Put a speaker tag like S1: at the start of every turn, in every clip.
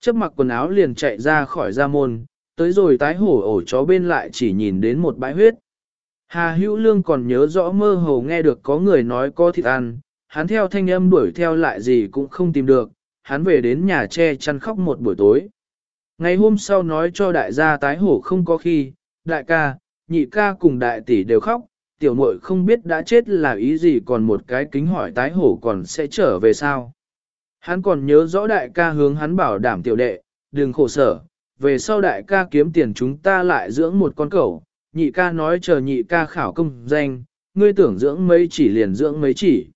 S1: Chấp mặc quần áo liền chạy ra khỏi ra môn, tới rồi tái hổ ổ chó bên lại chỉ nhìn đến một bãi huyết. Hà hữu lương còn nhớ rõ mơ hồ nghe được có người nói có thịt ăn, hắn theo thanh âm đuổi theo lại gì cũng không tìm được, hắn về đến nhà che chăn khóc một buổi tối. Ngày hôm sau nói cho đại gia tái hổ không có khi, đại ca, nhị ca cùng đại tỷ đều khóc, tiểu muội không biết đã chết là ý gì còn một cái kính hỏi tái hổ còn sẽ trở về sao. Hắn còn nhớ rõ đại ca hướng hắn bảo đảm tiểu đệ, đừng khổ sở, về sau đại ca kiếm tiền chúng ta lại dưỡng một con cẩu, nhị ca nói chờ nhị ca khảo công danh, ngươi tưởng dưỡng mấy chỉ liền dưỡng mấy chỉ.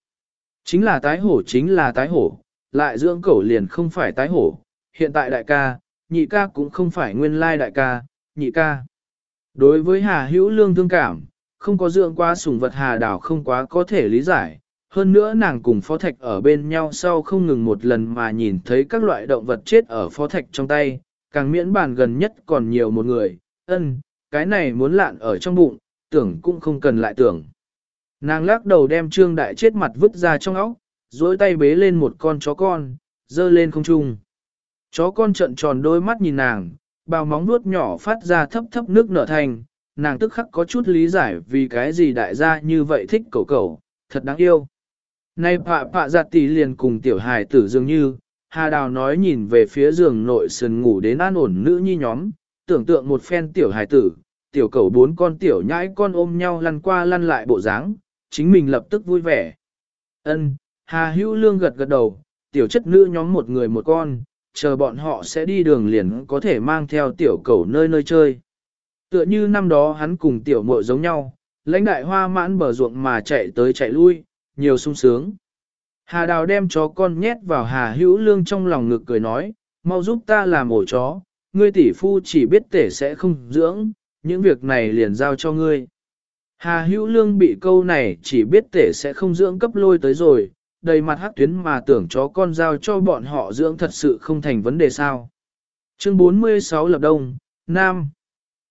S1: Chính là tái hổ chính là tái hổ, lại dưỡng cẩu liền không phải tái hổ, hiện tại đại ca, nhị ca cũng không phải nguyên lai đại ca, nhị ca. Đối với Hà Hữu Lương thương cảm, không có dưỡng qua sủng vật Hà Đảo không quá có thể lý giải. Hơn nữa nàng cùng Phó Thạch ở bên nhau sau không ngừng một lần mà nhìn thấy các loại động vật chết ở Phó Thạch trong tay, càng miễn bàn gần nhất còn nhiều một người, ân, cái này muốn lạn ở trong bụng, tưởng cũng không cần lại tưởng. Nàng lắc đầu đem trương đại chết mặt vứt ra trong óc, duỗi tay bế lên một con chó con, dơ lên không trung. Chó con trợn tròn đôi mắt nhìn nàng, bao móng nuốt nhỏ phát ra thấp thấp nước nở thành, nàng tức khắc có chút lý giải vì cái gì đại gia như vậy thích cậu cậu, thật đáng yêu. Nay pạ pạ giặt tỷ liền cùng tiểu hài tử dường như, Hà Đào nói nhìn về phía giường nội sườn ngủ đến an ổn nữ nhi nhóm, tưởng tượng một phen tiểu hài tử, tiểu cầu bốn con tiểu nhãi con ôm nhau lăn qua lăn lại bộ dáng, chính mình lập tức vui vẻ. Ân, Hà Hữu Lương gật gật đầu, tiểu chất nữ nhóm một người một con, chờ bọn họ sẽ đi đường liền có thể mang theo tiểu cầu nơi nơi chơi. Tựa như năm đó hắn cùng tiểu muội giống nhau, lãnh đại hoa mãn bờ ruộng mà chạy tới chạy lui, nhiều sung sướng. Hà Đào đem chó con nhét vào Hà Hữu Lương trong lòng ngực cười nói, mau giúp ta làm ổ chó, ngươi tỷ phu chỉ biết tể sẽ không dưỡng, những việc này liền giao cho ngươi. Hà Hữu Lương bị câu này chỉ biết tể sẽ không dưỡng cấp lôi tới rồi, đầy mặt hắc tuyến mà tưởng chó con giao cho bọn họ dưỡng thật sự không thành vấn đề sao. Chương 46 Lập Đông, Nam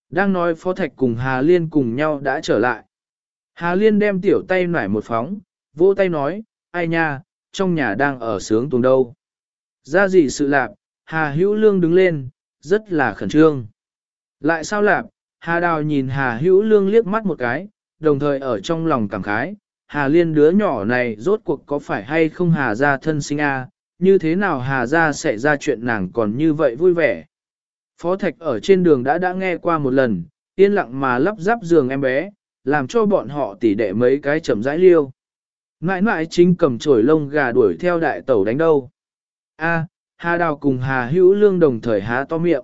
S1: Đang nói Phó Thạch cùng Hà Liên cùng nhau đã trở lại. Hà Liên đem tiểu tay nải một phóng, vỗ tay nói, ai nha, trong nhà đang ở sướng tuồng đâu. Ra gì sự lạp, Hà Hữu Lương đứng lên, rất là khẩn trương. Lại sao lạp, Hà Đào nhìn Hà Hữu Lương liếc mắt một cái, đồng thời ở trong lòng cảm khái, Hà Liên đứa nhỏ này rốt cuộc có phải hay không Hà ra thân sinh a? như thế nào Hà ra sẽ ra chuyện nàng còn như vậy vui vẻ. Phó Thạch ở trên đường đã đã nghe qua một lần, yên lặng mà lắp ráp giường em bé, làm cho bọn họ tỉ đệ mấy cái chậm rãi liêu. Mãi mãi chính cầm chổi lông gà đuổi theo đại tẩu đánh đâu. A, Hà Đào cùng Hà Hữu Lương đồng thời há to miệng.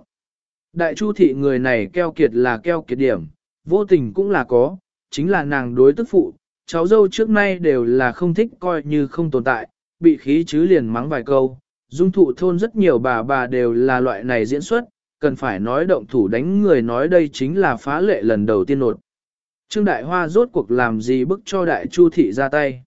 S1: Đại chu thị người này keo kiệt là keo kiệt điểm, vô tình cũng là có, chính là nàng đối tức phụ, cháu dâu trước nay đều là không thích coi như không tồn tại, bị khí chứ liền mắng vài câu. Dung thụ thôn rất nhiều bà bà đều là loại này diễn xuất, cần phải nói động thủ đánh người nói đây chính là phá lệ lần đầu tiên nột. Trương Đại Hoa rốt cuộc làm gì bức cho Đại Chu Thị ra tay.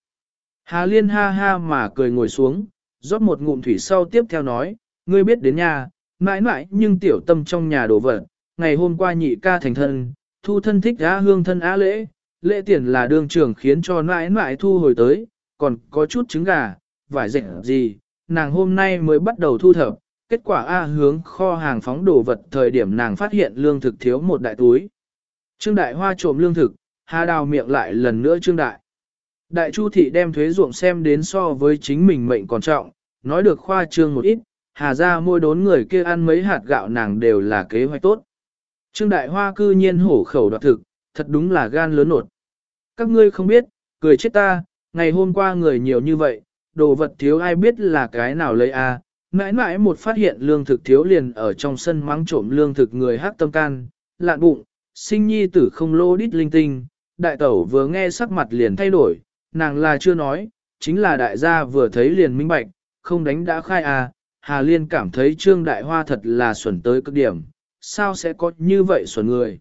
S1: Hà Liên ha ha mà cười ngồi xuống, rót một ngụm thủy sau tiếp theo nói, ngươi biết đến nhà, mãi mãi nhưng tiểu tâm trong nhà đổ vật, ngày hôm qua nhị ca thành thân, thu thân thích á hương thân á lễ, lễ tiền là đương trưởng khiến cho mãi mãi thu hồi tới, còn có chút trứng gà, vải dệt gì, nàng hôm nay mới bắt đầu thu thập, kết quả A hướng kho hàng phóng đồ vật thời điểm nàng phát hiện lương thực thiếu một đại túi. Trương Đại Hoa trộm lương thực, Hà Đào miệng lại lần nữa Trương Đại. Đại Chu Thị đem thuế ruộng xem đến so với chính mình mệnh còn trọng, nói được khoa trương một ít, Hà ra môi đốn người kia ăn mấy hạt gạo nàng đều là kế hoạch tốt. Trương Đại Hoa cư nhiên hổ khẩu đoạt thực, thật đúng là gan lớn nột. Các ngươi không biết, cười chết ta, ngày hôm qua người nhiều như vậy, đồ vật thiếu ai biết là cái nào lấy a. À. Mãi mãi một phát hiện lương thực thiếu liền ở trong sân mắng trộm lương thực người hát tâm can, lạn bụng, sinh nhi tử không lô đít linh tinh, đại tẩu vừa nghe sắc mặt liền thay đổi, nàng là chưa nói, chính là đại gia vừa thấy liền minh bạch, không đánh đã khai à, Hà Liên cảm thấy Trương Đại Hoa thật là xuẩn tới cực điểm, sao sẽ có như vậy xuẩn người.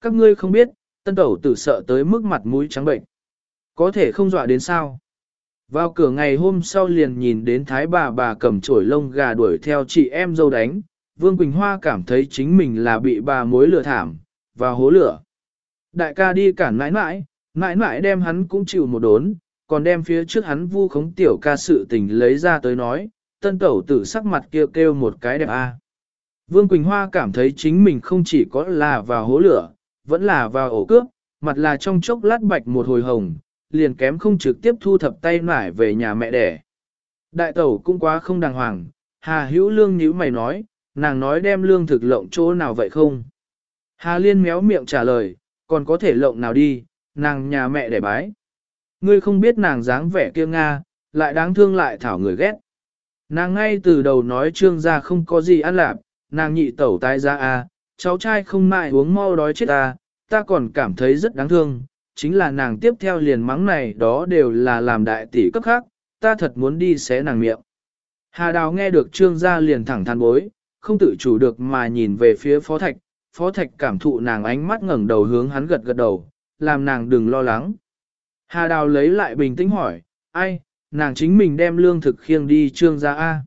S1: Các ngươi không biết, tân tẩu tử sợ tới mức mặt mũi trắng bệnh. Có thể không dọa đến sao. Vào cửa ngày hôm sau liền nhìn đến thái bà bà cầm chổi lông gà đuổi theo chị em dâu đánh, Vương Quỳnh Hoa cảm thấy chính mình là bị bà mối lừa thảm, và hố lửa. Đại ca đi cản mãi mãi, mãi mãi đem hắn cũng chịu một đốn, còn đem phía trước hắn vu khống tiểu ca sự tình lấy ra tới nói, tân tẩu tử sắc mặt kêu kêu một cái đẹp a. Vương Quỳnh Hoa cảm thấy chính mình không chỉ có là vào hố lửa, vẫn là vào ổ cướp, mặt là trong chốc lát bạch một hồi hồng, liền kém không trực tiếp thu thập tay nải về nhà mẹ đẻ. Đại tẩu cũng quá không đàng hoàng, Hà Hữu Lương nhíu mày nói, nàng nói đem lương thực lộng chỗ nào vậy không? Hà Liên méo miệng trả lời, còn có thể lộng nào đi, nàng nhà mẹ đẻ bái. Ngươi không biết nàng dáng vẻ kia Nga, lại đáng thương lại thảo người ghét. Nàng ngay từ đầu nói trương gia không có gì ăn lạp, nàng nhị tẩu tai ra à, cháu trai không mại uống mau đói chết ta, ta còn cảm thấy rất đáng thương, chính là nàng tiếp theo liền mắng này đó đều là làm đại tỷ cấp khác, ta thật muốn đi xé nàng miệng. Hà Đào nghe được trương gia liền thẳng than bối, không tự chủ được mà nhìn về phía phó thạch, phó thạch cảm thụ nàng ánh mắt ngẩng đầu hướng hắn gật gật đầu, làm nàng đừng lo lắng. Hà Đào lấy lại bình tĩnh hỏi, ai, nàng chính mình đem lương thực khiêng đi trương gia A.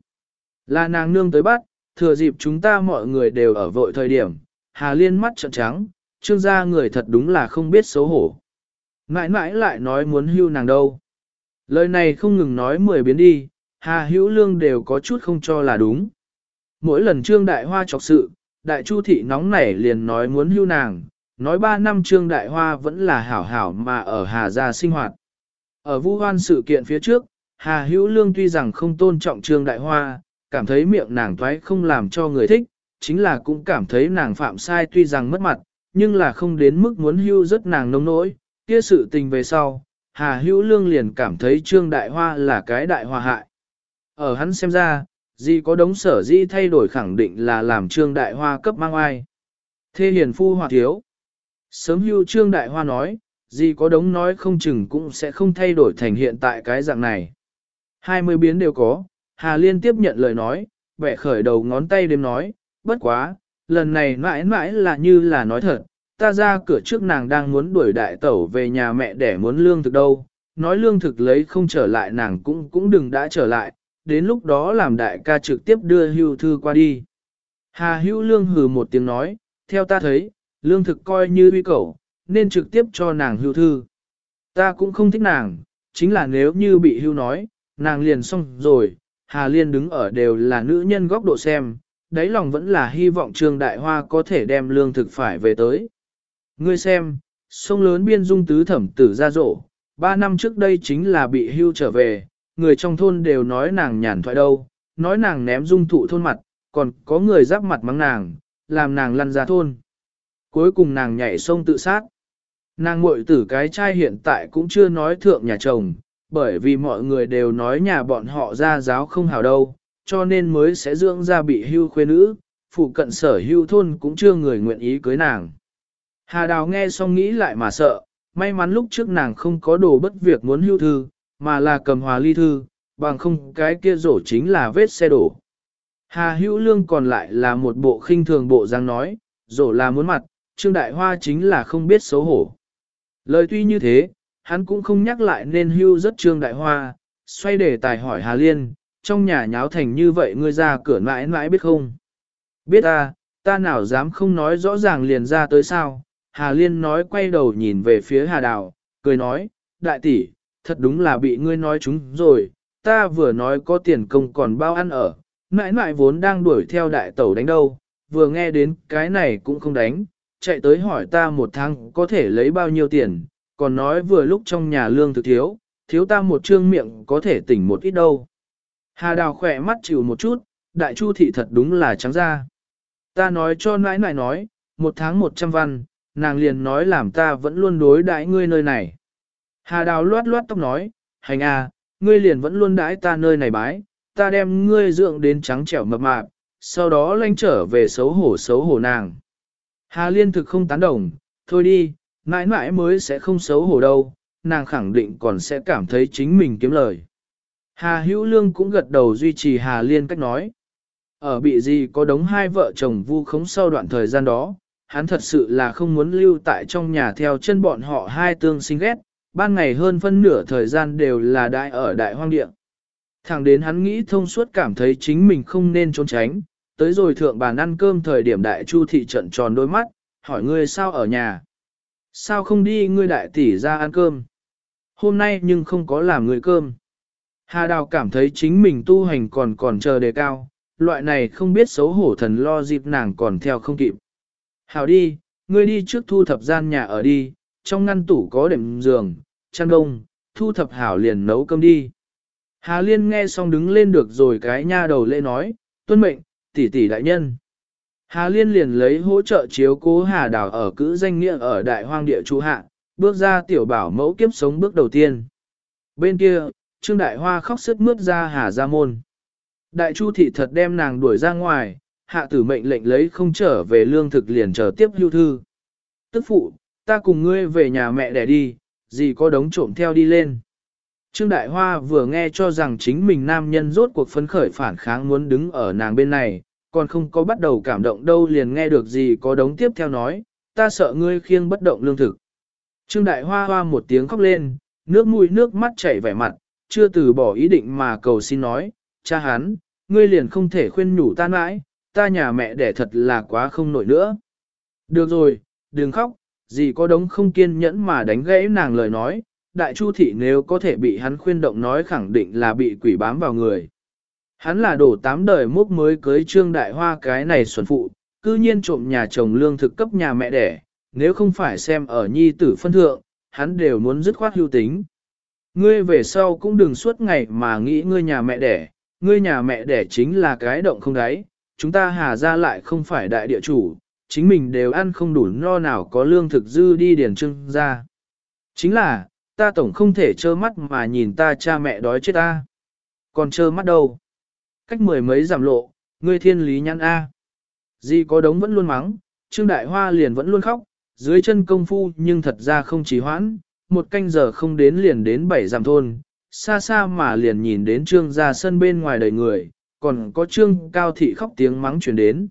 S1: Là nàng nương tới bắt, thừa dịp chúng ta mọi người đều ở vội thời điểm, Hà Liên mắt trợn trắng, trương gia người thật đúng là không biết xấu hổ. Mãi mãi lại nói muốn hưu nàng đâu. Lời này không ngừng nói mười biến đi, Hà Hữu Lương đều có chút không cho là đúng. Mỗi lần trương đại hoa chọc sự, đại chu thị nóng nảy liền nói muốn hưu nàng, nói ba năm trương đại hoa vẫn là hảo hảo mà ở Hà gia sinh hoạt. Ở vu hoan sự kiện phía trước, Hà Hữu Lương tuy rằng không tôn trọng trương đại hoa, cảm thấy miệng nàng thoái không làm cho người thích, chính là cũng cảm thấy nàng phạm sai tuy rằng mất mặt, nhưng là không đến mức muốn hưu rất nàng nông nỗi, kia sự tình về sau, Hà Hữu Lương liền cảm thấy Trương Đại Hoa là cái đại hòa hại. Ở hắn xem ra, gì có đống sở di thay đổi khẳng định là làm Trương Đại Hoa cấp mang ai. Thê hiền phu hòa thiếu. Sớm hưu Trương Đại Hoa nói, gì có đống nói không chừng cũng sẽ không thay đổi thành hiện tại cái dạng này. Hai mươi biến đều có, Hà Liên tiếp nhận lời nói, vẻ khởi đầu ngón tay đêm nói, bất quá, lần này mãi mãi là như là nói thật, ta ra cửa trước nàng đang muốn đuổi đại tẩu về nhà mẹ để muốn lương thực đâu, nói lương thực lấy không trở lại nàng cũng cũng đừng đã trở lại, đến lúc đó làm đại ca trực tiếp đưa hưu thư qua đi. Hà hữu lương hừ một tiếng nói, theo ta thấy, lương thực coi như uy cầu, nên trực tiếp cho nàng hưu thư. Ta cũng không thích nàng, chính là nếu như bị hưu nói, nàng liền xong rồi, Hà Liên đứng ở đều là nữ nhân góc độ xem, đáy lòng vẫn là hy vọng Trương Đại Hoa có thể đem lương thực phải về tới. Ngươi xem, sông lớn biên dung tứ thẩm tử ra rộ, ba năm trước đây chính là bị hưu trở về, người trong thôn đều nói nàng nhàn thoại đâu, nói nàng ném dung thụ thôn mặt, còn có người giáp mặt mắng nàng, làm nàng lăn ra thôn. Cuối cùng nàng nhảy sông tự sát. Nàng muội tử cái trai hiện tại cũng chưa nói thượng nhà chồng, bởi vì mọi người đều nói nhà bọn họ ra giáo không hào đâu, cho nên mới sẽ dưỡng ra bị hưu khuê nữ, phụ cận sở hưu thôn cũng chưa người nguyện ý cưới nàng. Hà Đào nghe xong nghĩ lại mà sợ, may mắn lúc trước nàng không có đồ bất việc muốn hưu thư, mà là cầm hòa ly thư, bằng không cái kia rổ chính là vết xe đổ. Hà hữu lương còn lại là một bộ khinh thường bộ dáng nói, rổ là muốn mặt, Trương Đại Hoa chính là không biết xấu hổ. Lời tuy như thế, hắn cũng không nhắc lại nên hưu rất Trương Đại Hoa, xoay để tài hỏi Hà Liên, trong nhà nháo thành như vậy ngươi ra cửa mãi mãi biết không? Biết ta, ta nào dám không nói rõ ràng liền ra tới sao? Hà Liên nói quay đầu nhìn về phía Hà Đào, cười nói, đại tỷ, thật đúng là bị ngươi nói chúng rồi, ta vừa nói có tiền công còn bao ăn ở, mãi mãi vốn đang đuổi theo đại tẩu đánh đâu, vừa nghe đến cái này cũng không đánh, chạy tới hỏi ta một tháng có thể lấy bao nhiêu tiền, còn nói vừa lúc trong nhà lương thực thiếu, thiếu ta một trương miệng có thể tỉnh một ít đâu. Hà Đào khỏe mắt chịu một chút, đại chu thị thật đúng là trắng ra. Ta nói cho nãi nãi nói, một tháng một trăm văn, nàng liền nói làm ta vẫn luôn đối đãi ngươi nơi này. Hà Đào loát loát tóc nói, hành à, ngươi liền vẫn luôn đãi ta nơi này bái, ta đem ngươi dưỡng đến trắng trẻo mập mạp, sau đó lanh trở về xấu hổ xấu hổ nàng. Hà Liên thực không tán đồng, thôi đi, mãi mãi mới sẽ không xấu hổ đâu, nàng khẳng định còn sẽ cảm thấy chính mình kiếm lời. Hà Hữu Lương cũng gật đầu duy trì Hà Liên cách nói. Ở bị gì có đống hai vợ chồng vu khống sau đoạn thời gian đó, hắn thật sự là không muốn lưu tại trong nhà theo chân bọn họ hai tương sinh ghét, ban ngày hơn phân nửa thời gian đều là đại ở đại hoang địa. Thẳng đến hắn nghĩ thông suốt cảm thấy chính mình không nên trốn tránh, tới rồi thượng bàn ăn cơm thời điểm đại chu thị trận tròn đôi mắt, hỏi ngươi sao ở nhà. Sao không đi ngươi đại tỷ ra ăn cơm? Hôm nay nhưng không có làm người cơm. Hà Đào cảm thấy chính mình tu hành còn còn chờ đề cao, loại này không biết xấu hổ thần lo dịp nàng còn theo không kịp. Hào đi, ngươi đi trước thu thập gian nhà ở đi, trong ngăn tủ có đệm giường, chăn đông, thu thập hảo liền nấu cơm đi. Hà Liên nghe xong đứng lên được rồi cái nha đầu lễ nói, tuân mệnh, tỷ tỷ đại nhân. Hà Liên liền lấy hỗ trợ chiếu cố Hà Đào ở cữ danh nghĩa ở đại hoang địa chú hạ, bước ra tiểu bảo mẫu kiếp sống bước đầu tiên. Bên kia, Trương Đại Hoa khóc sức mướt ra Hà Gia Môn. Đại Chu Thị thật đem nàng đuổi ra ngoài, hạ tử mệnh lệnh lấy không trở về lương thực liền chờ tiếp lưu thư. Tức phụ, ta cùng ngươi về nhà mẹ đẻ đi, gì có đống trộm theo đi lên. Trương Đại Hoa vừa nghe cho rằng chính mình nam nhân rốt cuộc phấn khởi phản kháng muốn đứng ở nàng bên này, còn không có bắt đầu cảm động đâu liền nghe được gì có đống tiếp theo nói, ta sợ ngươi khiêng bất động lương thực. Trương Đại Hoa hoa một tiếng khóc lên, nước mũi nước mắt chảy vẻ mặt, chưa từ bỏ ý định mà cầu xin nói, cha hắn, ngươi liền không thể khuyên nhủ ta mãi, ta nhà mẹ đẻ thật là quá không nổi nữa. Được rồi, đừng khóc, gì có đống không kiên nhẫn mà đánh gãy nàng lời nói, đại chu thị nếu có thể bị hắn khuyên động nói khẳng định là bị quỷ bám vào người. Hắn là đổ tám đời mốc mới cưới trương đại hoa cái này xuân phụ, cư nhiên trộm nhà chồng lương thực cấp nhà mẹ đẻ, nếu không phải xem ở nhi tử phân thượng, hắn đều muốn dứt khoát hưu tính. Ngươi về sau cũng đừng suốt ngày mà nghĩ ngươi nhà mẹ đẻ, ngươi nhà mẹ đẻ chính là cái động không đáy, chúng ta hà ra lại không phải đại địa chủ, chính mình đều ăn không đủ no nào có lương thực dư đi điền trưng ra. Chính là, ta tổng không thể trơ mắt mà nhìn ta cha mẹ đói chết ta. Còn trơ mắt đâu? Cách mười mấy giảm lộ, ngươi thiên lý nhăn A. Di có đống vẫn luôn mắng, Trương Đại Hoa liền vẫn luôn khóc, dưới chân công phu nhưng thật ra không trì hoãn, một canh giờ không đến liền đến bảy giảm thôn, xa xa mà liền nhìn đến Trương ra sân bên ngoài đầy người, còn có Trương Cao Thị khóc tiếng mắng chuyển đến.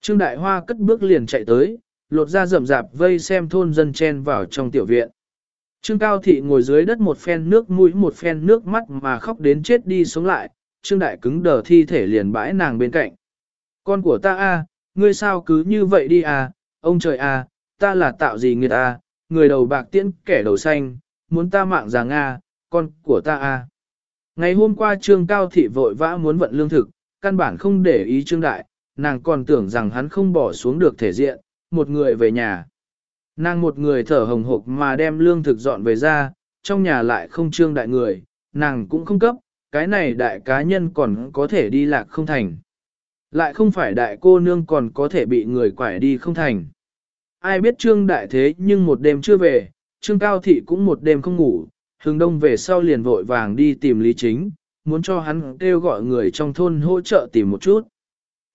S1: Trương Đại Hoa cất bước liền chạy tới, lột ra rậm rạp vây xem thôn dân chen vào trong tiểu viện. Trương Cao Thị ngồi dưới đất một phen nước mũi một phen nước mắt mà khóc đến chết đi sống lại, Trương Đại cứng đờ thi thể liền bãi nàng bên cạnh. Con của ta a, ngươi sao cứ như vậy đi à, ông trời à, ta là tạo gì người ta, người đầu bạc tiễn kẻ đầu xanh, muốn ta mạng già Nga, con của ta a. Ngày hôm qua Trương Cao Thị vội vã muốn vận lương thực, căn bản không để ý Trương Đại, nàng còn tưởng rằng hắn không bỏ xuống được thể diện, một người về nhà. Nàng một người thở hồng hộc mà đem lương thực dọn về ra, trong nhà lại không trương đại người, nàng cũng không cấp, cái này đại cá nhân còn có thể đi lạc không thành. Lại không phải đại cô nương còn có thể bị người quải đi không thành. Ai biết trương đại thế nhưng một đêm chưa về, trương cao thị cũng một đêm không ngủ, hướng đông về sau liền vội vàng đi tìm lý chính, muốn cho hắn kêu gọi người trong thôn hỗ trợ tìm một chút.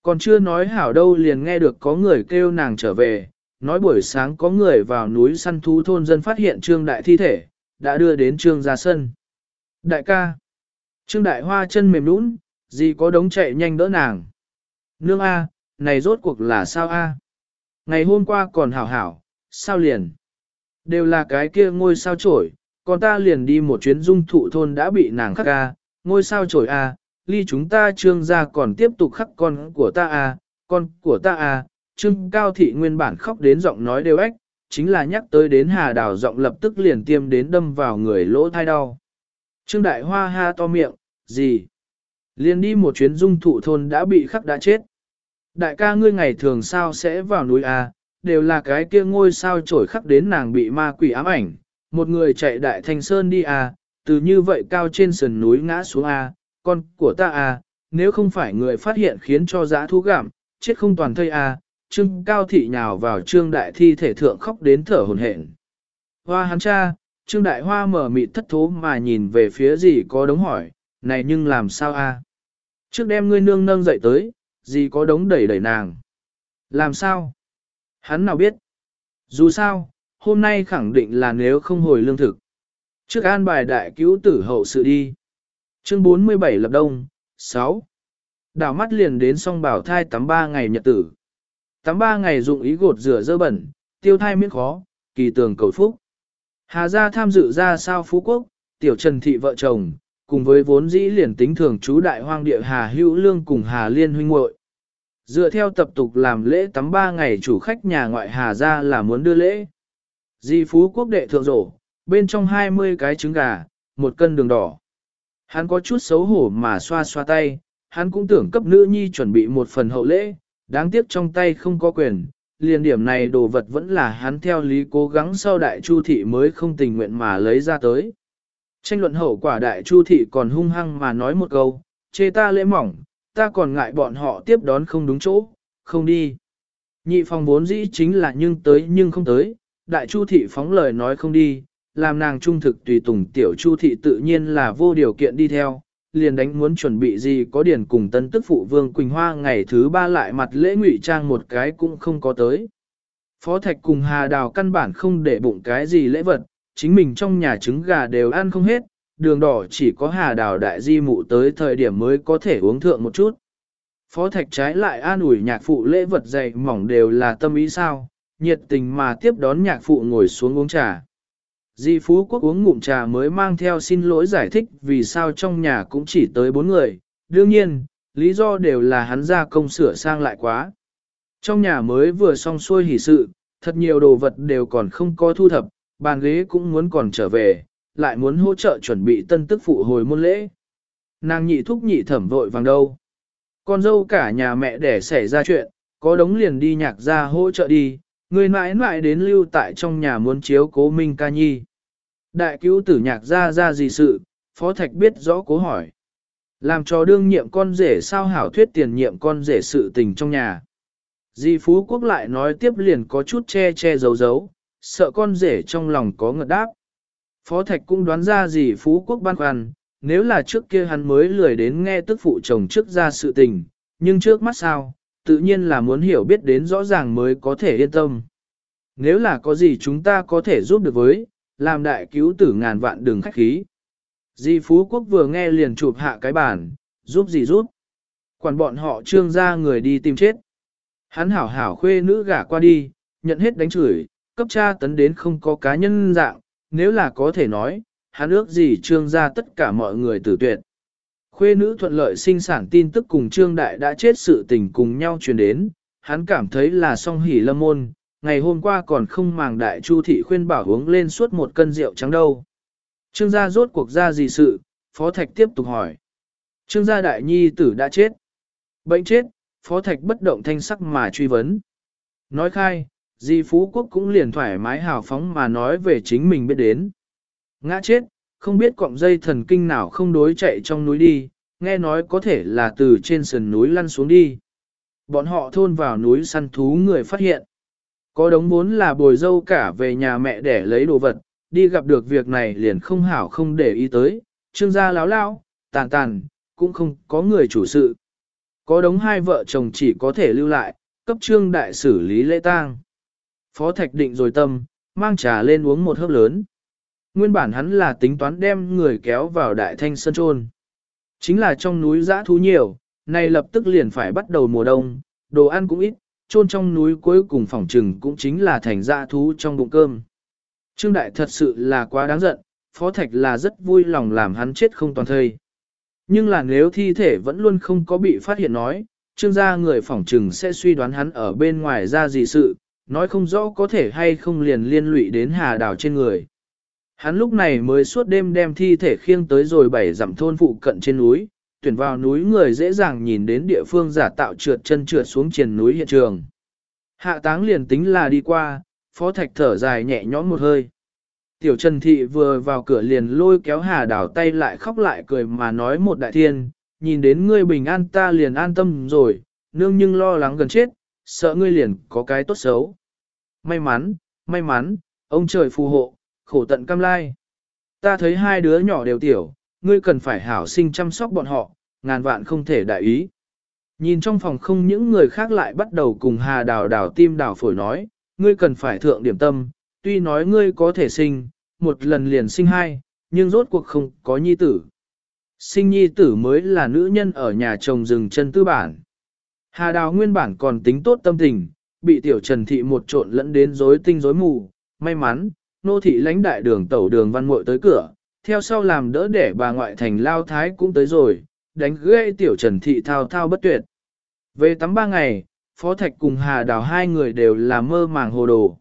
S1: Còn chưa nói hảo đâu liền nghe được có người kêu nàng trở về, nói buổi sáng có người vào núi săn thú thôn dân phát hiện trương đại thi thể, đã đưa đến trương ra sân. Đại ca, trương đại hoa chân mềm nũng, gì có đống chạy nhanh đỡ nàng. Nương A, này rốt cuộc là sao A? Ngày hôm qua còn hảo hảo, sao liền? Đều là cái kia ngôi sao trổi, còn ta liền đi một chuyến dung thụ thôn đã bị nàng khắc A, ngôi sao trổi A, ly chúng ta trương ra còn tiếp tục khắc con của ta A, con của ta A, Trương Cao Thị nguyên bản khóc đến giọng nói đều ếch, chính là nhắc tới đến Hà Đào giọng lập tức liền tiêm đến đâm vào người lỗ thai đau. Trương Đại Hoa ha to miệng, gì? Liền đi một chuyến dung thụ thôn đã bị khắc đã chết. Đại ca ngươi ngày thường sao sẽ vào núi A, đều là cái kia ngôi sao trổi khắc đến nàng bị ma quỷ ám ảnh. Một người chạy đại thanh sơn đi A, từ như vậy cao trên sườn núi ngã xuống A, con của ta A, nếu không phải người phát hiện khiến cho giã thú gặm, chết không toàn thây A, Trương Cao Thị nhào vào Trương Đại thi thể thượng khóc đến thở hổn hển. Hoa hắn cha, Trương Đại Hoa mở mịt thất thố mà nhìn về phía gì có đống hỏi, này nhưng làm sao a? Trước đem ngươi nương nâng dậy tới, gì có đống đẩy đẩy nàng. Làm sao? Hắn nào biết? Dù sao, hôm nay khẳng định là nếu không hồi lương thực. Trước an bài đại cứu tử hậu sự đi. Chương 47 lập đông, 6. Đảo mắt liền đến song bảo thai tắm ba ngày nhật tử. Tắm ba ngày dụng ý gột rửa dơ bẩn, tiêu thai miễn khó, kỳ tường cầu phúc. Hà gia tham dự ra sao phú quốc, tiểu trần thị vợ chồng, cùng với vốn dĩ liền tính thường chú đại hoang địa Hà Hữu Lương cùng Hà Liên huynh muội. Dựa theo tập tục làm lễ tắm ba ngày chủ khách nhà ngoại Hà gia là muốn đưa lễ. Di phú quốc đệ thượng rổ, bên trong 20 cái trứng gà, một cân đường đỏ. Hắn có chút xấu hổ mà xoa xoa tay, hắn cũng tưởng cấp nữ nhi chuẩn bị một phần hậu lễ, đáng tiếc trong tay không có quyền, liền điểm này đồ vật vẫn là hắn theo lý cố gắng sau đại chu thị mới không tình nguyện mà lấy ra tới. Tranh luận hậu quả đại chu thị còn hung hăng mà nói một câu, chê ta lễ mỏng, ta còn ngại bọn họ tiếp đón không đúng chỗ, không đi. Nhị phòng vốn dĩ chính là nhưng tới nhưng không tới, đại chu thị phóng lời nói không đi, làm nàng trung thực tùy tùng tiểu chu thị tự nhiên là vô điều kiện đi theo, liền đánh muốn chuẩn bị gì có điển cùng tân tức phụ vương Quỳnh Hoa ngày thứ ba lại mặt lễ ngụy trang một cái cũng không có tới. Phó Thạch cùng Hà Đào căn bản không để bụng cái gì lễ vật, chính mình trong nhà trứng gà đều ăn không hết, đường đỏ chỉ có Hà Đào đại di mụ tới thời điểm mới có thể uống thượng một chút. Phó Thạch trái lại an ủi nhạc phụ lễ vật dày mỏng đều là tâm ý sao, nhiệt tình mà tiếp đón nhạc phụ ngồi xuống uống trà. Di Phú Quốc uống ngụm trà mới mang theo xin lỗi giải thích vì sao trong nhà cũng chỉ tới bốn người, đương nhiên, lý do đều là hắn ra công sửa sang lại quá. Trong nhà mới vừa xong xuôi hỷ sự, thật nhiều đồ vật đều còn không có thu thập, bàn ghế cũng muốn còn trở về, lại muốn hỗ trợ chuẩn bị tân tức phụ hồi môn lễ. Nàng nhị thúc nhị thẩm vội vàng đâu. Con dâu cả nhà mẹ để xảy ra chuyện, có đống liền đi nhạc ra hỗ trợ đi, người mãi mãi đến lưu tại trong nhà muốn chiếu cố Minh ca nhi. Đại cứu tử nhạc ra ra gì sự, Phó Thạch biết rõ cố hỏi. Làm cho đương nhiệm con rể sao hảo thuyết tiền nhiệm con rể sự tình trong nhà. Di Phú Quốc lại nói tiếp liền có chút che che giấu giấu, sợ con rể trong lòng có ngợt đáp. Phó Thạch cũng đoán ra gì Phú Quốc ban khoăn, nếu là trước kia hắn mới lười đến nghe tức phụ chồng trước ra sự tình, nhưng trước mắt sao, tự nhiên là muốn hiểu biết đến rõ ràng mới có thể yên tâm. Nếu là có gì chúng ta có thể giúp được với, làm đại cứu tử ngàn vạn đường khách khí. Di Phú Quốc vừa nghe liền chụp hạ cái bản, giúp gì giúp. Quản bọn họ trương ra người đi tìm chết. Hắn hảo hảo khuê nữ gả qua đi, nhận hết đánh chửi, cấp cha tấn đến không có cá nhân dạng, nếu là có thể nói, hắn ước gì trương ra tất cả mọi người tử tuyệt. Khuê nữ thuận lợi sinh sản tin tức cùng trương đại đã chết sự tình cùng nhau truyền đến, hắn cảm thấy là song hỉ lâm môn, ngày hôm qua còn không màng đại chu thị khuyên bảo uống lên suốt một cân rượu trắng đâu. Trương gia rốt cuộc ra gì sự, Phó Thạch tiếp tục hỏi. Trương gia đại nhi tử đã chết. Bệnh chết, Phó Thạch bất động thanh sắc mà truy vấn. Nói khai, Di Phú Quốc cũng liền thoải mái hào phóng mà nói về chính mình biết đến. Ngã chết, không biết cọng dây thần kinh nào không đối chạy trong núi đi, nghe nói có thể là từ trên sườn núi lăn xuống đi. Bọn họ thôn vào núi săn thú người phát hiện. Có đống vốn là bồi dâu cả về nhà mẹ để lấy đồ vật, đi gặp được việc này liền không hảo không để ý tới, trương gia láo lao, tàn tàn, cũng không có người chủ sự. Có đống hai vợ chồng chỉ có thể lưu lại, cấp trương đại xử lý lễ tang. Phó Thạch định rồi tâm, mang trà lên uống một hớp lớn. Nguyên bản hắn là tính toán đem người kéo vào đại thanh sơn trôn. Chính là trong núi giã thú nhiều, này lập tức liền phải bắt đầu mùa đông, đồ ăn cũng ít, trôn trong núi cuối cùng phòng trừng cũng chính là thành giã thú trong bụng cơm. Trương Đại thật sự là quá đáng giận, Phó Thạch là rất vui lòng làm hắn chết không toàn thây. Nhưng là nếu thi thể vẫn luôn không có bị phát hiện nói, trương gia người phỏng trừng sẽ suy đoán hắn ở bên ngoài ra gì sự, nói không rõ có thể hay không liền liên lụy đến hà đảo trên người. Hắn lúc này mới suốt đêm đem thi thể khiêng tới rồi bảy dặm thôn phụ cận trên núi, tuyển vào núi người dễ dàng nhìn đến địa phương giả tạo trượt chân trượt xuống triền núi hiện trường. Hạ táng liền tính là đi qua, phó thạch thở dài nhẹ nhõm một hơi. Tiểu Trần Thị vừa vào cửa liền lôi kéo hà đảo tay lại khóc lại cười mà nói một đại thiên, nhìn đến ngươi bình an ta liền an tâm rồi, nương nhưng lo lắng gần chết, sợ ngươi liền có cái tốt xấu. May mắn, may mắn, ông trời phù hộ, khổ tận cam lai. Ta thấy hai đứa nhỏ đều tiểu, ngươi cần phải hảo sinh chăm sóc bọn họ, ngàn vạn không thể đại ý. Nhìn trong phòng không những người khác lại bắt đầu cùng hà đào đào tim đào phổi nói, ngươi cần phải thượng điểm tâm, tuy nói ngươi có thể sinh, một lần liền sinh hai, nhưng rốt cuộc không có nhi tử. Sinh nhi tử mới là nữ nhân ở nhà chồng rừng chân tư bản. Hà đào nguyên bản còn tính tốt tâm tình, bị tiểu trần thị một trộn lẫn đến rối tinh rối mù, may mắn, nô thị lãnh đại đường tẩu đường văn muội tới cửa, theo sau làm đỡ để bà ngoại thành lao thái cũng tới rồi, đánh gây tiểu trần thị thao thao bất tuyệt. Về tắm ba ngày, Phó Thạch cùng Hà Đào hai người đều là mơ màng hồ đồ.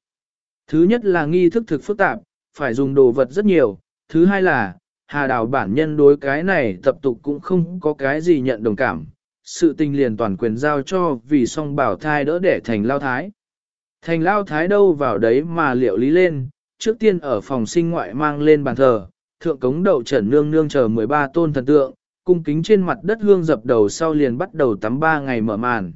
S1: Thứ nhất là nghi thức thực phức tạp, phải dùng đồ vật rất nhiều. Thứ hai là, Hà Đào bản nhân đối cái này tập tục cũng không có cái gì nhận đồng cảm, sự tình liền toàn quyền giao cho vì song bảo thai đỡ để thành lao thái. Thành lao thái đâu vào đấy mà liệu lý lên, trước tiên ở phòng sinh ngoại mang lên bàn thờ, thượng cống đậu trần nương nương chờ 13 tôn thần tượng, cung kính trên mặt đất hương dập đầu sau liền bắt đầu tắm ba ngày mở màn.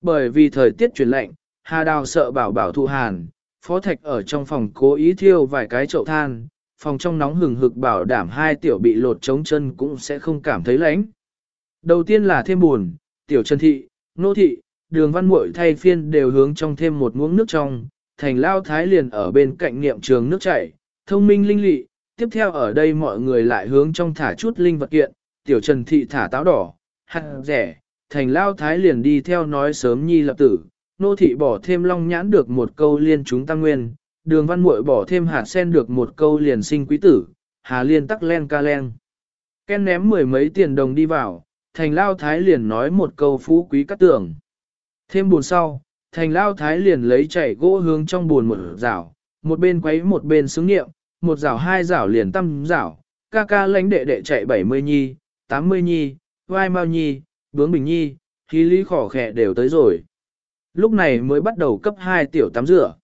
S1: Bởi vì thời tiết chuyển lạnh, Hà Đào sợ bảo bảo thụ hàn, Phó Thạch ở trong phòng cố ý thiêu vài cái chậu than, phòng trong nóng hừng hực bảo đảm hai tiểu bị lột trống chân cũng sẽ không cảm thấy lạnh. Đầu tiên là thêm buồn, tiểu Trần thị, nô thị, đường văn muội thay phiên đều hướng trong thêm một muỗng nước trong, thành lao thái liền ở bên cạnh niệm trường nước chảy, thông minh linh lị, tiếp theo ở đây mọi người lại hướng trong thả chút linh vật kiện, tiểu trần thị thả táo đỏ, hạt rẻ, thành lao thái liền đi theo nói sớm nhi lập tử, nô thị bỏ thêm long nhãn được một câu liên chúng tăng nguyên, đường văn muội bỏ thêm hạt sen được một câu liền sinh quý tử, hà liên tắc len ca len. Ken ném mười mấy tiền đồng đi vào, thành lao thái liền nói một câu phú quý cắt tưởng. Thêm buồn sau, thành lao thái liền lấy chảy gỗ hướng trong buồn một rảo, một bên quấy một bên xứng nghiệm, một rảo hai rảo liền tăm rảo, ca ca lãnh đệ đệ chạy 70 nhi, 80 nhi, vai mau nhi, bướng bình nhi, khí lý khỏ khẽ đều tới rồi. Lúc này mới bắt đầu cấp 2 tiểu tắm rửa.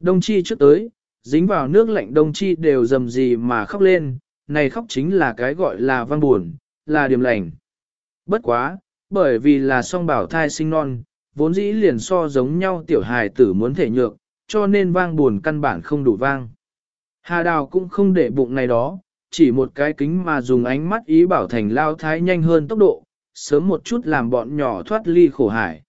S1: Đông chi trước tới, dính vào nước lạnh đông chi đều dầm gì mà khóc lên, này khóc chính là cái gọi là văn buồn, là điểm lành. Bất quá, bởi vì là song bảo thai sinh non, vốn dĩ liền so giống nhau tiểu hài tử muốn thể nhược, cho nên vang buồn căn bản không đủ vang. Hà đào cũng không để bụng này đó, chỉ một cái kính mà dùng ánh mắt ý bảo thành lao thái nhanh hơn tốc độ, sớm một chút làm bọn nhỏ thoát ly khổ hải.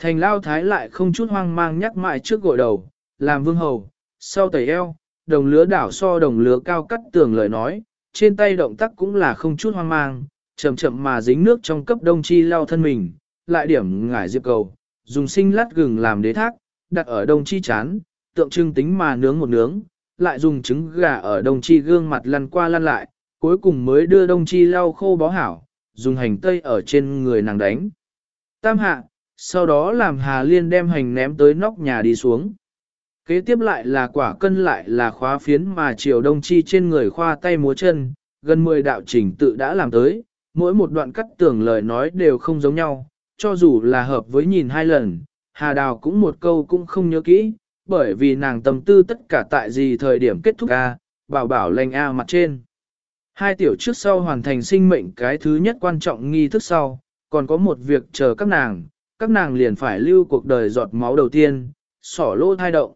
S1: Thành lao thái lại không chút hoang mang nhắc mãi trước gội đầu, làm vương hầu, sau tẩy eo, đồng lứa đảo so đồng lứa cao cắt tường lời nói, trên tay động tác cũng là không chút hoang mang, chậm chậm mà dính nước trong cấp đông chi lao thân mình, lại điểm ngải diệp cầu, dùng sinh lát gừng làm đế thác, đặt ở đông chi chán, tượng trưng tính mà nướng một nướng, lại dùng trứng gà ở đông chi gương mặt lăn qua lăn lại, cuối cùng mới đưa đông chi lau khô bó hảo, dùng hành tây ở trên người nàng đánh. Tam hạ, sau đó làm Hà Liên đem hành ném tới nóc nhà đi xuống. Kế tiếp lại là quả cân lại là khóa phiến mà chiều đông chi trên người khoa tay múa chân, gần 10 đạo trình tự đã làm tới, mỗi một đoạn cắt tưởng lời nói đều không giống nhau, cho dù là hợp với nhìn hai lần, Hà Đào cũng một câu cũng không nhớ kỹ, bởi vì nàng tâm tư tất cả tại gì thời điểm kết thúc A, bảo bảo lành A mặt trên. Hai tiểu trước sau hoàn thành sinh mệnh cái thứ nhất quan trọng nghi thức sau, còn có một việc chờ các nàng, các nàng liền phải lưu cuộc đời giọt máu đầu tiên, sỏ lỗ thai động.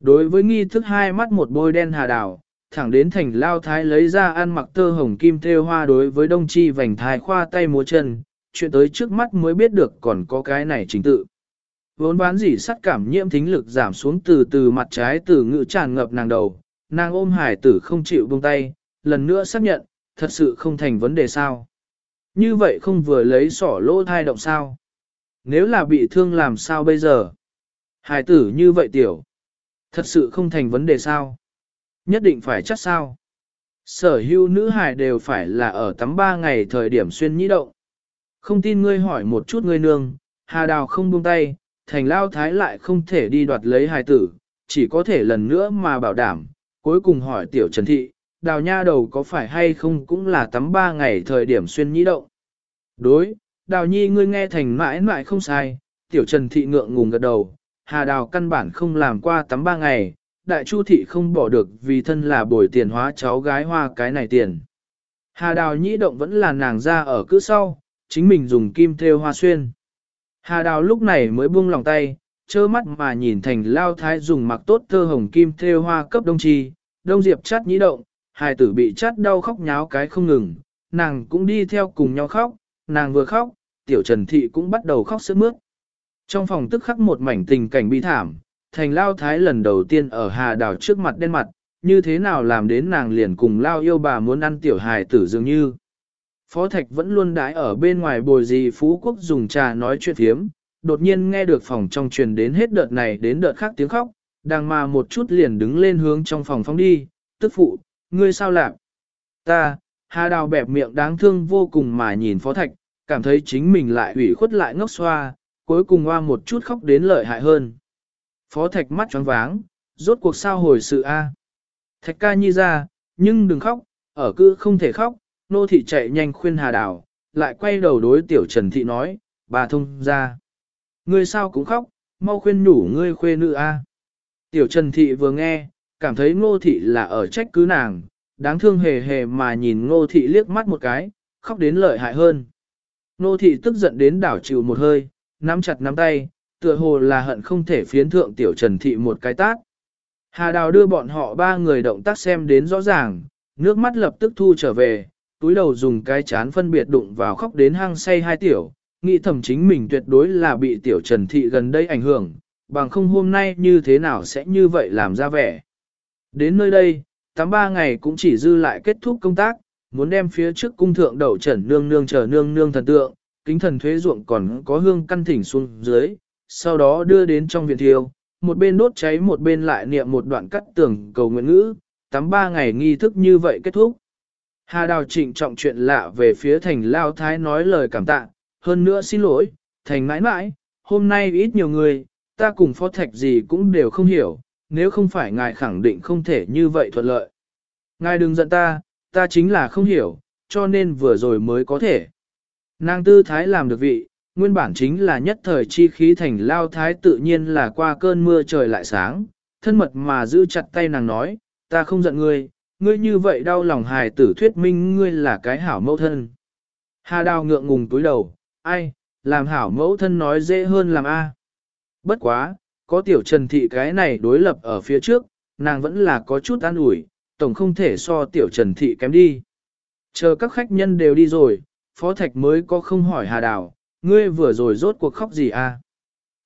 S1: Đối với nghi thức hai mắt một bôi đen hà đào, thẳng đến thành lao thái lấy ra ăn mặc tơ hồng kim thêu hoa đối với đông chi vành thái khoa tay múa chân, chuyện tới trước mắt mới biết được còn có cái này chính tự. Vốn bán dỉ sắt cảm nhiễm thính lực giảm xuống từ từ mặt trái từ ngữ tràn ngập nàng đầu, nàng ôm hải tử không chịu buông tay, lần nữa xác nhận, thật sự không thành vấn đề sao. Như vậy không vừa lấy sỏ lỗ thai động sao. Nếu là bị thương làm sao bây giờ? Hải tử như vậy tiểu. Thật sự không thành vấn đề sao? Nhất định phải chắc sao? Sở hữu nữ hải đều phải là ở tắm ba ngày thời điểm xuyên nhĩ động. Không tin ngươi hỏi một chút ngươi nương, hà đào không buông tay, thành lao thái lại không thể đi đoạt lấy hài tử, chỉ có thể lần nữa mà bảo đảm, cuối cùng hỏi tiểu trần thị, đào nha đầu có phải hay không cũng là tắm ba ngày thời điểm xuyên nhĩ động. Đối, đào nhi ngươi nghe thành mãi mãi không sai, tiểu trần thị ngượng ngùng gật đầu, hà đào căn bản không làm qua tắm ba ngày, đại chu thị không bỏ được vì thân là bồi tiền hóa cháu gái hoa cái này tiền. Hà đào nhĩ động vẫn là nàng ra ở cứ sau, chính mình dùng kim thêu hoa xuyên. Hà đào lúc này mới buông lòng tay, trơ mắt mà nhìn thành lao thái dùng mặc tốt thơ hồng kim thêu hoa cấp đông chi, đông diệp chát nhĩ động, hài tử bị chát đau khóc nháo cái không ngừng, nàng cũng đi theo cùng nhau khóc, nàng vừa khóc, tiểu trần thị cũng bắt đầu khóc sướt mướt. Trong phòng tức khắc một mảnh tình cảnh bi thảm, thành lao thái lần đầu tiên ở hà đào trước mặt đen mặt, như thế nào làm đến nàng liền cùng lao yêu bà muốn ăn tiểu hài tử dường như. Phó Thạch vẫn luôn đái ở bên ngoài bồi gì Phú Quốc dùng trà nói chuyện thiếm, đột nhiên nghe được phòng trong truyền đến hết đợt này đến đợt khác tiếng khóc, đang mà một chút liền đứng lên hướng trong phòng phong đi, tức phụ, ngươi sao lạc? Ta, Hà Đào bẹp miệng đáng thương vô cùng mà nhìn Phó Thạch, cảm thấy chính mình lại ủy khuất lại ngốc xoa, cuối cùng hoa một chút khóc đến lợi hại hơn. Phó Thạch mắt choáng váng, rốt cuộc sao hồi sự A. Thạch ca nhi ra, nhưng đừng khóc, ở cứ không thể khóc, nô thị chạy nhanh khuyên Hà Đào, lại quay đầu đối tiểu Trần Thị nói, bà thông ra. Ngươi sao cũng khóc, mau khuyên nhủ ngươi khuê nữ a. Tiểu Trần Thị vừa nghe, cảm thấy ngô thị là ở trách cứ nàng, đáng thương hề hề mà nhìn ngô thị liếc mắt một cái, khóc đến lợi hại hơn. Ngô thị tức giận đến đảo chịu một hơi, nắm chặt nắm tay, tựa hồ là hận không thể phiến thượng tiểu Trần Thị một cái tát. Hà Đào đưa bọn họ ba người động tác xem đến rõ ràng, nước mắt lập tức thu trở về, túi đầu dùng cái chán phân biệt đụng vào khóc đến hang say hai tiểu, nghĩ thầm chính mình tuyệt đối là bị tiểu Trần Thị gần đây ảnh hưởng, bằng không hôm nay như thế nào sẽ như vậy làm ra vẻ. Đến nơi đây, tám ba ngày cũng chỉ dư lại kết thúc công tác, muốn đem phía trước cung thượng đậu trần nương nương chờ nương nương thần tượng, kính thần thuế ruộng còn có hương căn thỉnh xuống dưới, sau đó đưa đến trong viện thiêu, một bên đốt cháy một bên lại niệm một đoạn cắt tường cầu nguyện ngữ, tám ba ngày nghi thức như vậy kết thúc. Hà Đào trịnh trọng chuyện lạ về phía thành Lao Thái nói lời cảm tạ, hơn nữa xin lỗi, thành mãi mãi, hôm nay ít nhiều người, ta cùng phó thạch gì cũng đều không hiểu, nếu không phải ngài khẳng định không thể như vậy thuận lợi. Ngài đừng giận ta, ta chính là không hiểu, cho nên vừa rồi mới có thể. Nàng tư thái làm được vị, nguyên bản chính là nhất thời chi khí thành lao thái tự nhiên là qua cơn mưa trời lại sáng, thân mật mà giữ chặt tay nàng nói, ta không giận ngươi, ngươi như vậy đau lòng hài tử thuyết minh ngươi là cái hảo mẫu thân. Hà đào ngượng ngùng túi đầu, ai, làm hảo mẫu thân nói dễ hơn làm A. Bất quá, có tiểu trần thị cái này đối lập ở phía trước, nàng vẫn là có chút an ủi, tổng không thể so tiểu trần thị kém đi. Chờ các khách nhân đều đi rồi, phó thạch mới có không hỏi hà đào, ngươi vừa rồi rốt cuộc khóc gì à?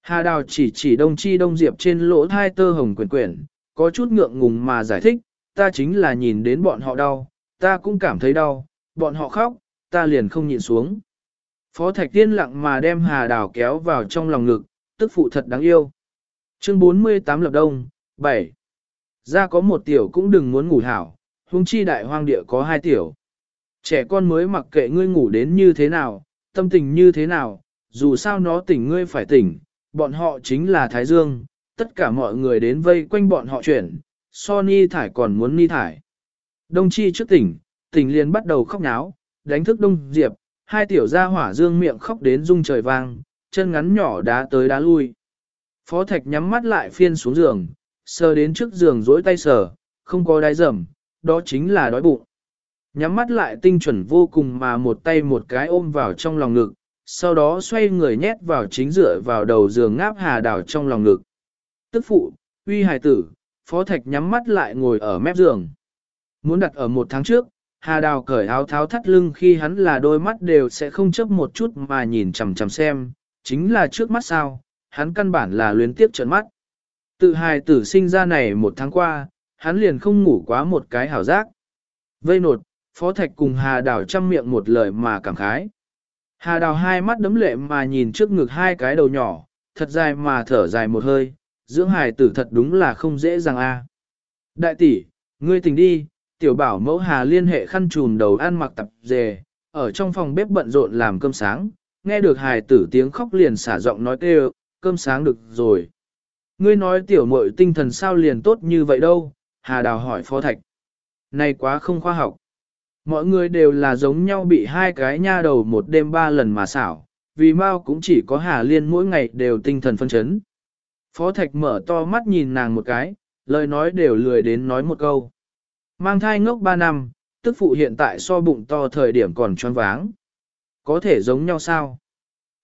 S1: Hà đào chỉ chỉ đông chi đông diệp trên lỗ thai tơ hồng quyển quyển, có chút ngượng ngùng mà giải thích, ta chính là nhìn đến bọn họ đau, ta cũng cảm thấy đau, bọn họ khóc, ta liền không nhịn xuống. Phó thạch tiên lặng mà đem hà đào kéo vào trong lòng ngực, tức phụ thật đáng yêu. Chương 48 lập đông, 7. Ra có một tiểu cũng đừng muốn ngủ hảo, huống chi đại hoang địa có hai tiểu. Trẻ con mới mặc kệ ngươi ngủ đến như thế nào, tâm tình như thế nào, dù sao nó tỉnh ngươi phải tỉnh, bọn họ chính là Thái Dương, tất cả mọi người đến vây quanh bọn họ chuyển, so ni thải còn muốn ni thải. Đông chi trước tỉnh, tỉnh liền bắt đầu khóc náo, đánh thức đông diệp, hai tiểu gia hỏa dương miệng khóc đến rung trời vang, chân ngắn nhỏ đá tới đá lui. Phó Thạch nhắm mắt lại phiên xuống giường, sờ đến trước giường dối tay sờ, không có đái dầm, đó chính là đói bụng. Nhắm mắt lại tinh chuẩn vô cùng mà một tay một cái ôm vào trong lòng ngực, sau đó xoay người nhét vào chính dựa vào đầu giường ngáp hà đảo trong lòng ngực. Tức phụ, uy hài tử, Phó Thạch nhắm mắt lại ngồi ở mép giường. Muốn đặt ở một tháng trước, Hà Đào cởi áo tháo thắt lưng khi hắn là đôi mắt đều sẽ không chấp một chút mà nhìn chằm chằm xem, chính là trước mắt sao, hắn căn bản là luyến tiếp trợn mắt. Tự hài tử sinh ra này một tháng qua, hắn liền không ngủ quá một cái hảo giác. Vây nột, Phó Thạch cùng Hà Đào chăm miệng một lời mà cảm khái. Hà Đào hai mắt đấm lệ mà nhìn trước ngực hai cái đầu nhỏ, thật dài mà thở dài một hơi, dưỡng hài tử thật đúng là không dễ dàng a. Đại tỷ, ngươi tỉnh đi, tiểu bảo mẫu Hà liên hệ khăn trùm đầu ăn mặc tập dề, ở trong phòng bếp bận rộn làm cơm sáng, nghe được hài tử tiếng khóc liền xả giọng nói kêu, cơm sáng được rồi. Ngươi nói tiểu muội tinh thần sao liền tốt như vậy đâu, Hà Đào hỏi Phó Thạch. Này quá không khoa học. Mọi người đều là giống nhau bị hai cái nha đầu một đêm ba lần mà xảo, vì mau cũng chỉ có Hà Liên mỗi ngày đều tinh thần phân chấn. Phó Thạch mở to mắt nhìn nàng một cái, lời nói đều lười đến nói một câu. Mang thai ngốc ba năm, tức phụ hiện tại so bụng to thời điểm còn tròn váng. Có thể giống nhau sao?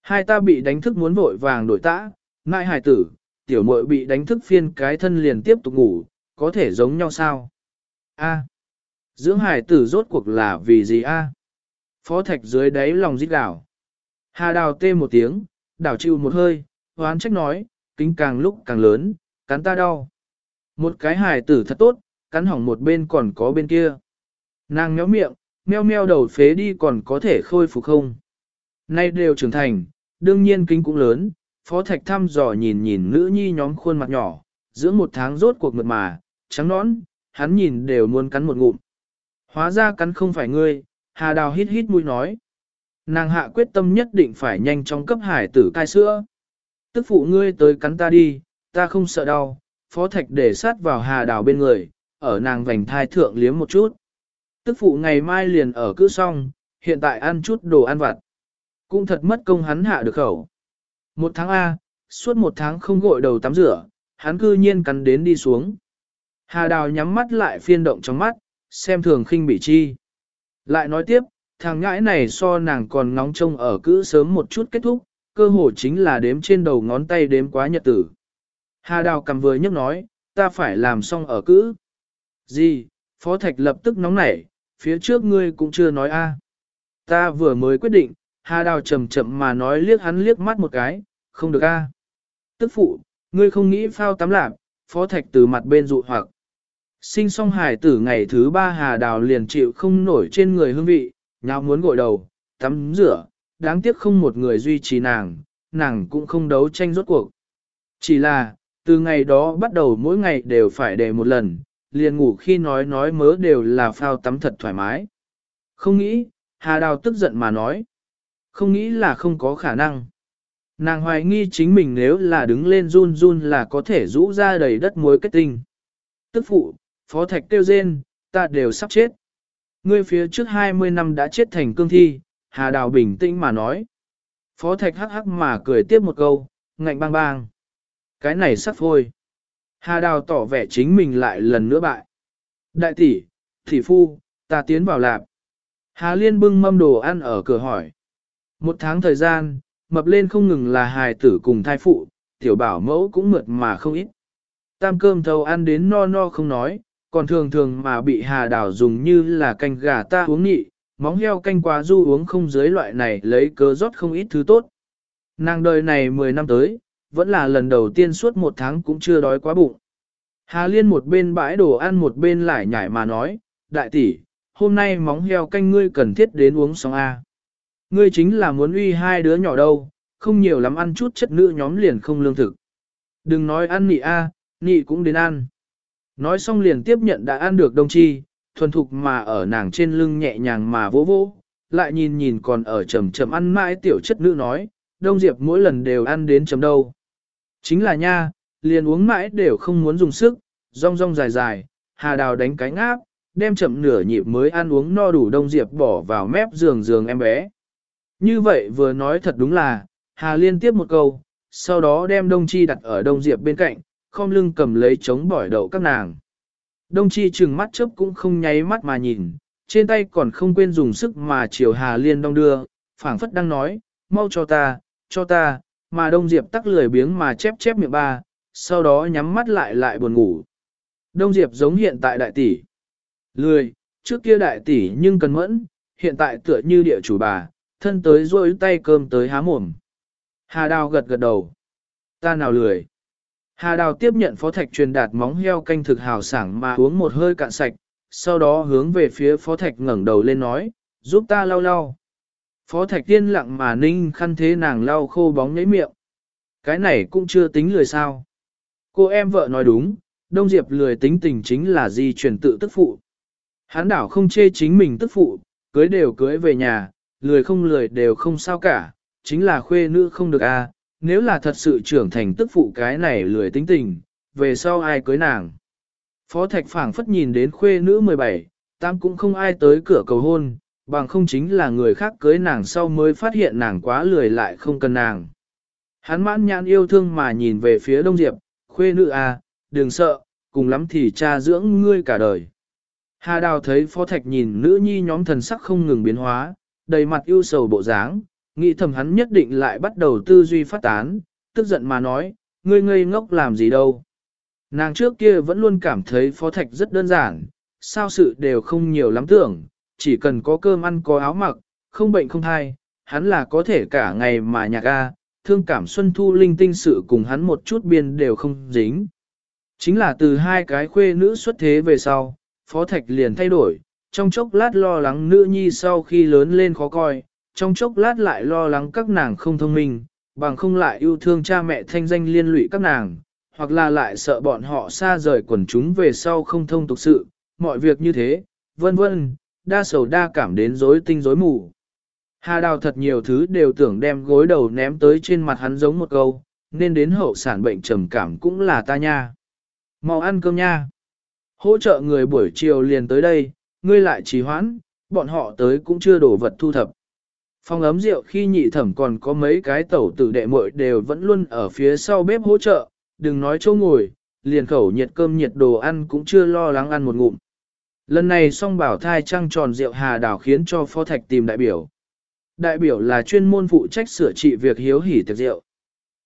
S1: Hai ta bị đánh thức muốn vội vàng đổi tã, ngại hài tử, tiểu muội bị đánh thức phiên cái thân liền tiếp tục ngủ, có thể giống nhau sao? A. Dưỡng hài tử rốt cuộc là vì gì a? Phó thạch dưới đáy lòng rít đảo. Hà đào tê một tiếng, đảo chịu một hơi, hoán trách nói, kính càng lúc càng lớn, cắn ta đau. Một cái hài tử thật tốt, cắn hỏng một bên còn có bên kia. Nàng nhó miệng, meo meo đầu phế đi còn có thể khôi phục không? Nay đều trưởng thành, đương nhiên kính cũng lớn, phó thạch thăm dò nhìn nhìn nữ nhi nhóm khuôn mặt nhỏ, giữa một tháng rốt cuộc mượt mà, trắng nõn, hắn nhìn đều muốn cắn một ngụm. Hóa ra cắn không phải ngươi, hà đào hít hít mũi nói. Nàng hạ quyết tâm nhất định phải nhanh chóng cấp hải tử cai sữa. Tức phụ ngươi tới cắn ta đi, ta không sợ đau, phó thạch để sát vào hà đào bên người, ở nàng vành thai thượng liếm một chút. Tức phụ ngày mai liền ở cứ xong, hiện tại ăn chút đồ ăn vặt. Cũng thật mất công hắn hạ được khẩu. Một tháng A, suốt một tháng không gội đầu tắm rửa, hắn cư nhiên cắn đến đi xuống. Hà đào nhắm mắt lại phiên động trong mắt, xem thường khinh bị chi. Lại nói tiếp, thằng ngãi này so nàng còn nóng trông ở cữ sớm một chút kết thúc, cơ hồ chính là đếm trên đầu ngón tay đếm quá nhật tử. Hà đào cầm vừa nhấc nói, ta phải làm xong ở cữ. Gì, Phó Thạch lập tức nóng nảy, phía trước ngươi cũng chưa nói a. Ta vừa mới quyết định, Hà đào chậm chậm mà nói liếc hắn liếc mắt một cái, không được a. Tức phụ, ngươi không nghĩ phao tắm lạp, Phó Thạch từ mặt bên dụ hoặc. Sinh xong hải tử ngày thứ ba Hà đào liền chịu không nổi trên người hương vị, nhau muốn gội đầu, tắm rửa, đáng tiếc không một người duy trì nàng, nàng cũng không đấu tranh rốt cuộc. Chỉ là, từ ngày đó bắt đầu mỗi ngày đều phải để một lần, liền ngủ khi nói nói mớ đều là phao tắm thật thoải mái. Không nghĩ, Hà Đào tức giận mà nói. Không nghĩ là không có khả năng. Nàng hoài nghi chính mình nếu là đứng lên run run là có thể rũ ra đầy đất muối kết tinh. Tức phụ, phó thạch tiêu rên, ta đều sắp chết. Ngươi phía trước 20 năm đã chết thành cương thi, Hà Đào bình tĩnh mà nói. Phó Thạch hắc hắc mà cười tiếp một câu, ngạnh bang bang. Cái này sắp thôi. Hà Đào tỏ vẻ chính mình lại lần nữa bại. Đại tỷ, tỷ phu, ta tiến vào lạp. Hà Liên bưng mâm đồ ăn ở cửa hỏi. Một tháng thời gian, mập lên không ngừng là hài tử cùng thai phụ, tiểu bảo mẫu cũng mượt mà không ít. Tam cơm thầu ăn đến no no không nói, còn thường thường mà bị hà Đào dùng như là canh gà ta uống nhị, móng heo canh quá du uống không dưới loại này lấy cớ rót không ít thứ tốt. Nàng đời này 10 năm tới, vẫn là lần đầu tiên suốt một tháng cũng chưa đói quá bụng. Hà Liên một bên bãi đồ ăn một bên lại nhảy mà nói, đại tỷ, hôm nay móng heo canh ngươi cần thiết đến uống xong A. Ngươi chính là muốn uy hai đứa nhỏ đâu, không nhiều lắm ăn chút chất nữ nhóm liền không lương thực. Đừng nói ăn nị A, nị cũng đến ăn. Nói xong liền tiếp nhận đã ăn được đông chi, thuần thục mà ở nàng trên lưng nhẹ nhàng mà vỗ vỗ, lại nhìn nhìn còn ở chầm chầm ăn mãi tiểu chất nữ nói, đông diệp mỗi lần đều ăn đến chấm đâu. Chính là nha, liền uống mãi đều không muốn dùng sức, rong rong dài dài, hà đào đánh cánh áp, đem chậm nửa nhịp mới ăn uống no đủ đông diệp bỏ vào mép giường giường em bé. Như vậy vừa nói thật đúng là, hà liên tiếp một câu, sau đó đem đông chi đặt ở đông diệp bên cạnh, khom lưng cầm lấy chống bỏi đậu các nàng. Đông chi chừng mắt chớp cũng không nháy mắt mà nhìn, trên tay còn không quên dùng sức mà chiều Hà Liên đông đưa, phảng phất đang nói, mau cho ta, cho ta, mà Đông Diệp tắc lười biếng mà chép chép miệng ba, sau đó nhắm mắt lại lại buồn ngủ. Đông Diệp giống hiện tại đại tỷ. Lười, trước kia đại tỷ nhưng cần mẫn, hiện tại tựa như địa chủ bà, thân tới rôi tay cơm tới há mồm. Hà Đào gật gật đầu. Ta nào lười. Hà Đào tiếp nhận phó thạch truyền đạt móng heo canh thực hào sảng mà uống một hơi cạn sạch, sau đó hướng về phía phó thạch ngẩng đầu lên nói, giúp ta lau lau. Phó thạch tiên lặng mà ninh khăn thế nàng lau khô bóng nhấy miệng. Cái này cũng chưa tính lười sao. Cô em vợ nói đúng, Đông Diệp lười tính tình chính là di truyền tự tức phụ. Hán đảo không chê chính mình tức phụ, cưới đều cưới về nhà, lười không lười đều không sao cả, chính là khuê nữ không được a à, nếu là thật sự trưởng thành tức phụ cái này lười tính tình, về sau ai cưới nàng. Phó Thạch phảng phất nhìn đến khuê nữ 17, tam cũng không ai tới cửa cầu hôn, bằng không chính là người khác cưới nàng sau mới phát hiện nàng quá lười lại không cần nàng. Hắn mãn nhãn yêu thương mà nhìn về phía Đông Diệp, khuê nữ à, đừng sợ, cùng lắm thì cha dưỡng ngươi cả đời. Hà Đào thấy Phó Thạch nhìn nữ nhi nhóm thần sắc không ngừng biến hóa, đầy mặt yêu sầu bộ dáng, nghĩ thầm hắn nhất định lại bắt đầu tư duy phát tán, tức giận mà nói, ngươi ngây ngốc làm gì đâu. Nàng trước kia vẫn luôn cảm thấy phó thạch rất đơn giản, sao sự đều không nhiều lắm tưởng, chỉ cần có cơm ăn có áo mặc, không bệnh không thai, hắn là có thể cả ngày mà nhạc a, thương cảm xuân thu linh tinh sự cùng hắn một chút biên đều không dính. Chính là từ hai cái khuê nữ xuất thế về sau, phó thạch liền thay đổi, trong chốc lát lo lắng nữ nhi sau khi lớn lên khó coi, trong chốc lát lại lo lắng các nàng không thông minh, bằng không lại yêu thương cha mẹ thanh danh liên lụy các nàng, hoặc là lại sợ bọn họ xa rời quần chúng về sau không thông tục sự, mọi việc như thế, vân vân, đa sầu đa cảm đến rối tinh rối mù. Hà đào thật nhiều thứ đều tưởng đem gối đầu ném tới trên mặt hắn giống một câu, nên đến hậu sản bệnh trầm cảm cũng là ta nha. Mau ăn cơm nha. Hỗ trợ người buổi chiều liền tới đây, ngươi lại trì hoãn, bọn họ tới cũng chưa đổ vật thu thập. Phòng ấm rượu khi nhị thẩm còn có mấy cái tẩu tử đệ muội đều vẫn luôn ở phía sau bếp hỗ trợ, đừng nói chỗ ngồi, liền khẩu nhiệt cơm nhiệt đồ ăn cũng chưa lo lắng ăn một ngụm. Lần này song bảo thai trăng tròn rượu hà đảo khiến cho phó thạch tìm đại biểu. Đại biểu là chuyên môn phụ trách sửa trị việc hiếu hỉ tiệc rượu.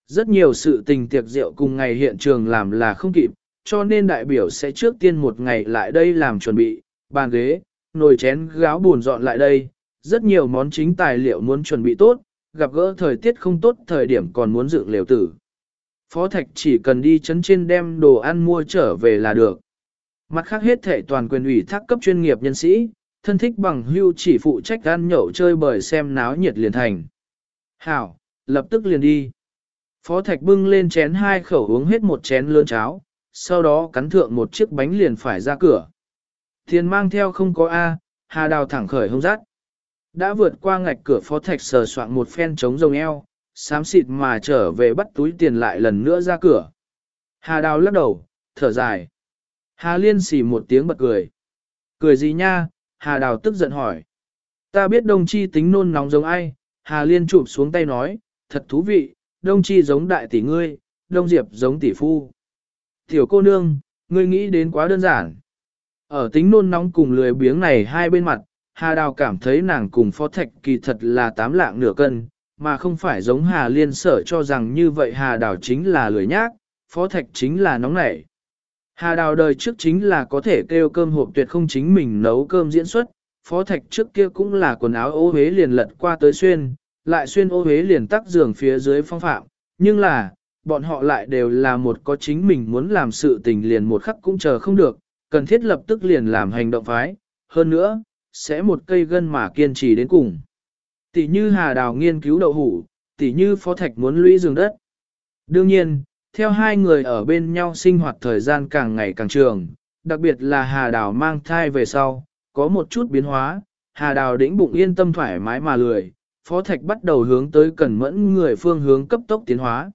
S1: Rất nhiều sự tình tiệc rượu cùng ngày hiện trường làm là không kịp, cho nên đại biểu sẽ trước tiên một ngày lại đây làm chuẩn bị, bàn ghế, nồi chén gáo buồn dọn lại đây, rất nhiều món chính tài liệu muốn chuẩn bị tốt, gặp gỡ thời tiết không tốt thời điểm còn muốn dựng lều tử. Phó Thạch chỉ cần đi chấn trên đem đồ ăn mua trở về là được. Mặt khác hết thể toàn quyền ủy thác cấp chuyên nghiệp nhân sĩ, thân thích bằng hưu chỉ phụ trách ăn nhậu chơi bời xem náo nhiệt liền thành. Hảo, lập tức liền đi. Phó Thạch bưng lên chén hai khẩu uống hết một chén lớn cháo, sau đó cắn thượng một chiếc bánh liền phải ra cửa. Thiên mang theo không có A, Hà Đào thẳng khởi hông rát. Đã vượt qua ngạch cửa Phó Thạch sờ soạn một phen trống rồng eo, xám xịt mà trở về bắt túi tiền lại lần nữa ra cửa. Hà Đào lắc đầu, thở dài. Hà Liên xì một tiếng bật cười. Cười gì nha, Hà Đào tức giận hỏi. Ta biết đồng chi tính nôn nóng giống ai, Hà Liên chụp xuống tay nói, thật thú vị, đông chi giống đại tỷ ngươi, đông diệp giống tỷ phu. Tiểu cô nương, ngươi nghĩ đến quá đơn giản. Ở tính nôn nóng cùng lười biếng này hai bên mặt, Hà Đào cảm thấy nàng cùng Phó Thạch kỳ thật là tám lạng nửa cân, mà không phải giống Hà Liên sở cho rằng như vậy Hà Đào chính là lười nhác, Phó Thạch chính là nóng nảy. Hà Đào đời trước chính là có thể kêu cơm hộp tuyệt không chính mình nấu cơm diễn xuất, Phó Thạch trước kia cũng là quần áo ô hế liền lật qua tới xuyên, lại xuyên ô hế liền tắc giường phía dưới phong phạm, nhưng là, bọn họ lại đều là một có chính mình muốn làm sự tình liền một khắc cũng chờ không được, cần thiết lập tức liền làm hành động phái, hơn nữa, sẽ một cây gân mà kiên trì đến cùng. Tỷ như Hà Đào nghiên cứu đậu hủ, tỷ như Phó Thạch muốn lũy giường đất. Đương nhiên, theo hai người ở bên nhau sinh hoạt thời gian càng ngày càng trường, đặc biệt là Hà Đào mang thai về sau, có một chút biến hóa, Hà Đào đĩnh bụng yên tâm thoải mái mà lười, Phó Thạch bắt đầu hướng tới cẩn mẫn người phương hướng cấp tốc tiến hóa.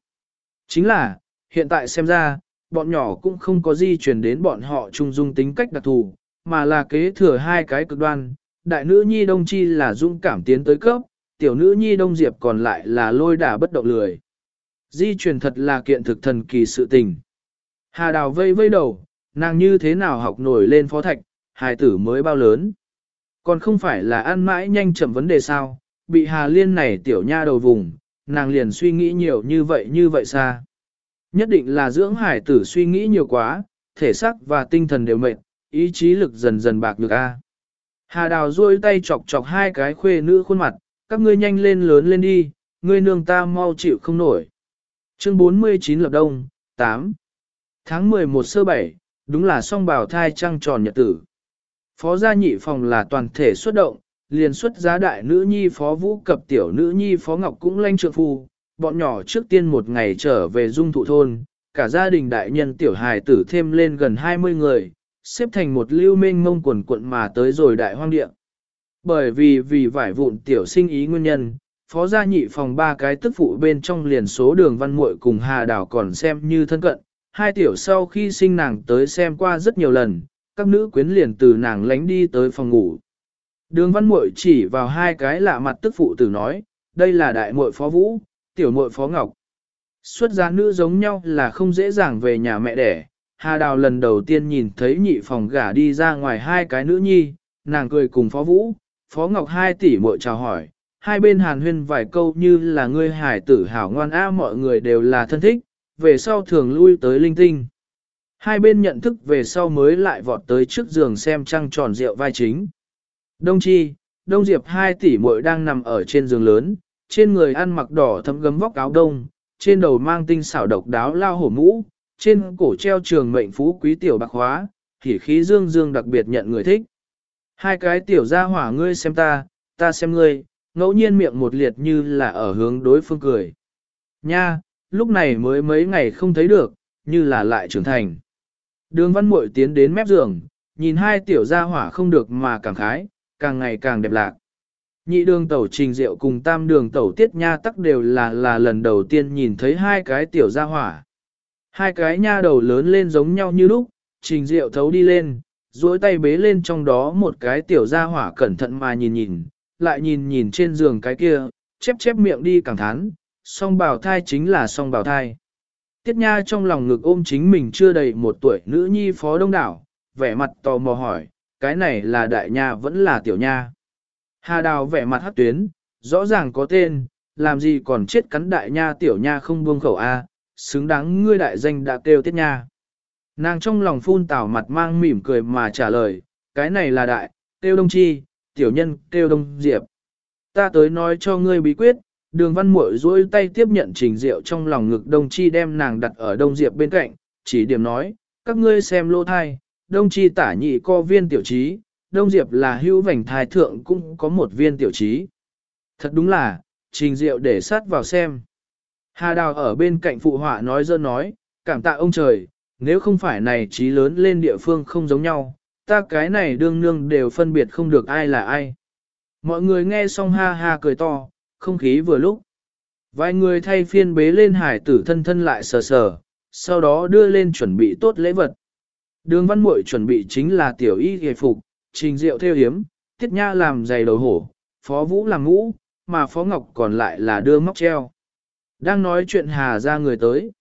S1: Chính là, hiện tại xem ra, bọn nhỏ cũng không có di chuyển đến bọn họ trung dung tính cách đặc thù, mà là kế thừa hai cái cực đoan, đại nữ nhi đông chi là dung cảm tiến tới cấp, tiểu nữ nhi đông diệp còn lại là lôi đả bất động lười. Di truyền thật là kiện thực thần kỳ sự tình. Hà đào vây vây đầu, nàng như thế nào học nổi lên phó thạch, hài tử mới bao lớn. Còn không phải là ăn mãi nhanh chậm vấn đề sao, bị Hà Liên này tiểu nha đầu vùng, nàng liền suy nghĩ nhiều như vậy như vậy xa. Nhất định là dưỡng hải tử suy nghĩ nhiều quá, thể xác và tinh thần đều mệt, ý chí lực dần dần bạc được a. Hà Đào duỗi tay chọc chọc hai cái khuê nữ khuôn mặt, các ngươi nhanh lên lớn lên đi, ngươi nương ta mau chịu không nổi. Chương 49 lập đông, 8. Tháng 11 sơ 7, đúng là song bào thai trăng tròn nhật tử. Phó gia nhị phòng là toàn thể xuất động, liền xuất giá đại nữ nhi phó vũ cập tiểu nữ nhi phó ngọc cũng lanh trượng phu, bọn nhỏ trước tiên một ngày trở về dung thụ thôn, cả gia đình đại nhân tiểu hài tử thêm lên gần 20 người, xếp thành một lưu mênh mông quần quận mà tới rồi đại hoang địa. Bởi vì vì vải vụn tiểu sinh ý nguyên nhân, phó gia nhị phòng ba cái tức phụ bên trong liền số đường văn muội cùng hà đảo còn xem như thân cận, hai tiểu sau khi sinh nàng tới xem qua rất nhiều lần, các nữ quyến liền từ nàng lánh đi tới phòng ngủ. Đường văn muội chỉ vào hai cái lạ mặt tức phụ tử nói, đây là đại muội phó vũ, tiểu muội phó ngọc. Xuất gia nữ giống nhau là không dễ dàng về nhà mẹ đẻ. Hà Đào lần đầu tiên nhìn thấy nhị phòng gả đi ra ngoài hai cái nữ nhi, nàng cười cùng phó vũ, phó ngọc hai tỷ muội chào hỏi. Hai bên hàn huyên vài câu như là ngươi hải tử hảo ngoan a mọi người đều là thân thích, về sau thường lui tới linh tinh. Hai bên nhận thức về sau mới lại vọt tới trước giường xem trăng tròn rượu vai chính. Đông Chi, Đông Diệp hai tỷ muội đang nằm ở trên giường lớn, trên người ăn mặc đỏ thấm gấm vóc áo đông, trên đầu mang tinh xảo độc đáo lao hổ mũ, trên cổ treo trường mệnh phú quý tiểu bạc hóa, thì khí dương dương đặc biệt nhận người thích. Hai cái tiểu gia hỏa ngươi xem ta, ta xem ngươi, ngẫu nhiên miệng một liệt như là ở hướng đối phương cười. Nha, lúc này mới mấy ngày không thấy được, như là lại trưởng thành. Đường văn muội tiến đến mép giường, nhìn hai tiểu gia hỏa không được mà cảm khái, càng ngày càng đẹp lạc. Nhị đường tẩu trình diệu cùng tam đường tẩu tiết nha tắc đều là là lần đầu tiên nhìn thấy hai cái tiểu gia hỏa. Hai cái nha đầu lớn lên giống nhau như lúc, trình diệu thấu đi lên, duỗi tay bế lên trong đó một cái tiểu gia hỏa cẩn thận mà nhìn nhìn, lại nhìn nhìn trên giường cái kia, chép chép miệng đi cảm thán, song bào thai chính là song bào thai. Tiết Nha trong lòng ngực ôm chính mình chưa đầy một tuổi nữ nhi phó đông đảo, vẻ mặt tò mò hỏi, cái này là đại nha vẫn là tiểu nha. Hà đào vẻ mặt hát tuyến, rõ ràng có tên, làm gì còn chết cắn đại nha tiểu nha không buông khẩu A, xứng đáng ngươi đại danh đã kêu tiết nha. Nàng trong lòng phun tảo mặt mang mỉm cười mà trả lời, cái này là đại, kêu đông chi, tiểu nhân kêu đông diệp. Ta tới nói cho ngươi bí quyết, đường văn muội duỗi tay tiếp nhận trình rượu trong lòng ngực đông chi đem nàng đặt ở đông diệp bên cạnh, chỉ điểm nói, các ngươi xem lô thai, đông chi tả nhị co viên tiểu trí, đông diệp là hữu vành thai thượng cũng có một viên tiểu trí. Thật đúng là, trình rượu để sát vào xem. Hà đào ở bên cạnh phụ họa nói dơ nói, cảm tạ ông trời, nếu không phải này trí lớn lên địa phương không giống nhau, ta cái này đương nương đều phân biệt không được ai là ai. Mọi người nghe xong ha ha cười to, không khí vừa lúc. Vài người thay phiên bế lên hải tử thân thân lại sờ sờ, sau đó đưa lên chuẩn bị tốt lễ vật. Đường văn muội chuẩn bị chính là tiểu y ghề phục, trình rượu theo hiếm, tiết nha làm giày đầu hổ, phó vũ làm ngũ, mà phó ngọc còn lại là đưa móc treo. Đang nói chuyện hà ra người tới.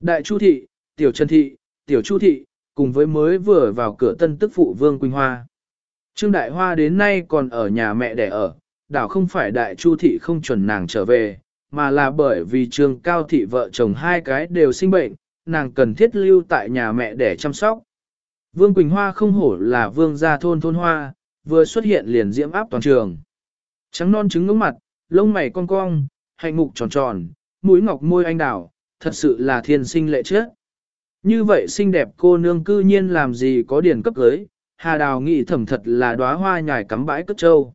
S1: Đại chu thị, tiểu trần thị, tiểu chu thị, cùng với mới vừa vào cửa tân tức phụ vương Quỳnh Hoa. Trương Đại Hoa đến nay còn ở nhà mẹ đẻ ở, đảo không phải đại chu thị không chuẩn nàng trở về, mà là bởi vì trương cao thị vợ chồng hai cái đều sinh bệnh, nàng cần thiết lưu tại nhà mẹ để chăm sóc. Vương Quỳnh Hoa không hổ là vương gia thôn thôn hoa, vừa xuất hiện liền diễm áp toàn trường. Trắng non trứng ngưỡng mặt, lông mày cong cong, hạnh ngục tròn tròn, mũi ngọc môi anh đào, thật sự là thiên sinh lệ chết. Như vậy xinh đẹp cô nương cư nhiên làm gì có điển cấp cưới, hà đào nghĩ thẩm thật là đóa hoa nhài cắm bãi cất trâu.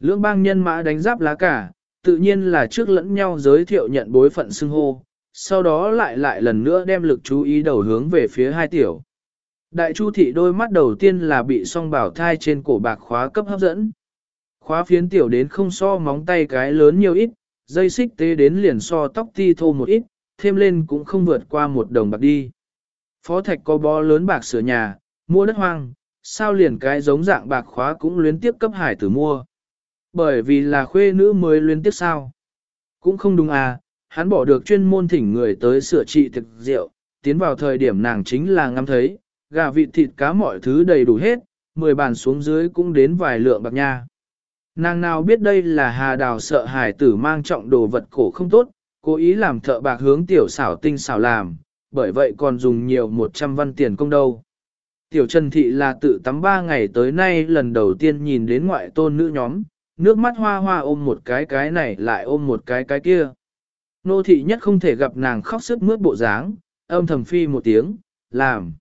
S1: Lưỡng bang nhân mã đánh giáp lá cả, tự nhiên là trước lẫn nhau giới thiệu nhận bối phận xưng hô, sau đó lại lại lần nữa đem lực chú ý đầu hướng về phía hai tiểu. Đại chu thị đôi mắt đầu tiên là bị song bảo thai trên cổ bạc khóa cấp hấp dẫn. Khóa phiến tiểu đến không so móng tay cái lớn nhiều ít, dây xích tế đến liền so tóc ti thô một ít, thêm lên cũng không vượt qua một đồng bạc đi. Phó thạch có bó lớn bạc sửa nhà, mua đất hoang, sao liền cái giống dạng bạc khóa cũng luyến tiếp cấp hải tử mua. Bởi vì là khuê nữ mới luyến tiếp sao. Cũng không đúng à, hắn bỏ được chuyên môn thỉnh người tới sửa trị thực rượu, tiến vào thời điểm nàng chính là ngắm thấy, gà vịt thịt cá mọi thứ đầy đủ hết, mười bàn xuống dưới cũng đến vài lượng bạc nha. Nàng nào biết đây là hà đào sợ hải tử mang trọng đồ vật cổ không tốt, cố ý làm thợ bạc hướng tiểu xảo tinh xảo làm, bởi vậy còn dùng nhiều 100 văn tiền công đâu. Tiểu Trần Thị là tự tắm ba ngày tới nay lần đầu tiên nhìn đến ngoại tôn nữ nhóm, nước mắt hoa hoa ôm một cái cái này lại ôm một cái cái kia. Nô thị nhất không thể gặp nàng khóc sức mướt bộ dáng, âm thầm phi một tiếng, làm.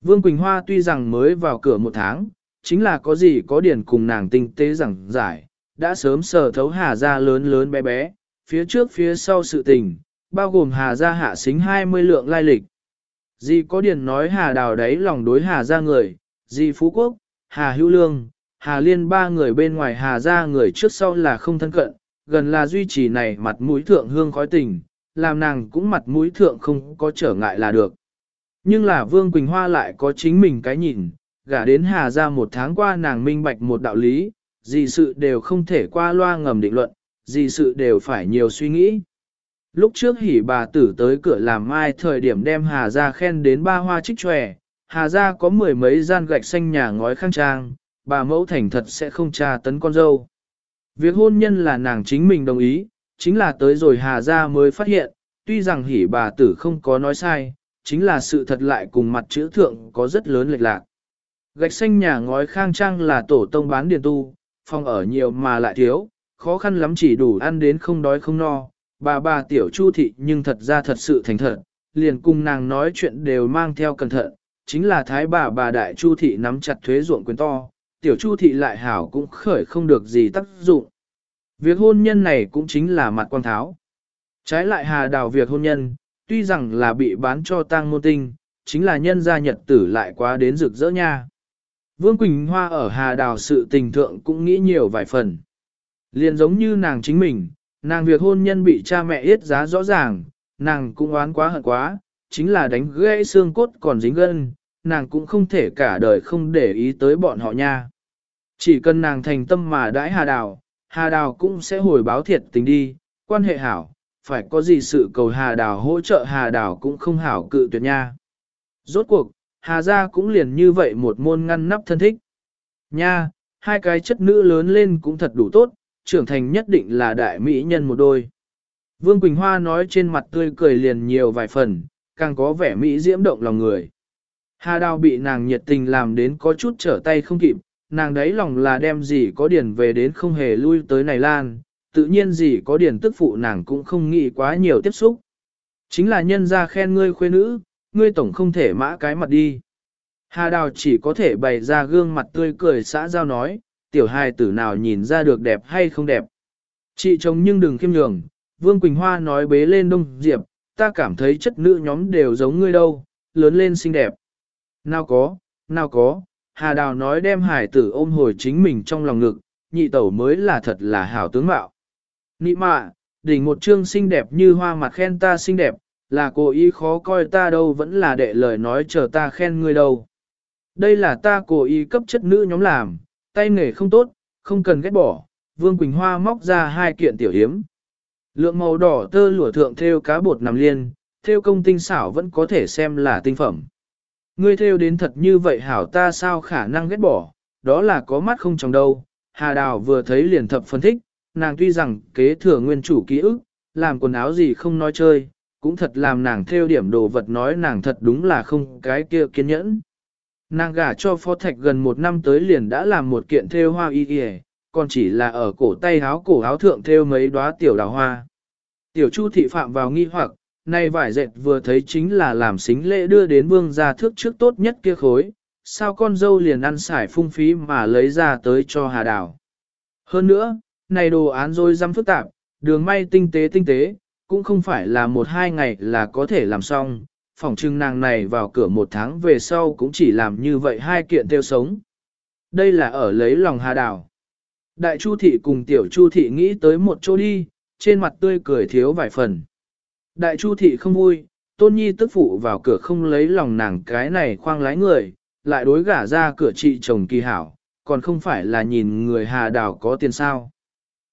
S1: Vương Quỳnh Hoa tuy rằng mới vào cửa một tháng, chính là có gì có điển cùng nàng tinh tế rằng giải, đã sớm sở thấu hà ra lớn lớn bé bé, phía trước phía sau sự tình, bao gồm hà ra hạ xính 20 lượng lai lịch. Dì có điển nói hà đào đấy lòng đối hà ra người, dì Phú Quốc, hà hữu lương, hà liên ba người bên ngoài hà ra người trước sau là không thân cận, gần là duy trì này mặt mũi thượng hương khói tình, làm nàng cũng mặt mũi thượng không có trở ngại là được. Nhưng là Vương Quỳnh Hoa lại có chính mình cái nhìn, gả đến Hà ra một tháng qua nàng minh bạch một đạo lý, gì sự đều không thể qua loa ngầm định luận, gì sự đều phải nhiều suy nghĩ. Lúc trước hỉ bà tử tới cửa làm mai thời điểm đem Hà ra khen đến ba hoa trích tròe, Hà ra có mười mấy gian gạch xanh nhà ngói khang trang, bà mẫu thành thật sẽ không tra tấn con dâu. Việc hôn nhân là nàng chính mình đồng ý, chính là tới rồi Hà ra mới phát hiện, tuy rằng hỉ bà tử không có nói sai, chính là sự thật lại cùng mặt chữ thượng có rất lớn lệch lạc. Gạch xanh nhà ngói khang trang là tổ tông bán điền tu, phòng ở nhiều mà lại thiếu, khó khăn lắm chỉ đủ ăn đến không đói không no. Bà bà tiểu chu thị nhưng thật ra thật sự thành thật, liền cùng nàng nói chuyện đều mang theo cẩn thận, chính là thái bà bà đại chu thị nắm chặt thuế ruộng quyền to, tiểu chu thị lại hảo cũng khởi không được gì tác dụng. Việc hôn nhân này cũng chính là mặt quan tháo. Trái lại hà đào việc hôn nhân, tuy rằng là bị bán cho tang môn tinh, chính là nhân gia nhật tử lại quá đến rực rỡ nha. Vương Quỳnh Hoa ở hà đào sự tình thượng cũng nghĩ nhiều vài phần. Liền giống như nàng chính mình, nàng việc hôn nhân bị cha mẹ yết giá rõ ràng, nàng cũng oán quá hận quá, chính là đánh gãy xương cốt còn dính gân, nàng cũng không thể cả đời không để ý tới bọn họ nha. Chỉ cần nàng thành tâm mà đãi Hà Đào, Hà Đào cũng sẽ hồi báo thiệt tình đi, quan hệ hảo, phải có gì sự cầu Hà Đào hỗ trợ Hà Đào cũng không hảo cự tuyệt nha. Rốt cuộc, Hà gia cũng liền như vậy một môn ngăn nắp thân thích. Nha, hai cái chất nữ lớn lên cũng thật đủ tốt, trưởng thành nhất định là đại mỹ nhân một đôi. Vương Quỳnh Hoa nói trên mặt tươi cười liền nhiều vài phần, càng có vẻ mỹ diễm động lòng người. Hà Đào bị nàng nhiệt tình làm đến có chút trở tay không kịp, nàng đấy lòng là đem gì có điển về đến không hề lui tới này lan, tự nhiên gì có điển tức phụ nàng cũng không nghĩ quá nhiều tiếp xúc. Chính là nhân ra khen ngươi khuê nữ, ngươi tổng không thể mã cái mặt đi. Hà Đào chỉ có thể bày ra gương mặt tươi cười xã giao nói, tiểu hài tử nào nhìn ra được đẹp hay không đẹp. Chị chồng nhưng đừng khiêm nhường, Vương Quỳnh Hoa nói bế lên đông diệp, ta cảm thấy chất nữ nhóm đều giống ngươi đâu, lớn lên xinh đẹp. Nào có, nào có, Hà Đào nói đem hải tử ôm hồi chính mình trong lòng ngực, nhị tẩu mới là thật là hảo tướng mạo. Nị mạ, đỉnh một chương xinh đẹp như hoa mặt khen ta xinh đẹp, là cố ý khó coi ta đâu vẫn là đệ lời nói chờ ta khen ngươi đâu. Đây là ta cố ý cấp chất nữ nhóm làm, tay nghề không tốt, không cần ghét bỏ. Vương Quỳnh Hoa móc ra hai kiện tiểu hiếm. Lượng màu đỏ tơ lụa thượng theo cá bột nằm liên, theo công tinh xảo vẫn có thể xem là tinh phẩm. Ngươi theo đến thật như vậy hảo ta sao khả năng ghét bỏ, đó là có mắt không trong đâu. Hà Đào vừa thấy liền thập phân thích, nàng tuy rằng kế thừa nguyên chủ ký ức, làm quần áo gì không nói chơi, cũng thật làm nàng theo điểm đồ vật nói nàng thật đúng là không cái kia kiên nhẫn. Nàng gả cho phó thạch gần một năm tới liền đã làm một kiện theo hoa y y, còn chỉ là ở cổ tay áo cổ áo thượng theo mấy đóa tiểu đào hoa. Tiểu chu thị phạm vào nghi hoặc, nay vải dệt vừa thấy chính là làm xính lễ đưa đến vương gia thước trước tốt nhất kia khối, sao con dâu liền ăn xài phung phí mà lấy ra tới cho hà đào. Hơn nữa, này đồ án rồi răm phức tạp, đường may tinh tế tinh tế, cũng không phải là một hai ngày là có thể làm xong, phòng trưng nàng này vào cửa một tháng về sau cũng chỉ làm như vậy hai kiện tiêu sống. Đây là ở lấy lòng hà đảo. Đại Chu thị cùng tiểu Chu thị nghĩ tới một chỗ đi, trên mặt tươi cười thiếu vài phần. Đại Chu thị không vui, Tôn Nhi tức phụ vào cửa không lấy lòng nàng cái này khoang lái người, lại đối gả ra cửa chị chồng kỳ hảo, còn không phải là nhìn người hà đảo có tiền sao.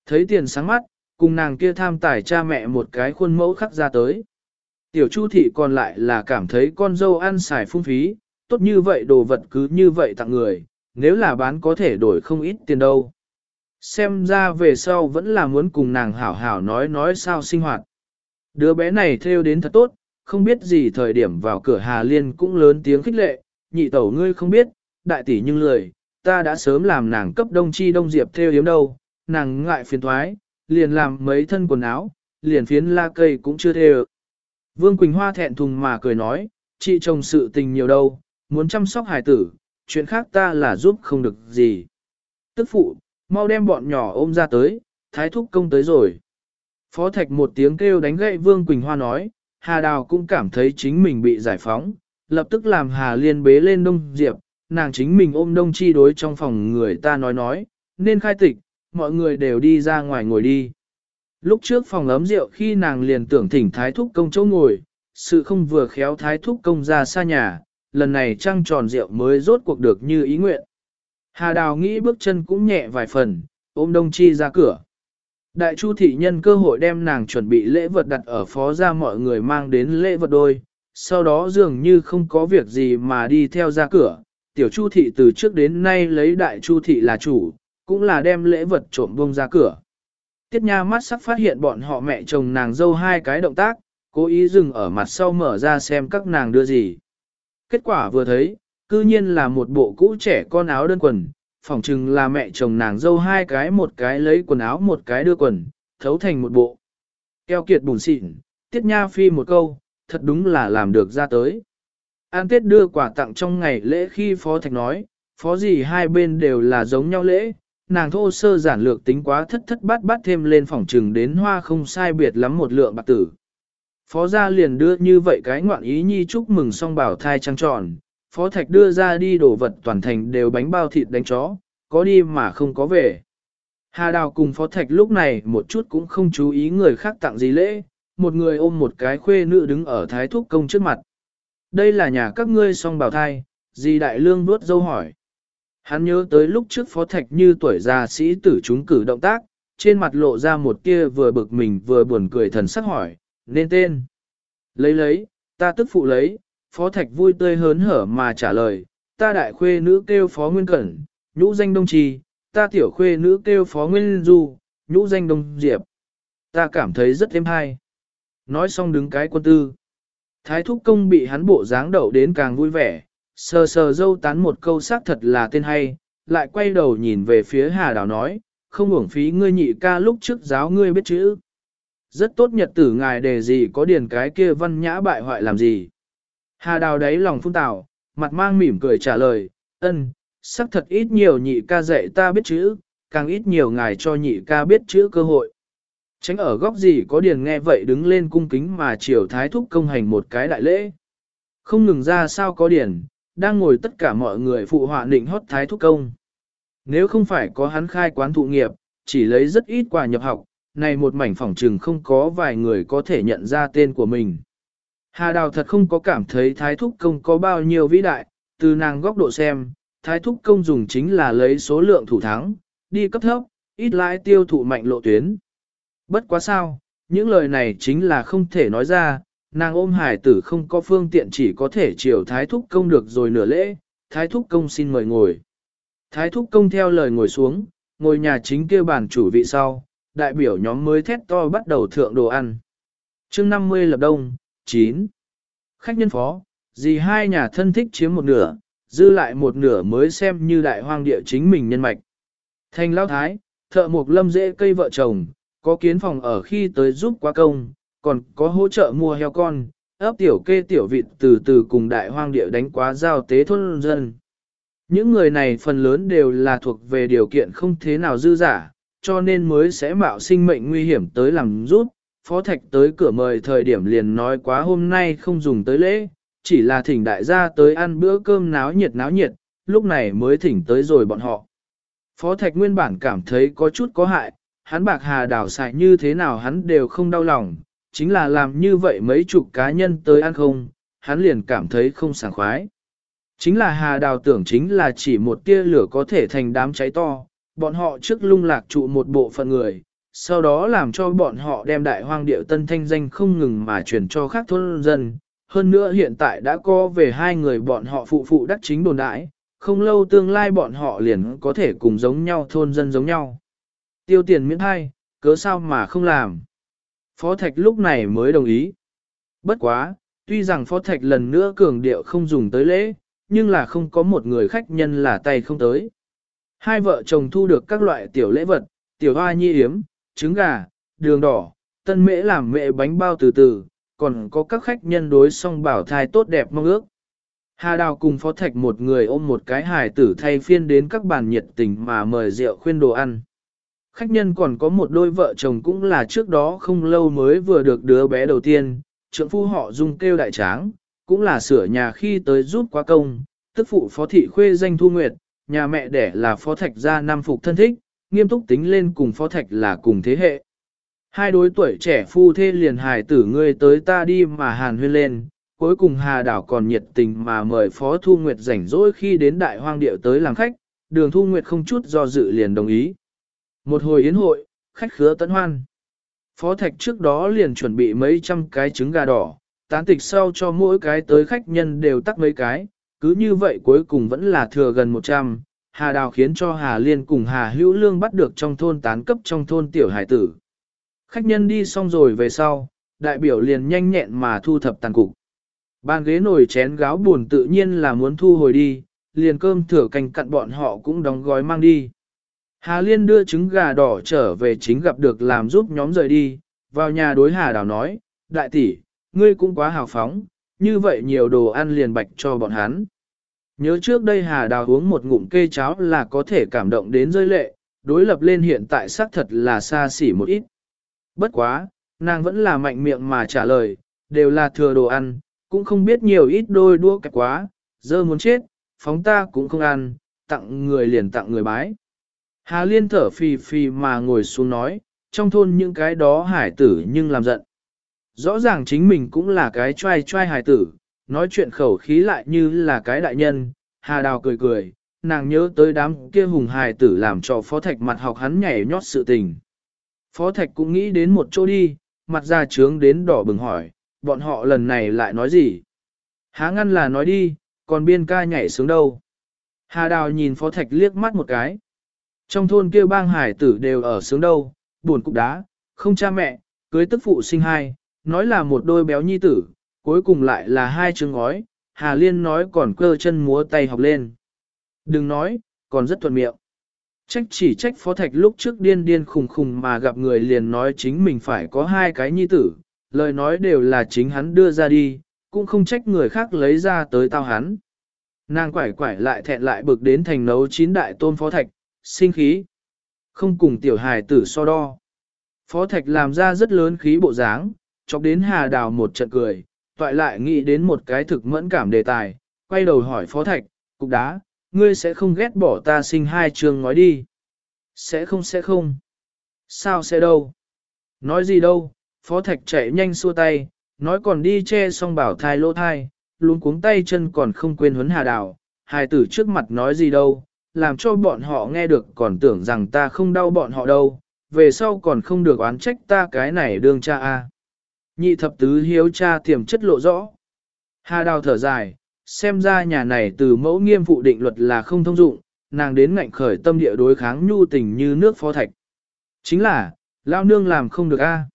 S1: Thấy tiền sáng mắt, cùng nàng kia tham tài cha mẹ một cái khuôn mẫu khắc ra tới. Tiểu Chu thị còn lại là cảm thấy con dâu ăn xài phung phí, tốt như vậy đồ vật cứ như vậy tặng người, nếu là bán có thể đổi không ít tiền đâu. Xem ra về sau vẫn là muốn cùng nàng hảo hảo nói nói sao sinh hoạt. Đứa bé này theo đến thật tốt, không biết gì thời điểm vào cửa Hà Liên cũng lớn tiếng khích lệ, nhị tẩu ngươi không biết, đại tỷ nhưng lười, ta đã sớm làm nàng cấp đông chi đông diệp theo yếm đâu, nàng ngại phiền thoái, liền làm mấy thân quần áo, liền phiến la cây cũng chưa theo. Vương Quỳnh Hoa thẹn thùng mà cười nói, chị chồng sự tình nhiều đâu, muốn chăm sóc hài tử, chuyện khác ta là giúp không được gì. Tức phụ, mau đem bọn nhỏ ôm ra tới, thái thúc công tới rồi. Phó Thạch một tiếng kêu đánh gậy Vương Quỳnh Hoa nói, Hà Đào cũng cảm thấy chính mình bị giải phóng, lập tức làm Hà Liên bế lên Đông Diệp, nàng chính mình ôm Đông Chi đối trong phòng người ta nói nói, nên khai tịch, mọi người đều đi ra ngoài ngồi đi. Lúc trước phòng ấm rượu khi nàng liền tưởng thỉnh Thái Thúc Công chỗ ngồi, sự không vừa khéo Thái Thúc Công ra xa nhà, lần này trăng tròn rượu mới rốt cuộc được như ý nguyện. Hà Đào nghĩ bước chân cũng nhẹ vài phần, ôm Đông Chi ra cửa. Đại Chu thị nhân cơ hội đem nàng chuẩn bị lễ vật đặt ở phó ra mọi người mang đến lễ vật đôi, sau đó dường như không có việc gì mà đi theo ra cửa. Tiểu Chu thị từ trước đến nay lấy Đại Chu thị là chủ, cũng là đem lễ vật trộm bông ra cửa. Tiết Nha mắt sắc phát hiện bọn họ mẹ chồng nàng dâu hai cái động tác, cố ý dừng ở mặt sau mở ra xem các nàng đưa gì. Kết quả vừa thấy, cư nhiên là một bộ cũ trẻ con áo đơn quần, phỏng chừng là mẹ chồng nàng dâu hai cái một cái lấy quần áo một cái đưa quần, thấu thành một bộ. Keo kiệt bùn xịn, tiết nha phi một câu, thật đúng là làm được ra tới. An Tết đưa quà tặng trong ngày lễ khi Phó Thạch nói, Phó gì hai bên đều là giống nhau lễ, nàng thô sơ giản lược tính quá thất thất bát bát thêm lên phòng trừng đến hoa không sai biệt lắm một lượng bạc tử. Phó gia liền đưa như vậy cái ngoạn ý nhi chúc mừng xong bảo thai trăng tròn, Phó Thạch đưa ra đi đồ vật toàn thành đều bánh bao thịt đánh chó, có đi mà không có về. Hà Đào cùng Phó Thạch lúc này một chút cũng không chú ý người khác tặng gì lễ, một người ôm một cái khuê nữ đứng ở thái thúc công trước mặt. Đây là nhà các ngươi song bảo thai, Di đại lương nuốt dâu hỏi. Hắn nhớ tới lúc trước phó thạch như tuổi già sĩ tử chúng cử động tác, trên mặt lộ ra một kia vừa bực mình vừa buồn cười thần sắc hỏi, nên tên. Lấy lấy, ta tức phụ lấy, phó thạch vui tươi hớn hở mà trả lời, ta đại khuê nữ kêu phó nguyên cẩn, nhũ danh đông trì, ta tiểu khuê nữ kêu phó nguyên du, nhũ danh đông diệp. Ta cảm thấy rất thêm hay. Nói xong đứng cái quân tư. Thái thúc công bị hắn bộ dáng đậu đến càng vui vẻ, sờ sờ dâu tán một câu xác thật là tên hay, lại quay đầu nhìn về phía Hà Đào nói, không uổng phí ngươi nhị ca lúc trước giáo ngươi biết chữ. Rất tốt nhật tử ngài đề gì có điền cái kia văn nhã bại hoại làm gì. Hà Đào đáy lòng phun tảo, mặt mang mỉm cười trả lời, ân, xác thật ít nhiều nhị ca dạy ta biết chữ, càng ít nhiều ngài cho nhị ca biết chữ cơ hội. Tránh ở góc gì có điền nghe vậy đứng lên cung kính mà triều thái thúc công hành một cái đại lễ. Không ngừng ra sao có điền, đang ngồi tất cả mọi người phụ họa định hót thái thúc công. Nếu không phải có hắn khai quán thụ nghiệp, chỉ lấy rất ít quà nhập học, này một mảnh phòng trừng không có vài người có thể nhận ra tên của mình. Hà Đào thật không có cảm thấy thái thúc công có bao nhiêu vĩ đại, từ nàng góc độ xem, thái thúc công dùng chính là lấy số lượng thủ thắng, đi cấp thấp, ít lãi tiêu thụ mạnh lộ tuyến. Bất quá sao, những lời này chính là không thể nói ra, nàng ôm hải tử không có phương tiện chỉ có thể chiều thái thúc công được rồi nửa lễ, thái thúc công xin mời ngồi. Thái thúc công theo lời ngồi xuống, ngồi nhà chính kêu bàn chủ vị sau, đại biểu nhóm mới thét to bắt đầu thượng đồ ăn. chương 50 lập đông, 9. Khách nhân phó, gì hai nhà thân thích chiếm một nửa, dư lại một nửa mới xem như đại hoang địa chính mình nhân mạch. Thành lao thái, thợ mộc lâm dễ cây vợ chồng, có kiến phòng ở khi tới giúp quá công, còn có hỗ trợ mua heo con, ấp tiểu kê tiểu vịt từ từ cùng đại hoang địa đánh quá giao tế thôn dân. Những người này phần lớn đều là thuộc về điều kiện không thế nào dư giả, cho nên mới sẽ mạo sinh mệnh nguy hiểm tới làm rút. Phó Thạch tới cửa mời thời điểm liền nói quá hôm nay không dùng tới lễ, chỉ là thỉnh đại gia tới ăn bữa cơm náo nhiệt náo nhiệt, lúc này mới thỉnh tới rồi bọn họ. Phó Thạch nguyên bản cảm thấy có chút có hại, hắn bạc hà đảo xài như thế nào hắn đều không đau lòng, chính là làm như vậy mấy chục cá nhân tới ăn không, hắn liền cảm thấy không sảng khoái. Chính là hà đào tưởng chính là chỉ một tia lửa có thể thành đám cháy to, bọn họ trước lung lạc trụ một bộ phận người, sau đó làm cho bọn họ đem đại hoang điệu tân thanh danh không ngừng mà truyền cho khác thôn dân. Hơn nữa hiện tại đã có về hai người bọn họ phụ phụ đắc chính đồn đại không lâu tương lai bọn họ liền có thể cùng giống nhau thôn dân giống nhau. Tiêu tiền miễn hai, cớ sao mà không làm. Phó Thạch lúc này mới đồng ý. Bất quá, tuy rằng Phó Thạch lần nữa cường điệu không dùng tới lễ, nhưng là không có một người khách nhân là tay không tới. Hai vợ chồng thu được các loại tiểu lễ vật, tiểu hoa nhi yếm, trứng gà, đường đỏ, tân mễ làm mẹ bánh bao từ từ, còn có các khách nhân đối song bảo thai tốt đẹp mong ước. Hà Đào cùng Phó Thạch một người ôm một cái hài tử thay phiên đến các bàn nhiệt tình mà mời rượu khuyên đồ ăn. Khách nhân còn có một đôi vợ chồng cũng là trước đó không lâu mới vừa được đứa bé đầu tiên, trưởng phu họ dung kêu đại tráng, cũng là sửa nhà khi tới giúp quá công, tức phụ phó thị khuê danh thu nguyệt, nhà mẹ đẻ là phó thạch gia nam phục thân thích, nghiêm túc tính lên cùng phó thạch là cùng thế hệ. Hai đối tuổi trẻ phu thê liền hài tử ngươi tới ta đi mà hàn huyên lên, cuối cùng Hà Đảo còn nhiệt tình mà mời Phó Thu Nguyệt rảnh rỗi khi đến Đại Hoang Điệu tới làm khách, đường Thu Nguyệt không chút do dự liền đồng ý. Một hồi yến hội, khách khứa tấn hoan. Phó Thạch trước đó liền chuẩn bị mấy trăm cái trứng gà đỏ, tán tịch sau cho mỗi cái tới khách nhân đều tắt mấy cái, cứ như vậy cuối cùng vẫn là thừa gần 100. Hà Đào khiến cho Hà Liên cùng Hà Hữu Lương bắt được trong thôn tán cấp trong thôn tiểu hải tử. Khách nhân đi xong rồi về sau, đại biểu liền nhanh nhẹn mà thu thập tàn cục. Bàn ghế nồi chén gáo buồn tự nhiên là muốn thu hồi đi, liền cơm thừa canh cặn bọn họ cũng đóng gói mang đi. Hà Liên đưa trứng gà đỏ trở về chính gặp được làm giúp nhóm rời đi, vào nhà đối Hà Đào nói, đại tỷ, ngươi cũng quá hào phóng, như vậy nhiều đồ ăn liền bạch cho bọn hắn. Nhớ trước đây Hà Đào uống một ngụm kê cháo là có thể cảm động đến rơi lệ, đối lập lên hiện tại xác thật là xa xỉ một ít. Bất quá, nàng vẫn là mạnh miệng mà trả lời, đều là thừa đồ ăn, cũng không biết nhiều ít đôi đua kẹp quá, dơ muốn chết, phóng ta cũng không ăn, tặng người liền tặng người bái. Hà Liên thở phì phì mà ngồi xuống nói, trong thôn những cái đó hải tử nhưng làm giận. Rõ ràng chính mình cũng là cái trai trai hải tử, nói chuyện khẩu khí lại như là cái đại nhân, Hà Đào cười cười, nàng nhớ tới đám kia hùng hài tử làm cho Phó Thạch mặt học hắn nhảy nhót sự tình. Phó Thạch cũng nghĩ đến một chỗ đi, mặt ra trướng đến đỏ bừng hỏi, bọn họ lần này lại nói gì? Há ngăn là nói đi, còn biên ca nhảy xuống đâu? Hà Đào nhìn Phó Thạch liếc mắt một cái. Trong thôn kia bang hải tử đều ở sướng đâu, buồn cục đá, không cha mẹ, cưới tức phụ sinh hai, nói là một đôi béo nhi tử, cuối cùng lại là hai chương ngói, Hà Liên nói còn cơ chân múa tay học lên. Đừng nói, còn rất thuận miệng. Trách chỉ trách phó thạch lúc trước điên điên khùng khùng mà gặp người liền nói chính mình phải có hai cái nhi tử, lời nói đều là chính hắn đưa ra đi, cũng không trách người khác lấy ra tới tao hắn. Nàng quải quải lại thẹn lại bực đến thành nấu chín đại tôn phó thạch, sinh khí. Không cùng tiểu hài tử so đo. Phó thạch làm ra rất lớn khí bộ dáng, chọc đến hà đào một trận cười, toại lại nghĩ đến một cái thực mẫn cảm đề tài, quay đầu hỏi phó thạch, cục đá, ngươi sẽ không ghét bỏ ta sinh hai trường nói đi. Sẽ không sẽ không. Sao sẽ đâu? Nói gì đâu, phó thạch chạy nhanh xua tay, nói còn đi che xong bảo thai lỗ thai, luôn cuống tay chân còn không quên huấn hà đào, hài tử trước mặt nói gì đâu, làm cho bọn họ nghe được còn tưởng rằng ta không đau bọn họ đâu, về sau còn không được oán trách ta cái này đương cha a. Nhị thập tứ hiếu cha tiềm chất lộ rõ. Hà đào thở dài, xem ra nhà này từ mẫu nghiêm phụ định luật là không thông dụng, nàng đến ngạnh khởi tâm địa đối kháng nhu tình như nước phó thạch. Chính là, lao nương làm không được a.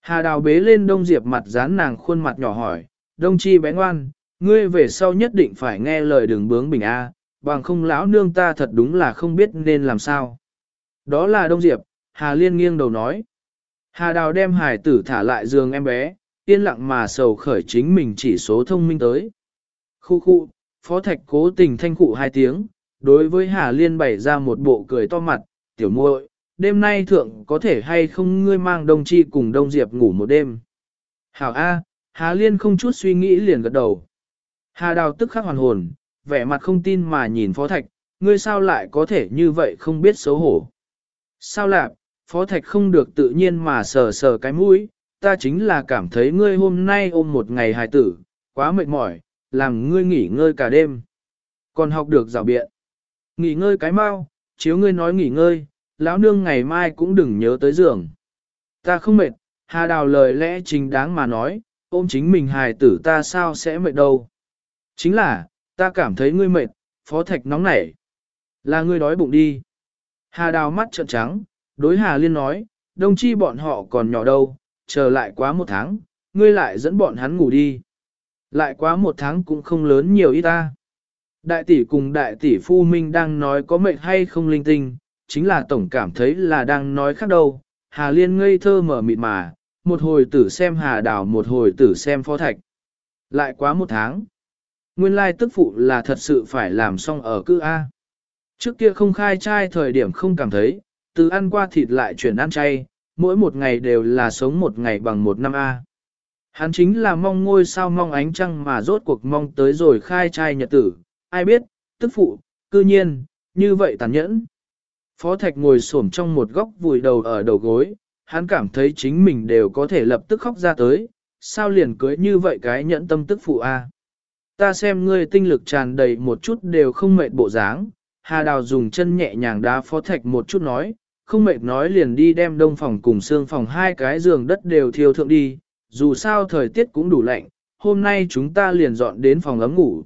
S1: Hà đào bế lên đông diệp mặt dán nàng khuôn mặt nhỏ hỏi, đông chi bé ngoan, ngươi về sau nhất định phải nghe lời đường bướng bình a, bằng không lão nương ta thật đúng là không biết nên làm sao. Đó là đông diệp, Hà liên nghiêng đầu nói. Hà đào đem hải tử thả lại giường em bé, yên lặng mà sầu khởi chính mình chỉ số thông minh tới. Khu khu, phó thạch cố tình thanh cụ hai tiếng, đối với Hà Liên bày ra một bộ cười to mặt, tiểu muội, đêm nay thượng có thể hay không ngươi mang đông chi cùng đông diệp ngủ một đêm. Hảo A, Hà Liên không chút suy nghĩ liền gật đầu. Hà Đào tức khắc hoàn hồn, vẻ mặt không tin mà nhìn phó thạch, ngươi sao lại có thể như vậy không biết xấu hổ. Sao lạp, phó thạch không được tự nhiên mà sờ sờ cái mũi, ta chính là cảm thấy ngươi hôm nay ôm một ngày hài tử, quá mệt mỏi, làm ngươi nghỉ ngơi cả đêm. Còn học được rào biện. Nghỉ ngơi cái mau, chiếu ngươi nói nghỉ ngơi, lão nương ngày mai cũng đừng nhớ tới giường. Ta không mệt, hà đào lời lẽ chính đáng mà nói, ôm chính mình hài tử ta sao sẽ mệt đâu. Chính là, ta cảm thấy ngươi mệt, phó thạch nóng nảy. Là ngươi đói bụng đi. Hà đào mắt trợn trắng, đối hà liên nói, đồng chi bọn họ còn nhỏ đâu, chờ lại quá một tháng, ngươi lại dẫn bọn hắn ngủ đi. Lại quá một tháng cũng không lớn nhiều ít ta. Đại tỷ cùng đại tỷ phu minh đang nói có mệt hay không linh tinh, chính là tổng cảm thấy là đang nói khác đâu. Hà Liên ngây thơ mở mịt mà, một hồi tử xem Hà Đào một hồi tử xem Phó Thạch. Lại quá một tháng. Nguyên lai tức phụ là thật sự phải làm xong ở cư A. Trước kia không khai trai thời điểm không cảm thấy, từ ăn qua thịt lại chuyển ăn chay, mỗi một ngày đều là sống một ngày bằng một năm A. Hắn chính là mong ngôi sao mong ánh trăng mà rốt cuộc mong tới rồi khai trai nhật tử, ai biết, tức phụ, cư nhiên, như vậy tàn nhẫn. Phó Thạch ngồi xổm trong một góc vùi đầu ở đầu gối, hắn cảm thấy chính mình đều có thể lập tức khóc ra tới, sao liền cưới như vậy cái nhẫn tâm tức phụ a? Ta xem ngươi tinh lực tràn đầy một chút đều không mệt bộ dáng, Hà Đào dùng chân nhẹ nhàng đá Phó Thạch một chút nói, không mệt nói liền đi đem đông phòng cùng xương phòng hai cái giường đất đều thiêu thượng đi, dù sao thời tiết cũng đủ lạnh, hôm nay chúng ta liền dọn đến phòng ấm ngủ.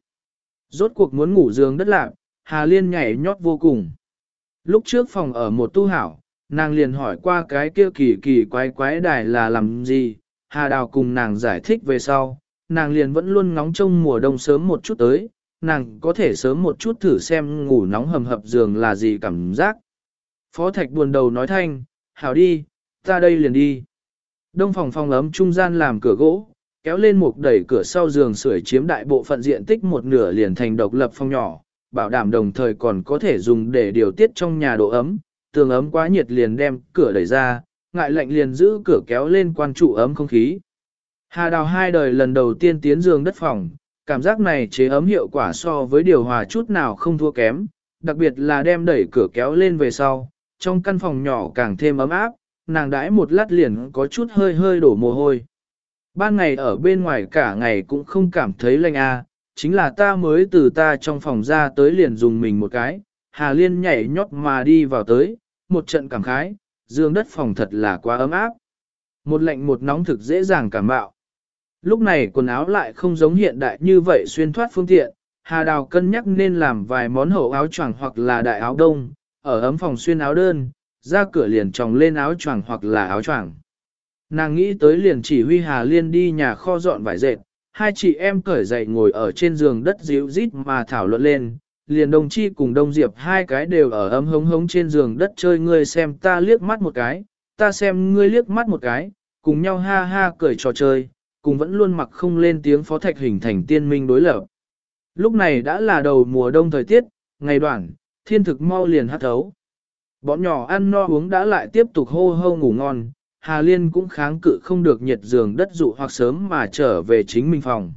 S1: Rốt cuộc muốn ngủ giường đất lạc, Hà Liên nhảy nhót vô cùng. Lúc trước phòng ở một tu hảo, nàng liền hỏi qua cái kia kỳ kỳ quái quái đài là làm gì, Hà Đào cùng nàng giải thích về sau, nàng liền vẫn luôn ngóng trông mùa đông sớm một chút tới, nàng có thể sớm một chút thử xem ngủ nóng hầm hập giường là gì cảm giác. Phó Thạch buồn đầu nói thanh, hảo đi, ta đây liền đi. Đông phòng phòng ấm trung gian làm cửa gỗ, kéo lên một đẩy cửa sau giường sưởi chiếm đại bộ phận diện tích một nửa liền thành độc lập phòng nhỏ, bảo đảm đồng thời còn có thể dùng để điều tiết trong nhà độ ấm, tường ấm quá nhiệt liền đem cửa đẩy ra, ngại lạnh liền giữ cửa kéo lên quan trụ ấm không khí. Hà đào hai đời lần đầu tiên tiến giường đất phòng, cảm giác này chế ấm hiệu quả so với điều hòa chút nào không thua kém, đặc biệt là đem đẩy cửa kéo lên về sau, trong căn phòng nhỏ càng thêm ấm áp, nàng đãi một lát liền có chút hơi hơi đổ mồ hôi. Ban ngày ở bên ngoài cả ngày cũng không cảm thấy lạnh a, à, chính là ta mới từ ta trong phòng ra tới liền dùng mình một cái, Hà Liên nhảy nhót mà đi vào tới, một trận cảm khái, giường đất phòng thật là quá ấm áp. Một lạnh một nóng thực dễ dàng cảm bạo. Lúc này quần áo lại không giống hiện đại như vậy xuyên thoát phương tiện, Hà Đào cân nhắc nên làm vài món hậu áo choàng hoặc là đại áo đông, ở ấm phòng xuyên áo đơn, ra cửa liền tròng lên áo choàng hoặc là áo choàng. Nàng nghĩ tới liền chỉ huy Hà Liên đi nhà kho dọn vải dệt, hai chị em cởi dậy ngồi ở trên giường đất dịu rít mà thảo luận lên, liền đồng chi cùng đông diệp hai cái đều ở ấm hống hống trên giường đất chơi ngươi xem ta liếc mắt một cái, ta xem ngươi liếc mắt một cái, cùng nhau ha ha cười trò chơi, cùng vẫn luôn mặc không lên tiếng phó thạch hình thành tiên minh đối lập. Lúc này đã là đầu mùa đông thời tiết, ngày đoạn, thiên thực mau liền hát thấu. Bọn nhỏ ăn no uống đã lại tiếp tục hô hô ngủ ngon, Hà Liên cũng kháng cự không được nhiệt giường đất dụ hoặc sớm mà trở về chính mình phòng.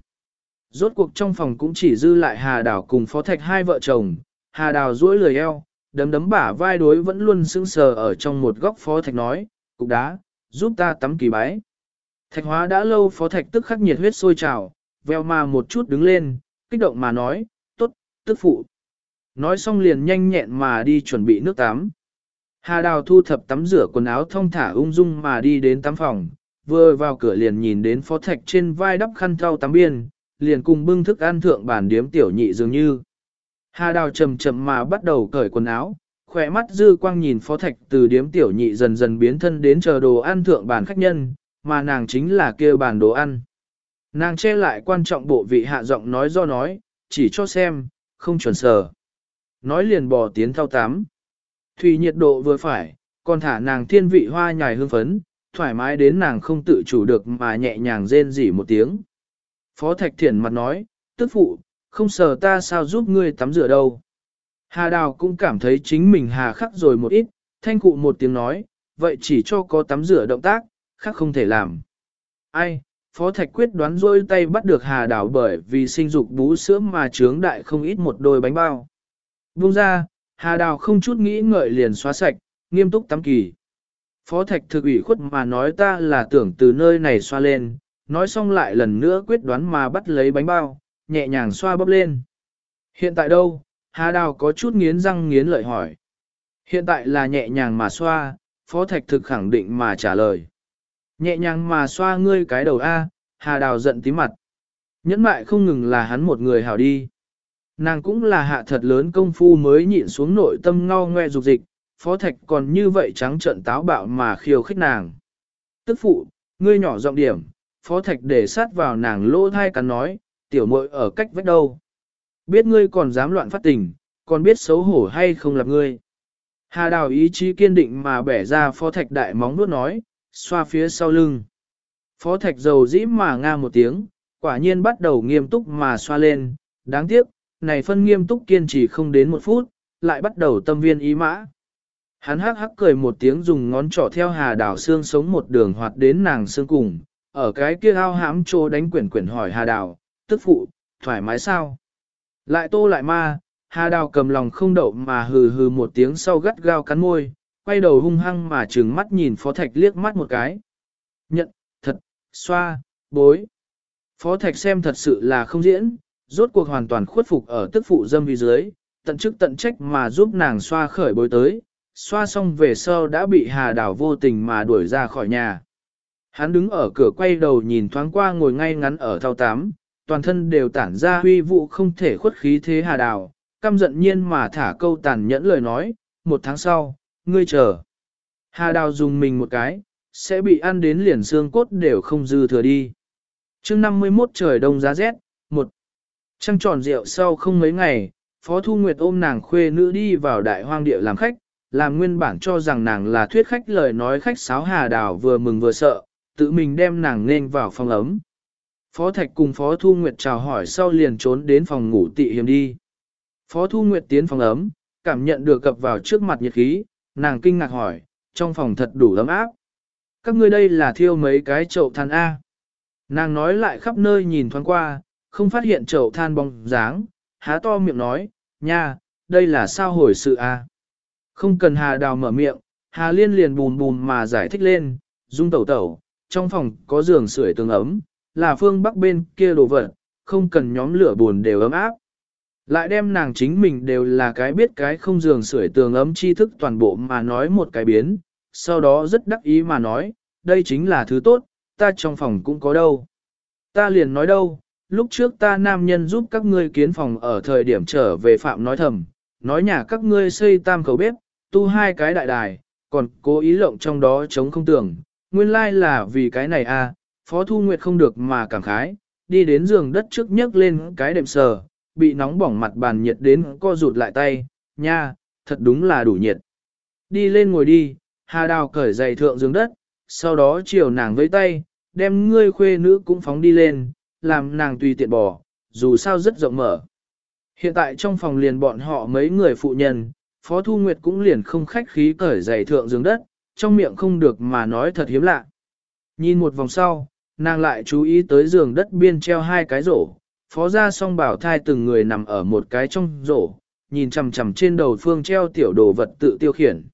S1: Rốt cuộc trong phòng cũng chỉ dư lại Hà Đào cùng Phó Thạch hai vợ chồng, Hà Đào duỗi lười eo, đấm đấm bả vai đối vẫn luôn sững sờ ở trong một góc Phó Thạch nói, cục đá, giúp ta tắm kỳ bái. Thạch hóa đã lâu Phó Thạch tức khắc nhiệt huyết sôi trào, veo mà một chút đứng lên, kích động mà nói, tốt, tức phụ. Nói xong liền nhanh nhẹn mà đi chuẩn bị nước tắm. Hà Đào thu thập tắm rửa quần áo thông thả ung dung mà đi đến tắm phòng, vừa vào cửa liền nhìn đến phó thạch trên vai đắp khăn thau tắm biên, liền cùng bưng thức ăn thượng bản điếm tiểu nhị dường như. Hà Đào chậm chậm mà bắt đầu cởi quần áo, khỏe mắt dư quang nhìn phó thạch từ điếm tiểu nhị dần dần biến thân đến chờ đồ ăn thượng bàn khách nhân, mà nàng chính là kia bàn đồ ăn. Nàng che lại quan trọng bộ vị hạ giọng nói do nói, chỉ cho xem, không chuẩn sở. Nói liền bò tiến thao tắm. Thủy nhiệt độ vừa phải, còn thả nàng thiên vị hoa nhài hương phấn, thoải mái đến nàng không tự chủ được mà nhẹ nhàng rên rỉ một tiếng. Phó Thạch Thiển mặt nói, tức phụ, không sờ ta sao giúp ngươi tắm rửa đâu. Hà Đào cũng cảm thấy chính mình hà khắc rồi một ít, thanh cụ một tiếng nói, vậy chỉ cho có tắm rửa động tác, khác không thể làm. Ai, Phó Thạch quyết đoán rôi tay bắt được Hà Đào bởi vì sinh dục bú sữa mà trướng đại không ít một đôi bánh bao. Buông ra, Hà Đào không chút nghĩ ngợi liền xóa sạch, nghiêm túc tắm kỳ. Phó Thạch thực ủy khuất mà nói ta là tưởng từ nơi này xoa lên, nói xong lại lần nữa quyết đoán mà bắt lấy bánh bao, nhẹ nhàng xoa bóp lên. Hiện tại đâu? Hà Đào có chút nghiến răng nghiến lợi hỏi. Hiện tại là nhẹ nhàng mà xoa, Phó Thạch thực khẳng định mà trả lời. Nhẹ nhàng mà xoa ngươi cái đầu A, Hà Đào giận tí mặt. Nhẫn mại không ngừng là hắn một người hảo đi. Nàng cũng là hạ thật lớn công phu mới nhịn xuống nội tâm ngao ngoe dục dịch, phó thạch còn như vậy trắng trợn táo bạo mà khiêu khích nàng. Tức phụ, ngươi nhỏ giọng điểm, phó thạch để sát vào nàng lỗ thai cắn nói, tiểu muội ở cách vết đâu. Biết ngươi còn dám loạn phát tình, còn biết xấu hổ hay không lập ngươi. Hà đào ý chí kiên định mà bẻ ra phó thạch đại móng nuốt nói, xoa phía sau lưng. Phó thạch dầu dĩ mà nga một tiếng, quả nhiên bắt đầu nghiêm túc mà xoa lên, đáng tiếc, này phân nghiêm túc kiên trì không đến một phút, lại bắt đầu tâm viên ý mã. Hắn hắc hắc cười một tiếng dùng ngón trỏ theo hà đảo xương sống một đường hoạt đến nàng xương cùng, ở cái kia ao hãm trô đánh quyển quyển hỏi hà đảo, tức phụ, thoải mái sao? Lại tô lại ma, hà đào cầm lòng không đậu mà hừ hừ một tiếng sau gắt gao cắn môi, quay đầu hung hăng mà trừng mắt nhìn phó thạch liếc mắt một cái. Nhận, thật, xoa, bối. Phó thạch xem thật sự là không diễn, rốt cuộc hoàn toàn khuất phục ở tức phụ dâm vi dưới, tận chức tận trách mà giúp nàng xoa khởi bối tới, xoa xong về sau đã bị hà đảo vô tình mà đuổi ra khỏi nhà. Hắn đứng ở cửa quay đầu nhìn thoáng qua ngồi ngay ngắn ở thao tám, toàn thân đều tản ra huy vụ không thể khuất khí thế hà đào căm giận nhiên mà thả câu tàn nhẫn lời nói, một tháng sau, ngươi chờ. Hà đào dùng mình một cái, sẽ bị ăn đến liền xương cốt đều không dư thừa đi. chương 51 trời đông giá rét, một Trăng tròn rượu sau không mấy ngày, Phó Thu Nguyệt ôm nàng khuê nữ đi vào đại hoang địa làm khách, làm nguyên bản cho rằng nàng là thuyết khách lời nói khách sáo hà Đào vừa mừng vừa sợ, tự mình đem nàng nên vào phòng ấm. Phó Thạch cùng Phó Thu Nguyệt chào hỏi sau liền trốn đến phòng ngủ tị hiểm đi. Phó Thu Nguyệt tiến phòng ấm, cảm nhận được cập vào trước mặt nhiệt khí, nàng kinh ngạc hỏi, trong phòng thật đủ ấm áp. Các ngươi đây là thiêu mấy cái chậu than A. Nàng nói lại khắp nơi nhìn thoáng qua, không phát hiện chậu than bóng dáng, há to miệng nói, nha, đây là sao hồi sự a? Không cần Hà Đào mở miệng, Hà Liên liền bùn bùn mà giải thích lên, dung tẩu tẩu, trong phòng có giường sưởi tường ấm, là phương bắc bên kia đồ vật, không cần nhóm lửa buồn đều ấm áp. Lại đem nàng chính mình đều là cái biết cái không giường sưởi tường ấm tri thức toàn bộ mà nói một cái biến, sau đó rất đắc ý mà nói, đây chính là thứ tốt, ta trong phòng cũng có đâu. Ta liền nói đâu, lúc trước ta nam nhân giúp các ngươi kiến phòng ở thời điểm trở về phạm nói thầm, nói nhà các ngươi xây tam khẩu bếp, tu hai cái đại đài, còn cố ý lộng trong đó chống không tưởng, nguyên lai là vì cái này à, Phó Thu Nguyệt không được mà cảm khái, đi đến giường đất trước nhấc lên cái đệm sờ, bị nóng bỏng mặt bàn nhiệt đến co rụt lại tay, nha, thật đúng là đủ nhiệt. Đi lên ngồi đi, Hà Đào cởi giày thượng giường đất, sau đó chiều nàng với tay, đem ngươi khuê nữ cũng phóng đi lên, làm nàng tùy tiện bỏ, dù sao rất rộng mở. Hiện tại trong phòng liền bọn họ mấy người phụ nhân, Phó Thu Nguyệt cũng liền không khách khí cởi giày thượng giường đất, trong miệng không được mà nói thật hiếm lạ. Nhìn một vòng sau, nàng lại chú ý tới giường đất biên treo hai cái rổ, phó ra song bảo thai từng người nằm ở một cái trong rổ, nhìn chằm chằm trên đầu phương treo tiểu đồ vật tự tiêu khiển.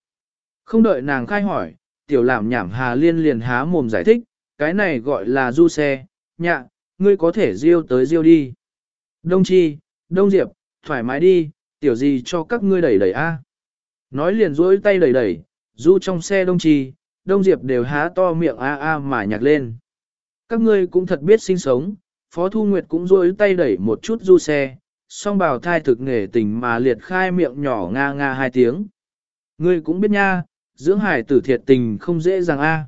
S1: Không đợi nàng khai hỏi, tiểu làm nhảm hà liên liền há mồm giải thích, cái này gọi là du xe, nhạ, ngươi có thể riêu tới riêu đi. Đông chi, đông diệp, thoải mái đi, tiểu gì cho các ngươi đẩy đẩy a. Nói liền duỗi tay đẩy đẩy, du trong xe đông chi, đông diệp đều há to miệng a a mà nhạc lên. Các ngươi cũng thật biết sinh sống, Phó Thu Nguyệt cũng duỗi tay đẩy một chút du xe, song bào thai thực nghề tình mà liệt khai miệng nhỏ nga nga hai tiếng. Ngươi cũng biết nha, dưỡng hải tử thiệt tình không dễ dàng a.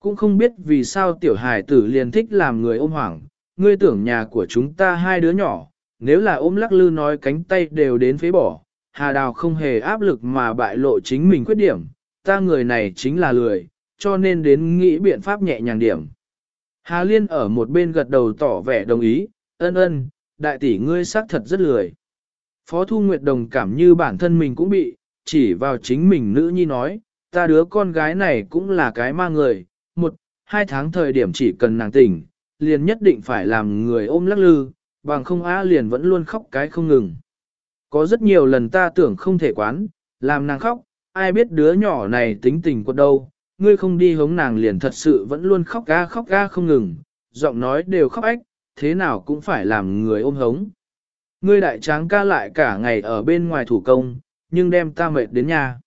S1: Cũng không biết vì sao tiểu hải tử liền thích làm người ôm hoảng, ngươi tưởng nhà của chúng ta hai đứa nhỏ, nếu là ôm lắc lư nói cánh tay đều đến phế bỏ, Hà Đào không hề áp lực mà bại lộ chính mình khuyết điểm, ta người này chính là lười, cho nên đến nghĩ biện pháp nhẹ nhàng điểm. Hà Liên ở một bên gật đầu tỏ vẻ đồng ý, ân ân, đại tỷ ngươi xác thật rất lười. Phó Thu Nguyệt đồng cảm như bản thân mình cũng bị, chỉ vào chính mình nữ nhi nói, ta đứa con gái này cũng là cái ma người, một, hai tháng thời điểm chỉ cần nàng tỉnh, liền nhất định phải làm người ôm lắc lư, bằng không á liền vẫn luôn khóc cái không ngừng. Có rất nhiều lần ta tưởng không thể quán, làm nàng khóc, ai biết đứa nhỏ này tính tình quật đâu, ngươi không đi hống nàng liền thật sự vẫn luôn khóc ga khóc ga không ngừng, giọng nói đều khóc ách, thế nào cũng phải làm người ôm hống. Ngươi đại tráng ca lại cả ngày ở bên ngoài thủ công, nhưng đem ta mệt đến nhà.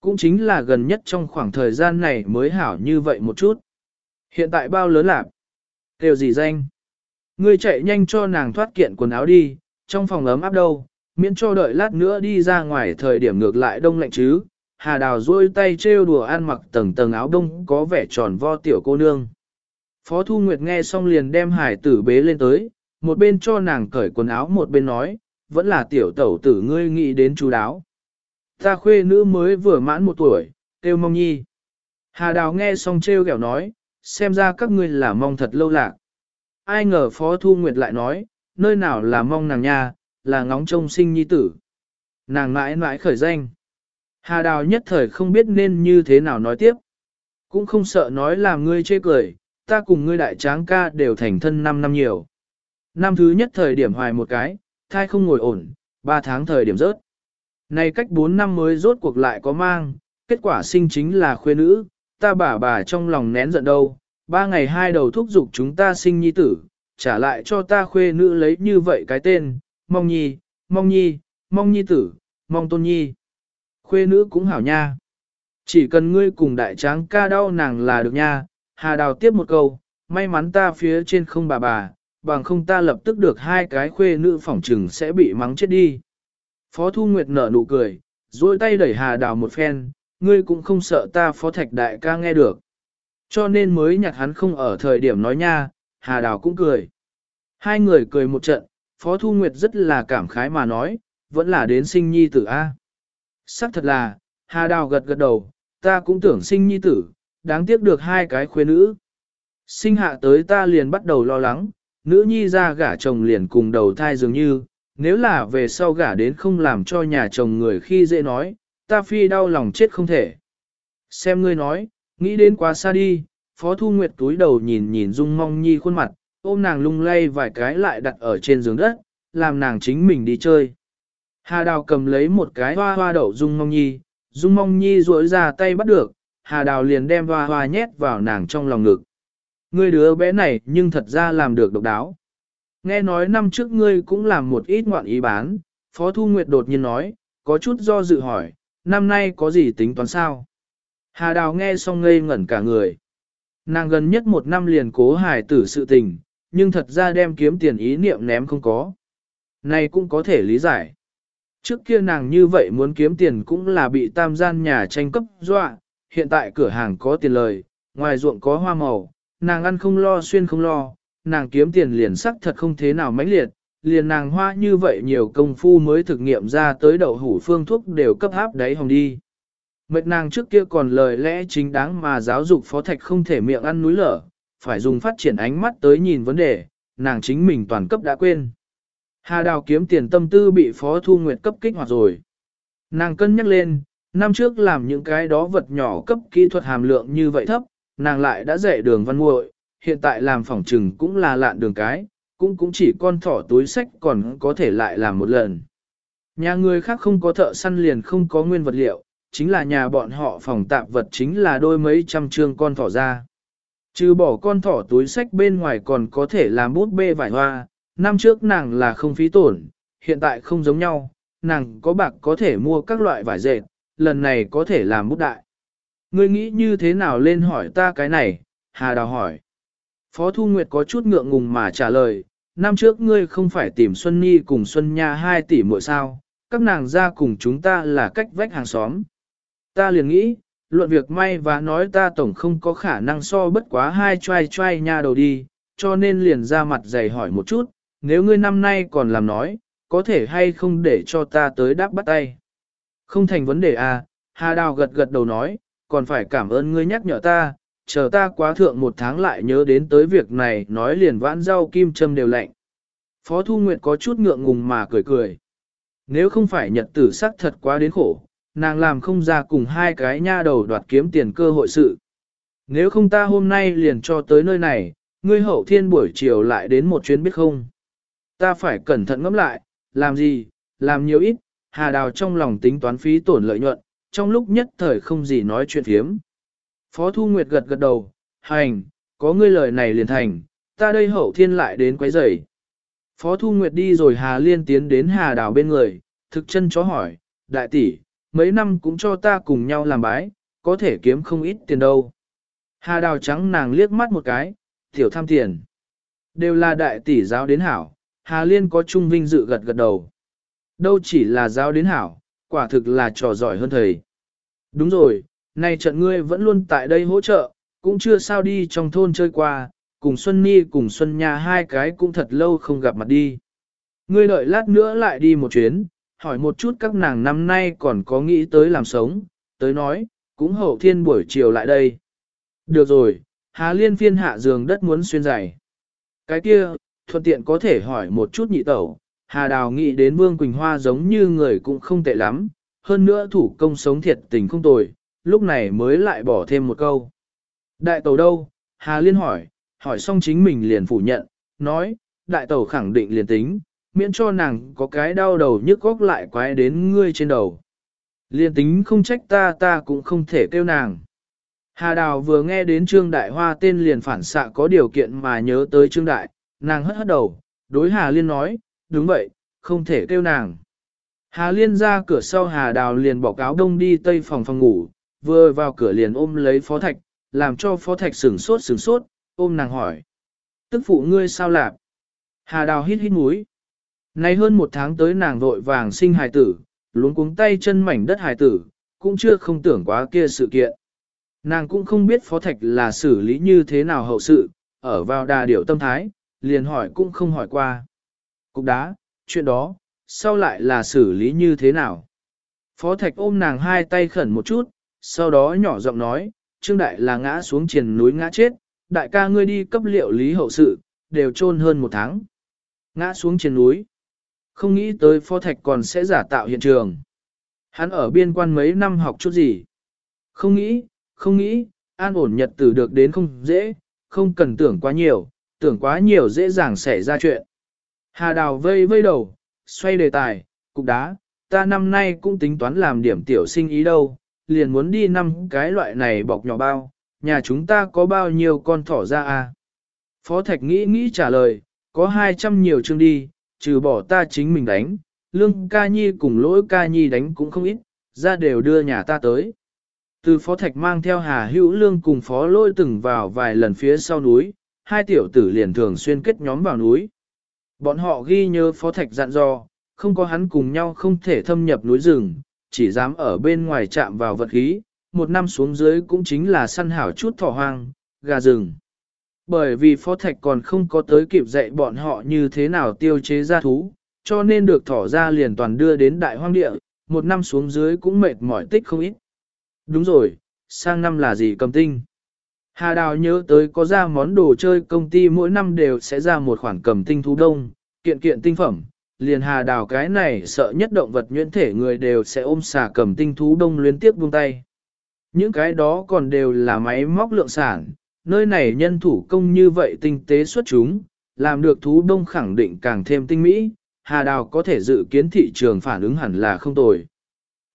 S1: Cũng chính là gần nhất trong khoảng thời gian này mới hảo như vậy một chút. Hiện tại bao lớn lạc? Kêu gì danh? Ngươi chạy nhanh cho nàng thoát kiện quần áo đi, trong phòng ấm áp đâu, miễn cho đợi lát nữa đi ra ngoài thời điểm ngược lại đông lạnh chứ. Hà đào duỗi tay trêu đùa ăn mặc tầng tầng áo đông có vẻ tròn vo tiểu cô nương. Phó Thu Nguyệt nghe xong liền đem hải tử bế lên tới, một bên cho nàng cởi quần áo một bên nói, vẫn là tiểu tẩu tử ngươi nghĩ đến chú đáo. Ta khuê nữ mới vừa mãn một tuổi, kêu mong nhi. Hà đào nghe xong trêu ghẹo nói, xem ra các ngươi là mong thật lâu lạc. Ai ngờ Phó Thu Nguyệt lại nói, nơi nào là mong nàng nha, là ngóng trông sinh nhi tử. Nàng mãi mãi khởi danh. Hà đào nhất thời không biết nên như thế nào nói tiếp. Cũng không sợ nói làm ngươi chê cười, ta cùng ngươi đại tráng ca đều thành thân 5 năm nhiều. Năm thứ nhất thời điểm hoài một cái, thai không ngồi ổn, 3 tháng thời điểm rớt. Này cách 4 năm mới rốt cuộc lại có mang, kết quả sinh chính là khuê nữ, ta bà bà trong lòng nén giận đâu, ba ngày hai đầu thúc giục chúng ta sinh nhi tử, trả lại cho ta khuê nữ lấy như vậy cái tên, mong nhi, mong nhi, mong nhi tử, mong tôn nhi. Khuê nữ cũng hảo nha. Chỉ cần ngươi cùng đại tráng ca đau nàng là được nha, hà đào tiếp một câu, may mắn ta phía trên không bà bà, bằng không ta lập tức được hai cái khuê nữ phỏng trừng sẽ bị mắng chết đi. Phó Thu Nguyệt nở nụ cười, duỗi tay đẩy hà đào một phen, ngươi cũng không sợ ta phó thạch đại ca nghe được. Cho nên mới nhặt hắn không ở thời điểm nói nha, hà đào cũng cười. Hai người cười một trận, Phó Thu Nguyệt rất là cảm khái mà nói, vẫn là đến sinh nhi tử A. Sắc thật là, Hà Đào gật gật đầu, ta cũng tưởng sinh nhi tử, đáng tiếc được hai cái khuê nữ. Sinh hạ tới ta liền bắt đầu lo lắng, nữ nhi ra gả chồng liền cùng đầu thai dường như, nếu là về sau gả đến không làm cho nhà chồng người khi dễ nói, ta phi đau lòng chết không thể. Xem ngươi nói, nghĩ đến quá xa đi, Phó Thu Nguyệt túi đầu nhìn nhìn Dung Mong Nhi khuôn mặt, ôm nàng lung lay vài cái lại đặt ở trên giường đất, làm nàng chính mình đi chơi. Hà Đào cầm lấy một cái hoa hoa đậu Dung Mong Nhi, Dung Mong Nhi duỗi ra tay bắt được, Hà Đào liền đem hoa hoa nhét vào nàng trong lòng ngực. Ngươi đứa bé này nhưng thật ra làm được độc đáo. Nghe nói năm trước ngươi cũng làm một ít ngoạn ý bán, Phó Thu Nguyệt đột nhiên nói, có chút do dự hỏi, năm nay có gì tính toán sao? Hà Đào nghe xong ngây ngẩn cả người. Nàng gần nhất một năm liền cố hài tử sự tình, nhưng thật ra đem kiếm tiền ý niệm ném không có. Này cũng có thể lý giải. Trước kia nàng như vậy muốn kiếm tiền cũng là bị tam gian nhà tranh cấp dọa, hiện tại cửa hàng có tiền lời, ngoài ruộng có hoa màu, nàng ăn không lo xuyên không lo, nàng kiếm tiền liền sắc thật không thế nào mãnh liệt, liền nàng hoa như vậy nhiều công phu mới thực nghiệm ra tới đậu hủ phương thuốc đều cấp áp đáy hồng đi. Mệt nàng trước kia còn lời lẽ chính đáng mà giáo dục phó thạch không thể miệng ăn núi lở, phải dùng phát triển ánh mắt tới nhìn vấn đề, nàng chính mình toàn cấp đã quên. Hà đào kiếm tiền tâm tư bị phó thu nguyệt cấp kích hoạt rồi. Nàng cân nhắc lên, năm trước làm những cái đó vật nhỏ cấp kỹ thuật hàm lượng như vậy thấp, nàng lại đã dạy đường văn nguội. hiện tại làm phỏng trừng cũng là lạn đường cái, cũng cũng chỉ con thỏ túi sách còn có thể lại làm một lần. Nhà người khác không có thợ săn liền không có nguyên vật liệu, chính là nhà bọn họ phòng tạp vật chính là đôi mấy trăm trương con thỏ ra. Trừ bỏ con thỏ túi sách bên ngoài còn có thể làm bút bê vải hoa, năm trước nàng là không phí tổn, hiện tại không giống nhau, nàng có bạc có thể mua các loại vải dệt, lần này có thể làm bút đại. Ngươi nghĩ như thế nào lên hỏi ta cái này, Hà Đào hỏi. Phó Thu Nguyệt có chút ngượng ngùng mà trả lời, năm trước ngươi không phải tìm Xuân Nhi cùng Xuân Nha hai tỷ muội sao, các nàng ra cùng chúng ta là cách vách hàng xóm. Ta liền nghĩ, luận việc may và nói ta tổng không có khả năng so bất quá hai trai trai nha đầu đi, cho nên liền ra mặt dày hỏi một chút, nếu ngươi năm nay còn làm nói, có thể hay không để cho ta tới đáp bắt tay. Không thành vấn đề à, Hà Đào gật gật đầu nói, còn phải cảm ơn ngươi nhắc nhở ta, chờ ta quá thượng một tháng lại nhớ đến tới việc này nói liền vãn rau kim châm đều lạnh. Phó Thu Nguyệt có chút ngượng ngùng mà cười cười. Nếu không phải nhật tử sắc thật quá đến khổ, nàng làm không ra cùng hai cái nha đầu đoạt kiếm tiền cơ hội sự. Nếu không ta hôm nay liền cho tới nơi này, ngươi hậu thiên buổi chiều lại đến một chuyến biết không? Ta phải cẩn thận ngẫm lại, làm gì, làm nhiều ít, hà đào trong lòng tính toán phí tổn lợi nhuận, trong lúc nhất thời không gì nói chuyện phiếm. Phó Thu Nguyệt gật gật đầu, hành, có ngươi lời này liền thành, ta đây hậu thiên lại đến quấy rầy. Phó Thu Nguyệt đi rồi Hà Liên tiến đến Hà Đào bên người, thực chân chó hỏi, đại tỷ, mấy năm cũng cho ta cùng nhau làm bái, có thể kiếm không ít tiền đâu. Hà Đào trắng nàng liếc mắt một cái, tiểu tham tiền. Đều là đại tỷ giáo đến hảo, Hà Liên có trung vinh dự gật gật đầu. Đâu chỉ là giáo đến hảo, quả thực là trò giỏi hơn thầy. Đúng rồi, nay trận ngươi vẫn luôn tại đây hỗ trợ, cũng chưa sao đi trong thôn chơi qua, cùng Xuân Ni cùng Xuân Nha hai cái cũng thật lâu không gặp mặt đi. Ngươi đợi lát nữa lại đi một chuyến, hỏi một chút các nàng năm nay còn có nghĩ tới làm sống, tới nói, cũng hậu thiên buổi chiều lại đây. Được rồi, Hà Liên phiên hạ giường đất muốn xuyên giày. Cái kia, thuận tiện có thể hỏi một chút nhị tẩu, Hà Đào nghĩ đến Vương Quỳnh Hoa giống như người cũng không tệ lắm, hơn nữa thủ công sống thiệt tình không tồi, lúc này mới lại bỏ thêm một câu. Đại tẩu đâu? Hà Liên hỏi, hỏi xong chính mình liền phủ nhận, nói, đại tẩu khẳng định liền tính, miễn cho nàng có cái đau đầu nhức góc lại quái đến ngươi trên đầu. Liền tính không trách ta ta cũng không thể kêu nàng. Hà Đào vừa nghe đến Trương Đại Hoa tên liền phản xạ có điều kiện mà nhớ tới Trương Đại, nàng hất hất đầu, đối Hà Liên nói, đúng vậy, không thể kêu nàng. Hà Liên ra cửa sau Hà Đào liền bỏ cáo đông đi tây phòng phòng ngủ, vừa vào cửa liền ôm lấy Phó Thạch, làm cho Phó Thạch sửng sốt sửng sốt, ôm nàng hỏi. Tức phụ ngươi sao lạp? Hà Đào hít hít mũi. Nay hơn một tháng tới nàng vội vàng sinh hài tử, luống cuống tay chân mảnh đất hài tử, cũng chưa không tưởng quá kia sự kiện. Nàng cũng không biết Phó Thạch là xử lý như thế nào hậu sự, ở vào đà điệu tâm thái, liền hỏi cũng không hỏi qua. Cục đá, chuyện đó, sau lại là xử lý như thế nào? Phó Thạch ôm nàng hai tay khẩn một chút, sau đó nhỏ giọng nói, Trương Đại là ngã xuống triền núi ngã chết, đại ca ngươi đi cấp liệu lý hậu sự, đều chôn hơn một tháng. Ngã xuống triền núi. Không nghĩ tới Phó Thạch còn sẽ giả tạo hiện trường. Hắn ở biên quan mấy năm học chút gì? Không nghĩ, không nghĩ, an ổn nhật tử được đến không dễ, không cần tưởng quá nhiều, tưởng quá nhiều dễ dàng xảy ra chuyện. Hà Đào vây vây đầu, xoay đề tài, cục đá, ta năm nay cũng tính toán làm điểm tiểu sinh ý đâu, liền muốn đi năm cái loại này bọc nhỏ bao, nhà chúng ta có bao nhiêu con thỏ ra à? Phó Thạch nghĩ nghĩ trả lời, có 200 nhiều chương đi, trừ bỏ ta chính mình đánh, lương ca nhi cùng lỗi ca nhi đánh cũng không ít, ra đều đưa nhà ta tới. Từ phó thạch mang theo hà hữu lương cùng phó lỗi từng vào vài lần phía sau núi, hai tiểu tử liền thường xuyên kết nhóm vào núi. Bọn họ ghi nhớ phó thạch dặn dò, không có hắn cùng nhau không thể thâm nhập núi rừng, chỉ dám ở bên ngoài chạm vào vật khí, một năm xuống dưới cũng chính là săn hảo chút thỏ hoang, gà rừng. Bởi vì phó thạch còn không có tới kịp dạy bọn họ như thế nào tiêu chế ra thú, cho nên được thỏ ra liền toàn đưa đến đại hoang địa, một năm xuống dưới cũng mệt mỏi tích không ít. Đúng rồi, sang năm là gì cầm tinh? Hà Đào nhớ tới có ra món đồ chơi công ty mỗi năm đều sẽ ra một khoản cầm tinh thú đông, kiện kiện tinh phẩm, liền Hà Đào cái này sợ nhất động vật nhuyễn thể người đều sẽ ôm xà cầm tinh thú đông liên tiếp buông tay. Những cái đó còn đều là máy móc lượng sản, nơi này nhân thủ công như vậy tinh tế xuất chúng, làm được thú đông khẳng định càng thêm tinh mỹ, Hà Đào có thể dự kiến thị trường phản ứng hẳn là không tồi.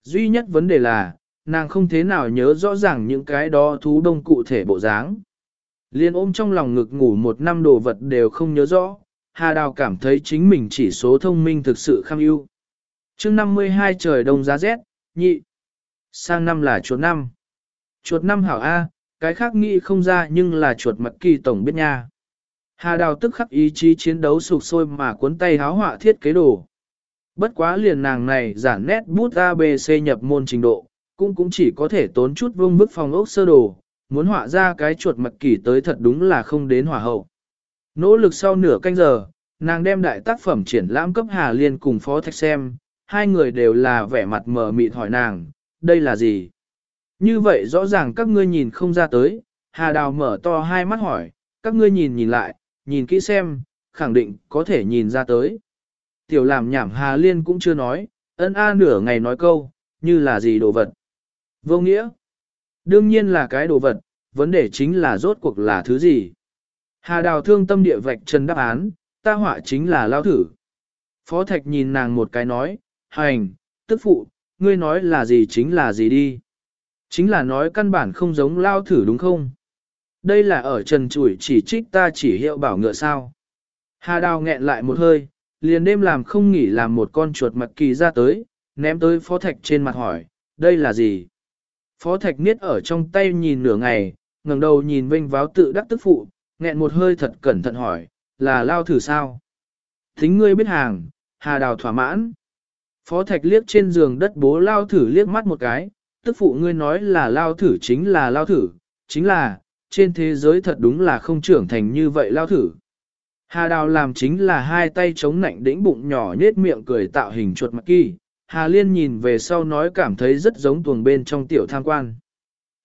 S1: Duy nhất vấn đề là, nàng không thế nào nhớ rõ ràng những cái đó thú đông cụ thể bộ dáng. Liên ôm trong lòng ngực ngủ một năm đồ vật đều không nhớ rõ, Hà Đào cảm thấy chính mình chỉ số thông minh thực sự kham ưu. chương 52 trời đông giá rét, nhị. Sang năm là chuột năm. Chuột năm hảo A, cái khác nghĩ không ra nhưng là chuột mặt kỳ tổng biết nha. Hà Đào tức khắc ý chí chiến đấu sụp sôi mà cuốn tay háo họa thiết kế đồ. Bất quá liền nàng này giản nét bút ABC nhập môn trình độ, cũng cũng chỉ có thể tốn chút vương bức phòng ốc sơ đồ, muốn họa ra cái chuột mặt kỳ tới thật đúng là không đến hỏa hậu. Nỗ lực sau nửa canh giờ, nàng đem đại tác phẩm triển lãm cấp Hà Liên cùng Phó Thạch xem, hai người đều là vẻ mặt mờ mịt hỏi nàng, đây là gì? Như vậy rõ ràng các ngươi nhìn không ra tới, Hà Đào mở to hai mắt hỏi, các ngươi nhìn nhìn lại, nhìn kỹ xem, khẳng định có thể nhìn ra tới. Tiểu làm nhảm Hà Liên cũng chưa nói, ân a nửa ngày nói câu, như là gì đồ vật. Vô nghĩa. Đương nhiên là cái đồ vật, vấn đề chính là rốt cuộc là thứ gì. Hà đào thương tâm địa vạch trần đáp án, ta họa chính là lao thử. Phó Thạch nhìn nàng một cái nói, hành, tức phụ, ngươi nói là gì chính là gì đi. Chính là nói căn bản không giống lao thử đúng không? Đây là ở trần chủi chỉ trích ta chỉ hiệu bảo ngựa sao. Hà đào nghẹn lại một hơi, liền đêm làm không nghỉ làm một con chuột mặt kỳ ra tới, ném tới phó thạch trên mặt hỏi, đây là gì? Phó thạch niết ở trong tay nhìn nửa ngày, ngẩng đầu nhìn vinh váo tự đắc tức phụ, nghẹn một hơi thật cẩn thận hỏi, là lao thử sao? Thính ngươi biết hàng, hà đào thỏa mãn. Phó thạch liếc trên giường đất bố lao thử liếc mắt một cái, tức phụ ngươi nói là lao thử chính là lao thử, chính là, trên thế giới thật đúng là không trưởng thành như vậy lao thử. Hà đào làm chính là hai tay chống nạnh đĩnh bụng nhỏ nết miệng cười tạo hình chuột mặt kỳ. Hà liên nhìn về sau nói cảm thấy rất giống tuồng bên trong tiểu tham quan.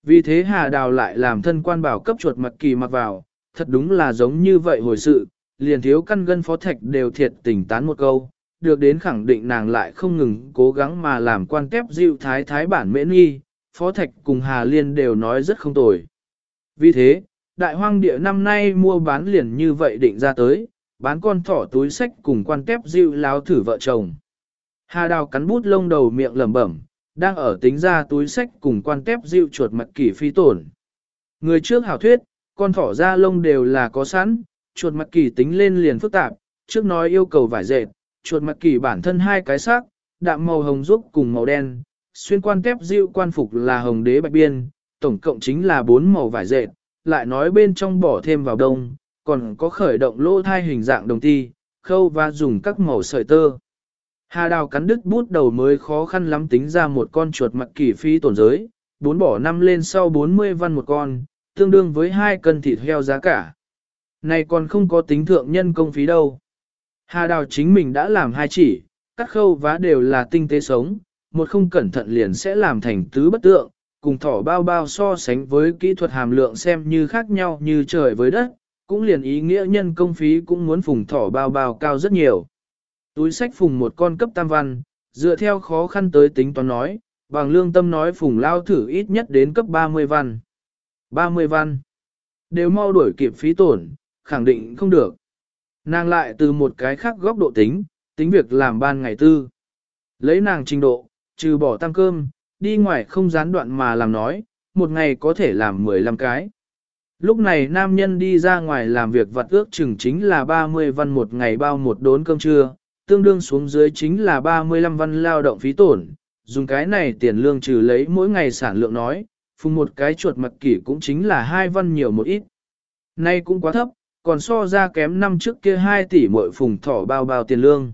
S1: Vì thế Hà đào lại làm thân quan bảo cấp chuột mặt kỳ mặc vào, thật đúng là giống như vậy hồi sự, liền thiếu căn gân phó thạch đều thiệt tình tán một câu, được đến khẳng định nàng lại không ngừng cố gắng mà làm quan tép dịu thái thái bản mễ nghi, phó thạch cùng Hà Liên đều nói rất không tồi. Vì thế, đại hoang địa năm nay mua bán liền như vậy định ra tới, bán con thỏ túi sách cùng quan tép dịu láo thử vợ chồng. Hà đào cắn bút lông đầu miệng lẩm bẩm, đang ở tính ra túi sách cùng quan tép dịu chuột mặt kỷ phi tổn. Người trước hảo thuyết, con thỏ da lông đều là có sẵn, chuột mặt kỷ tính lên liền phức tạp, trước nói yêu cầu vải dệt, chuột mặt kỷ bản thân hai cái sắc, đạm màu hồng giúp cùng màu đen, xuyên quan tép dịu quan phục là hồng đế bạch biên, tổng cộng chính là bốn màu vải dệt, lại nói bên trong bỏ thêm vào đông, còn có khởi động lỗ thai hình dạng đồng ti, khâu và dùng các màu sợi tơ. Hà đào cắn đứt bút đầu mới khó khăn lắm tính ra một con chuột mặc kỳ phi tổn giới, bốn bỏ năm lên sau 40 văn một con, tương đương với hai cân thịt heo giá cả. Này còn không có tính thượng nhân công phí đâu. Hà đào chính mình đã làm hai chỉ, cắt khâu vá đều là tinh tế sống, một không cẩn thận liền sẽ làm thành tứ bất tượng, cùng thỏ bao bao so sánh với kỹ thuật hàm lượng xem như khác nhau như trời với đất, cũng liền ý nghĩa nhân công phí cũng muốn phùng thỏ bao bao cao rất nhiều. Túi sách phùng một con cấp tam văn, dựa theo khó khăn tới tính toán nói, bằng lương tâm nói phùng lao thử ít nhất đến cấp 30 văn. 30 văn. Đều mau đuổi kịp phí tổn, khẳng định không được. Nàng lại từ một cái khác góc độ tính, tính việc làm ban ngày tư. Lấy nàng trình độ, trừ bỏ tăng cơm, đi ngoài không gián đoạn mà làm nói, một ngày có thể làm 15 cái. Lúc này nam nhân đi ra ngoài làm việc vặt ước chừng chính là 30 văn một ngày bao một đốn cơm trưa, tương đương xuống dưới chính là 35 văn lao động phí tổn, dùng cái này tiền lương trừ lấy mỗi ngày sản lượng nói, phùng một cái chuột mặt kỷ cũng chính là hai văn nhiều một ít. Nay cũng quá thấp, còn so ra kém năm trước kia 2 tỷ mỗi phùng thỏ bao bao tiền lương.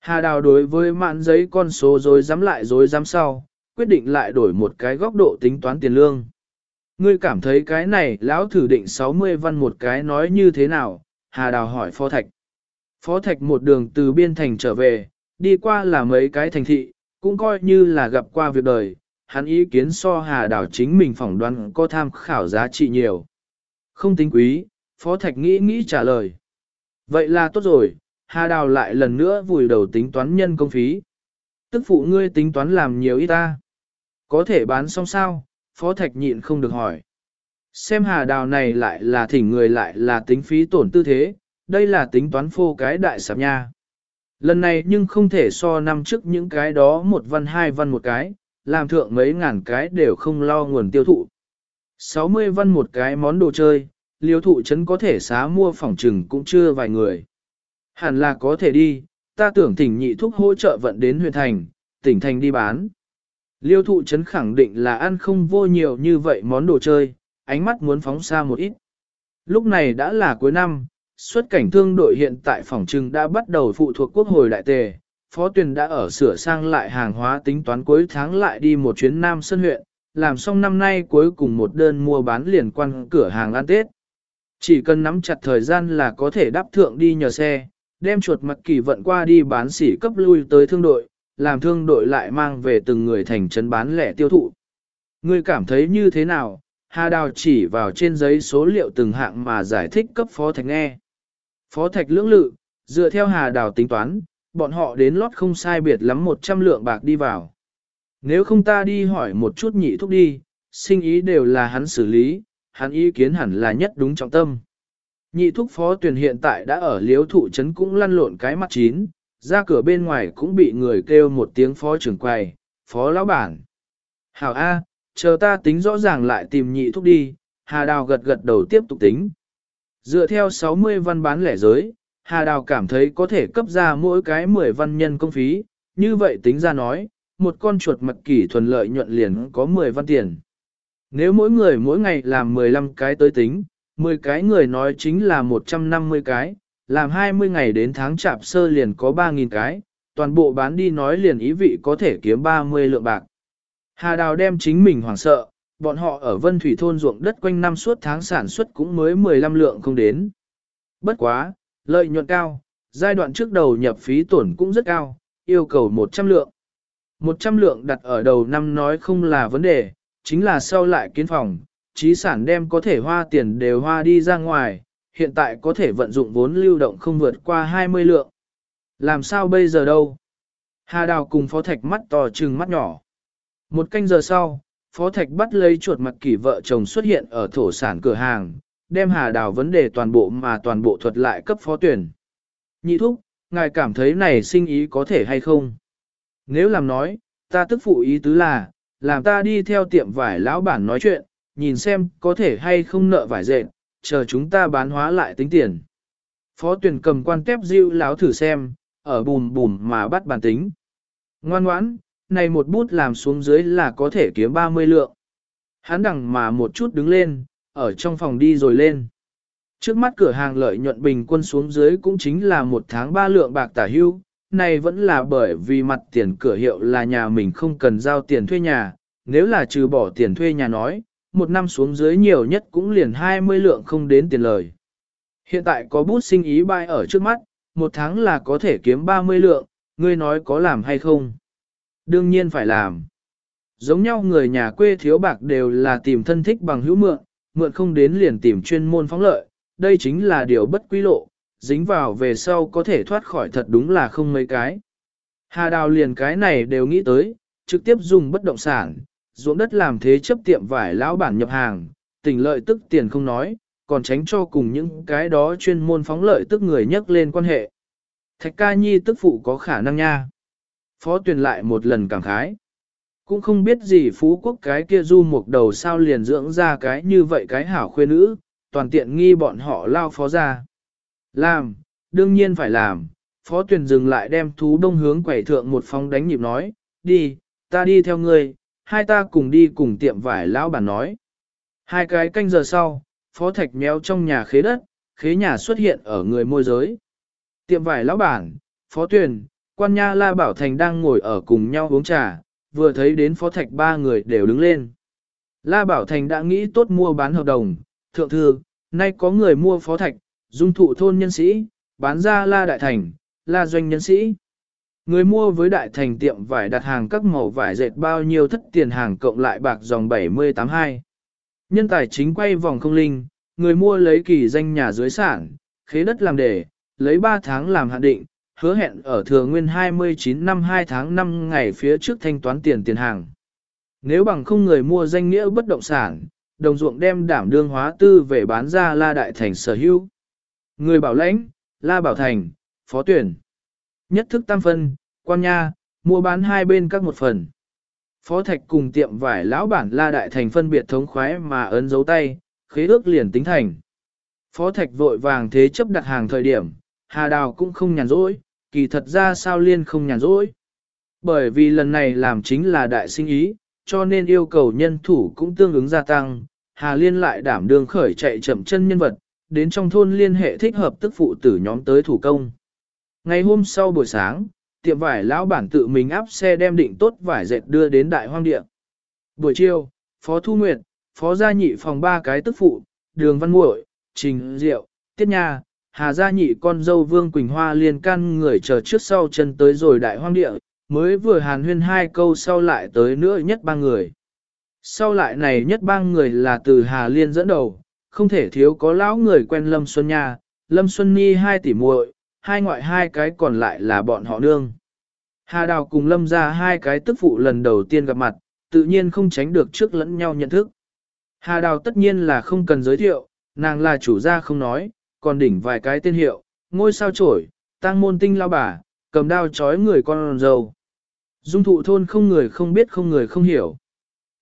S1: Hà Đào đối với mạn giấy con số rồi dám lại rồi dám sau, quyết định lại đổi một cái góc độ tính toán tiền lương. Ngươi cảm thấy cái này lão thử định 60 văn một cái nói như thế nào? Hà Đào hỏi Phó Thạch. Phó Thạch một đường từ biên thành trở về, đi qua là mấy cái thành thị, cũng coi như là gặp qua việc đời, hắn ý kiến so Hà Đảo chính mình phỏng đoán có tham khảo giá trị nhiều. Không tính quý, Phó Thạch nghĩ nghĩ trả lời. Vậy là tốt rồi, Hà Đào lại lần nữa vùi đầu tính toán nhân công phí. Tức phụ ngươi tính toán làm nhiều ít ta. Có thể bán xong sao, Phó Thạch nhịn không được hỏi. Xem Hà Đào này lại là thỉnh người lại là tính phí tổn tư thế, đây là tính toán phô cái đại sạp nha. Lần này nhưng không thể so năm trước những cái đó một văn hai văn một cái, làm thượng mấy ngàn cái đều không lo nguồn tiêu thụ. 60 văn một cái món đồ chơi, liêu thụ chấn có thể xá mua phòng trừng cũng chưa vài người. Hẳn là có thể đi, ta tưởng tỉnh nhị thuốc hỗ trợ vận đến huyện thành, tỉnh thành đi bán. Liêu thụ chấn khẳng định là ăn không vô nhiều như vậy món đồ chơi, ánh mắt muốn phóng xa một ít. Lúc này đã là cuối năm, xuất cảnh thương đội hiện tại phòng trừng đã bắt đầu phụ thuộc quốc hồi đại tề. Phó tuyển đã ở sửa sang lại hàng hóa tính toán cuối tháng lại đi một chuyến Nam Sơn huyện, làm xong năm nay cuối cùng một đơn mua bán liền quan cửa hàng ăn Tết. Chỉ cần nắm chặt thời gian là có thể đáp thượng đi nhờ xe, đem chuột mặc kỳ vận qua đi bán sỉ cấp lui tới thương đội, làm thương đội lại mang về từng người thành trấn bán lẻ tiêu thụ. Ngươi cảm thấy như thế nào? Hà Đào chỉ vào trên giấy số liệu từng hạng mà giải thích cấp Phó Thạch nghe. Phó Thạch lưỡng lự, dựa theo Hà Đào tính toán, bọn họ đến lót không sai biệt lắm 100 lượng bạc đi vào. Nếu không ta đi hỏi một chút nhị thúc đi, sinh ý đều là hắn xử lý, hắn ý kiến hẳn là nhất đúng trọng tâm. Nhị thúc phó tuyển hiện tại đã ở liếu thụ trấn cũng lăn lộn cái mặt chín, ra cửa bên ngoài cũng bị người kêu một tiếng phó trưởng quầy, phó lão bản. Hảo A, chờ ta tính rõ ràng lại tìm nhị thúc đi, Hà Đào gật gật đầu tiếp tục tính. Dựa theo 60 văn bán lẻ giới, Hà Đào cảm thấy có thể cấp ra mỗi cái 10 văn nhân công phí, như vậy tính ra nói, một con chuột mặt kỷ thuần lợi nhuận liền có 10 văn tiền. Nếu mỗi người mỗi ngày làm 15 cái tới tính, 10 cái người nói chính là 150 cái, làm 20 ngày đến tháng chạp sơ liền có 3.000 cái, toàn bộ bán đi nói liền ý vị có thể kiếm 30 lượng bạc. Hà Đào đem chính mình hoảng sợ, bọn họ ở Vân Thủy thôn ruộng đất quanh năm suốt tháng sản xuất cũng mới 15 lượng không đến. Bất quá, lợi nhuận cao, giai đoạn trước đầu nhập phí tổn cũng rất cao, yêu cầu 100 lượng. 100 lượng đặt ở đầu năm nói không là vấn đề, chính là sau lại kiến phòng, trí sản đem có thể hoa tiền đều hoa đi ra ngoài, hiện tại có thể vận dụng vốn lưu động không vượt qua 20 lượng. Làm sao bây giờ đâu? Hà Đào cùng Phó Thạch mắt to trừng mắt nhỏ. Một canh giờ sau, Phó Thạch bắt lấy chuột mặt kỷ vợ chồng xuất hiện ở thổ sản cửa hàng, đem Hà Đào vấn đề toàn bộ mà toàn bộ thuật lại cấp phó tuyển. Nhị thúc, ngài cảm thấy này sinh ý có thể hay không? Nếu làm nói, ta tức phụ ý tứ là, làm ta đi theo tiệm vải lão bản nói chuyện, nhìn xem có thể hay không nợ vải dệt, chờ chúng ta bán hóa lại tính tiền. Phó tuyển cầm quan tép diêu lão thử xem, ở bùm bùm mà bắt bàn tính. Ngoan ngoãn, này một bút làm xuống dưới là có thể kiếm 30 lượng. Hắn đằng mà một chút đứng lên, ở trong phòng đi rồi lên. Trước mắt cửa hàng lợi nhuận bình quân xuống dưới cũng chính là một tháng ba lượng bạc tả hưu, này vẫn là bởi vì mặt tiền cửa hiệu là nhà mình không cần giao tiền thuê nhà, nếu là trừ bỏ tiền thuê nhà nói, một năm xuống dưới nhiều nhất cũng liền 20 lượng không đến tiền lời. Hiện tại có bút sinh ý bay ở trước mắt, một tháng là có thể kiếm 30 lượng, ngươi nói có làm hay không? Đương nhiên phải làm. Giống nhau người nhà quê thiếu bạc đều là tìm thân thích bằng hữu mượn, mượn không đến liền tìm chuyên môn phóng lợi, đây chính là điều bất quý lộ, dính vào về sau có thể thoát khỏi thật đúng là không mấy cái. Hà đào liền cái này đều nghĩ tới, trực tiếp dùng bất động sản, ruộng đất làm thế chấp tiệm vải lão bản nhập hàng, tỉnh lợi tức tiền không nói, còn tránh cho cùng những cái đó chuyên môn phóng lợi tức người nhắc lên quan hệ. Thạch ca nhi tức phụ có khả năng nha. Phó tuyển lại một lần cảm khái. Cũng không biết gì phú quốc cái kia du một đầu sao liền dưỡng ra cái như vậy cái hảo khuê nữ, toàn tiện nghi bọn họ lao phó ra. Làm, đương nhiên phải làm, phó tuyển dừng lại đem thú đông hướng quẩy thượng một phong đánh nhịp nói, đi, ta đi theo ngươi, hai ta cùng đi cùng tiệm vải lão bản nói. Hai cái canh giờ sau, phó thạch méo trong nhà khế đất, khế nhà xuất hiện ở người môi giới. Tiệm vải lão bản, phó tuyển, quan nha la bảo thành đang ngồi ở cùng nhau uống trà, vừa thấy đến phó thạch ba người đều đứng lên. La Bảo Thành đã nghĩ tốt mua bán hợp đồng, thượng thư, nay có người mua phó thạch, dung thụ thôn nhân sĩ, bán ra La Đại Thành, La Doanh nhân sĩ. Người mua với Đại Thành tiệm vải đặt hàng các màu vải dệt bao nhiêu thất tiền hàng cộng lại bạc dòng 782. Nhân tài chính quay vòng không linh, người mua lấy kỳ danh nhà dưới sản, khế đất làm đề, lấy 3 tháng làm hạn định, hứa hẹn ở thừa nguyên 29 năm 2 tháng 5 ngày phía trước thanh toán tiền tiền hàng. Nếu bằng không người mua danh nghĩa bất động sản, đồng ruộng đem đảm đương hóa tư về bán ra La Đại Thành sở hữu. Người bảo lãnh, La Bảo Thành, Phó Tuyển. Nhất thức tam phân, quan nha, mua bán hai bên các một phần. Phó Thạch cùng tiệm vải lão bản La Đại Thành phân biệt thống khoái mà ấn dấu tay, khế ước liền tính thành. Phó Thạch vội vàng thế chấp đặt hàng thời điểm, Hà Đào cũng không nhàn rỗi, kỳ thật ra sao liên không nhàn rỗi. Bởi vì lần này làm chính là đại sinh ý, cho nên yêu cầu nhân thủ cũng tương ứng gia tăng, Hà Liên lại đảm đương khởi chạy chậm chân nhân vật, đến trong thôn liên hệ thích hợp tức phụ tử nhóm tới thủ công. Ngày hôm sau buổi sáng, tiệm vải lão bản tự mình áp xe đem định tốt vải dệt đưa đến đại hoang địa. Buổi chiều, Phó Thu Nguyệt, Phó Gia Nhị phòng ba cái tức phụ, Đường Văn Muội, Trình Diệu, Tiết Nha, Hà Gia Nhị con dâu Vương Quỳnh Hoa liền can người chờ trước sau chân tới rồi đại hoang địa, mới vừa hàn huyên hai câu sau lại tới nữa nhất ba người. Sau lại này nhất ba người là từ Hà Liên dẫn đầu, không thể thiếu có lão người quen Lâm Xuân Nha, Lâm Xuân Nhi hai tỷ muội, hai ngoại hai cái còn lại là bọn họ nương. Hà Đào cùng Lâm ra hai cái tức phụ lần đầu tiên gặp mặt, tự nhiên không tránh được trước lẫn nhau nhận thức. Hà Đào tất nhiên là không cần giới thiệu, nàng là chủ gia không nói, còn đỉnh vài cái tên hiệu, ngôi sao trổi, tăng môn tinh lao bà, cầm đao chói người con dâu. Dung thụ thôn không người không biết không người không hiểu.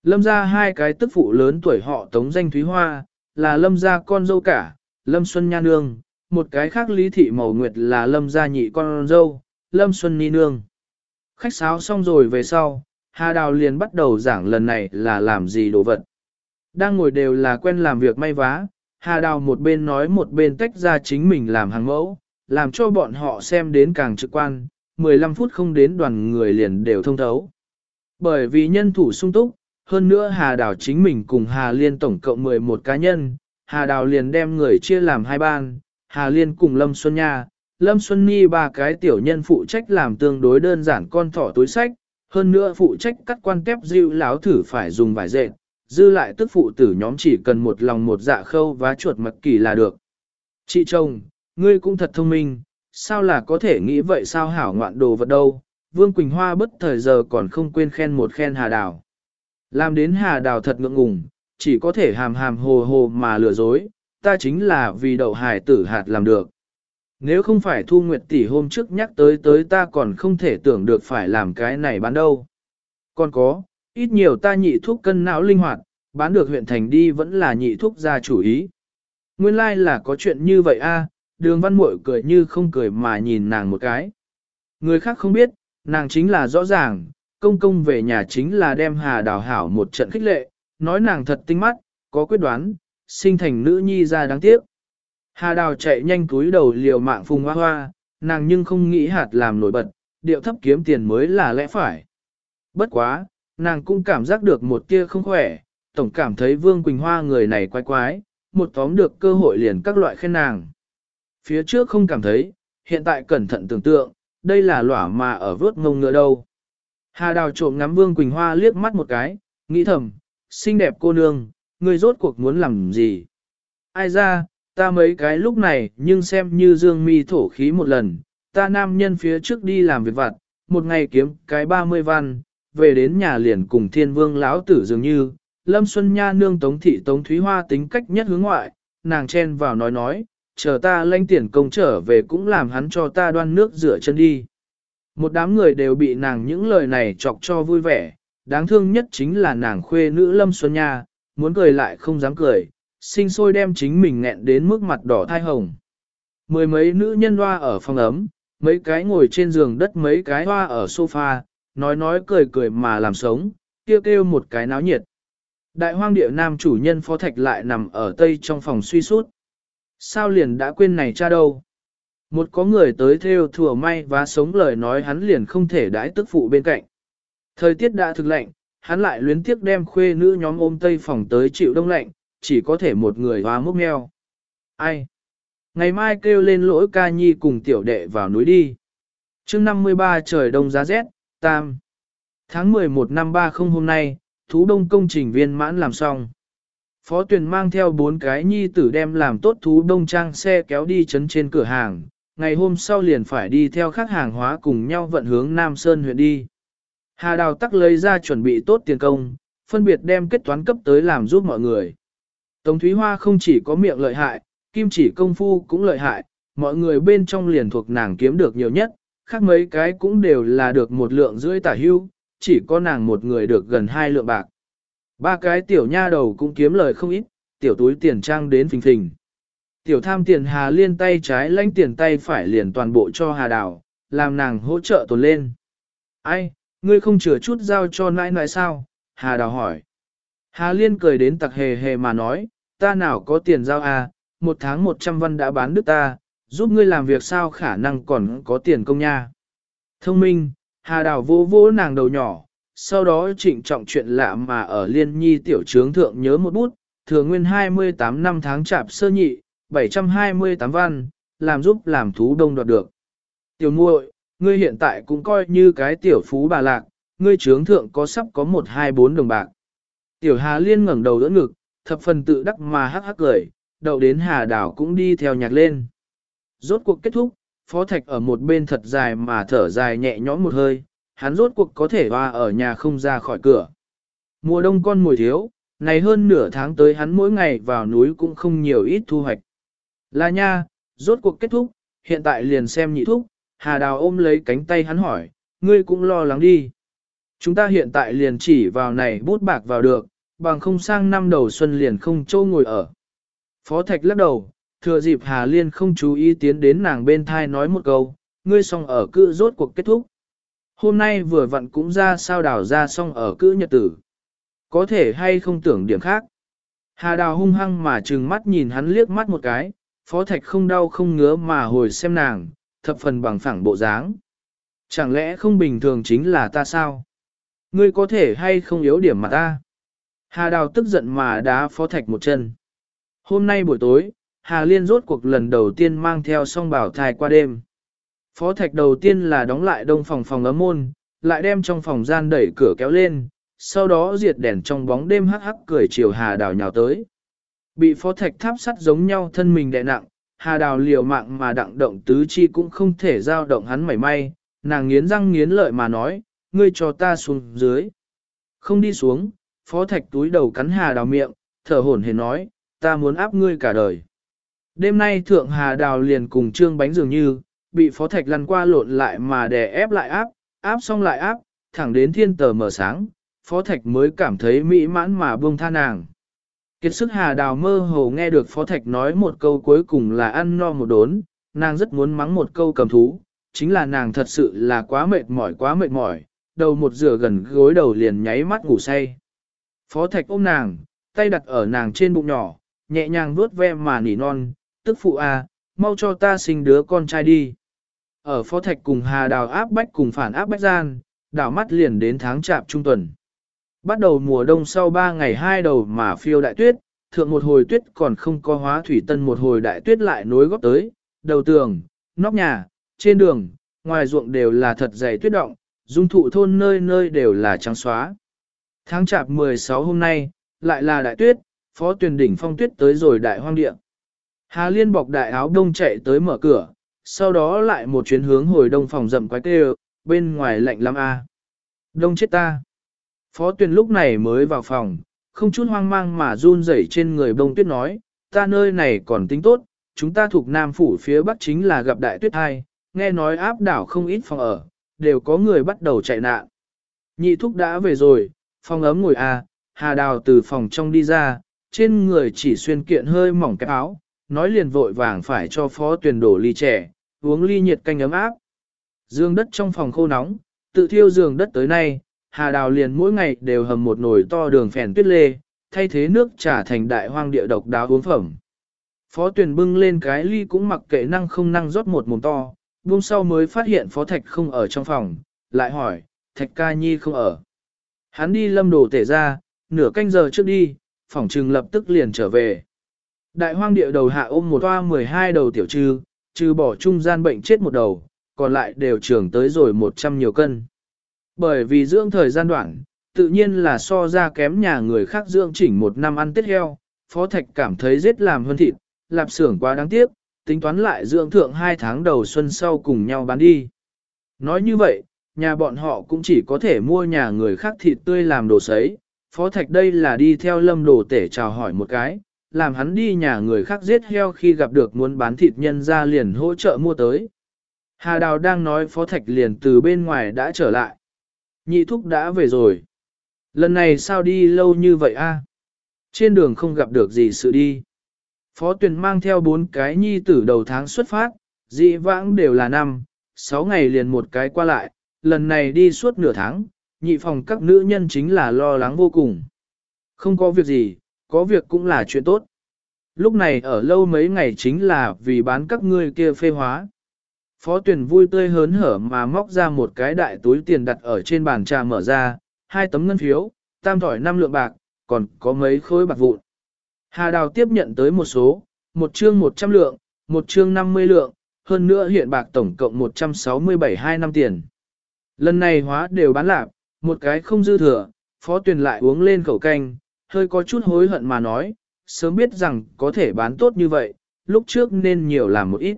S1: Lâm ra hai cái tức phụ lớn tuổi họ tống danh Thúy Hoa, là lâm gia con dâu cả, lâm Xuân Nha Nương, một cái khác lý thị màu nguyệt là lâm gia nhị con dâu, lâm Xuân Ni Nương. Khách sáo xong rồi về sau, Hà Đào liền bắt đầu giảng lần này là làm gì đồ vật. Đang ngồi đều là quen làm việc may vá, Hà Đào một bên nói một bên tách ra chính mình làm hàng mẫu, làm cho bọn họ xem đến càng trực quan, 15 phút không đến đoàn người liền đều thông thấu. Bởi vì nhân thủ sung túc, hơn nữa Hà Đào chính mình cùng Hà Liên tổng cộng 11 cá nhân, Hà Đào liền đem người chia làm hai ban, Hà Liên cùng Lâm Xuân Nha, Lâm Xuân Nhi ba cái tiểu nhân phụ trách làm tương đối đơn giản con thỏ túi sách, hơn nữa phụ trách cắt quan tép dịu láo thử phải dùng vải dệt, dư lại tức phụ tử nhóm chỉ cần một lòng một dạ khâu vá chuột mặc kỳ là được. Chị chồng, ngươi cũng thật thông minh, sao là có thể nghĩ vậy sao hảo ngoạn đồ vật đâu, Vương Quỳnh Hoa bất thời giờ còn không quên khen một khen Hà Đào. Làm đến Hà Đào thật ngượng ngùng, chỉ có thể hàm hàm hồ hồ mà lừa dối, ta chính là vì đậu hải tử hạt làm được. Nếu không phải Thu Nguyệt tỷ hôm trước nhắc tới tới ta còn không thể tưởng được phải làm cái này bán đâu. Còn có, ít nhiều ta nhị thuốc cân não linh hoạt, bán được huyện thành đi vẫn là nhị thuốc gia chủ ý. Nguyên lai like là có chuyện như vậy a, đường văn muội cười như không cười mà nhìn nàng một cái. Người khác không biết, nàng chính là rõ ràng, công công về nhà chính là đem hà đào hảo một trận khích lệ, nói nàng thật tinh mắt, có quyết đoán, sinh thành nữ nhi ra đáng tiếc. Hà đào chạy nhanh túi đầu liều mạng phùng hoa hoa, nàng nhưng không nghĩ hạt làm nổi bật, điệu thấp kiếm tiền mới là lẽ phải. Bất quá, nàng cũng cảm giác được một tia không khỏe, tổng cảm thấy Vương Quỳnh Hoa người này quái quái, một tóm được cơ hội liền các loại khen nàng. Phía trước không cảm thấy, hiện tại cẩn thận tưởng tượng, đây là lỏa mà ở vớt ngông ngựa đâu. Hà đào trộm ngắm Vương Quỳnh Hoa liếc mắt một cái, nghĩ thầm, xinh đẹp cô nương, người rốt cuộc muốn làm gì? Ai ra, ta mấy cái lúc này nhưng xem như dương mi thổ khí một lần, ta nam nhân phía trước đi làm việc vặt, một ngày kiếm cái 30 văn, về đến nhà liền cùng thiên vương lão tử dường như, Lâm Xuân Nha nương Tống Thị Tống Thúy Hoa tính cách nhất hướng ngoại, nàng chen vào nói nói, chờ ta lanh tiền công trở về cũng làm hắn cho ta đoan nước rửa chân đi. Một đám người đều bị nàng những lời này chọc cho vui vẻ, đáng thương nhất chính là nàng khuê nữ Lâm Xuân Nha, muốn cười lại không dám cười, sinh sôi đem chính mình nghẹn đến mức mặt đỏ thai hồng. Mười mấy nữ nhân hoa ở phòng ấm, mấy cái ngồi trên giường đất mấy cái hoa ở sofa, nói nói cười cười mà làm sống, kêu kêu một cái náo nhiệt. Đại hoang địa nam chủ nhân phó thạch lại nằm ở tây trong phòng suy sút. Sao liền đã quên này cha đâu? Một có người tới theo thừa may và sống lời nói hắn liền không thể đãi tức phụ bên cạnh. Thời tiết đã thực lạnh, hắn lại luyến tiếc đem khuê nữ nhóm ôm tây phòng tới chịu đông lạnh, chỉ có thể một người hóa mốc meo. Ai? Ngày mai kêu lên lỗi ca nhi cùng tiểu đệ vào núi đi. chương 53 trời đông giá rét, tam. Tháng 11 năm 30 hôm nay, thú đông công trình viên mãn làm xong. Phó tuyển mang theo bốn cái nhi tử đem làm tốt thú đông trang xe kéo đi chấn trên cửa hàng, ngày hôm sau liền phải đi theo khách hàng hóa cùng nhau vận hướng Nam Sơn huyện đi. Hà Đào tắc lấy ra chuẩn bị tốt tiền công, phân biệt đem kết toán cấp tới làm giúp mọi người. Tống Thúy Hoa không chỉ có miệng lợi hại, kim chỉ công phu cũng lợi hại, mọi người bên trong liền thuộc nàng kiếm được nhiều nhất, khác mấy cái cũng đều là được một lượng rưỡi tả hưu, chỉ có nàng một người được gần hai lượng bạc. Ba cái tiểu nha đầu cũng kiếm lời không ít, tiểu túi tiền trang đến phình phình. Tiểu tham tiền Hà Liên tay trái lãnh tiền tay phải liền toàn bộ cho Hà Đào, làm nàng hỗ trợ tồn lên. Ai, ngươi không chừa chút giao cho nãi nãi sao? Hà Đào hỏi. Hà Liên cười đến tặc hề hề mà nói, ta nào có tiền giao à, một tháng một trăm văn đã bán đứt ta, giúp ngươi làm việc sao khả năng còn có tiền công nha. Thông minh, Hà Đào vỗ vỗ nàng đầu nhỏ, sau đó trịnh trọng chuyện lạ mà ở Liên Nhi tiểu trướng thượng nhớ một bút, thừa nguyên 28 năm tháng chạp sơ nhị, 728 văn, làm giúp làm thú đông đoạt được. Tiểu muội, ngươi hiện tại cũng coi như cái tiểu phú bà lạc, ngươi trướng thượng có sắp có 124 đồng bạc. Tiểu Hà Liên ngẩng đầu đỡ ngực, thập phần tự đắc mà hắc hắc cười, đậu đến Hà đào cũng đi theo nhạc lên. Rốt cuộc kết thúc, Phó Thạch ở một bên thật dài mà thở dài nhẹ nhõm một hơi, hắn rốt cuộc có thể hoa ở nhà không ra khỏi cửa. Mùa đông con mùi thiếu, này hơn nửa tháng tới hắn mỗi ngày vào núi cũng không nhiều ít thu hoạch. Là nha, rốt cuộc kết thúc, hiện tại liền xem nhị thúc, Hà Đào ôm lấy cánh tay hắn hỏi, ngươi cũng lo lắng đi. Chúng ta hiện tại liền chỉ vào này bút bạc vào được, bằng không sang năm đầu xuân liền không châu ngồi ở. Phó Thạch lắc đầu, thừa dịp Hà Liên không chú ý tiến đến nàng bên thai nói một câu, ngươi xong ở cự rốt cuộc kết thúc. Hôm nay vừa vặn cũng ra sao đào ra xong ở cự nhật tử. Có thể hay không tưởng điểm khác. Hà đào hung hăng mà trừng mắt nhìn hắn liếc mắt một cái, phó thạch không đau không ngứa mà hồi xem nàng, thập phần bằng phẳng bộ dáng. Chẳng lẽ không bình thường chính là ta sao? Ngươi có thể hay không yếu điểm mà ta? Hà đào tức giận mà đá phó thạch một chân. Hôm nay buổi tối, Hà Liên rốt cuộc lần đầu tiên mang theo song bảo thai qua đêm. Phó thạch đầu tiên là đóng lại đông phòng phòng ấm môn, lại đem trong phòng gian đẩy cửa kéo lên, sau đó diệt đèn trong bóng đêm hắc hắc cười chiều Hà Đào nhào tới. Bị phó thạch tháp sắt giống nhau thân mình đè nặng, Hà Đào liều mạng mà đặng động tứ chi cũng không thể giao động hắn mảy may, nàng nghiến răng nghiến lợi mà nói, ngươi cho ta xuống dưới. Không đi xuống, phó thạch túi đầu cắn Hà Đào miệng, thở hổn hển nói, ta muốn áp ngươi cả đời. Đêm nay thượng Hà Đào liền cùng trương bánh dường như, bị phó thạch lăn qua lộn lại mà đè ép lại áp, áp xong lại áp, thẳng đến thiên tờ mở sáng, phó thạch mới cảm thấy mỹ mãn mà buông tha nàng. Kiệt sức hà đào mơ hồ nghe được phó thạch nói một câu cuối cùng là ăn no một đốn, nàng rất muốn mắng một câu cầm thú, chính là nàng thật sự là quá mệt mỏi quá mệt mỏi, đầu một rửa gần gối đầu liền nháy mắt ngủ say. Phó thạch ôm nàng, tay đặt ở nàng trên bụng nhỏ, nhẹ nhàng vuốt ve mà nỉ non, tức phụ à, mau cho ta sinh đứa con trai đi. Ở phó thạch cùng hà đào áp bách cùng phản áp bách gian, đảo mắt liền đến tháng chạp trung tuần. Bắt đầu mùa đông sau 3 ngày hai đầu mà phiêu đại tuyết, thượng một hồi tuyết còn không có hóa thủy tân một hồi đại tuyết lại nối góp tới, đầu tường, nóc nhà, trên đường, ngoài ruộng đều là thật dày tuyết động, dung thụ thôn nơi nơi đều là trắng xóa. Tháng chạp 16 hôm nay, lại là đại tuyết, phó tuyển đỉnh phong tuyết tới rồi đại hoang địa. Hà Liên bọc đại áo đông chạy tới mở cửa, sau đó lại một chuyến hướng hồi đông phòng rậm quái tê bên ngoài lạnh lắm a. Đông chết ta. Phó tuyển lúc này mới vào phòng, không chút hoang mang mà run rẩy trên người bông tuyết nói, ta nơi này còn tính tốt, chúng ta thuộc Nam Phủ phía Bắc chính là gặp đại tuyết hai, nghe nói áp đảo không ít phòng ở, đều có người bắt đầu chạy nạn. Nhị thúc đã về rồi, phòng ấm ngồi à, hà đào từ phòng trong đi ra, trên người chỉ xuyên kiện hơi mỏng cái áo, nói liền vội vàng phải cho phó tuyển đổ ly trẻ, uống ly nhiệt canh ấm áp. Dương đất trong phòng khô nóng, tự thiêu giường đất tới nay, Hà Đào liền mỗi ngày đều hầm một nồi to đường phèn tuyết lê, thay thế nước trà thành đại hoang địa độc đáo uống phẩm. Phó tuyển bưng lên cái ly cũng mặc kệ năng không năng rót một mồm to, buông sau mới phát hiện phó thạch không ở trong phòng, lại hỏi, thạch ca nhi không ở. Hắn đi lâm đồ tể ra, nửa canh giờ trước đi, phòng trừng lập tức liền trở về. Đại hoang địa đầu hạ ôm một toa 12 đầu tiểu trư, trừ bỏ trung gian bệnh chết một đầu, còn lại đều trưởng tới rồi 100 nhiều cân. Bởi vì dưỡng thời gian đoạn, tự nhiên là so ra kém nhà người khác dưỡng chỉnh một năm ăn tết heo, Phó Thạch cảm thấy giết làm hơn thịt, lạp xưởng quá đáng tiếc, tính toán lại dưỡng thượng hai tháng đầu xuân sau cùng nhau bán đi. Nói như vậy, nhà bọn họ cũng chỉ có thể mua nhà người khác thịt tươi làm đồ sấy, Phó Thạch đây là đi theo lâm đồ tể chào hỏi một cái, làm hắn đi nhà người khác giết heo khi gặp được muốn bán thịt nhân ra liền hỗ trợ mua tới. Hà Đào đang nói Phó Thạch liền từ bên ngoài đã trở lại. Nhị thúc đã về rồi. Lần này sao đi lâu như vậy a? Trên đường không gặp được gì sự đi. Phó tuyển mang theo bốn cái nhi tử đầu tháng xuất phát, dị vãng đều là năm, sáu ngày liền một cái qua lại, lần này đi suốt nửa tháng, nhị phòng các nữ nhân chính là lo lắng vô cùng. Không có việc gì, có việc cũng là chuyện tốt. Lúc này ở lâu mấy ngày chính là vì bán các ngươi kia phê hóa. Phó tuyển vui tươi hớn hở mà móc ra một cái đại túi tiền đặt ở trên bàn trà mở ra, hai tấm ngân phiếu, tam thỏi năm lượng bạc, còn có mấy khối bạc vụn. Hà Đào tiếp nhận tới một số, một chương 100 lượng, một chương 50 lượng, hơn nữa hiện bạc tổng cộng 167 hai năm tiền. Lần này hóa đều bán lạc, một cái không dư thừa, phó tuyển lại uống lên khẩu canh, hơi có chút hối hận mà nói, sớm biết rằng có thể bán tốt như vậy, lúc trước nên nhiều làm một ít.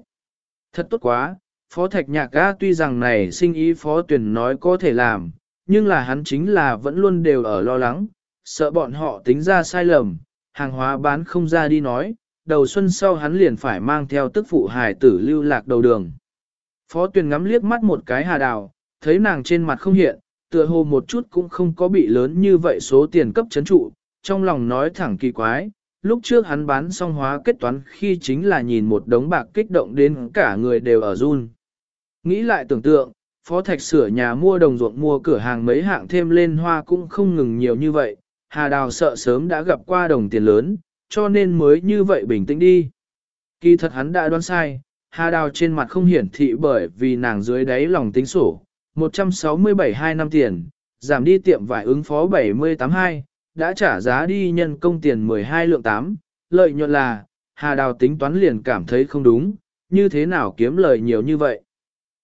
S1: Thật tốt quá, phó thạch nhạc ca tuy rằng này sinh ý phó tuyển nói có thể làm, nhưng là hắn chính là vẫn luôn đều ở lo lắng, sợ bọn họ tính ra sai lầm, hàng hóa bán không ra đi nói, đầu xuân sau hắn liền phải mang theo tức phụ hài tử lưu lạc đầu đường. Phó tuyển ngắm liếc mắt một cái hà đào, thấy nàng trên mặt không hiện, tựa hồ một chút cũng không có bị lớn như vậy số tiền cấp chấn trụ, trong lòng nói thẳng kỳ quái, lúc trước hắn bán xong hóa kết toán khi chính là nhìn một đống bạc kích động đến cả người đều ở run. Nghĩ lại tưởng tượng, Phó Thạch sửa nhà mua đồng ruộng mua cửa hàng mấy hạng thêm lên hoa cũng không ngừng nhiều như vậy, Hà Đào sợ sớm đã gặp qua đồng tiền lớn, cho nên mới như vậy bình tĩnh đi. Kỳ thật hắn đã đoán sai, Hà Đào trên mặt không hiển thị bởi vì nàng dưới đáy lòng tính sổ, 167 hai năm tiền, giảm đi tiệm vải ứng phó 782, đã trả giá đi nhân công tiền 12 lượng 8, lợi nhuận là, Hà Đào tính toán liền cảm thấy không đúng, như thế nào kiếm lời nhiều như vậy.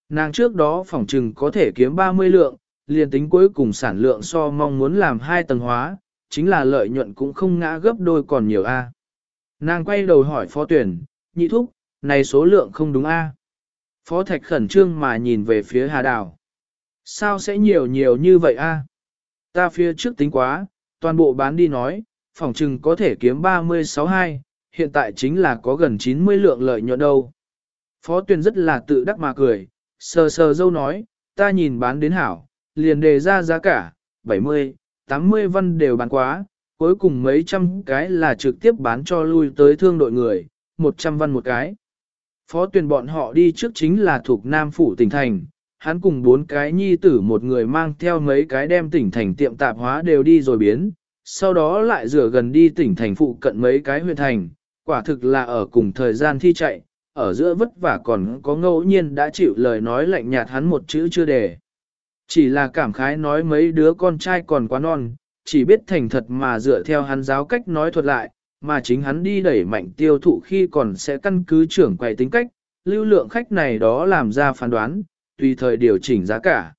S1: Nàng trước đó phỏng trừng có thể kiếm 30 lượng, liền tính cuối cùng sản lượng so mong muốn làm hai tầng hóa, chính là lợi nhuận cũng không ngã gấp đôi còn nhiều A. Nàng quay đầu hỏi phó tuyển, nhị thúc, này số lượng không đúng A. Phó thạch khẩn trương mà nhìn về phía Hà Đào. Sao sẽ nhiều nhiều như vậy A? Ta phía trước tính quá, toàn bộ bán đi nói, phòng trừng có thể kiếm 36-2, hiện tại chính là có gần 90 lượng lợi nhuận đâu. Phó tuyển rất là tự đắc mà cười, sờ sờ dâu nói, ta nhìn bán đến hảo, liền đề ra giá cả, 70, 80 văn đều bán quá, cuối cùng mấy trăm cái là trực tiếp bán cho lui tới thương đội người, 100 văn một cái. Phó tuyển bọn họ đi trước chính là thuộc Nam Phủ tỉnh thành, hắn cùng bốn cái nhi tử một người mang theo mấy cái đem tỉnh thành tiệm tạp hóa đều đi rồi biến, sau đó lại rửa gần đi tỉnh thành phụ cận mấy cái huyện thành, quả thực là ở cùng thời gian thi chạy, ở giữa vất vả còn có ngẫu nhiên đã chịu lời nói lạnh nhạt hắn một chữ chưa đề. Chỉ là cảm khái nói mấy đứa con trai còn quá non, chỉ biết thành thật mà dựa theo hắn giáo cách nói thuật lại, mà chính hắn đi đẩy mạnh tiêu thụ khi còn sẽ căn cứ trưởng quầy tính cách, lưu lượng khách này đó làm ra phán đoán, tùy thời điều chỉnh giá cả.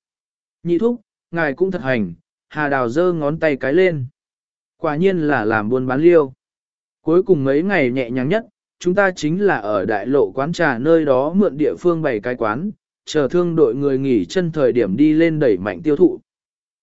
S1: Nhị thúc, ngài cũng thật hành, hà đào giơ ngón tay cái lên. Quả nhiên là làm buôn bán liêu. Cuối cùng mấy ngày nhẹ nhàng nhất, chúng ta chính là ở đại lộ quán trà nơi đó mượn địa phương bày cái quán, chờ thương đội người nghỉ chân thời điểm đi lên đẩy mạnh tiêu thụ.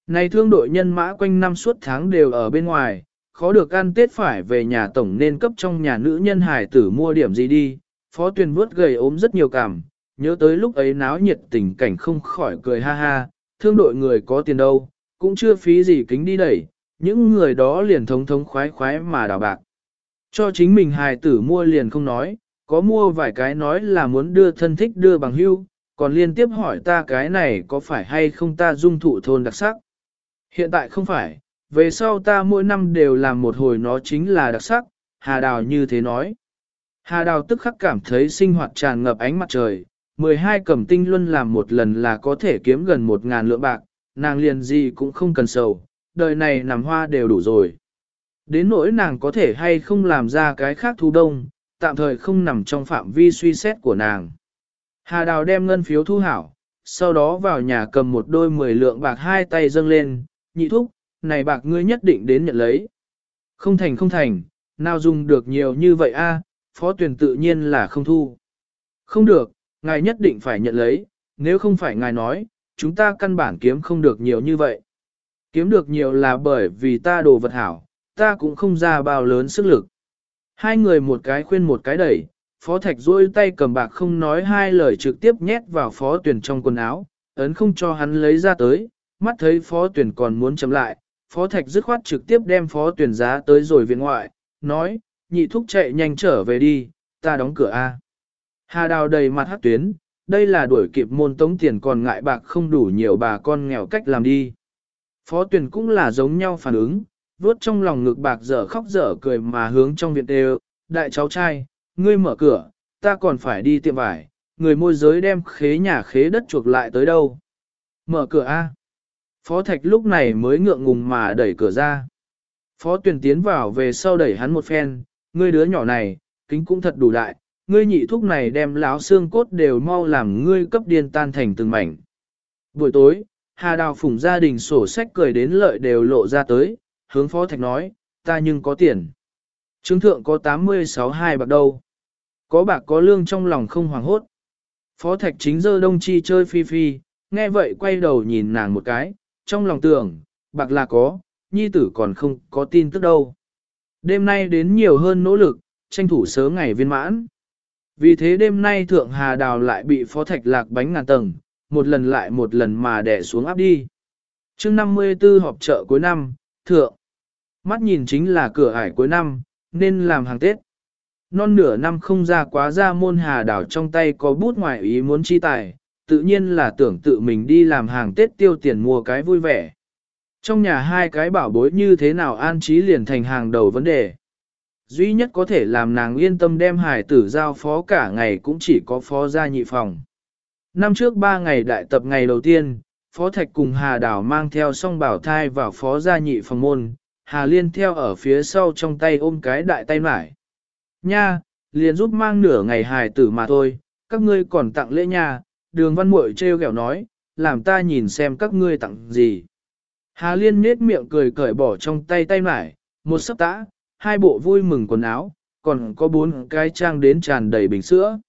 S1: Này thương đội nhân mã quanh năm suốt tháng đều ở bên ngoài, khó được ăn tết phải về nhà tổng nên cấp trong nhà nữ nhân hải tử mua điểm gì đi. Phó tuyên vớt gầy ốm rất nhiều cảm, nhớ tới lúc ấy náo nhiệt tình cảnh không khỏi cười ha ha, thương đội người có tiền đâu, cũng chưa phí gì kính đi đẩy, những người đó liền thống thống khoái khoái mà đào bạc. Cho chính mình hài tử mua liền không nói, có mua vài cái nói là muốn đưa thân thích đưa bằng hưu, còn liên tiếp hỏi ta cái này có phải hay không ta dung thụ thôn đặc sắc. Hiện tại không phải, về sau ta mỗi năm đều làm một hồi nó chính là đặc sắc, Hà Đào như thế nói. Hà Đào tức khắc cảm thấy sinh hoạt tràn ngập ánh mặt trời, 12 cẩm tinh luân làm một lần là có thể kiếm gần một ngàn lượng bạc, nàng liền gì cũng không cần sầu, đời này nằm hoa đều đủ rồi. Đến nỗi nàng có thể hay không làm ra cái khác thu đông, tạm thời không nằm trong phạm vi suy xét của nàng. Hà Đào đem ngân phiếu thu hảo, sau đó vào nhà cầm một đôi mười lượng bạc hai tay dâng lên, nhị thúc, này bạc ngươi nhất định đến nhận lấy. Không thành không thành, nào dùng được nhiều như vậy a? phó tuyển tự nhiên là không thu. Không được, ngài nhất định phải nhận lấy, nếu không phải ngài nói, chúng ta căn bản kiếm không được nhiều như vậy. Kiếm được nhiều là bởi vì ta đồ vật hảo, ta cũng không ra bao lớn sức lực. Hai người một cái khuyên một cái đẩy, phó thạch duỗi tay cầm bạc không nói hai lời trực tiếp nhét vào phó tuyển trong quần áo, ấn không cho hắn lấy ra tới, mắt thấy phó tuyển còn muốn chấm lại, phó thạch dứt khoát trực tiếp đem phó tuyển giá tới rồi viện ngoại, nói, nhị thúc chạy nhanh trở về đi, ta đóng cửa A. Hà đào đầy mặt hát tuyến, đây là đuổi kịp môn tống tiền còn ngại bạc không đủ nhiều bà con nghèo cách làm đi. Phó tuyển cũng là giống nhau phản ứng, vuốt trong lòng ngực bạc dở khóc dở cười mà hướng trong viện đều, đại cháu trai, ngươi mở cửa, ta còn phải đi tiệm vải, người môi giới đem khế nhà khế đất chuộc lại tới đâu. Mở cửa A. Phó Thạch lúc này mới ngượng ngùng mà đẩy cửa ra. Phó tuyển tiến vào về sau đẩy hắn một phen, ngươi đứa nhỏ này, kính cũng thật đủ đại, ngươi nhị thúc này đem láo xương cốt đều mau làm ngươi cấp điên tan thành từng mảnh. Buổi tối, Hà Đào Phùng gia đình sổ sách cười đến lợi đều lộ ra tới, hướng Phó Thạch nói, ta nhưng có tiền. Trứng thượng có 86 hai bạc đâu. Có bạc có lương trong lòng không hoàng hốt. Phó Thạch chính dơ đông chi chơi phi phi, nghe vậy quay đầu nhìn nàng một cái, trong lòng tưởng, bạc là có, nhi tử còn không có tin tức đâu. Đêm nay đến nhiều hơn nỗ lực, tranh thủ sớm ngày viên mãn. Vì thế đêm nay Thượng Hà Đào lại bị Phó Thạch lạc bánh ngàn tầng, một lần lại một lần mà đè xuống áp đi. chương 54 họp chợ cuối năm, Thượng. Mắt nhìn chính là cửa ải cuối năm, nên làm hàng Tết. Non nửa năm không ra quá ra môn Hà Đào trong tay có bút ngoài ý muốn chi tài, tự nhiên là tưởng tự mình đi làm hàng Tết tiêu tiền mua cái vui vẻ. Trong nhà hai cái bảo bối như thế nào an trí liền thành hàng đầu vấn đề. Duy nhất có thể làm nàng yên tâm đem hải tử giao phó cả ngày cũng chỉ có phó gia nhị phòng. Năm trước ba ngày đại tập ngày đầu tiên, Phó Thạch cùng Hà Đảo mang theo song bảo thai vào phó gia nhị phòng môn, Hà Liên theo ở phía sau trong tay ôm cái đại tay mải. Nha, liền giúp mang nửa ngày hài tử mà thôi, các ngươi còn tặng lễ nha, đường văn muội treo ghẹo nói, làm ta nhìn xem các ngươi tặng gì. Hà Liên nết miệng cười cởi bỏ trong tay tay mải, một sấp tã, hai bộ vui mừng quần áo, còn có bốn cái trang đến tràn đầy bình sữa.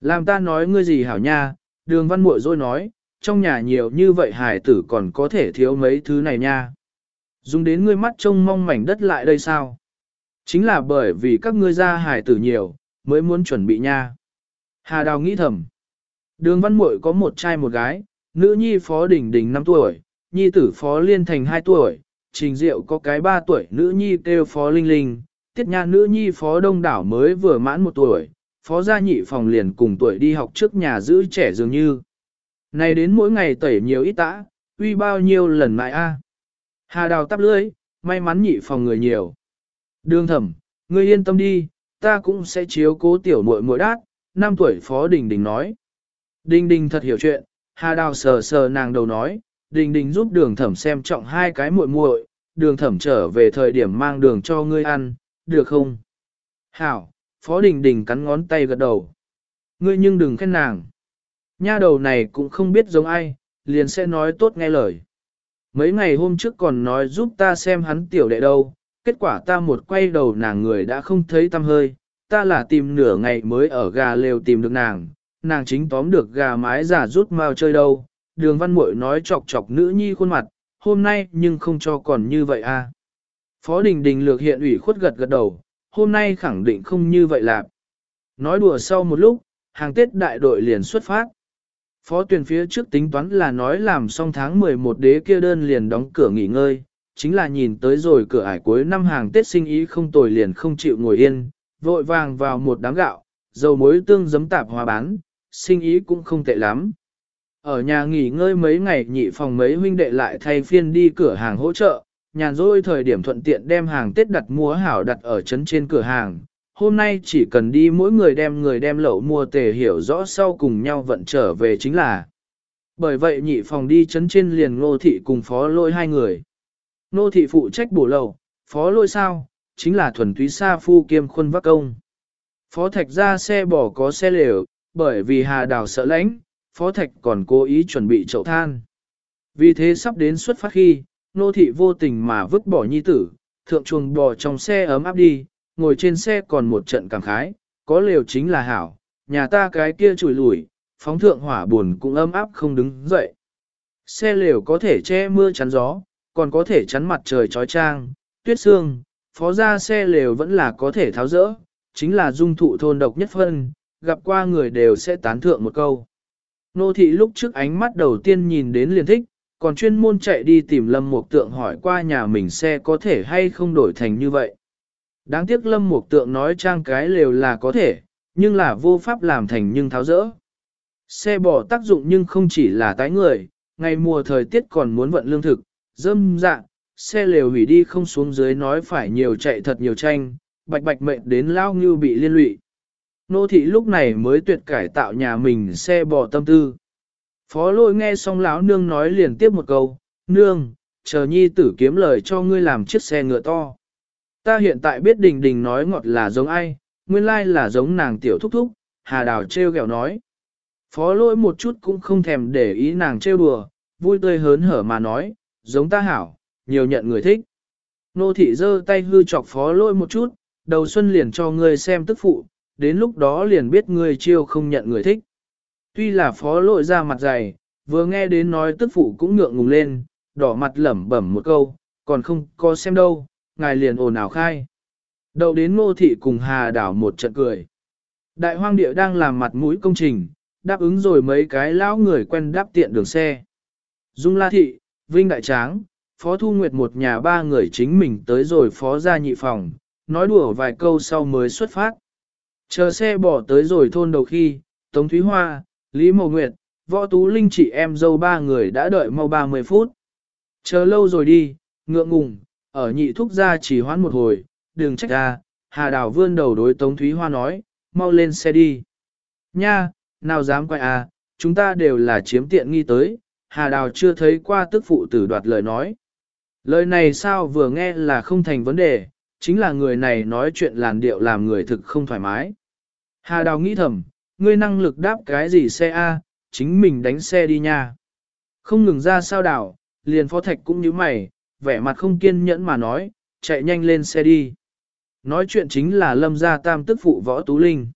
S1: Làm ta nói ngươi gì hảo nha, đường văn muội rồi nói, trong nhà nhiều như vậy hải tử còn có thể thiếu mấy thứ này nha. Dùng đến ngươi mắt trông mong mảnh đất lại đây sao? Chính là bởi vì các ngươi ra hải tử nhiều, mới muốn chuẩn bị nha. Hà Đào nghĩ thầm. Đường văn muội có một trai một gái, nữ nhi phó đỉnh đỉnh 5 tuổi, nhi tử phó liên thành 2 tuổi, trình diệu có cái 3 tuổi nữ nhi kêu phó linh linh, tiết nha nữ nhi phó đông đảo mới vừa mãn 1 tuổi, phó gia nhị phòng liền cùng tuổi đi học trước nhà giữ trẻ dường như. Này đến mỗi ngày tẩy nhiều ít tã, uy bao nhiêu lần mãi a. Hà đào tắp lưới, may mắn nhị phòng người nhiều. Đường thẩm, ngươi yên tâm đi, ta cũng sẽ chiếu cố tiểu muội muội đát, năm tuổi phó đình đình nói. Đình đình thật hiểu chuyện, hà đào sờ sờ nàng đầu nói, đình đình giúp đường thẩm xem trọng hai cái muội muội, đường thẩm trở về thời điểm mang đường cho ngươi ăn, được không? Hảo, phó đình đình cắn ngón tay gật đầu. Ngươi nhưng đừng khen nàng. Nha đầu này cũng không biết giống ai, liền sẽ nói tốt nghe lời. Mấy ngày hôm trước còn nói giúp ta xem hắn tiểu đệ đâu, kết quả ta một quay đầu nàng người đã không thấy tâm hơi, ta là tìm nửa ngày mới ở gà lều tìm được nàng, nàng chính tóm được gà mái giả rút mau chơi đâu, đường văn muội nói chọc chọc nữ nhi khuôn mặt, hôm nay nhưng không cho còn như vậy a. À. Phó Đình Đình lược hiện ủy khuất gật gật đầu, hôm nay khẳng định không như vậy lạc. Nói đùa sau một lúc, hàng Tết đại đội liền xuất phát. Phó tuyển phía trước tính toán là nói làm xong tháng 11 đế kia đơn liền đóng cửa nghỉ ngơi, chính là nhìn tới rồi cửa ải cuối năm hàng Tết sinh ý không tồi liền không chịu ngồi yên, vội vàng vào một đám gạo, dầu muối tương giấm tạp hòa bán, sinh ý cũng không tệ lắm. Ở nhà nghỉ ngơi mấy ngày nhị phòng mấy huynh đệ lại thay phiên đi cửa hàng hỗ trợ, nhàn rỗi thời điểm thuận tiện đem hàng Tết đặt mua hảo đặt ở trấn trên cửa hàng. Hôm nay chỉ cần đi mỗi người đem người đem lậu mua tề hiểu rõ sau cùng nhau vận trở về chính là. Bởi vậy nhị phòng đi trấn trên liền ngô thị cùng phó lôi hai người. Ngô thị phụ trách bổ lậu, phó lôi sao, chính là thuần túy sa phu kiêm khuân vác công. Phó thạch ra xe bỏ có xe lều, bởi vì hà đào sợ lãnh, phó thạch còn cố ý chuẩn bị chậu than. Vì thế sắp đến xuất phát khi, nô thị vô tình mà vứt bỏ nhi tử, thượng chuồng bò trong xe ấm áp đi, ngồi trên xe còn một trận cảm khái, có lều chính là hảo, nhà ta cái kia chùi lủi, phóng thượng hỏa buồn cũng ấm áp không đứng dậy. Xe lều có thể che mưa chắn gió, còn có thể chắn mặt trời trói trang, tuyết sương, phó ra xe lều vẫn là có thể tháo rỡ, chính là dung thụ thôn độc nhất phân, gặp qua người đều sẽ tán thượng một câu. Nô thị lúc trước ánh mắt đầu tiên nhìn đến liền thích, còn chuyên môn chạy đi tìm Lâm Mục Tượng hỏi qua nhà mình xe có thể hay không đổi thành như vậy. Đáng tiếc Lâm Mục Tượng nói trang cái lều là có thể, nhưng là vô pháp làm thành nhưng tháo rỡ. Xe bỏ tác dụng nhưng không chỉ là tái người, ngày mùa thời tiết còn muốn vận lương thực, dâm dạ, xe lều hủy đi không xuống dưới nói phải nhiều chạy thật nhiều tranh, bạch bạch mệnh đến lao như bị liên lụy. Nô thị lúc này mới tuyệt cải tạo nhà mình xe bò tâm tư. Phó lôi nghe xong lão nương nói liền tiếp một câu, nương, chờ nhi tử kiếm lời cho ngươi làm chiếc xe ngựa to. Ta hiện tại biết đình đình nói ngọt là giống ai, nguyên lai là giống nàng tiểu thúc thúc, hà đào treo gẹo nói. Phó lôi một chút cũng không thèm để ý nàng trêu đùa, vui tươi hớn hở mà nói, giống ta hảo, nhiều nhận người thích. Nô thị giơ tay hư chọc phó lôi một chút, đầu xuân liền cho ngươi xem tức phụ, đến lúc đó liền biết ngươi chiêu không nhận người thích. Tuy là phó lội ra mặt dày, vừa nghe đến nói tức phụ cũng ngượng ngùng lên, đỏ mặt lẩm bẩm một câu, còn không có xem đâu, ngài liền ồn ào khai. Đầu đến ngô thị cùng hà đảo một trận cười. Đại hoang địa đang làm mặt mũi công trình, đáp ứng rồi mấy cái lão người quen đáp tiện đường xe. Dung La Thị, Vinh Đại Tráng, Phó Thu Nguyệt một nhà ba người chính mình tới rồi phó ra nhị phòng, nói đùa vài câu sau mới xuất phát. Chờ xe bỏ tới rồi thôn đầu khi, Tống Thúy Hoa, Lý Mậu Nguyệt, Võ Tú Linh chị em dâu ba người đã đợi mau 30 phút. Chờ lâu rồi đi, ngượng ngùng, ở nhị thúc ra chỉ hoãn một hồi, đừng trách ra, Hà Đào vươn đầu đối Tống Thúy Hoa nói, mau lên xe đi. Nha, nào dám quay à, chúng ta đều là chiếm tiện nghi tới, Hà Đào chưa thấy qua tức phụ tử đoạt lời nói. Lời này sao vừa nghe là không thành vấn đề, chính là người này nói chuyện làn điệu làm người thực không thoải mái. Hà Đào nghĩ thầm, ngươi năng lực đáp cái gì xe A, chính mình đánh xe đi nha. Không ngừng ra sao đảo, liền phó thạch cũng như mày, vẻ mặt không kiên nhẫn mà nói, chạy nhanh lên xe đi. Nói chuyện chính là lâm gia tam tức phụ võ tú linh.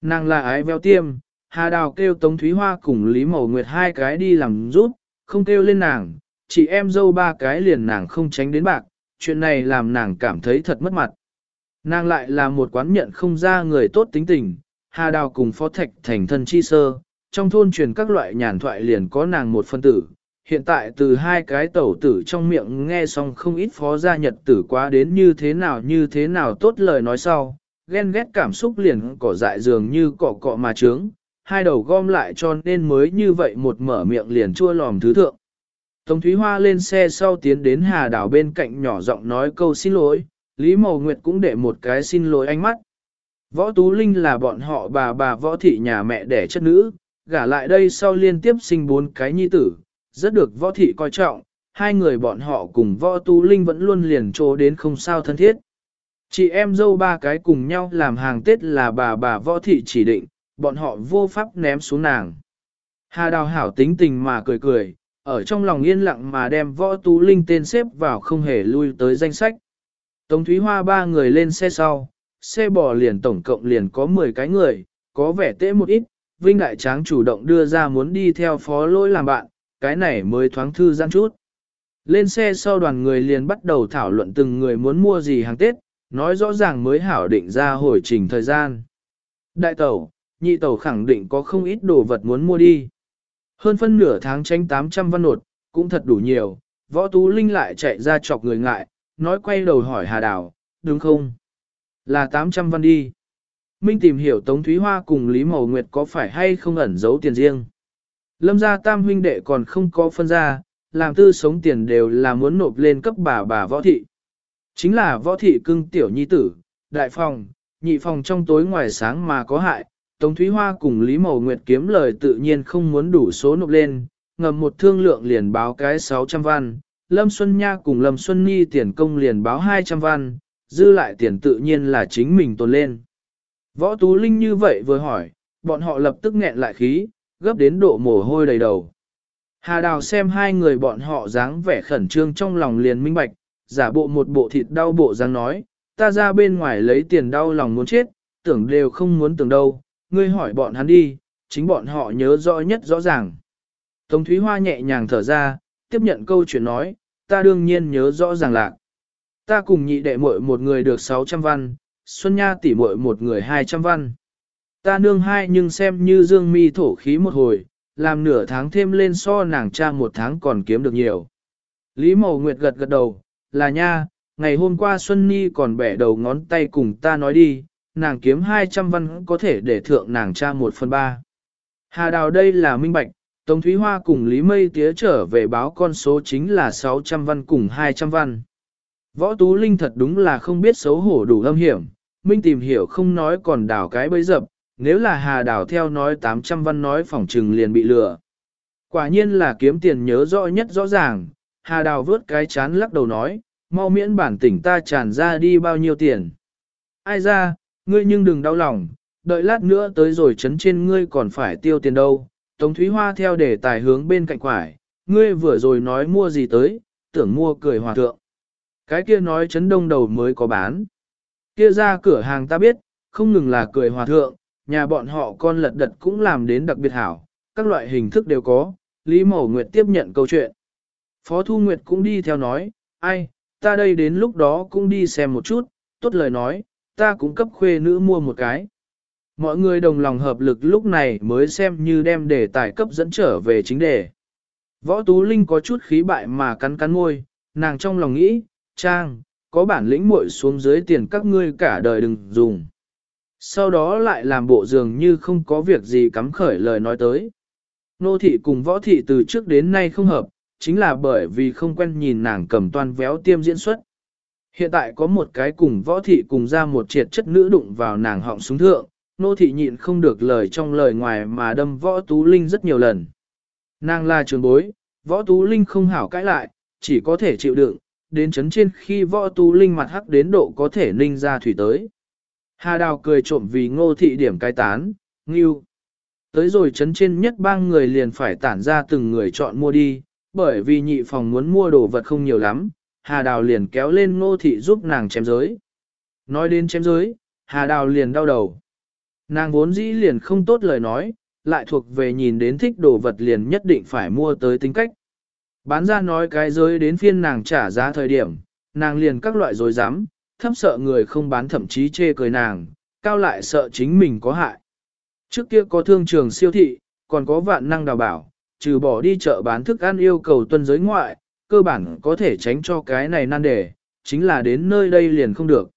S1: Nàng là ái veo tiêm, Hà Đào kêu Tống Thúy Hoa cùng Lý Mậu Nguyệt hai cái đi làm rút, không kêu lên nàng, chị em dâu ba cái liền nàng không tránh đến bạc, chuyện này làm nàng cảm thấy thật mất mặt. Nàng lại là một quán nhận không ra người tốt tính tình, Hà Đào cùng Phó Thạch thành thân chi sơ, trong thôn truyền các loại nhàn thoại liền có nàng một phân tử. Hiện tại từ hai cái tẩu tử trong miệng nghe xong không ít phó gia nhật tử quá đến như thế nào như thế nào tốt lời nói sau, ghen ghét cảm xúc liền cỏ dại dường như cọ cọ mà trướng, hai đầu gom lại cho nên mới như vậy một mở miệng liền chua lòm thứ thượng. Tống Thúy Hoa lên xe sau tiến đến Hà Đào bên cạnh nhỏ giọng nói câu xin lỗi, Lý Mầu Nguyệt cũng để một cái xin lỗi ánh mắt. Võ Tú Linh là bọn họ bà bà võ thị nhà mẹ đẻ chất nữ, gả lại đây sau liên tiếp sinh bốn cái nhi tử, rất được võ thị coi trọng, hai người bọn họ cùng võ Tú Linh vẫn luôn liền trô đến không sao thân thiết. Chị em dâu ba cái cùng nhau làm hàng Tết là bà bà võ thị chỉ định, bọn họ vô pháp ném xuống nàng. Hà đào hảo tính tình mà cười cười, ở trong lòng yên lặng mà đem võ tú linh tên xếp vào không hề lui tới danh sách. Tống Thúy Hoa ba người lên xe sau, xe bò liền tổng cộng liền có 10 cái người, có vẻ tệ một ít, Vinh Đại Tráng chủ động đưa ra muốn đi theo phó lỗi làm bạn, cái này mới thoáng thư giãn chút. Lên xe sau đoàn người liền bắt đầu thảo luận từng người muốn mua gì hàng Tết, nói rõ ràng mới hảo định ra hồi trình thời gian. Đại tẩu, nhị tẩu khẳng định có không ít đồ vật muốn mua đi. Hơn phân nửa tháng tranh 800 văn nột, cũng thật đủ nhiều, võ tú linh lại chạy ra chọc người ngại, nói quay đầu hỏi Hà Đào, đúng không? Là 800 văn đi. Minh tìm hiểu Tống Thúy Hoa cùng Lý Mậu Nguyệt có phải hay không ẩn giấu tiền riêng. Lâm gia tam huynh đệ còn không có phân ra, làm tư sống tiền đều là muốn nộp lên cấp bà bà võ thị. Chính là võ thị cưng tiểu nhi tử, đại phòng, nhị phòng trong tối ngoài sáng mà có hại, Tống Thúy Hoa cùng Lý Mậu Nguyệt kiếm lời tự nhiên không muốn đủ số nộp lên, ngầm một thương lượng liền báo cái 600 văn, Lâm Xuân Nha cùng Lâm Xuân Nhi tiền công liền báo 200 văn, dư lại tiền tự nhiên là chính mình tồn lên. Võ Tú Linh như vậy vừa hỏi, bọn họ lập tức nghẹn lại khí, gấp đến độ mồ hôi đầy đầu. Hà Đào xem hai người bọn họ dáng vẻ khẩn trương trong lòng liền minh bạch, giả bộ một bộ thịt đau bộ dáng nói, ta ra bên ngoài lấy tiền đau lòng muốn chết, tưởng đều không muốn tưởng đâu, ngươi hỏi bọn hắn đi, chính bọn họ nhớ rõ nhất rõ ràng. Tống Thúy Hoa nhẹ nhàng thở ra, tiếp nhận câu chuyện nói, ta đương nhiên nhớ rõ ràng lạc. Ta cùng nhị đệ muội một người được 600 văn, Xuân Nha tỷ muội một người 200 văn. Ta nương hai nhưng xem như dương mi thổ khí một hồi, làm nửa tháng thêm lên so nàng cha một tháng còn kiếm được nhiều. Lý Mậu Nguyệt gật gật đầu, là nha, ngày hôm qua Xuân Nhi còn bẻ đầu ngón tay cùng ta nói đi, nàng kiếm 200 văn có thể để thượng nàng cha một phần ba. Hà đào đây là minh bạch, Tống Thúy Hoa cùng Lý Mây tía trở về báo con số chính là 600 văn cùng 200 văn. Võ Tú Linh thật đúng là không biết xấu hổ đủ âm hiểm, Minh tìm hiểu không nói còn đảo cái bấy dập, nếu là Hà đảo theo nói 800 văn nói phỏng trừng liền bị lừa. Quả nhiên là kiếm tiền nhớ rõ nhất rõ ràng, Hà đào vớt cái chán lắc đầu nói, mau miễn bản tỉnh ta tràn ra đi bao nhiêu tiền. Ai ra, ngươi nhưng đừng đau lòng, đợi lát nữa tới rồi chấn trên ngươi còn phải tiêu tiền đâu. Tống Thúy Hoa theo để tài hướng bên cạnh quải, ngươi vừa rồi nói mua gì tới, tưởng mua cười hòa thượng. Cái kia nói chấn đông đầu mới có bán. Kia ra cửa hàng ta biết, không ngừng là cười hòa thượng, nhà bọn họ con lật đật cũng làm đến đặc biệt hảo, các loại hình thức đều có. Lý Mậu Nguyệt tiếp nhận câu chuyện. Phó Thu Nguyệt cũng đi theo nói, ai, ta đây đến lúc đó cũng đi xem một chút, tốt lời nói, ta cũng cấp khuê nữ mua một cái. Mọi người đồng lòng hợp lực lúc này mới xem như đem đề tài cấp dẫn trở về chính đề. Võ Tú Linh có chút khí bại mà cắn cắn môi, nàng trong lòng nghĩ, Trang, có bản lĩnh muội xuống dưới tiền các ngươi cả đời đừng dùng. Sau đó lại làm bộ dường như không có việc gì cắm khởi lời nói tới. Nô thị cùng võ thị từ trước đến nay không hợp, chính là bởi vì không quen nhìn nàng cầm toan véo tiêm diễn xuất. Hiện tại có một cái cùng võ thị cùng ra một triệt chất nữ đụng vào nàng họng súng thượng, nô thị nhịn không được lời trong lời ngoài mà đâm võ tú linh rất nhiều lần. Nàng là trường bối, võ tú linh không hảo cãi lại, chỉ có thể chịu đựng, đến chấn trên khi võ tú linh mặt hắc đến độ có thể ninh ra thủy tới. Hà đào cười trộm vì ngô thị điểm cai tán, nghiêu. Tới rồi chấn trên nhất ba người liền phải tản ra từng người chọn mua đi, bởi vì nhị phòng muốn mua đồ vật không nhiều lắm, Hà Đào liền kéo lên ngô thị giúp nàng chém giới. Nói đến chém giới, Hà Đào liền đau đầu. Nàng vốn dĩ liền không tốt lời nói, lại thuộc về nhìn đến thích đồ vật liền nhất định phải mua tới tính cách. Bán ra nói cái giới đến phiên nàng trả giá thời điểm, nàng liền các loại dối dám, thấp sợ người không bán thậm chí chê cười nàng, cao lại sợ chính mình có hại. Trước kia có thương trường siêu thị, còn có vạn năng đào bảo, trừ bỏ đi chợ bán thức ăn yêu cầu tuân giới ngoại, cơ bản có thể tránh cho cái này nan đề, chính là đến nơi đây liền không được.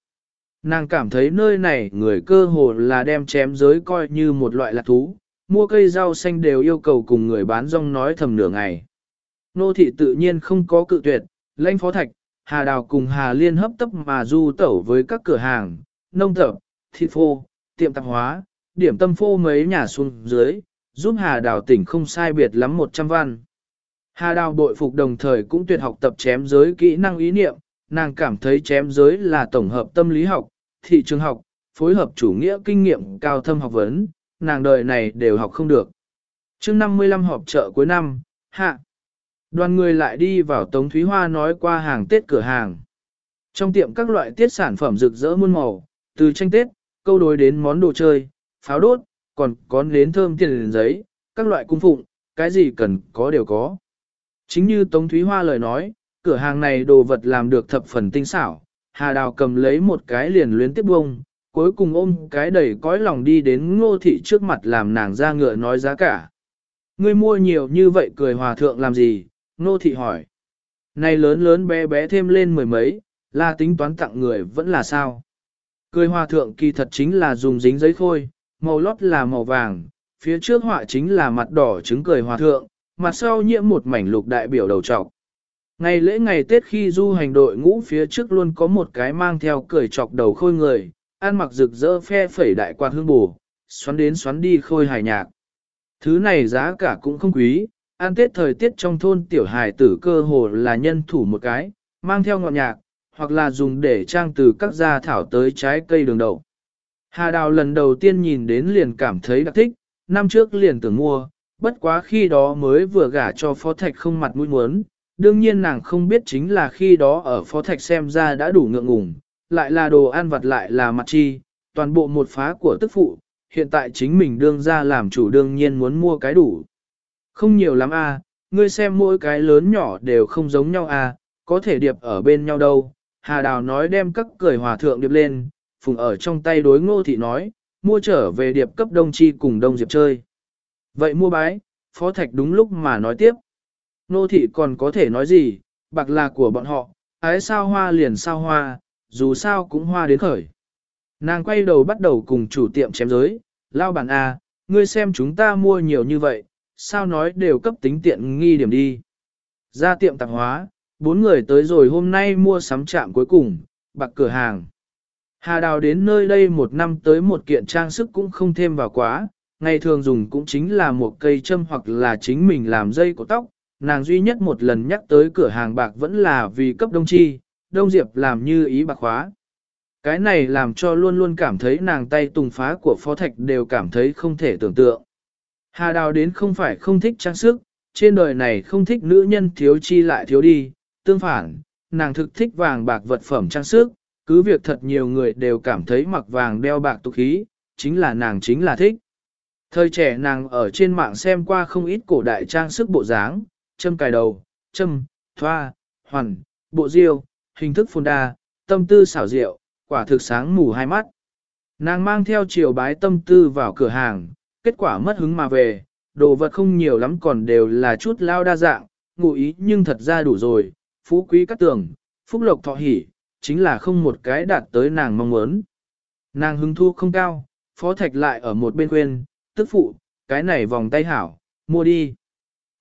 S1: Nàng cảm thấy nơi này người cơ hồ là đem chém giới coi như một loại lạc thú, mua cây rau xanh đều yêu cầu cùng người bán rong nói thầm nửa ngày. Nô thị tự nhiên không có cự tuyệt, lãnh phó thạch, Hà Đào cùng Hà Liên hấp tấp mà du tẩu với các cửa hàng, nông thợ thịt phô, tiệm tạp hóa, điểm tâm phô mấy nhà xuống dưới, giúp Hà Đào tỉnh không sai biệt lắm 100 văn. Hà Đào bội phục đồng thời cũng tuyệt học tập chém giới kỹ năng ý niệm, nàng cảm thấy chém giới là tổng hợp tâm lý học, thị trường học, phối hợp chủ nghĩa kinh nghiệm cao thâm học vấn, nàng đời này đều học không được. chương 55 họp chợ cuối năm, hạ. Đoàn người lại đi vào Tống Thúy Hoa nói qua hàng Tết cửa hàng. Trong tiệm các loại tiết sản phẩm rực rỡ muôn màu, từ tranh Tết, câu đối đến món đồ chơi, pháo đốt, còn có nến thơm tiền giấy, các loại cung phụng, cái gì cần có đều có. Chính như Tống Thúy Hoa lời nói, cửa hàng này đồ vật làm được thập phần tinh xảo, Hà Đào cầm lấy một cái liền luyến tiếp bông, cuối cùng ôm cái đầy cõi lòng đi đến ngô thị trước mặt làm nàng ra ngựa nói giá cả. ngươi mua nhiều như vậy cười hòa thượng làm gì, nô thị hỏi. Này lớn lớn bé bé thêm lên mười mấy, là tính toán tặng người vẫn là sao. Cười hòa thượng kỳ thật chính là dùng dính giấy khôi, màu lót là màu vàng, phía trước họa chính là mặt đỏ trứng cười hòa thượng, mặt sau nhiễm một mảnh lục đại biểu đầu trọc. Ngày lễ ngày Tết khi du hành đội ngũ phía trước luôn có một cái mang theo cười chọc đầu khôi người, ăn mặc rực rỡ phe phẩy đại quạt hương bù, xoắn đến xoắn đi khôi hài nhạc. Thứ này giá cả cũng không quý, ăn Tết thời tiết trong thôn tiểu hài tử cơ hồ là nhân thủ một cái, mang theo ngọn nhạc, hoặc là dùng để trang từ các gia thảo tới trái cây đường đậu. Hà Đào lần đầu tiên nhìn đến liền cảm thấy đặc thích, năm trước liền tưởng mua, bất quá khi đó mới vừa gả cho Phó Thạch không mặt mũi muốn, đương nhiên nàng không biết chính là khi đó ở Phó Thạch xem ra đã đủ ngượng ngùng, lại là đồ ăn vặt lại là mặt chi, toàn bộ một phá của tức phụ, hiện tại chính mình đương ra làm chủ đương nhiên muốn mua cái đủ. Không nhiều lắm a, ngươi xem mỗi cái lớn nhỏ đều không giống nhau a, có thể điệp ở bên nhau đâu. Hà Đào nói đem các cười hòa thượng điệp lên, phùng ở trong tay đối ngô thị nói, mua trở về điệp cấp đông chi cùng đông diệp chơi. Vậy mua bái, phó thạch đúng lúc mà nói tiếp. Nô thị còn có thể nói gì, bạc là của bọn họ, ái sao hoa liền sao hoa, dù sao cũng hoa đến khởi. Nàng quay đầu bắt đầu cùng chủ tiệm chém giới, lao bản A, ngươi xem chúng ta mua nhiều như vậy, sao nói đều cấp tính tiện nghi điểm đi. Ra tiệm tạp hóa, bốn người tới rồi hôm nay mua sắm trạm cuối cùng, bạc cửa hàng. Hà đào đến nơi đây một năm tới một kiện trang sức cũng không thêm vào quá, ngày thường dùng cũng chính là một cây châm hoặc là chính mình làm dây của tóc. Nàng duy nhất một lần nhắc tới cửa hàng bạc vẫn là vì cấp đông chi, đông diệp làm như ý bạc khóa. Cái này làm cho luôn luôn cảm thấy nàng tay tùng phá của phó thạch đều cảm thấy không thể tưởng tượng. Hà đào đến không phải không thích trang sức, trên đời này không thích nữ nhân thiếu chi lại thiếu đi, tương phản, nàng thực thích vàng bạc vật phẩm trang sức, cứ việc thật nhiều người đều cảm thấy mặc vàng đeo bạc tục khí, chính là nàng chính là thích. Thời trẻ nàng ở trên mạng xem qua không ít cổ đại trang sức bộ dáng, châm cài đầu, châm, thoa, hoàn, bộ diêu, hình thức phun đa, tâm tư xảo diệu, quả thực sáng mù hai mắt. Nàng mang theo chiều bái tâm tư vào cửa hàng, kết quả mất hứng mà về, đồ vật không nhiều lắm còn đều là chút lao đa dạng, ngụ ý nhưng thật ra đủ rồi, phú quý các tường, phúc lộc thọ hỉ, chính là không một cái đạt tới nàng mong muốn. Nàng hứng thu không cao, phó thạch lại ở một bên khuyên, tức phụ, cái này vòng tay hảo, mua đi.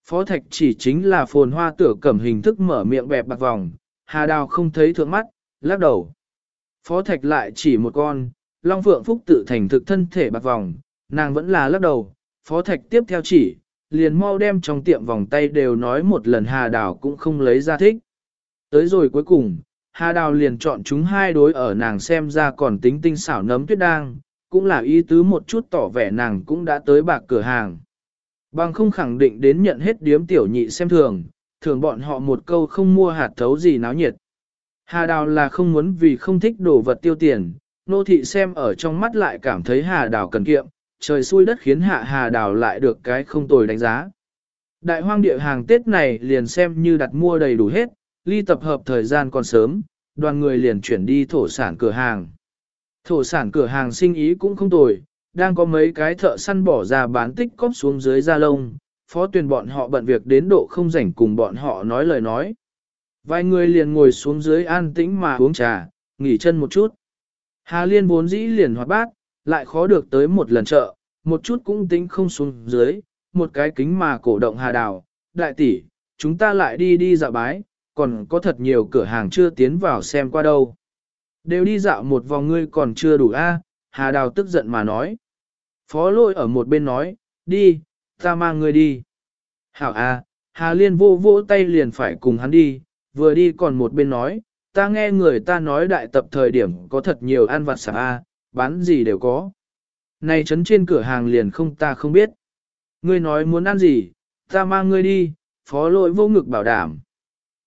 S1: Phó thạch chỉ chính là phồn hoa tửa cẩm hình thức mở miệng bẹp bạc vòng, hà đào không thấy thượng mắt, lắc đầu. Phó thạch lại chỉ một con, Long Phượng Phúc tự thành thực thân thể bạc vòng, nàng vẫn là lắc đầu, phó thạch tiếp theo chỉ, liền mau đem trong tiệm vòng tay đều nói một lần hà đào cũng không lấy ra thích. Tới rồi cuối cùng, hà đào liền chọn chúng hai đối ở nàng xem ra còn tính tinh xảo nấm tuyết đang, cũng là ý tứ một chút tỏ vẻ nàng cũng đã tới bạc cửa hàng. Bằng không khẳng định đến nhận hết điếm tiểu nhị xem thường, thường bọn họ một câu không mua hạt thấu gì náo nhiệt. Hà đào là không muốn vì không thích đồ vật tiêu tiền, nô thị xem ở trong mắt lại cảm thấy hà đào cần kiệm, trời xui đất khiến hạ hà đào lại được cái không tồi đánh giá. Đại hoang địa hàng Tết này liền xem như đặt mua đầy đủ hết, ly tập hợp thời gian còn sớm, đoàn người liền chuyển đi thổ sản cửa hàng. Thổ sản cửa hàng sinh ý cũng không tồi, đang có mấy cái thợ săn bỏ ra bán tích cóp xuống dưới da lông, phó tuyển bọn họ bận việc đến độ không rảnh cùng bọn họ nói lời nói. Vài người liền ngồi xuống dưới an tĩnh mà uống trà, nghỉ chân một chút. Hà Liên vốn dĩ liền hoạt bát, lại khó được tới một lần chợ, một chút cũng tính không xuống dưới, một cái kính mà cổ động Hà Đào, đại tỷ, chúng ta lại đi đi dạo bái, còn có thật nhiều cửa hàng chưa tiến vào xem qua đâu. Đều đi dạo một vòng ngươi còn chưa đủ a Hà Đào tức giận mà nói. Phó lôi ở một bên nói, đi, ta mang ngươi đi. Hảo à, Hà Liên vô vỗ tay liền phải cùng hắn đi, vừa đi còn một bên nói, ta nghe người ta nói đại tập thời điểm có thật nhiều ăn vặt xả A, à, bán gì đều có. Này trấn trên cửa hàng liền không ta không biết. Ngươi nói muốn ăn gì, ta mang ngươi đi, phó lỗi vô ngực bảo đảm.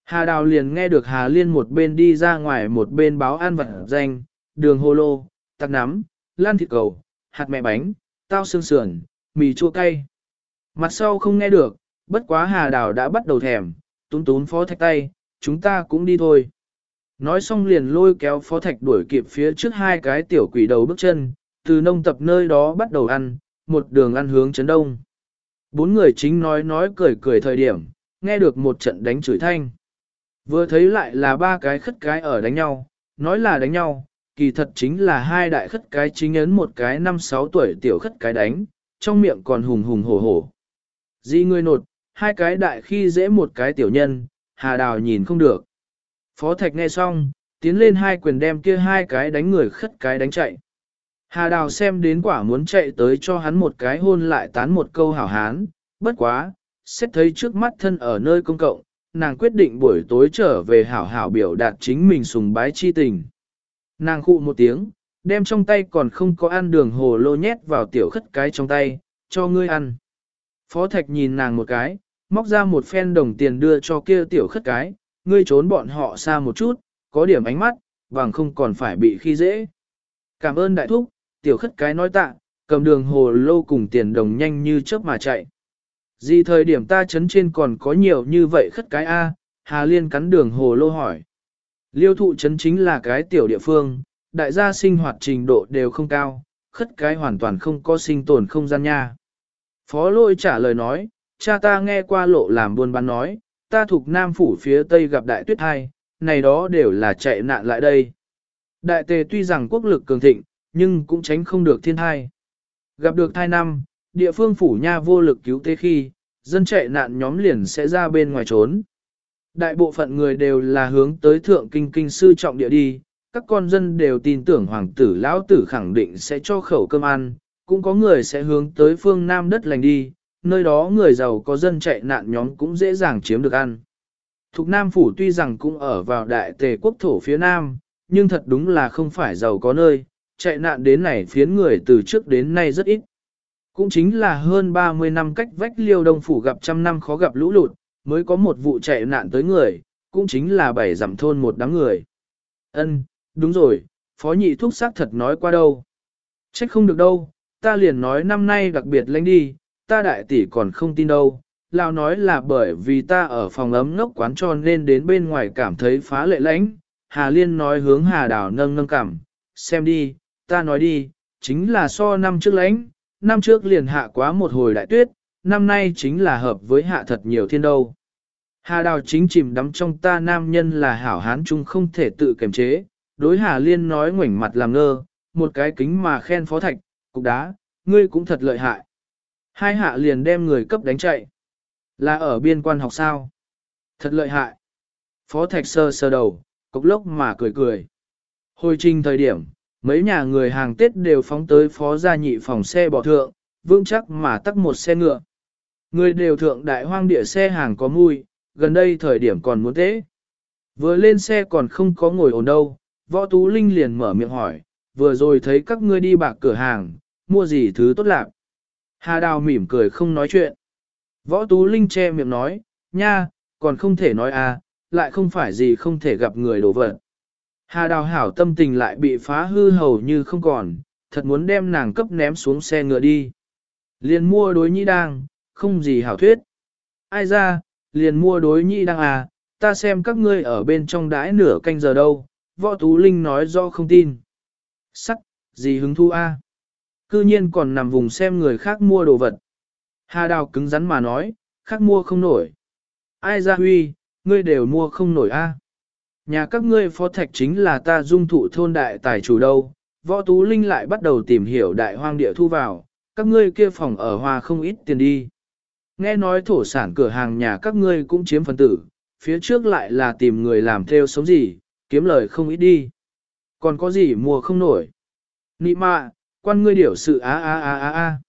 S1: Hà Đào liền nghe được Hà Liên một bên đi ra ngoài một bên báo ăn vặt danh, đường hô lô, tắc nắm, lan thịt cầu, hạt mẹ bánh, tao xương sườn, mì chua cay. Mặt sau không nghe được, bất quá Hà Đào đã bắt đầu thèm, tún tún phó thạch tay, chúng ta cũng đi thôi. Nói xong liền lôi kéo phó thạch đuổi kịp phía trước hai cái tiểu quỷ đầu bước chân, từ nông tập nơi đó bắt đầu ăn, một đường ăn hướng chấn đông. Bốn người chính nói nói cười cười thời điểm, nghe được một trận đánh chửi thanh. Vừa thấy lại là ba cái khất cái ở đánh nhau, nói là đánh nhau, kỳ thật chính là hai đại khất cái chính ấn một cái năm sáu tuổi tiểu khất cái đánh, trong miệng còn hùng hùng hổ hổ. Di người nột, hai cái đại khi dễ một cái tiểu nhân, hà đào nhìn không được. Phó thạch nghe xong, tiến lên hai quyền đem kia hai cái đánh người khất cái đánh chạy. Hà đào xem đến quả muốn chạy tới cho hắn một cái hôn lại tán một câu hảo hán, bất quá, xét thấy trước mắt thân ở nơi công cộng, nàng quyết định buổi tối trở về hảo hảo biểu đạt chính mình sùng bái chi tình. Nàng khụ một tiếng, đem trong tay còn không có ăn đường hồ lô nhét vào tiểu khất cái trong tay, cho ngươi ăn. Phó thạch nhìn nàng một cái, móc ra một phen đồng tiền đưa cho kia tiểu khất cái, ngươi trốn bọn họ xa một chút, có điểm ánh mắt, bằng không còn phải bị khi dễ. Cảm ơn đại thúc, tiểu khất cái nói tạ, cầm đường hồ lô cùng tiền đồng nhanh như chớp mà chạy. Gì thời điểm ta chấn trên còn có nhiều như vậy khất cái A, Hà Liên cắn đường hồ lô hỏi. Liêu thụ chấn chính là cái tiểu địa phương, đại gia sinh hoạt trình độ đều không cao, khất cái hoàn toàn không có sinh tồn không gian nha. Phó lôi trả lời nói, cha ta nghe qua lộ làm buôn bán nói, ta thuộc Nam Phủ phía Tây gặp đại tuyết hai, này đó đều là chạy nạn lại đây. Đại tề tuy rằng quốc lực cường thịnh, nhưng cũng tránh không được thiên thai. Gặp được thai năm, địa phương phủ nha vô lực cứu tế khi, dân chạy nạn nhóm liền sẽ ra bên ngoài trốn. Đại bộ phận người đều là hướng tới thượng kinh kinh sư trọng địa đi, các con dân đều tin tưởng hoàng tử lão tử khẳng định sẽ cho khẩu cơm ăn, cũng có người sẽ hướng tới phương Nam đất lành đi, nơi đó người giàu có dân chạy nạn nhóm cũng dễ dàng chiếm được ăn. Thục Nam Phủ tuy rằng cũng ở vào đại tề quốc thổ phía Nam, nhưng thật đúng là không phải giàu có nơi, chạy nạn đến này phiến người từ trước đến nay rất ít. Cũng chính là hơn 30 năm cách vách liêu đông phủ gặp trăm năm khó gặp lũ lụt, mới có một vụ chạy nạn tới người, cũng chính là bảy giảm thôn một đám người. Ân, đúng rồi, phó nhị thuốc xác thật nói qua đâu. Trách không được đâu, ta liền nói năm nay đặc biệt lãnh đi, ta đại tỷ còn không tin đâu. Lão nói là bởi vì ta ở phòng ấm ngốc quán tròn nên đến bên ngoài cảm thấy phá lệ lãnh. Hà Liên nói hướng Hà Đảo nâng nâng cảm, xem đi, ta nói đi, chính là so năm trước lãnh, năm trước liền hạ quá một hồi đại tuyết, năm nay chính là hợp với hạ thật nhiều thiên đâu. Hà Đào chính chìm đắm trong ta nam nhân là hảo hán chung không thể tự kiềm chế, đối Hà Liên nói ngoảnh mặt làm ngơ, một cái kính mà khen phó thạch, cục đá, ngươi cũng thật lợi hại. Hai hạ liền đem người cấp đánh chạy. Là ở biên quan học sao? Thật lợi hại. Phó thạch sơ sơ đầu, cục lốc mà cười cười. Hồi trình thời điểm, mấy nhà người hàng Tết đều phóng tới phó gia nhị phòng xe bỏ thượng, vững chắc mà tắt một xe ngựa. Người đều thượng đại hoang địa xe hàng có mùi, gần đây thời điểm còn muốn thế. Vừa lên xe còn không có ngồi ổn đâu, võ tú linh liền mở miệng hỏi, vừa rồi thấy các ngươi đi bạc cửa hàng, mua gì thứ tốt lạc. Hà đào mỉm cười không nói chuyện. Võ tú linh che miệng nói, nha, còn không thể nói à, lại không phải gì không thể gặp người đổ vật. Hà đào hảo tâm tình lại bị phá hư hầu như không còn, thật muốn đem nàng cấp ném xuống xe ngựa đi. Liền mua đối nhĩ đang, không gì hảo thuyết. Ai ra, liền mua đối nhị đang à, ta xem các ngươi ở bên trong đãi nửa canh giờ đâu, võ tú linh nói do không tin. Sắc, gì hứng thu a? Cư nhiên còn nằm vùng xem người khác mua đồ vật. Hà đào cứng rắn mà nói, khác mua không nổi. Ai ra huy, ngươi đều mua không nổi a? Nhà các ngươi phó thạch chính là ta dung thụ thôn đại tài chủ đâu, võ tú linh lại bắt đầu tìm hiểu đại hoang địa thu vào, các ngươi kia phòng ở hoa không ít tiền đi. Nghe nói thổ sản cửa hàng nhà các ngươi cũng chiếm phần tử, phía trước lại là tìm người làm theo sống gì, kiếm lời không ít đi. Còn có gì mua không nổi. Nị mạ, quan ngươi điểu sự á á á á á.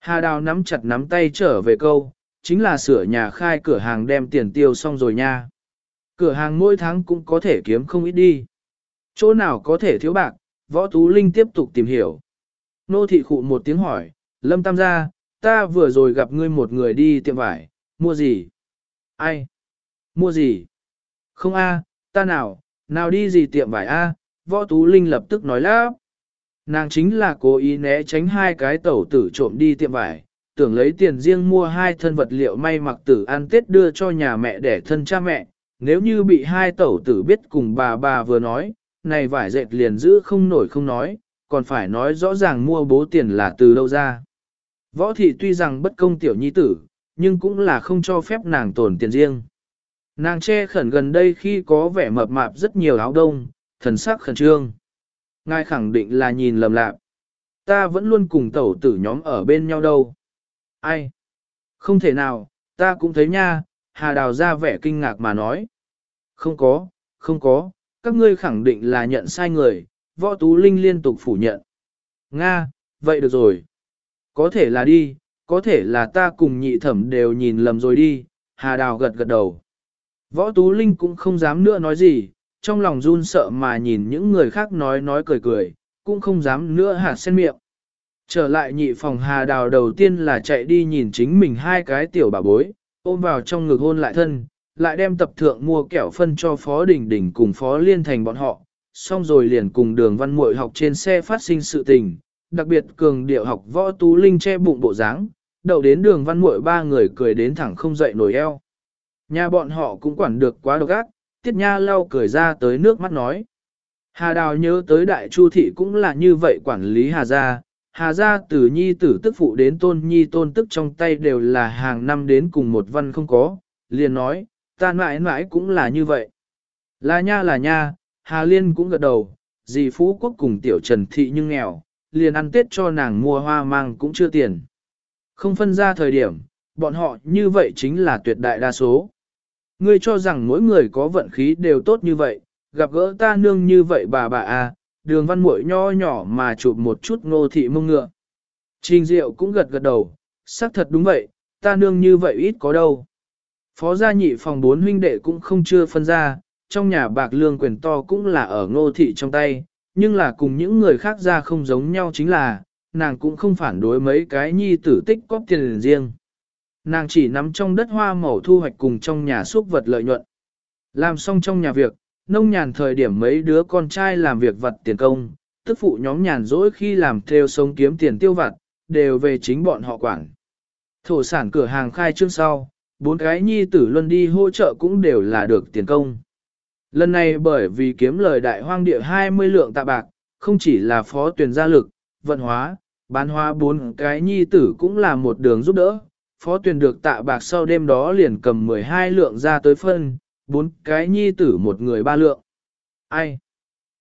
S1: Hà đào nắm chặt nắm tay trở về câu, chính là sửa nhà khai cửa hàng đem tiền tiêu xong rồi nha. Cửa hàng mỗi tháng cũng có thể kiếm không ít đi. Chỗ nào có thể thiếu bạc, võ tú linh tiếp tục tìm hiểu. Nô thị khụ một tiếng hỏi, lâm tam gia, ta vừa rồi gặp ngươi một người đi tiệm vải, mua gì? Ai? Mua gì? Không a, ta nào, nào đi gì tiệm vải a? Võ Tú Linh lập tức nói lắp. Nàng chính là cố ý né tránh hai cái tẩu tử trộm đi tiệm vải, tưởng lấy tiền riêng mua hai thân vật liệu may mặc tử ăn Tết đưa cho nhà mẹ để thân cha mẹ. Nếu như bị hai tẩu tử biết cùng bà bà vừa nói, này vải dệt liền giữ không nổi không nói, còn phải nói rõ ràng mua bố tiền là từ đâu ra. Võ thị tuy rằng bất công tiểu nhi tử, nhưng cũng là không cho phép nàng tổn tiền riêng. Nàng che khẩn gần đây khi có vẻ mập mạp rất nhiều áo đông, thần sắc khẩn trương. Ngài khẳng định là nhìn lầm lạc. Ta vẫn luôn cùng tẩu tử nhóm ở bên nhau đâu. Ai? Không thể nào, ta cũng thấy nha, Hà Đào ra vẻ kinh ngạc mà nói. Không có, không có, các ngươi khẳng định là nhận sai người, võ tú linh liên tục phủ nhận. Nga, vậy được rồi. Có thể là đi, có thể là ta cùng nhị thẩm đều nhìn lầm rồi đi, Hà Đào gật gật đầu. Võ Tú Linh cũng không dám nữa nói gì, trong lòng run sợ mà nhìn những người khác nói nói cười cười, cũng không dám nữa hạt sen miệng. Trở lại nhị phòng Hà Đào đầu tiên là chạy đi nhìn chính mình hai cái tiểu bà bối, ôm vào trong ngực hôn lại thân, lại đem tập thượng mua kẹo phân cho Phó Đình Đình cùng Phó Liên Thành bọn họ, xong rồi liền cùng đường văn muội học trên xe phát sinh sự tình, đặc biệt cường điệu học võ tú linh che bụng bộ dáng, đậu đến đường văn muội ba người cười đến thẳng không dậy nổi eo. Nhà bọn họ cũng quản được quá độc ác, tiết nha lau cười ra tới nước mắt nói. Hà Đào nhớ tới đại chu thị cũng là như vậy quản lý Hà Gia. Hà Gia từ nhi tử tức phụ đến tôn nhi tôn tức trong tay đều là hàng năm đến cùng một văn không có, liền nói, ta mãi mãi cũng là như vậy. Là nha là nha, Hà Liên cũng gật đầu, dì Phú Quốc cùng tiểu Trần Thị nhưng nghèo, liền ăn tết cho nàng mua hoa mang cũng chưa tiền. Không phân ra thời điểm, bọn họ như vậy chính là tuyệt đại đa số. Ngươi cho rằng mỗi người có vận khí đều tốt như vậy, gặp gỡ ta nương như vậy bà bà à, đường văn muội nho nhỏ mà chụp một chút ngô thị mông ngựa. Trình Diệu cũng gật gật đầu, xác thật đúng vậy, ta nương như vậy ít có đâu. Phó gia nhị phòng bốn huynh đệ cũng không chưa phân ra, trong nhà bạc lương quyền to cũng là ở ngô thị trong tay, nhưng là cùng những người khác ra không giống nhau chính là, nàng cũng không phản đối mấy cái nhi tử tích cóp tiền riêng. Nàng chỉ nắm trong đất hoa màu thu hoạch cùng trong nhà xúc vật lợi nhuận. Làm xong trong nhà việc, nông nhàn thời điểm mấy đứa con trai làm việc vật tiền công, tức phụ nhóm nhàn rỗi khi làm theo sống kiếm tiền tiêu vặt, đều về chính bọn họ quản. Thổ sản cửa hàng khai trương sau, bốn cái nhi tử luân đi hỗ trợ cũng đều là được tiền công. Lần này bởi vì kiếm lời đại hoang địa 20 lượng tạ bạc, không chỉ là phó tuyển gia lực, vận hóa, bán hóa bốn cái nhi tử cũng là một đường giúp đỡ. Phó tuyển được tạ bạc sau đêm đó liền cầm 12 lượng ra tới phân, bốn cái nhi tử một người ba lượng. Ai?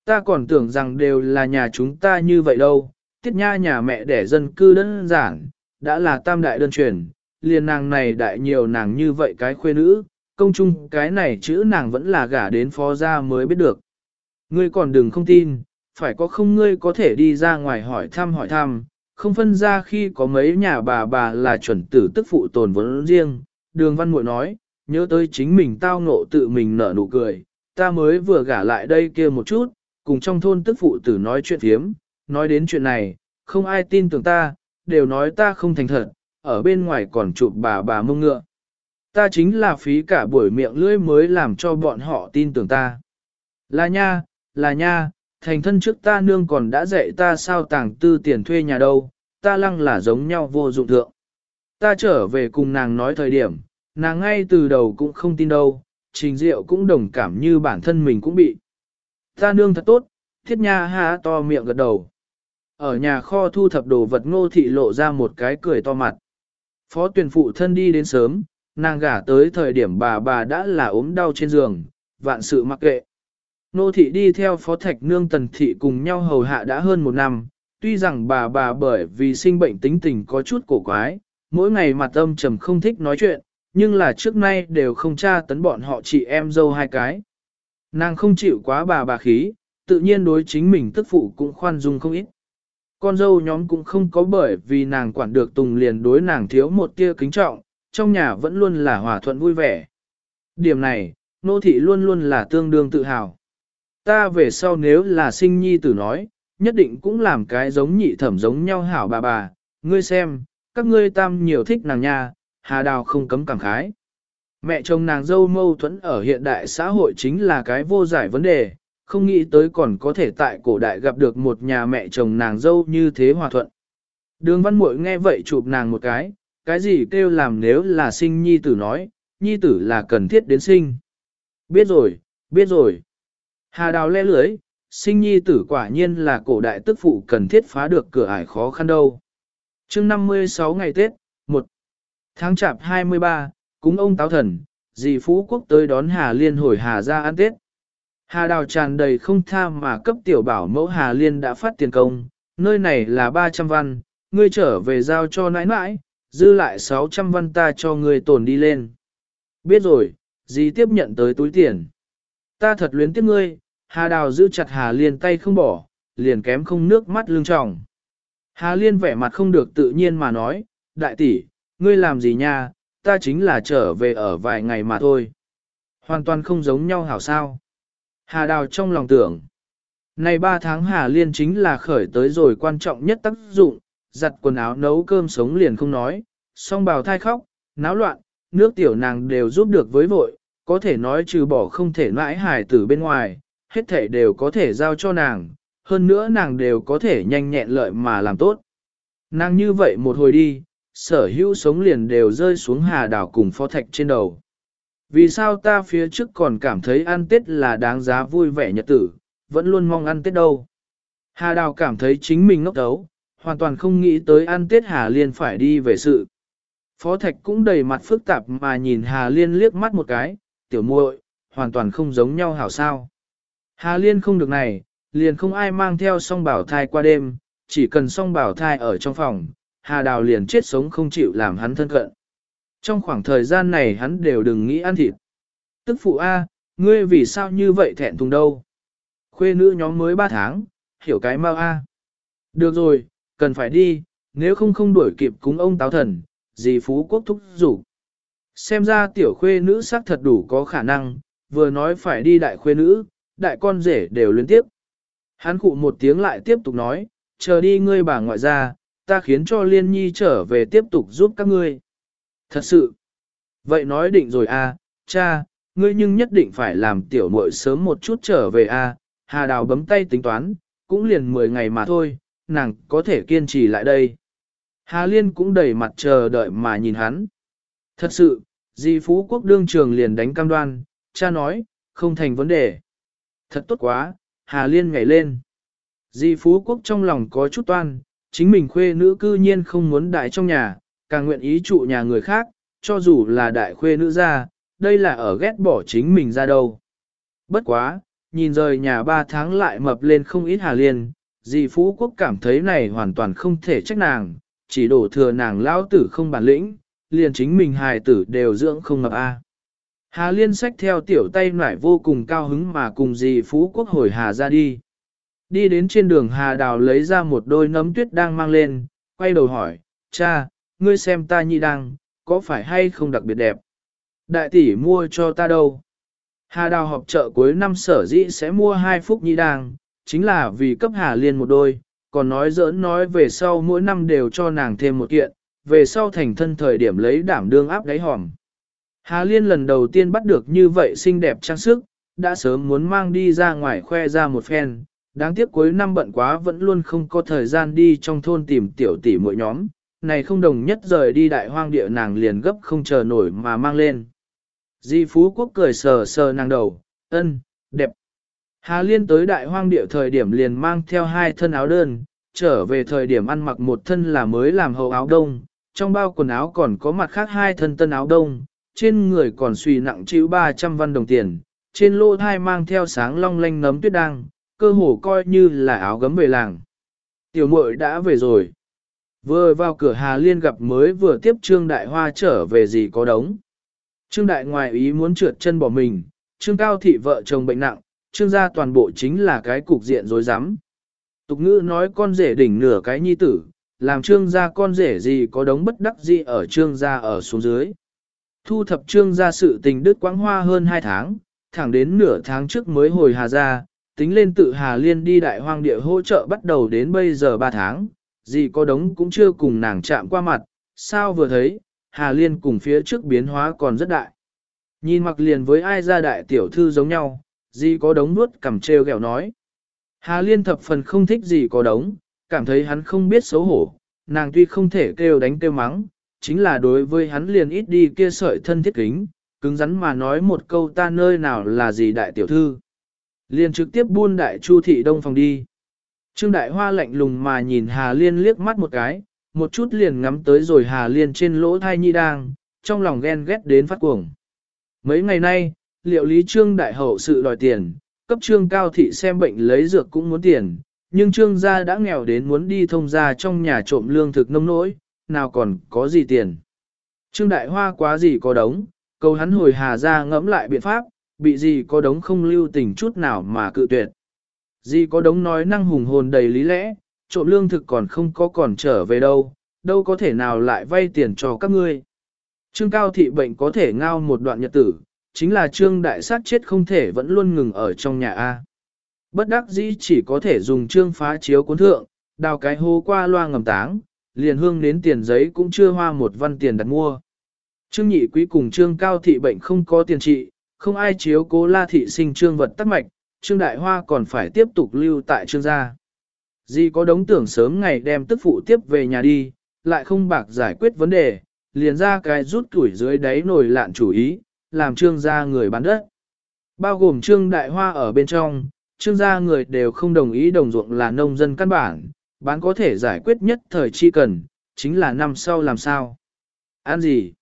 S1: Ta còn tưởng rằng đều là nhà chúng ta như vậy đâu, tiết nha nhà mẹ đẻ dân cư đơn giản, đã là tam đại đơn truyền, liền nàng này đại nhiều nàng như vậy cái khuê nữ, công chung cái này chữ nàng vẫn là gả đến phó gia mới biết được. Ngươi còn đừng không tin, phải có không ngươi có thể đi ra ngoài hỏi thăm hỏi thăm, không phân ra khi có mấy nhà bà bà là chuẩn tử tức phụ tồn vốn riêng, đường văn muội nói, nhớ tới chính mình tao ngộ tự mình nở nụ cười, ta mới vừa gả lại đây kia một chút, cùng trong thôn tức phụ tử nói chuyện thiếm, nói đến chuyện này, không ai tin tưởng ta, đều nói ta không thành thật, ở bên ngoài còn chụp bà bà mông ngựa. Ta chính là phí cả buổi miệng lưỡi mới làm cho bọn họ tin tưởng ta. Là nha, là nha, thành thân trước ta nương còn đã dạy ta sao tàng tư tiền thuê nhà đâu, ta lăng là giống nhau vô dụng thượng. Ta trở về cùng nàng nói thời điểm, nàng ngay từ đầu cũng không tin đâu, trình diệu cũng đồng cảm như bản thân mình cũng bị. Ta nương thật tốt, thiết nha há to miệng gật đầu. Ở nhà kho thu thập đồ vật ngô thị lộ ra một cái cười to mặt. Phó tuyển phụ thân đi đến sớm, nàng gả tới thời điểm bà bà đã là ốm đau trên giường, vạn sự mặc kệ. Nô thị đi theo phó thạch nương tần thị cùng nhau hầu hạ đã hơn một năm, tuy rằng bà bà bởi vì sinh bệnh tính tình có chút cổ quái, mỗi ngày mặt âm trầm không thích nói chuyện, nhưng là trước nay đều không tra tấn bọn họ chị em dâu hai cái. Nàng không chịu quá bà bà khí, tự nhiên đối chính mình tức phụ cũng khoan dung không ít. Con dâu nhóm cũng không có bởi vì nàng quản được tùng liền đối nàng thiếu một tia kính trọng, trong nhà vẫn luôn là hòa thuận vui vẻ. Điểm này, nô thị luôn luôn là tương đương tự hào. Ta về sau nếu là sinh nhi tử nói, nhất định cũng làm cái giống nhị thẩm giống nhau hảo bà bà, ngươi xem, các ngươi tam nhiều thích nàng nha, hà đào không cấm cảm khái. Mẹ chồng nàng dâu mâu thuẫn ở hiện đại xã hội chính là cái vô giải vấn đề, không nghĩ tới còn có thể tại cổ đại gặp được một nhà mẹ chồng nàng dâu như thế hòa thuận. Đường văn muội nghe vậy chụp nàng một cái, cái gì kêu làm nếu là sinh nhi tử nói, nhi tử là cần thiết đến sinh. Biết rồi, biết rồi. Hà đào le lưới, sinh nhi tử quả nhiên là cổ đại tức phụ cần thiết phá được cửa ải khó khăn đâu. chương 56 ngày Tết, 1 tháng chạp 23, cúng ông táo thần, dì Phú Quốc tới đón Hà Liên hồi Hà ra ăn Tết. Hà đào tràn đầy không tha mà cấp tiểu bảo mẫu Hà Liên đã phát tiền công, nơi này là 300 văn, ngươi trở về giao cho nãi nãi, dư lại 600 văn ta cho ngươi tồn đi lên. Biết rồi, dì tiếp nhận tới túi tiền. Ta thật luyến tiếc ngươi, Hà đào giữ chặt Hà Liên tay không bỏ, liền kém không nước mắt lưng tròng. Hà Liên vẻ mặt không được tự nhiên mà nói, đại tỷ, ngươi làm gì nha, ta chính là trở về ở vài ngày mà thôi. Hoàn toàn không giống nhau hảo sao. Hà Đào trong lòng tưởng. Này 3 tháng Hà Liên chính là khởi tới rồi quan trọng nhất tác dụng, giặt quần áo nấu cơm sống liền không nói, song bào thai khóc, náo loạn, nước tiểu nàng đều giúp được với vội, có thể nói trừ bỏ không thể mãi hài tử bên ngoài, hết thể đều có thể giao cho nàng, hơn nữa nàng đều có thể nhanh nhẹn lợi mà làm tốt. Nàng như vậy một hồi đi, sở hữu sống liền đều rơi xuống hà đảo cùng Pho thạch trên đầu. Vì sao ta phía trước còn cảm thấy ăn Tết là đáng giá vui vẻ nhật tử, vẫn luôn mong ăn Tết đâu. Hà đào cảm thấy chính mình ngốc đấu, hoàn toàn không nghĩ tới ăn Tết Hà Liên phải đi về sự. Phó Thạch cũng đầy mặt phức tạp mà nhìn Hà Liên liếc mắt một cái, tiểu muội, hoàn toàn không giống nhau hảo sao. Hà Liên không được này, liền không ai mang theo song bảo thai qua đêm, chỉ cần song bảo thai ở trong phòng, Hà Đào liền chết sống không chịu làm hắn thân cận. Trong khoảng thời gian này hắn đều đừng nghĩ ăn thịt. Tức phụ A, ngươi vì sao như vậy thẹn thùng đâu? Khuê nữ nhóm mới 3 tháng, hiểu cái mau A. Được rồi, cần phải đi, nếu không không đuổi kịp cúng ông táo thần, gì phú quốc thúc rủ. Xem ra tiểu khuê nữ sắc thật đủ có khả năng, vừa nói phải đi đại khuê nữ, đại con rể đều liên tiếp. Hắn cụ một tiếng lại tiếp tục nói, chờ đi ngươi bà ngoại ra, ta khiến cho liên nhi trở về tiếp tục giúp các ngươi. Thật sự. Vậy nói định rồi à, cha, ngươi nhưng nhất định phải làm tiểu muội sớm một chút trở về à, Hà Đào bấm tay tính toán, cũng liền 10 ngày mà thôi, nàng có thể kiên trì lại đây. Hà Liên cũng đầy mặt chờ đợi mà nhìn hắn. Thật sự, di phú quốc đương trường liền đánh cam đoan, cha nói, không thành vấn đề. Thật tốt quá, Hà Liên nhảy lên. Di phú quốc trong lòng có chút toan, chính mình khuê nữ cư nhiên không muốn đại trong nhà, càng nguyện ý trụ nhà người khác, cho dù là đại khuê nữ ra, đây là ở ghét bỏ chính mình ra đâu. Bất quá, nhìn rời nhà ba tháng lại mập lên không ít hà liên, dì Phú Quốc cảm thấy này hoàn toàn không thể trách nàng, chỉ đổ thừa nàng lão tử không bản lĩnh, liền chính mình hài tử đều dưỡng không ngập a. Hà liên sách theo tiểu tay nải vô cùng cao hứng mà cùng dì Phú Quốc hồi Hà ra đi. Đi đến trên đường Hà Đào lấy ra một đôi nấm tuyết đang mang lên, quay đầu hỏi, cha, ngươi xem ta nhi đang, có phải hay không đặc biệt đẹp? Đại tỷ mua cho ta đâu? Hà Đào họp chợ cuối năm sở dĩ sẽ mua hai phúc nhi đang, chính là vì cấp Hà Liên một đôi, còn nói giỡn nói về sau mỗi năm đều cho nàng thêm một kiện, về sau thành thân thời điểm lấy đảm đương áp đáy hòm. Hà Liên lần đầu tiên bắt được như vậy xinh đẹp trang sức, đã sớm muốn mang đi ra ngoài khoe ra một phen, đáng tiếc cuối năm bận quá vẫn luôn không có thời gian đi trong thôn tìm tiểu tỷ mỗi nhóm, này không đồng nhất rời đi đại hoang địa nàng liền gấp không chờ nổi mà mang lên. Di Phú Quốc cười sờ sờ nàng đầu, ân, đẹp. Hà Liên tới đại hoang địa thời điểm liền mang theo hai thân áo đơn, trở về thời điểm ăn mặc một thân là mới làm hậu áo đông, trong bao quần áo còn có mặt khác hai thân tân áo đông, trên người còn suy nặng chữ 300 văn đồng tiền, trên lô thai mang theo sáng long lanh nấm tuyết đăng, cơ hồ coi như là áo gấm về làng. Tiểu muội đã về rồi. Vừa vào cửa Hà Liên gặp mới vừa tiếp Trương Đại Hoa trở về gì có đống. Trương Đại ngoài ý muốn trượt chân bỏ mình, Trương Cao Thị vợ chồng bệnh nặng, Trương gia toàn bộ chính là cái cục diện rối rắm. Tục ngữ nói con rể đỉnh nửa cái nhi tử, làm Trương gia con rể gì có đống bất đắc gì ở Trương gia ở xuống dưới. Thu thập Trương gia sự tình đứt quãng hoa hơn 2 tháng, thẳng đến nửa tháng trước mới hồi Hà gia, tính lên tự Hà Liên đi đại hoang địa hỗ trợ bắt đầu đến bây giờ 3 tháng, gì có đống cũng chưa cùng nàng chạm qua mặt, sao vừa thấy, Hà Liên cùng phía trước biến hóa còn rất đại. Nhìn mặc liền với ai ra đại tiểu thư giống nhau, gì có đống nuốt cầm treo gẹo nói. Hà Liên thập phần không thích gì có đống, cảm thấy hắn không biết xấu hổ, nàng tuy không thể kêu đánh kêu mắng, chính là đối với hắn liền ít đi kia sợi thân thiết kính, cứng rắn mà nói một câu ta nơi nào là gì đại tiểu thư. Liền trực tiếp buôn đại chu thị đông phòng đi. Trương Đại Hoa lạnh lùng mà nhìn Hà Liên liếc mắt một cái, một chút liền ngắm tới rồi Hà Liên trên lỗ thai nhi đang, trong lòng ghen ghét đến phát cuồng. Mấy ngày nay, liệu lý trương đại hậu sự đòi tiền, cấp trương cao thị xem bệnh lấy dược cũng muốn tiền, nhưng trương gia đã nghèo đến muốn đi thông gia trong nhà trộm lương thực nông nỗi, nào còn có gì tiền. Trương đại hoa quá gì có đống, cầu hắn hồi hà ra ngẫm lại biện pháp, bị gì có đống không lưu tình chút nào mà cự tuyệt. Gì có đống nói năng hùng hồn đầy lý lẽ, trộm lương thực còn không có còn trở về đâu, đâu có thể nào lại vay tiền cho các ngươi. Trương cao thị bệnh có thể ngao một đoạn nhật tử, chính là trương đại sát chết không thể vẫn luôn ngừng ở trong nhà A. Bất đắc dĩ chỉ có thể dùng trương phá chiếu cuốn thượng, đào cái hô qua loa ngầm táng, liền hương đến tiền giấy cũng chưa hoa một văn tiền đặt mua. Trương nhị quý cùng trương cao thị bệnh không có tiền trị, không ai chiếu cố la thị sinh trương vật tắc mạch, trương đại hoa còn phải tiếp tục lưu tại trương gia. Di có đống tưởng sớm ngày đem tức phụ tiếp về nhà đi, lại không bạc giải quyết vấn đề, liền ra cái rút tuổi dưới đáy nổi lạn chủ ý, làm trương gia người bán đất. Bao gồm trương đại hoa ở bên trong, trương gia người đều không đồng ý đồng ruộng là nông dân căn bản, bán có thể giải quyết nhất thời chi cần, chính là năm sau làm sao. Ăn gì?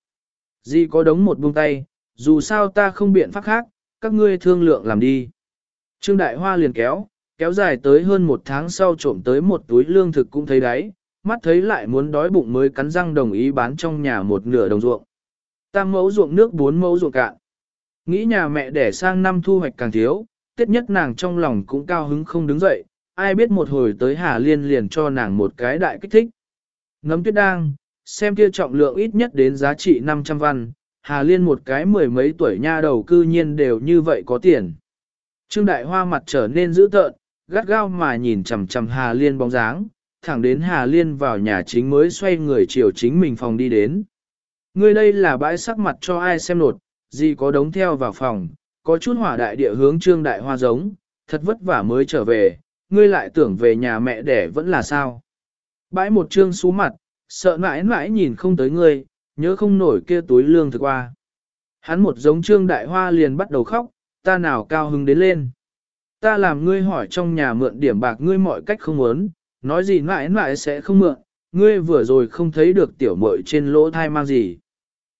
S1: Di có đống một buông tay, dù sao ta không biện pháp khác, các ngươi thương lượng làm đi. Trương Đại Hoa liền kéo, kéo dài tới hơn một tháng sau trộm tới một túi lương thực cũng thấy đấy, mắt thấy lại muốn đói bụng mới cắn răng đồng ý bán trong nhà một nửa đồng ruộng. Tam mẫu ruộng nước bốn mẫu ruộng cạn. Nghĩ nhà mẹ đẻ sang năm thu hoạch càng thiếu, tiết nhất nàng trong lòng cũng cao hứng không đứng dậy, ai biết một hồi tới Hà Liên liền cho nàng một cái đại kích thích. Ngấm tuyết đang, xem kia trọng lượng ít nhất đến giá trị 500 văn, Hà Liên một cái mười mấy tuổi nha đầu cư nhiên đều như vậy có tiền. Trương Đại Hoa mặt trở nên dữ tợn, gắt gao mà nhìn chằm chằm Hà Liên bóng dáng, thẳng đến Hà Liên vào nhà chính mới xoay người chiều chính mình phòng đi đến. Ngươi đây là bãi sắc mặt cho ai xem nột, gì có đống theo vào phòng, có chút hỏa đại địa hướng Trương Đại Hoa giống, thật vất vả mới trở về, ngươi lại tưởng về nhà mẹ đẻ vẫn là sao. Bãi một trương xú mặt, sợ mãi mãi nhìn không tới ngươi, nhớ không nổi kia túi lương thực qua. Hắn một giống trương đại hoa liền bắt đầu khóc, ta nào cao hứng đến lên. Ta làm ngươi hỏi trong nhà mượn điểm bạc ngươi mọi cách không muốn, nói gì mãi mãi sẽ không mượn, ngươi vừa rồi không thấy được tiểu muội trên lỗ thai mang gì.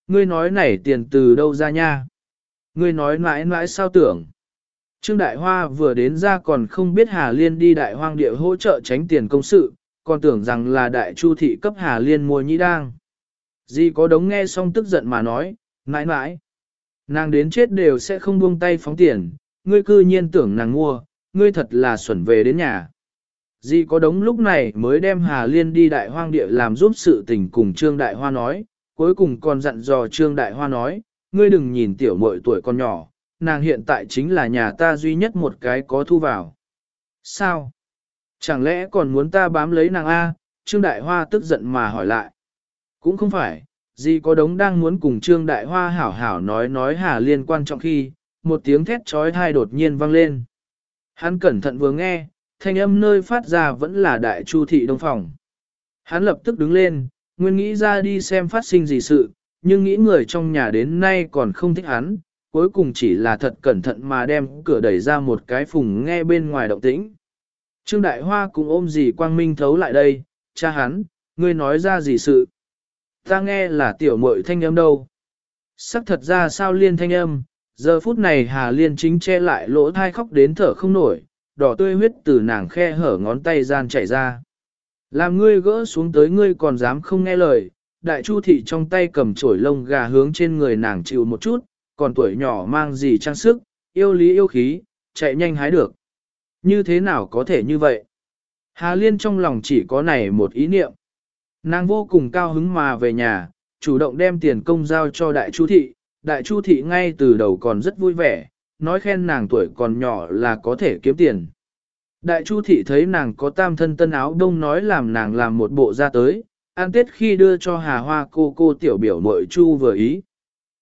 S1: Ngươi nói này tiền từ đâu ra nha? Ngươi nói mãi mãi sao tưởng? Trương Đại Hoa vừa đến ra còn không biết Hà Liên đi đại hoang địa hỗ trợ tránh tiền công sự, còn tưởng rằng là đại chu thị cấp Hà Liên mua nhĩ đang. Di có đống nghe xong tức giận mà nói, mãi mãi. Nàng đến chết đều sẽ không buông tay phóng tiền, ngươi cư nhiên tưởng nàng mua, ngươi thật là xuẩn về đến nhà. Di có đống lúc này mới đem Hà Liên đi đại hoang địa làm giúp sự tình cùng Trương Đại Hoa nói, cuối cùng còn dặn dò Trương Đại Hoa nói, ngươi đừng nhìn tiểu muội tuổi con nhỏ, nàng hiện tại chính là nhà ta duy nhất một cái có thu vào. Sao? Chẳng lẽ còn muốn ta bám lấy nàng A? Trương Đại Hoa tức giận mà hỏi lại. Cũng không phải, gì có đống đang muốn cùng Trương Đại Hoa hảo hảo nói nói Hà Liên quan trọng khi, một tiếng thét trói thai đột nhiên vang lên. Hắn cẩn thận vừa nghe, thanh âm nơi phát ra vẫn là Đại Chu Thị Đông Phòng. Hắn lập tức đứng lên, nguyên nghĩ ra đi xem phát sinh gì sự, nhưng nghĩ người trong nhà đến nay còn không thích hắn, cuối cùng chỉ là thật cẩn thận mà đem cửa đẩy ra một cái phùng nghe bên ngoài động tĩnh. Trương Đại Hoa cùng ôm gì quang minh thấu lại đây, cha hắn, ngươi nói ra gì sự. Ta nghe là tiểu muội thanh âm đâu. Sắc thật ra sao liên thanh âm, giờ phút này Hà Liên chính che lại lỗ thai khóc đến thở không nổi, đỏ tươi huyết từ nàng khe hở ngón tay gian chảy ra. Làm ngươi gỡ xuống tới ngươi còn dám không nghe lời, đại chu thị trong tay cầm chổi lông gà hướng trên người nàng chịu một chút, còn tuổi nhỏ mang gì trang sức, yêu lý yêu khí, chạy nhanh hái được. Như thế nào có thể như vậy? Hà Liên trong lòng chỉ có này một ý niệm. Nàng vô cùng cao hứng mà về nhà, chủ động đem tiền công giao cho đại chu thị. Đại chu thị ngay từ đầu còn rất vui vẻ, nói khen nàng tuổi còn nhỏ là có thể kiếm tiền. Đại chu thị thấy nàng có tam thân tân áo đông nói làm nàng làm một bộ ra tới, an tết khi đưa cho hà hoa cô cô tiểu biểu mội chu vừa ý.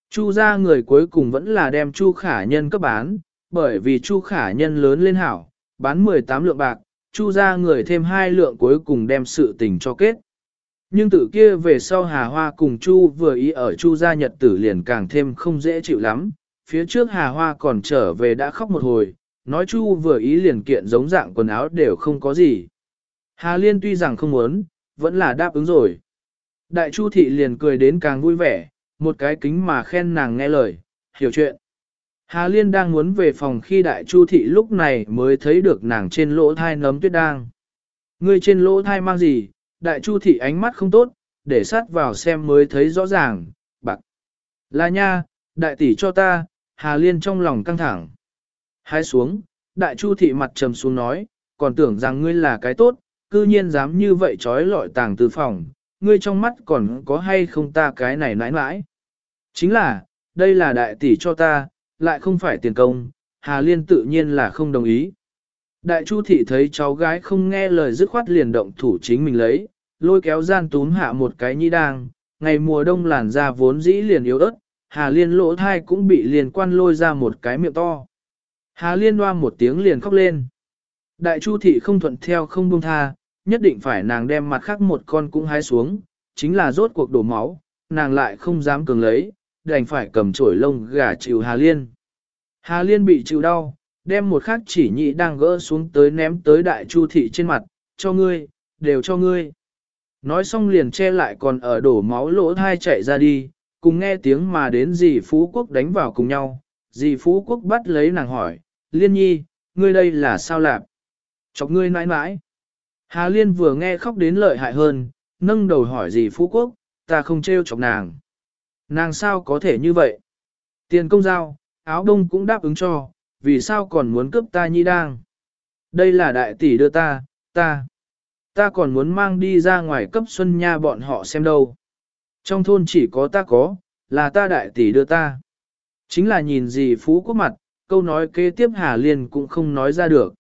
S1: Chu ra người cuối cùng vẫn là đem chu khả nhân cấp bán, bởi vì chu khả nhân lớn lên hảo, bán 18 lượng bạc, chu ra người thêm hai lượng cuối cùng đem sự tình cho kết. Nhưng tự kia về sau Hà Hoa cùng Chu vừa ý ở Chu gia nhật tử liền càng thêm không dễ chịu lắm, phía trước Hà Hoa còn trở về đã khóc một hồi, nói Chu vừa ý liền kiện giống dạng quần áo đều không có gì. Hà Liên tuy rằng không muốn, vẫn là đáp ứng rồi. Đại Chu thị liền cười đến càng vui vẻ, một cái kính mà khen nàng nghe lời, hiểu chuyện. Hà Liên đang muốn về phòng khi đại chu thị lúc này mới thấy được nàng trên lỗ thai nấm tuyết đang. Người trên lỗ thai mang gì, đại chu thị ánh mắt không tốt, để sát vào xem mới thấy rõ ràng, bạc. Là nha, đại tỷ cho ta, Hà Liên trong lòng căng thẳng. Hai xuống, đại chu thị mặt trầm xuống nói, còn tưởng rằng ngươi là cái tốt, cư nhiên dám như vậy trói lọi tàng từ phòng, ngươi trong mắt còn có hay không ta cái này nãi nãi. Chính là, đây là đại tỷ cho ta, lại không phải tiền công, Hà Liên tự nhiên là không đồng ý. Đại Chu thị thấy cháu gái không nghe lời dứt khoát liền động thủ chính mình lấy, lôi kéo gian túm hạ một cái nhi đang, ngày mùa đông làn da vốn dĩ liền yếu ớt, Hà Liên lỗ thai cũng bị liền quan lôi ra một cái miệng to. Hà Liên hoa một tiếng liền khóc lên. Đại Chu thị không thuận theo không buông tha, nhất định phải nàng đem mặt khác một con cũng hái xuống, chính là rốt cuộc đổ máu, nàng lại không dám cường lấy, đành phải cầm chổi lông gà chịu Hà Liên. Hà Liên bị chịu đau, đem một khắc chỉ nhị đang gỡ xuống tới ném tới đại chu thị trên mặt, cho ngươi, đều cho ngươi. Nói xong liền che lại còn ở đổ máu lỗ thai chạy ra đi, cùng nghe tiếng mà đến dì Phú Quốc đánh vào cùng nhau. Dì Phú Quốc bắt lấy nàng hỏi, Liên nhi, ngươi đây là sao lạp? Chọc ngươi mãi mãi. Hà Liên vừa nghe khóc đến lợi hại hơn, nâng đầu hỏi dì Phú Quốc, ta không trêu chọc nàng. Nàng sao có thể như vậy? Tiền công giao, áo đông cũng đáp ứng cho, vì sao còn muốn cướp ta nhi đang? Đây là đại tỷ đưa ta, ta. Ta còn muốn mang đi ra ngoài cấp xuân nha bọn họ xem đâu. Trong thôn chỉ có ta có, là ta đại tỷ đưa ta. Chính là nhìn gì phú quốc mặt, câu nói kế tiếp Hà Liên cũng không nói ra được.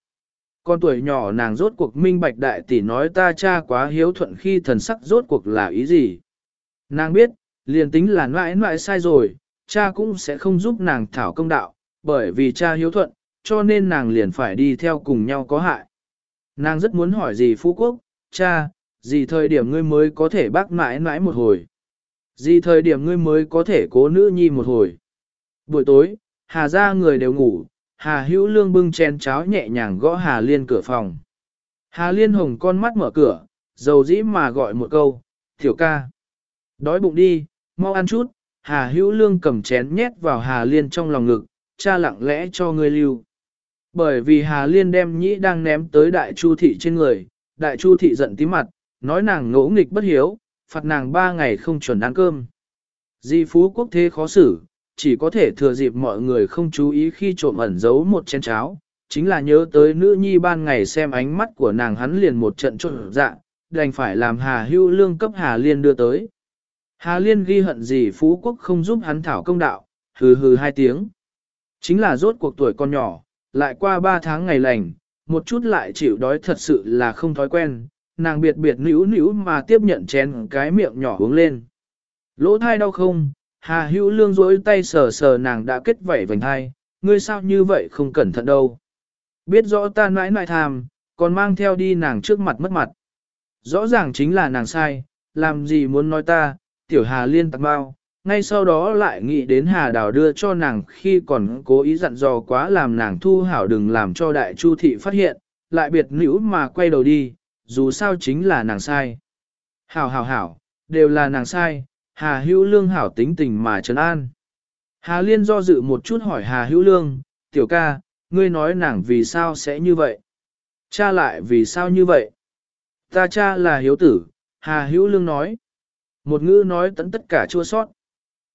S1: Con tuổi nhỏ nàng rốt cuộc minh bạch đại tỷ nói ta cha quá hiếu thuận khi thần sắc rốt cuộc là ý gì. Nàng biết, liền tính là mãi mãi sai rồi, cha cũng sẽ không giúp nàng thảo công đạo, bởi vì cha hiếu thuận, cho nên nàng liền phải đi theo cùng nhau có hại. Nàng rất muốn hỏi gì Phú Quốc, cha, gì thời điểm ngươi mới có thể bác mãi mãi một hồi? Gì thời điểm ngươi mới có thể cố nữ nhi một hồi? Buổi tối, Hà ra người đều ngủ, Hà hữu lương bưng chén cháo nhẹ nhàng gõ Hà Liên cửa phòng. Hà Liên hồng con mắt mở cửa, dầu dĩ mà gọi một câu, tiểu ca. Đói bụng đi, mau ăn chút, Hà Hữu Lương cầm chén nhét vào Hà Liên trong lòng ngực, cha lặng lẽ cho ngươi lưu. Bởi vì Hà Liên đem nhĩ đang ném tới đại chu thị trên người, đại chu thị giận tí mặt, nói nàng ngỗ nghịch bất hiếu, phạt nàng ba ngày không chuẩn ăn cơm. Di phú quốc thế khó xử, chỉ có thể thừa dịp mọi người không chú ý khi trộm ẩn giấu một chén cháo, chính là nhớ tới nữ nhi ban ngày xem ánh mắt của nàng hắn liền một trận trộn dạ, đành phải làm Hà Hưu Lương cấp Hà Liên đưa tới. Hà Liên ghi hận gì Phú Quốc không giúp hắn thảo công đạo, hừ hừ hai tiếng. Chính là rốt cuộc tuổi con nhỏ, lại qua ba tháng ngày lành, một chút lại chịu đói thật sự là không thói quen, nàng biệt biệt nữ nữ mà tiếp nhận chén cái miệng nhỏ uống lên. Lỗ thai đau không, Hà hữu lương rỗi tay sờ sờ nàng đã kết vảy vành hai. ngươi sao như vậy không cẩn thận đâu. Biết rõ ta nãi nãi tham, còn mang theo đi nàng trước mặt mất mặt. Rõ ràng chính là nàng sai, làm gì muốn nói ta, tiểu hà liên tặng bao, ngay sau đó lại nghĩ đến hà đào đưa cho nàng khi còn cố ý dặn dò quá làm nàng thu hảo đừng làm cho đại chu thị phát hiện, lại biệt nữ mà quay đầu đi, dù sao chính là nàng sai. Hảo hảo hảo, đều là nàng sai, hà hữu lương hảo tính tình mà trấn an. Hà liên do dự một chút hỏi hà hữu lương, tiểu ca, ngươi nói nàng vì sao sẽ như vậy? Cha lại vì sao như vậy? Ta cha là hiếu tử, hà hữu lương nói. Một ngữ nói tận tất cả chua sót.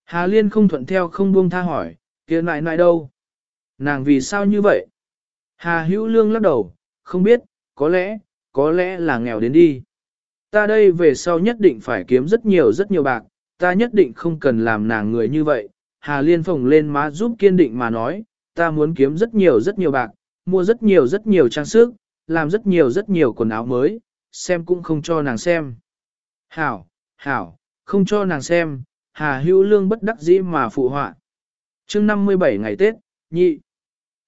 S1: Hà Liên không thuận theo không buông tha hỏi, kia nại nại đâu? Nàng vì sao như vậy? Hà Hữu Lương lắc đầu, không biết, có lẽ, có lẽ là nghèo đến đi. Ta đây về sau nhất định phải kiếm rất nhiều rất nhiều bạc, ta nhất định không cần làm nàng người như vậy. Hà Liên phồng lên má giúp kiên định mà nói, ta muốn kiếm rất nhiều rất nhiều bạc, mua rất nhiều rất nhiều trang sức, làm rất nhiều rất nhiều quần áo mới, xem cũng không cho nàng xem. Hảo, hảo, không cho nàng xem, Hà Hữu Lương bất đắc dĩ mà phụ họa. chương 57 ngày Tết, nhị.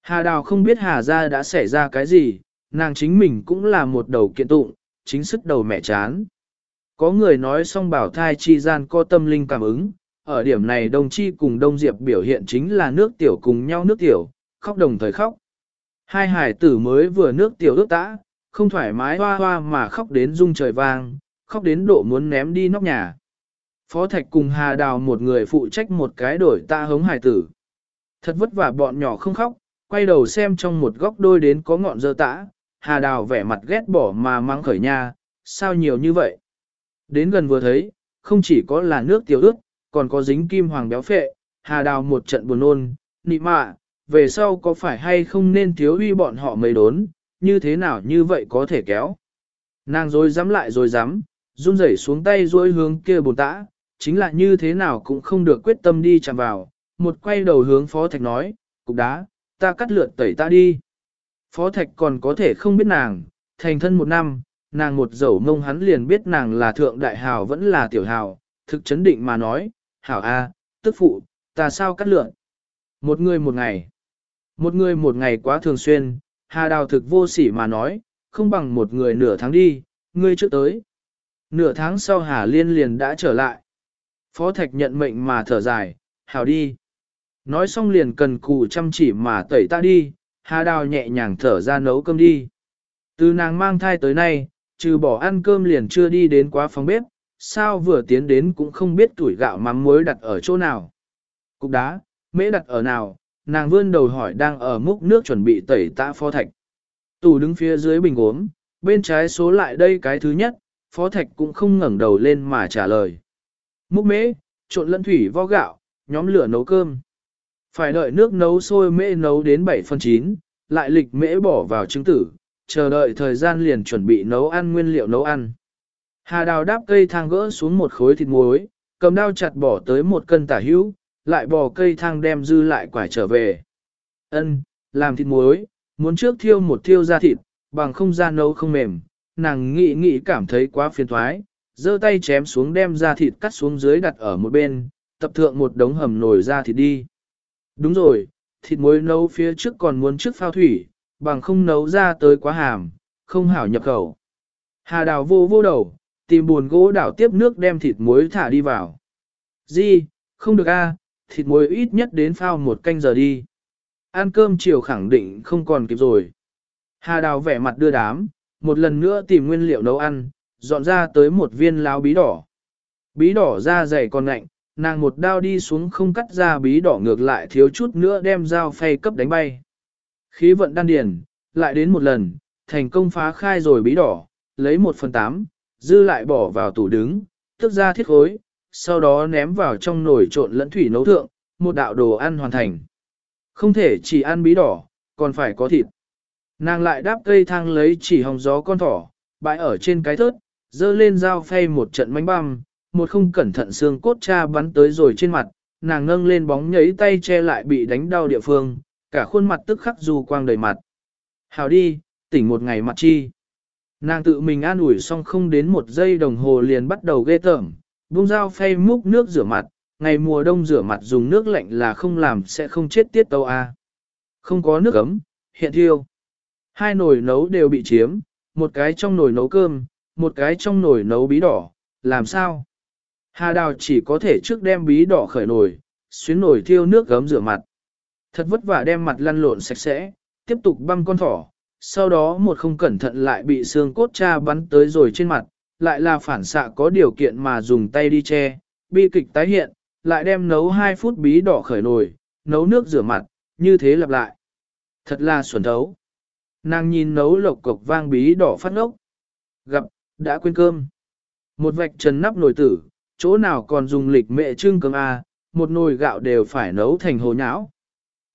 S1: Hà Đào không biết Hà gia đã xảy ra cái gì, nàng chính mình cũng là một đầu kiện tụng, chính sức đầu mẹ chán. Có người nói xong bảo thai chi gian có tâm linh cảm ứng, ở điểm này đồng chi cùng đông diệp biểu hiện chính là nước tiểu cùng nhau nước tiểu, khóc đồng thời khóc. Hai hải tử mới vừa nước tiểu ước tã, không thoải mái hoa hoa mà khóc đến rung trời vang, khóc đến độ muốn ném đi nóc nhà. Phó Thạch cùng Hà Đào một người phụ trách một cái đổi ta hống hải tử. Thật vất vả bọn nhỏ không khóc, quay đầu xem trong một góc đôi đến có ngọn dơ tã, Hà Đào vẻ mặt ghét bỏ mà mang khởi nha, sao nhiều như vậy. Đến gần vừa thấy, không chỉ có là nước tiểu ướt, còn có dính kim hoàng béo phệ, Hà Đào một trận buồn nôn, nị mạ, về sau có phải hay không nên thiếu uy bọn họ mấy đốn, như thế nào như vậy có thể kéo. Nàng rồi dám lại rồi dám, run rẩy xuống tay rồi hướng kia bồn tã, chính là như thế nào cũng không được quyết tâm đi chạm vào, một quay đầu hướng Phó Thạch nói, cục đá, ta cắt lượt tẩy ta đi. Phó Thạch còn có thể không biết nàng, thành thân một năm, nàng một dầu mông hắn liền biết nàng là thượng đại hào vẫn là tiểu hào, thực chấn định mà nói, hảo a, tức phụ, ta sao cắt lượn. Một người một ngày. Một người một ngày quá thường xuyên, Hà Đào thực vô sỉ mà nói, không bằng một người nửa tháng đi, ngươi trước tới. Nửa tháng sau Hà Liên liền đã trở lại. Phó Thạch nhận mệnh mà thở dài, hảo đi. Nói xong liền cần cù chăm chỉ mà tẩy ta đi, Hà Đào nhẹ nhàng thở ra nấu cơm đi. Từ nàng mang thai tới nay, trừ bỏ ăn cơm liền chưa đi đến quá phòng bếp, sao vừa tiến đến cũng không biết tuổi gạo mắm muối đặt ở chỗ nào. Cục đá, mễ đặt ở nào, nàng vươn đầu hỏi đang ở múc nước chuẩn bị tẩy tạ phó thạch. Tủ đứng phía dưới bình gốm, bên trái số lại đây cái thứ nhất, phó thạch cũng không ngẩng đầu lên mà trả lời. Múc mễ, trộn lẫn thủy vo gạo, nhóm lửa nấu cơm. Phải đợi nước nấu sôi mễ nấu đến 7 phần 9, lại lịch mễ bỏ vào trứng tử, chờ đợi thời gian liền chuẩn bị nấu ăn nguyên liệu nấu ăn. Hà đào đáp cây thang gỡ xuống một khối thịt muối, cầm đao chặt bỏ tới một cân tả hữu, lại bỏ cây thang đem dư lại quải trở về. Ân, làm thịt muối, muốn trước thiêu một thiêu ra thịt, bằng không ra nấu không mềm, nàng nghĩ nghĩ cảm thấy quá phiền thoái, giơ tay chém xuống đem ra thịt cắt xuống dưới đặt ở một bên, tập thượng một đống hầm nồi ra thịt đi. Đúng rồi, thịt muối nấu phía trước còn muốn trước phao thủy, bằng không nấu ra tới quá hàm, không hảo nhập khẩu. Hà đào vô vô đầu, tìm buồn gỗ đảo tiếp nước đem thịt muối thả đi vào. Di, không được a, thịt muối ít nhất đến phao một canh giờ đi. Ăn cơm chiều khẳng định không còn kịp rồi. Hà đào vẻ mặt đưa đám, một lần nữa tìm nguyên liệu nấu ăn, dọn ra tới một viên láo bí đỏ. Bí đỏ da dày còn lạnh, nàng một đao đi xuống không cắt ra bí đỏ ngược lại thiếu chút nữa đem dao phay cấp đánh bay. Khí vận đan điền, lại đến một lần, thành công phá khai rồi bí đỏ, lấy một phần tám, dư lại bỏ vào tủ đứng, tức ra thiết khối, sau đó ném vào trong nồi trộn lẫn thủy nấu thượng, một đạo đồ ăn hoàn thành. Không thể chỉ ăn bí đỏ, còn phải có thịt. Nàng lại đáp cây thang lấy chỉ hồng gió con thỏ, bãi ở trên cái thớt, dơ lên dao phay một trận bánh băm, một không cẩn thận xương cốt cha bắn tới rồi trên mặt, nàng nâng lên bóng nhấy tay che lại bị đánh đau địa phương, cả khuôn mặt tức khắc du quang đầy mặt. Hào đi, tỉnh một ngày mặt chi. Nàng tự mình an ủi xong không đến một giây đồng hồ liền bắt đầu ghê tởm, buông dao phay múc nước rửa mặt, ngày mùa đông rửa mặt dùng nước lạnh là không làm sẽ không chết tiết tâu a. Không có nước ấm, hiện thiêu. Hai nồi nấu đều bị chiếm, một cái trong nồi nấu cơm, một cái trong nồi nấu bí đỏ, làm sao? Hà đào chỉ có thể trước đem bí đỏ khởi nồi, xuyến nồi thiêu nước gấm rửa mặt. Thật vất vả đem mặt lăn lộn sạch sẽ, tiếp tục băm con thỏ, sau đó một không cẩn thận lại bị xương cốt cha bắn tới rồi trên mặt, lại là phản xạ có điều kiện mà dùng tay đi che, bi kịch tái hiện, lại đem nấu 2 phút bí đỏ khởi nồi, nấu nước rửa mặt, như thế lặp lại. Thật là xuẩn thấu. Nàng nhìn nấu lộc cục vang bí đỏ phát ngốc. Gặp, đã quên cơm. Một vạch trần nắp nồi tử, chỗ nào còn dùng lịch mẹ trưng cơm a, một nồi gạo đều phải nấu thành hồ nhão.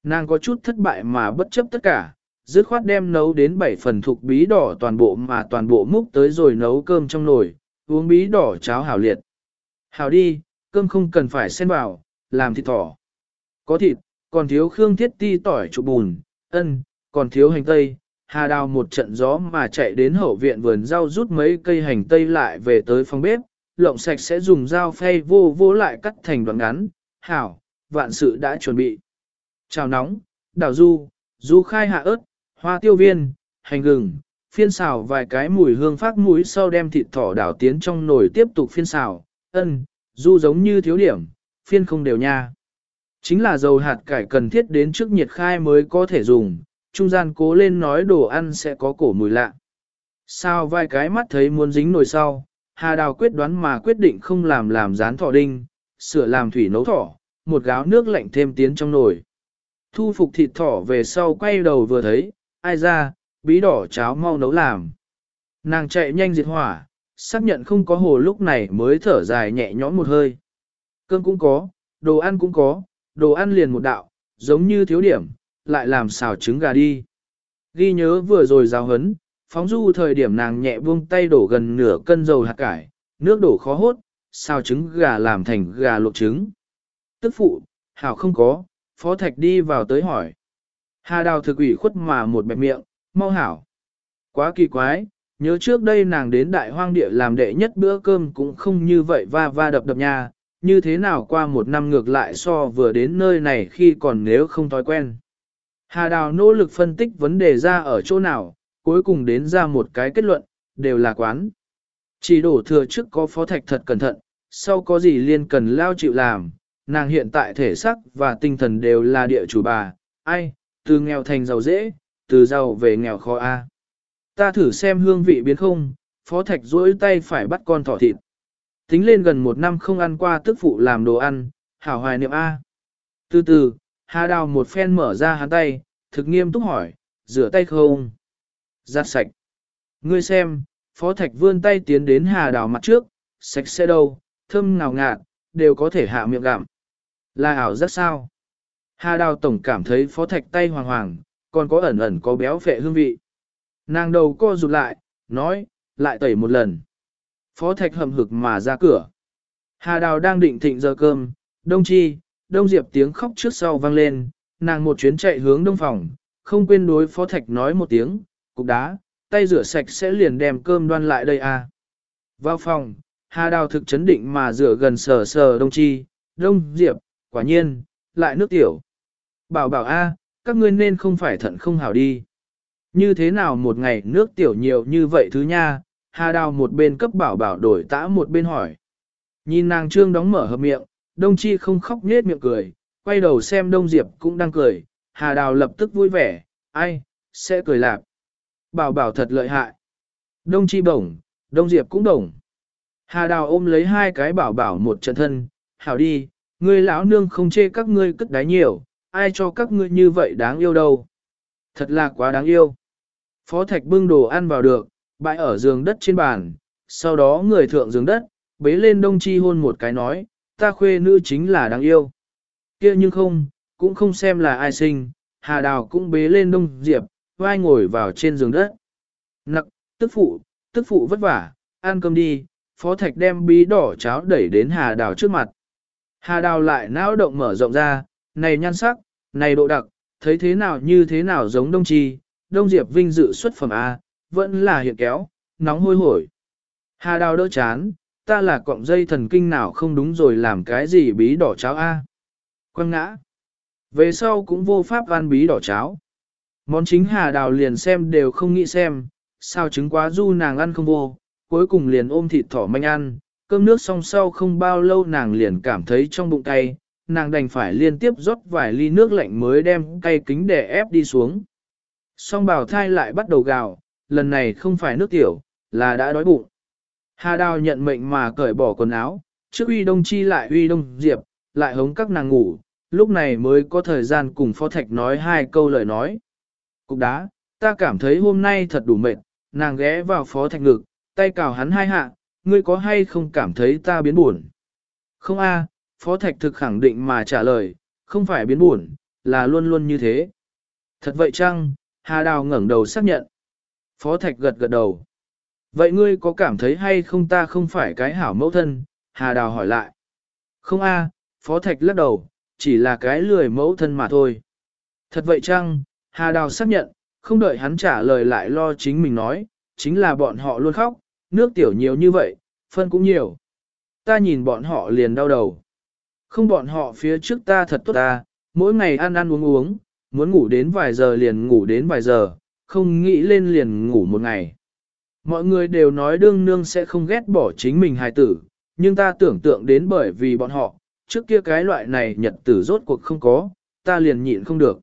S1: Nàng có chút thất bại mà bất chấp tất cả, dứt khoát đem nấu đến 7 phần thuộc bí đỏ toàn bộ mà toàn bộ múc tới rồi nấu cơm trong nồi, uống bí đỏ cháo hảo liệt. Hảo đi, cơm không cần phải xen vào, làm thịt thỏ. Có thịt, còn thiếu khương thiết ti tỏi trụ bùn, ân, còn thiếu hành tây. Hà đào một trận gió mà chạy đến hậu viện vườn rau rút mấy cây hành tây lại về tới phòng bếp, lộng sạch sẽ dùng dao phay vô vô lại cắt thành đoạn ngắn. Hảo, vạn sự đã chuẩn bị. Chào nóng, đảo du, du khai hạ ớt, hoa tiêu viên, hành gừng, phiên xào vài cái mùi hương phát mũi sau đem thịt thỏ đảo tiến trong nồi tiếp tục phiên xào, ân, du giống như thiếu điểm, phiên không đều nha. Chính là dầu hạt cải cần thiết đến trước nhiệt khai mới có thể dùng, trung gian cố lên nói đồ ăn sẽ có cổ mùi lạ. Sao vài cái mắt thấy muốn dính nồi sau, Hà Đào quyết đoán mà quyết định không làm làm rán thỏ đinh, sửa làm thủy nấu thỏ, một gáo nước lạnh thêm tiến trong nồi. Thu phục thịt thỏ về sau quay đầu vừa thấy, ai ra, bí đỏ cháo mau nấu làm. Nàng chạy nhanh diệt hỏa, xác nhận không có hồ lúc này mới thở dài nhẹ nhõm một hơi. Cơm cũng có, đồ ăn cũng có, đồ ăn liền một đạo, giống như thiếu điểm, lại làm xào trứng gà đi. Ghi nhớ vừa rồi giáo hấn, phóng du thời điểm nàng nhẹ buông tay đổ gần nửa cân dầu hạt cải, nước đổ khó hốt, xào trứng gà làm thành gà luộc trứng. Tức phụ, hảo không có, phó thạch đi vào tới hỏi. Hà đào thực ủy khuất mà một bẹp miệng, mau hảo. Quá kỳ quái, nhớ trước đây nàng đến đại hoang địa làm đệ nhất bữa cơm cũng không như vậy va va đập đập nha, như thế nào qua một năm ngược lại so vừa đến nơi này khi còn nếu không thói quen. Hà Đào nỗ lực phân tích vấn đề ra ở chỗ nào, cuối cùng đến ra một cái kết luận, đều là quán. Chỉ đổ thừa trước có phó thạch thật cẩn thận, sau có gì liên cần lao chịu làm, nàng hiện tại thể sắc và tinh thần đều là địa chủ bà, ai, từ nghèo thành giàu dễ, từ giàu về nghèo khó a. Ta thử xem hương vị biến không, phó thạch duỗi tay phải bắt con thỏ thịt. Tính lên gần một năm không ăn qua tức phụ làm đồ ăn, hảo hoài niệm A. Từ từ, Hà Đào một phen mở ra hắn tay, thực nghiêm túc hỏi, rửa tay không? Giặt sạch. Ngươi xem, Phó Thạch vươn tay tiến đến Hà Đào mặt trước, sạch sẽ đâu, thơm ngào ngạt, đều có thể hạ miệng gặm. Là ảo rất sao? Hà Đào tổng cảm thấy Phó Thạch tay hoàng hoàng, còn có ẩn ẩn có béo phệ hương vị. Nàng đầu co rụt lại, nói, lại tẩy một lần. Phó Thạch hầm hực mà ra cửa. Hà Đào đang định thịnh giờ cơm, đông chi, đông diệp tiếng khóc trước sau vang lên, nàng một chuyến chạy hướng đông phòng, không quên đối Phó Thạch nói một tiếng, cục đá, tay rửa sạch sẽ liền đem cơm đoan lại đây à. Vào phòng, Hà Đào thực chấn định mà rửa gần sờ sờ đông chi, đông diệp, quả nhiên, lại nước tiểu. Bảo bảo a, các ngươi nên không phải thận không hảo đi. Như thế nào một ngày nước tiểu nhiều như vậy thứ nha, Hà Đào một bên cấp bảo bảo đổi tã một bên hỏi. Nhìn nàng trương đóng mở hợp miệng, Đông Chi không khóc nhết miệng cười, quay đầu xem Đông Diệp cũng đang cười, Hà Đào lập tức vui vẻ, ai, sẽ cười lạp. Bảo bảo thật lợi hại. Đông Chi bổng, Đông Diệp cũng bổng. Hà Đào ôm lấy hai cái bảo bảo một trận thân, hảo đi, ngươi lão nương không chê các ngươi cất đáy nhiều, ai cho các ngươi như vậy đáng yêu đâu. Thật là quá đáng yêu. Phó Thạch bưng đồ ăn vào được, bãi ở giường đất trên bàn, sau đó người thượng giường đất, bế lên đông chi hôn một cái nói, ta khuê nữ chính là đáng yêu. kia nhưng không, cũng không xem là ai sinh, hà đào cũng bế lên đông diệp, vai ngồi vào trên giường đất. Nặc, tức phụ, tức phụ vất vả, ăn cơm đi, phó thạch đem bí đỏ cháo đẩy đến hà đào trước mặt. Hà đào lại não động mở rộng ra, này nhan sắc, này độ đặc, thấy thế nào như thế nào giống đông chi, đông diệp vinh dự xuất phẩm A, vẫn là hiện kéo, nóng hôi hổi. Hà đào đỡ chán, ta là cọng dây thần kinh nào không đúng rồi làm cái gì bí đỏ cháo A. Quăng ngã. Về sau cũng vô pháp ăn bí đỏ cháo. Món chính hà đào liền xem đều không nghĩ xem, sao trứng quá du nàng ăn không vô, cuối cùng liền ôm thịt thỏ manh ăn, cơm nước xong sau không bao lâu nàng liền cảm thấy trong bụng cay, nàng đành phải liên tiếp rót vài ly nước lạnh mới đem cay kính để ép đi xuống. Song bào thai lại bắt đầu gào, lần này không phải nước tiểu, là đã đói bụng. Hà Đào nhận mệnh mà cởi bỏ quần áo, trước uy đông chi lại uy đông diệp, lại hống các nàng ngủ, lúc này mới có thời gian cùng Phó Thạch nói hai câu lời nói. Cục đá, ta cảm thấy hôm nay thật đủ mệt, nàng ghé vào Phó Thạch ngực, tay cào hắn hai hạ, ngươi có hay không cảm thấy ta biến buồn? Không a, Phó Thạch thực khẳng định mà trả lời, không phải biến buồn, là luôn luôn như thế. Thật vậy chăng? Hà Đào ngẩng đầu xác nhận. Phó Thạch gật gật đầu. Vậy ngươi có cảm thấy hay không ta không phải cái hảo mẫu thân? Hà Đào hỏi lại. Không a, Phó Thạch lắc đầu, chỉ là cái lười mẫu thân mà thôi. Thật vậy chăng? Hà Đào xác nhận, không đợi hắn trả lời lại lo chính mình nói, chính là bọn họ luôn khóc, nước tiểu nhiều như vậy, phân cũng nhiều. Ta nhìn bọn họ liền đau đầu. Không bọn họ phía trước ta thật tốt ta, mỗi ngày ăn ăn uống uống, muốn ngủ đến vài giờ liền ngủ đến vài giờ, không nghĩ lên liền ngủ một ngày. Mọi người đều nói đương nương sẽ không ghét bỏ chính mình hài tử, nhưng ta tưởng tượng đến bởi vì bọn họ, trước kia cái loại này nhật tử rốt cuộc không có, ta liền nhịn không được.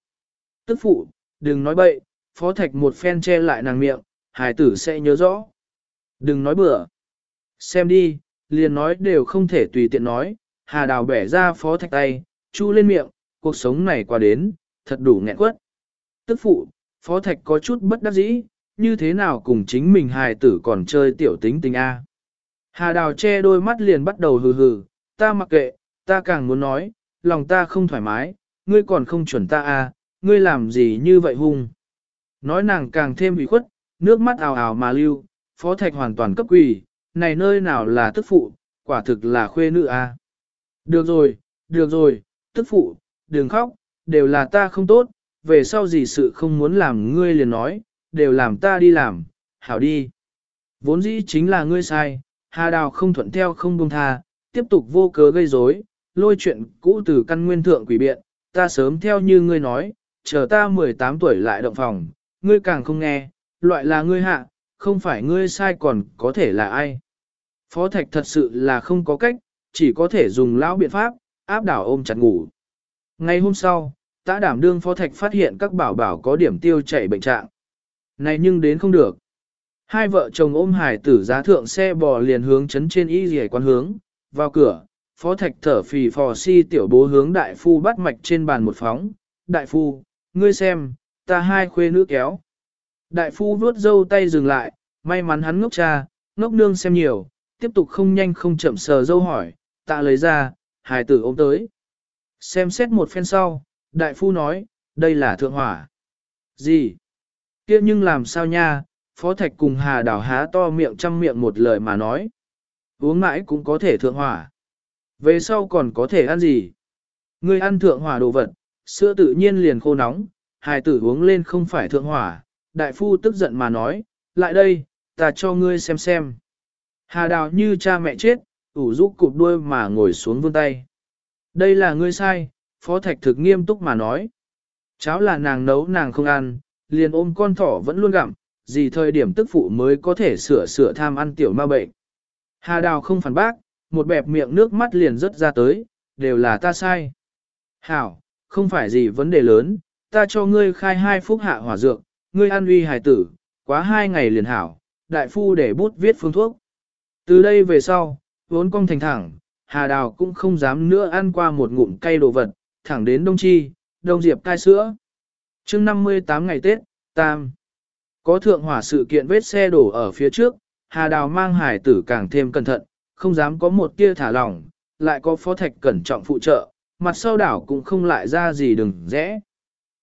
S1: Tức phụ, đừng nói bậy, phó thạch một phen che lại nàng miệng, hài tử sẽ nhớ rõ. Đừng nói bừa. Xem đi, liền nói đều không thể tùy tiện nói, hà đào bẻ ra phó thạch tay, chu lên miệng, cuộc sống này qua đến, thật đủ nghẹn quất. Tức phụ, phó thạch có chút bất đắc dĩ, như thế nào cùng chính mình hài tử còn chơi tiểu tính tình A. Hà đào che đôi mắt liền bắt đầu hừ hừ, ta mặc kệ, ta càng muốn nói, lòng ta không thoải mái, ngươi còn không chuẩn ta A, ngươi làm gì như vậy hung. Nói nàng càng thêm bị khuất, nước mắt ào ào mà lưu, phó thạch hoàn toàn cấp quỳ, này nơi nào là tức phụ, quả thực là khuê nữ A. Được rồi, được rồi, tức phụ, đừng khóc, đều là ta không tốt, về sau gì sự không muốn làm ngươi liền nói, đều làm ta đi làm, hảo đi. Vốn dĩ chính là ngươi sai, Hà Đào không thuận theo không buông tha, tiếp tục vô cớ gây rối, lôi chuyện cũ từ căn nguyên thượng quỷ biện, ta sớm theo như ngươi nói, chờ ta 18 tuổi lại động phòng, ngươi càng không nghe, loại là ngươi hạ, không phải ngươi sai còn có thể là ai. Phó Thạch thật sự là không có cách, chỉ có thể dùng lão biện pháp, áp đảo ôm chặt ngủ. Ngày hôm sau, tã đảm đương Phó Thạch phát hiện các bảo bảo có điểm tiêu chảy bệnh trạng. Này nhưng đến không được. Hai vợ chồng ôm hải tử giá thượng xe bò liền hướng chấn trên y dì quan hướng, vào cửa, phó thạch thở phì phò si tiểu bố hướng đại phu bắt mạch trên bàn một phóng, đại phu, ngươi xem, ta hai khuê nữ kéo. Đại phu vuốt dâu tay dừng lại, may mắn hắn ngốc cha, ngốc nương xem nhiều, tiếp tục không nhanh không chậm sờ dâu hỏi, tạ lấy ra, hài tử ôm tới. Xem xét một phen sau, đại phu nói, đây là thượng hỏa. Gì? kia nhưng làm sao nha, phó thạch cùng hà đảo há to miệng trăm miệng một lời mà nói. Uống mãi cũng có thể thượng hỏa. Về sau còn có thể ăn gì? Ngươi ăn thượng hỏa đồ vật, sữa tự nhiên liền khô nóng, hài tử uống lên không phải thượng hỏa. Đại phu tức giận mà nói, lại đây, ta cho ngươi xem xem. Hà đào như cha mẹ chết, ủ rũ cụp đuôi mà ngồi xuống vươn tay. Đây là ngươi sai, phó thạch thực nghiêm túc mà nói. Cháo là nàng nấu nàng không ăn, liền ôm con thỏ vẫn luôn gặm, gì thời điểm tức phụ mới có thể sửa sửa tham ăn tiểu ma bệnh. Hà đào không phản bác, một bẹp miệng nước mắt liền rớt ra tới, đều là ta sai. Hảo, không phải gì vấn đề lớn, ta cho ngươi khai hai phút hạ hỏa dược, ngươi ăn uy hài tử, quá hai ngày liền hảo, đại phu để bút viết phương thuốc. Từ đây về sau, vốn cong thành thẳng, Hà Đào cũng không dám nữa ăn qua một ngụm cay đồ vật, thẳng đến Đông Chi, Đông Diệp cai sữa. chương 58 ngày Tết, Tam. Có thượng hỏa sự kiện vết xe đổ ở phía trước, Hà Đào mang hải tử càng thêm cẩn thận, không dám có một tia thả lỏng, lại có phó thạch cẩn trọng phụ trợ, mặt sau đảo cũng không lại ra gì đừng rẽ.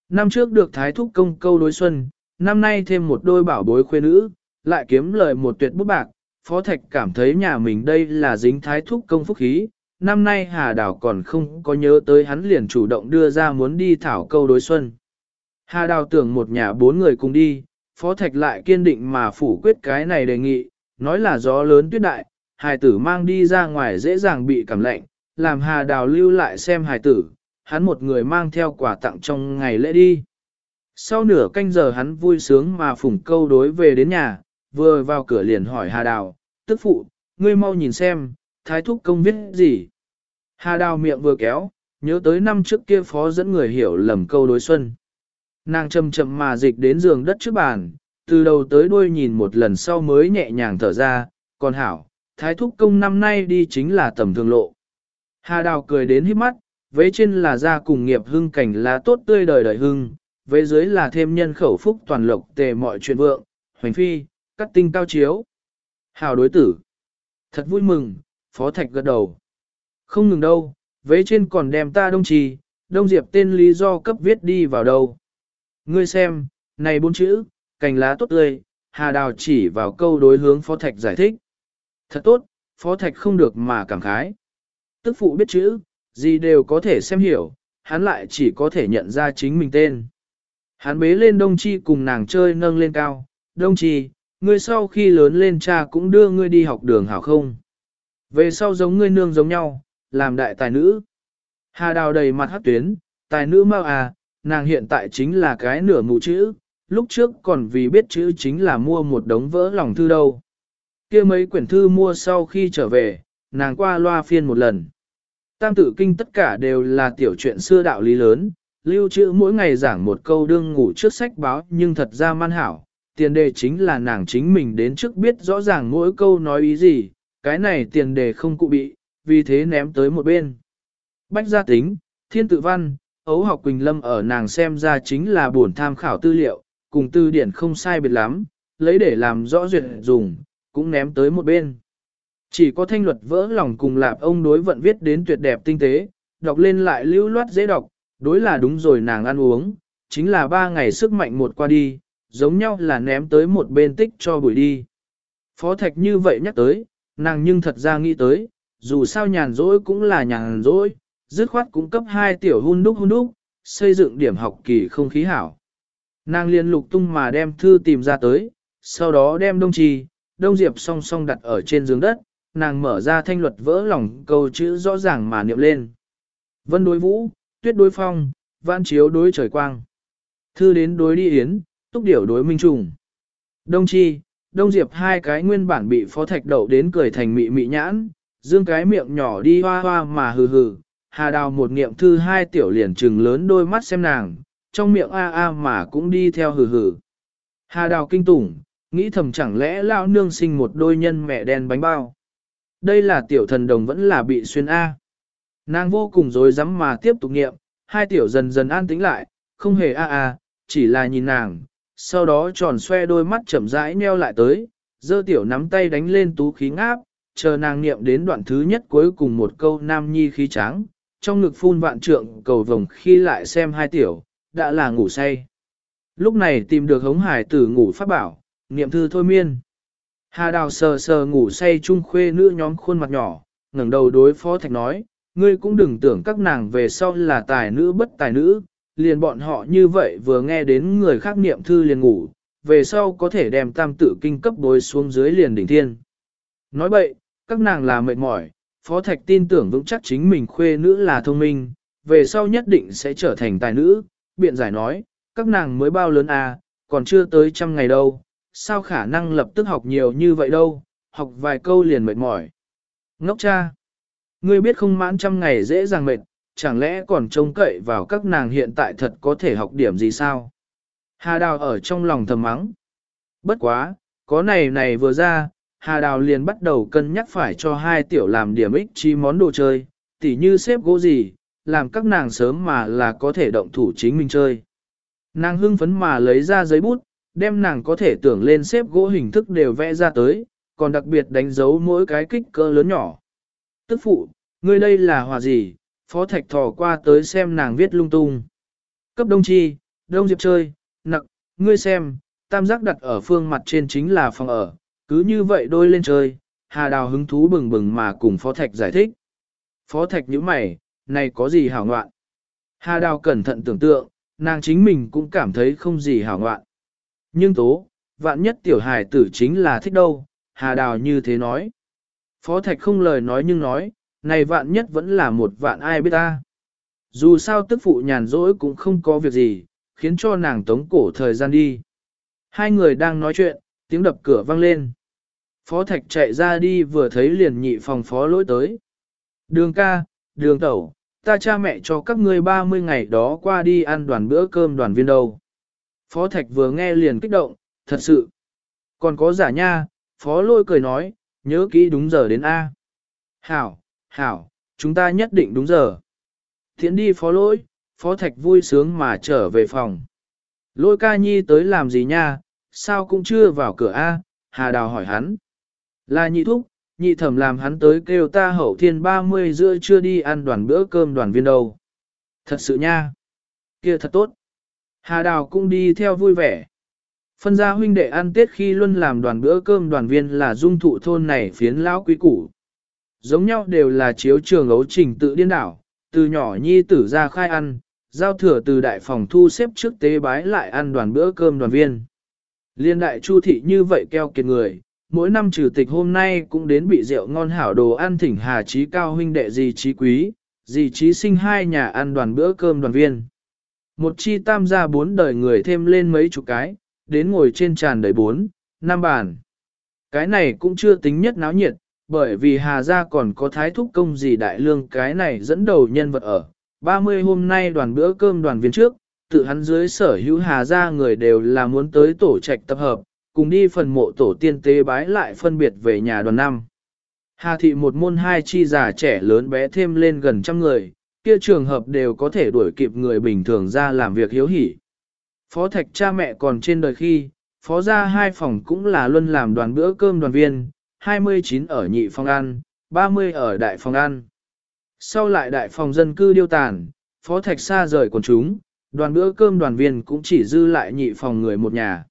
S1: Năm trước được thái thúc công câu đối xuân, năm nay thêm một đôi bảo bối khuê nữ, lại kiếm lời một tuyệt bút bạc, phó thạch cảm thấy nhà mình đây là dính thái thúc công phúc khí. Năm nay Hà Đào còn không có nhớ tới hắn liền chủ động đưa ra muốn đi thảo câu đối xuân. Hà Đào tưởng một nhà bốn người cùng đi, Phó Thạch lại kiên định mà phủ quyết cái này đề nghị, nói là gió lớn tuyết đại, hài tử mang đi ra ngoài dễ dàng bị cảm lạnh, làm Hà Đào lưu lại xem hài tử, hắn một người mang theo quà tặng trong ngày lễ đi. Sau nửa canh giờ hắn vui sướng mà phủng câu đối về đến nhà, vừa vào cửa liền hỏi Hà Đào, tức phụ, ngươi mau nhìn xem, thái thúc công viết gì. Hà Đào miệng vừa kéo, nhớ tới năm trước kia phó dẫn người hiểu lầm câu đối xuân. Nàng chậm chậm mà dịch đến giường đất trước bàn, từ đầu tới đuôi nhìn một lần sau mới nhẹ nhàng thở ra, còn hảo, thái thúc công năm nay đi chính là tầm thường lộ. Hà đào cười đến hít mắt, vế trên là ra cùng nghiệp hưng cảnh lá tốt tươi đời đời hưng, về dưới là thêm nhân khẩu phúc toàn lộc tề mọi chuyện vượng, hoành phi, cắt tinh cao chiếu. Hào đối tử. Thật vui mừng, phó thạch gật đầu. Không ngừng đâu, vế trên còn đem ta đông trì, đông diệp tên lý do cấp viết đi vào đâu. Ngươi xem, này bốn chữ, cành lá tốt tươi, Hà Đào chỉ vào câu đối hướng Phó Thạch giải thích. Thật tốt, Phó Thạch không được mà cảm khái. Tức phụ biết chữ, gì đều có thể xem hiểu, hắn lại chỉ có thể nhận ra chính mình tên. Hắn bế lên Đông Chi cùng nàng chơi nâng lên cao. Đông Chi, ngươi sau khi lớn lên cha cũng đưa ngươi đi học đường hảo không? Về sau giống ngươi nương giống nhau, làm đại tài nữ. Hà Đào đầy mặt hát tuyến, tài nữ mau à, nàng hiện tại chính là cái nửa mụ chữ, lúc trước còn vì biết chữ chính là mua một đống vỡ lòng thư đâu. kia mấy quyển thư mua sau khi trở về, nàng qua loa phiên một lần. Tam tử kinh tất cả đều là tiểu chuyện xưa đạo lý lớn, lưu trữ mỗi ngày giảng một câu đương ngủ trước sách báo nhưng thật ra man hảo, tiền đề chính là nàng chính mình đến trước biết rõ ràng mỗi câu nói ý gì, cái này tiền đề không cụ bị, vì thế ném tới một bên. Bách gia tính, thiên tự văn, ấu học Quỳnh Lâm ở nàng xem ra chính là buồn tham khảo tư liệu, cùng tư điển không sai biệt lắm, lấy để làm rõ duyệt dùng, cũng ném tới một bên. Chỉ có thanh luật vỡ lòng cùng lạp ông đối vận viết đến tuyệt đẹp tinh tế, đọc lên lại lưu loát dễ đọc, đối là đúng rồi nàng ăn uống, chính là ba ngày sức mạnh một qua đi, giống nhau là ném tới một bên tích cho buổi đi. Phó Thạch như vậy nhắc tới, nàng nhưng thật ra nghĩ tới, dù sao nhàn rỗi cũng là nhàn rỗi, dứt khoát cũng cấp hai tiểu hun đúc hun đúc, xây dựng điểm học kỳ không khí hảo. Nàng liên lục tung mà đem thư tìm ra tới, sau đó đem đông trì, đông diệp song song đặt ở trên giường đất, nàng mở ra thanh luật vỡ lòng câu chữ rõ ràng mà niệm lên. Vân đối vũ, tuyết đối phong, vạn chiếu đối trời quang. Thư đến đối đi yến, túc điểu đối minh trùng. Đông chi, đông diệp hai cái nguyên bản bị phó thạch đậu đến cười thành mị mị nhãn, dương cái miệng nhỏ đi hoa hoa mà hừ hừ, hà đào một niệm thư hai tiểu liền trừng lớn đôi mắt xem nàng, trong miệng a a mà cũng đi theo hừ hừ. Hà đào kinh tủng, nghĩ thầm chẳng lẽ lao nương sinh một đôi nhân mẹ đen bánh bao. Đây là tiểu thần đồng vẫn là bị xuyên A. Nàng vô cùng dối rắm mà tiếp tục nghiệm, hai tiểu dần dần an tĩnh lại, không hề a a, chỉ là nhìn nàng, sau đó tròn xoe đôi mắt chậm rãi nheo lại tới, dơ tiểu nắm tay đánh lên tú khí ngáp, chờ nàng niệm đến đoạn thứ nhất cuối cùng một câu nam nhi khí trắng, trong ngực phun vạn trượng cầu vồng khi lại xem hai tiểu, đã là ngủ say. Lúc này tìm được hống hải tử ngủ phát bảo, niệm thư thôi miên. Hà đào sờ sờ ngủ say chung khuê nữ nhóm khuôn mặt nhỏ, ngẩng đầu đối phó thạch nói, ngươi cũng đừng tưởng các nàng về sau là tài nữ bất tài nữ, liền bọn họ như vậy vừa nghe đến người khác niệm thư liền ngủ, về sau có thể đem tam tự kinh cấp bối xuống dưới liền đỉnh thiên. Nói vậy, các nàng là mệt mỏi, phó thạch tin tưởng vững chắc chính mình khuê nữ là thông minh, về sau nhất định sẽ trở thành tài nữ, biện giải nói, các nàng mới bao lớn à, còn chưa tới trăm ngày đâu, sao khả năng lập tức học nhiều như vậy đâu, học vài câu liền mệt mỏi. Ngốc cha, ngươi biết không mãn trăm ngày dễ dàng mệt, chẳng lẽ còn trông cậy vào các nàng hiện tại thật có thể học điểm gì sao? Hà Đào ở trong lòng thầm mắng. Bất quá, có này này vừa ra, Hà Đào liền bắt đầu cân nhắc phải cho hai tiểu làm điểm ích chi món đồ chơi, tỉ như xếp gỗ gì, làm các nàng sớm mà là có thể động thủ chính mình chơi. Nàng hưng phấn mà lấy ra giấy bút, đem nàng có thể tưởng lên xếp gỗ hình thức đều vẽ ra tới, còn đặc biệt đánh dấu mỗi cái kích cỡ lớn nhỏ. Tức phụ, ngươi đây là hòa gì, phó thạch thò qua tới xem nàng viết lung tung. Cấp đông chi, đông diệp chơi, nặng, ngươi xem, tam giác đặt ở phương mặt trên chính là phòng ở, cứ như vậy đôi lên chơi, hà đào hứng thú bừng bừng mà cùng phó thạch giải thích. Phó thạch nhíu mày, này có gì hảo ngoạn? Hà đào cẩn thận tưởng tượng, nàng chính mình cũng cảm thấy không gì hảo ngoạn. Nhưng tố, vạn nhất tiểu hài tử chính là thích đâu, hà đào như thế nói. Phó thạch không lời nói nhưng nói, này vạn nhất vẫn là một vạn ai biết ta. Dù sao tức phụ nhàn rỗi cũng không có việc gì, khiến cho nàng tống cổ thời gian đi. Hai người đang nói chuyện, tiếng đập cửa vang lên. Phó thạch chạy ra đi vừa thấy liền nhị phòng phó lỗi tới. Đường ca, đường tẩu, ta cha mẹ cho các ngươi 30 ngày đó qua đi ăn đoàn bữa cơm đoàn viên đâu. Phó thạch vừa nghe liền kích động, thật sự. Còn có giả nha, phó lôi cười nói, nhớ kỹ đúng giờ đến A. Hảo, hảo, chúng ta nhất định đúng giờ. Thiện đi phó lỗi, phó thạch vui sướng mà trở về phòng. Lôi ca nhi tới làm gì nha, sao cũng chưa vào cửa A, hà đào hỏi hắn. Là nhị thúc, nhị thẩm làm hắn tới kêu ta hậu thiên 30 giữa chưa đi ăn đoàn bữa cơm đoàn viên đâu. Thật sự nha. kia thật tốt. Hà đào cũng đi theo vui vẻ. Phân gia huynh đệ ăn tết khi luôn làm đoàn bữa cơm đoàn viên là dung thụ thôn này phiến lão quý củ. Giống nhau đều là chiếu trường ấu trình tự điên đảo, từ nhỏ nhi tử ra khai ăn, giao thừa từ đại phòng thu xếp trước tế bái lại ăn đoàn bữa cơm đoàn viên. Liên đại chu thị như vậy keo kiệt người, mỗi năm trừ tịch hôm nay cũng đến bị rượu ngon hảo đồ ăn thỉnh hà trí cao huynh đệ gì trí quý, gì trí sinh hai nhà ăn đoàn bữa cơm đoàn viên. Một chi tam gia bốn đời người thêm lên mấy chục cái, đến ngồi trên tràn đầy bốn, năm bàn. Cái này cũng chưa tính nhất náo nhiệt, bởi vì Hà Gia còn có thái thúc công gì đại lương cái này dẫn đầu nhân vật ở. 30 hôm nay đoàn bữa cơm đoàn viên trước, tự hắn dưới sở hữu Hà Gia người đều là muốn tới tổ trạch tập hợp, cùng đi phần mộ tổ tiên tế bái lại phân biệt về nhà đoàn năm. Hà thị một môn hai chi già trẻ lớn bé thêm lên gần trăm người, kia trường hợp đều có thể đuổi kịp người bình thường ra làm việc hiếu hỉ. Phó thạch cha mẹ còn trên đời khi, phó gia hai phòng cũng là luân làm đoàn bữa cơm đoàn viên, 29 ở nhị phòng ăn, 30 ở đại phòng ăn. Sau lại đại phòng dân cư điêu tàn, phó thạch xa rời quần chúng, đoàn bữa cơm đoàn viên cũng chỉ dư lại nhị phòng người một nhà.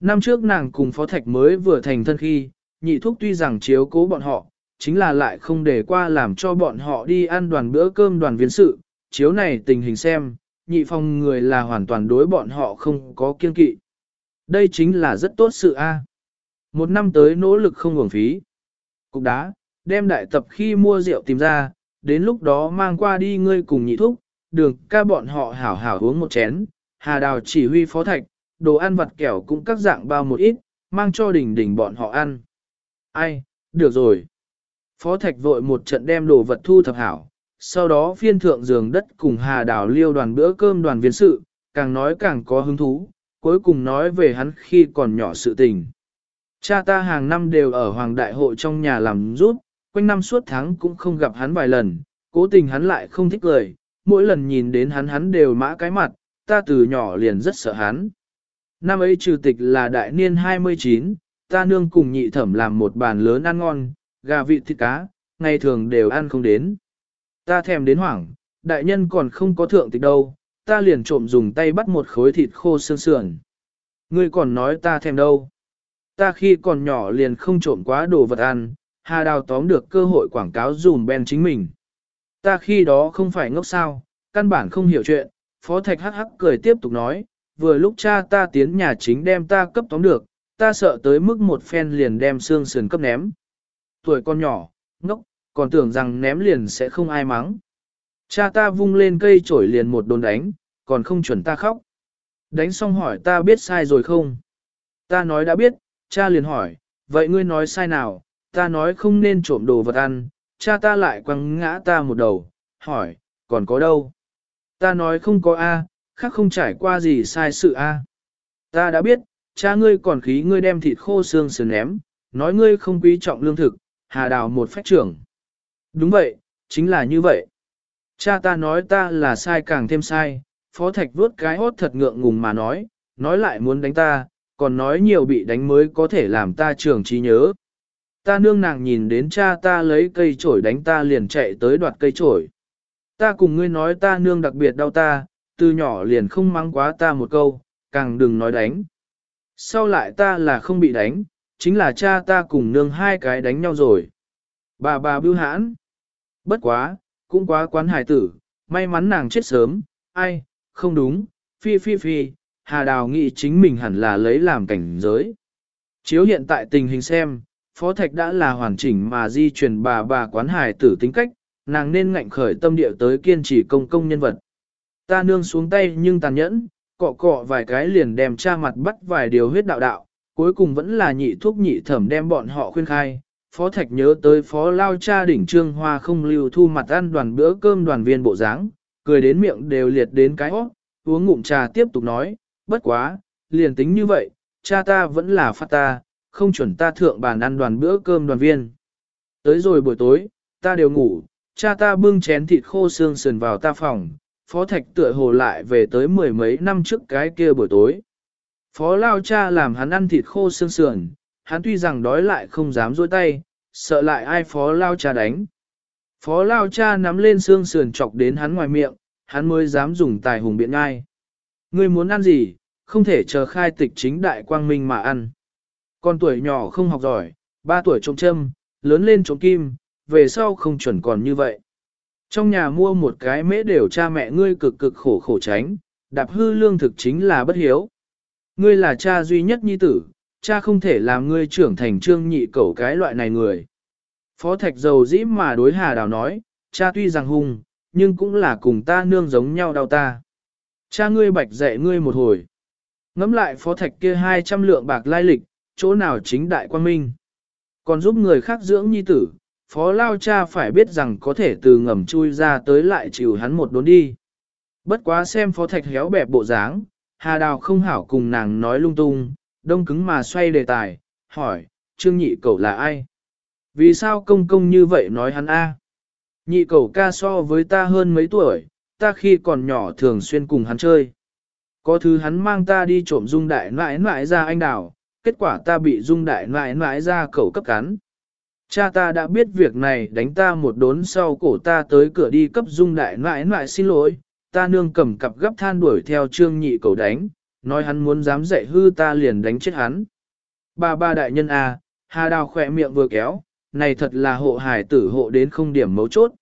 S1: Năm trước nàng cùng phó thạch mới vừa thành thân khi, nhị thúc tuy rằng chiếu cố bọn họ, chính là lại không để qua làm cho bọn họ đi ăn đoàn bữa cơm đoàn viên sự, chiếu này tình hình xem, nhị phòng người là hoàn toàn đối bọn họ không có kiên kỵ. Đây chính là rất tốt sự A. Một năm tới nỗ lực không hưởng phí. Cục đá, đem đại tập khi mua rượu tìm ra, đến lúc đó mang qua đi ngươi cùng nhị thúc, đường ca bọn họ hảo hảo uống một chén, hà đào chỉ huy phó thạch, đồ ăn vặt kẻo cũng các dạng bao một ít, mang cho đỉnh đỉnh bọn họ ăn. Ai, được rồi. Phó thạch vội một trận đem đồ vật thu thập hảo, sau đó phiên thượng giường đất cùng hà đào liêu đoàn bữa cơm đoàn viên sự, càng nói càng có hứng thú, cuối cùng nói về hắn khi còn nhỏ sự tình. Cha ta hàng năm đều ở Hoàng Đại Hội trong nhà làm rút, quanh năm suốt tháng cũng không gặp hắn vài lần, cố tình hắn lại không thích lời, mỗi lần nhìn đến hắn hắn đều mã cái mặt, ta từ nhỏ liền rất sợ hắn. Năm ấy trừ tịch là đại niên 29, ta nương cùng nhị thẩm làm một bàn lớn ăn ngon, gà vịt thịt cá, ngày thường đều ăn không đến. Ta thèm đến hoảng, đại nhân còn không có thượng tịch đâu, ta liền trộm dùng tay bắt một khối thịt khô xương sườn. Ngươi còn nói ta thèm đâu. Ta khi còn nhỏ liền không trộm quá đồ vật ăn, Hà Đào tóm được cơ hội quảng cáo dùm Ben chính mình. Ta khi đó không phải ngốc sao, căn bản không hiểu chuyện, Phó Thạch hắc hắc cười tiếp tục nói, vừa lúc cha ta tiến nhà chính đem ta cấp tóm được, ta sợ tới mức một phen liền đem xương sườn cấp ném. Tuổi con nhỏ, ngốc, còn tưởng rằng ném liền sẽ không ai mắng. Cha ta vung lên cây chổi liền một đồn đánh, còn không chuẩn ta khóc. Đánh xong hỏi ta biết sai rồi không? Ta nói đã biết, cha liền hỏi, vậy ngươi nói sai nào? Ta nói không nên trộm đồ vật ăn, cha ta lại quăng ngã ta một đầu, hỏi, còn có đâu? Ta nói không có A, khác không trải qua gì sai sự A. Ta đã biết, cha ngươi còn khí ngươi đem thịt khô xương sườn ném, nói ngươi không quý trọng lương thực, hà đào một phách trưởng. Đúng vậy, chính là như vậy. Cha ta nói ta là sai càng thêm sai, phó thạch vuốt cái hốt thật ngượng ngùng mà nói, nói lại muốn đánh ta, còn nói nhiều bị đánh mới có thể làm ta trường trí nhớ. Ta nương nàng nhìn đến cha ta lấy cây chổi đánh ta liền chạy tới đoạt cây chổi. Ta cùng ngươi nói ta nương đặc biệt đau ta, từ nhỏ liền không mắng quá ta một câu, càng đừng nói đánh. Sau lại ta là không bị đánh, chính là cha ta cùng nương hai cái đánh nhau rồi. Bà bà bưu hãn. Bất quá, cũng quá quán hài tử, may mắn nàng chết sớm, ai, không đúng, phi phi phi, Hà Đào nghĩ chính mình hẳn là lấy làm cảnh giới. Chiếu hiện tại tình hình xem, Phó Thạch đã là hoàn chỉnh mà di truyền bà bà quán hài tử tính cách, nàng nên ngạnh khởi tâm địa tới kiên trì công công nhân vật. Ta nương xuống tay nhưng tàn nhẫn, cọ cọ vài cái liền đem cha mặt bắt vài điều huyết đạo đạo, cuối cùng vẫn là nhị thuốc nhị thẩm đem bọn họ khuyên khai. Phó Thạch nhớ tới phó lao cha đỉnh trương hoa không lưu thu mặt ăn đoàn bữa cơm đoàn viên bộ dáng, cười đến miệng đều liệt đến cái óc, uống ngụm trà tiếp tục nói, bất quá, liền tính như vậy, cha ta vẫn là phát ta, không chuẩn ta thượng bàn ăn đoàn bữa cơm đoàn viên. Tới rồi buổi tối, ta đều ngủ, cha ta bưng chén thịt khô xương sườn vào ta phòng, phó thạch tựa hồ lại về tới mười mấy năm trước cái kia buổi tối. Phó lao cha làm hắn ăn thịt khô xương sườn, hắn tuy rằng đói lại không dám dôi tay, sợ lại ai phó lao cha đánh. Phó lao cha nắm lên xương sườn chọc đến hắn ngoài miệng, hắn mới dám dùng tài hùng biện ngai. Ngươi muốn ăn gì, không thể chờ khai tịch chính đại quang minh mà ăn. Con tuổi nhỏ không học giỏi, ba tuổi trộm châm, lớn lên trộm kim, về sau không chuẩn còn như vậy. Trong nhà mua một cái mễ đều cha mẹ ngươi cực cực khổ khổ tránh, đạp hư lương thực chính là bất hiếu. Ngươi là cha duy nhất nhi tử, cha không thể làm ngươi trưởng thành trương nhị cẩu cái loại này người. Phó thạch dầu dĩ mà đối hà đào nói, cha tuy rằng hung, nhưng cũng là cùng ta nương giống nhau đau ta. Cha ngươi bạch dạy ngươi một hồi. Ngắm lại phó thạch kia 200 lượng bạc lai lịch, chỗ nào chính đại quan minh. Còn giúp người khác dưỡng nhi tử, phó lao cha phải biết rằng có thể từ ngầm chui ra tới lại chịu hắn một đốn đi. Bất quá xem phó thạch héo bẹp bộ dáng, hà đào không hảo cùng nàng nói lung tung, đông cứng mà xoay đề tài, hỏi, trương nhị cậu là ai? Vì sao công công như vậy nói hắn a? Nhị cậu ca so với ta hơn mấy tuổi, ta khi còn nhỏ thường xuyên cùng hắn chơi. Có thứ hắn mang ta đi trộm dung đại nãi nãi ra anh đào, kết quả ta bị dung đại nãi nãi ra cậu cấp cắn. Cha ta đã biết việc này đánh ta một đốn sau cổ ta tới cửa đi cấp dung đại nãi nãi xin lỗi, ta nương cầm cặp gấp than đuổi theo trương nhị cậu đánh, nói hắn muốn dám dạy hư ta liền đánh chết hắn. Ba ba đại nhân à, hà đào khỏe miệng vừa kéo, này thật là hộ hải tử hộ đến không điểm mấu chốt.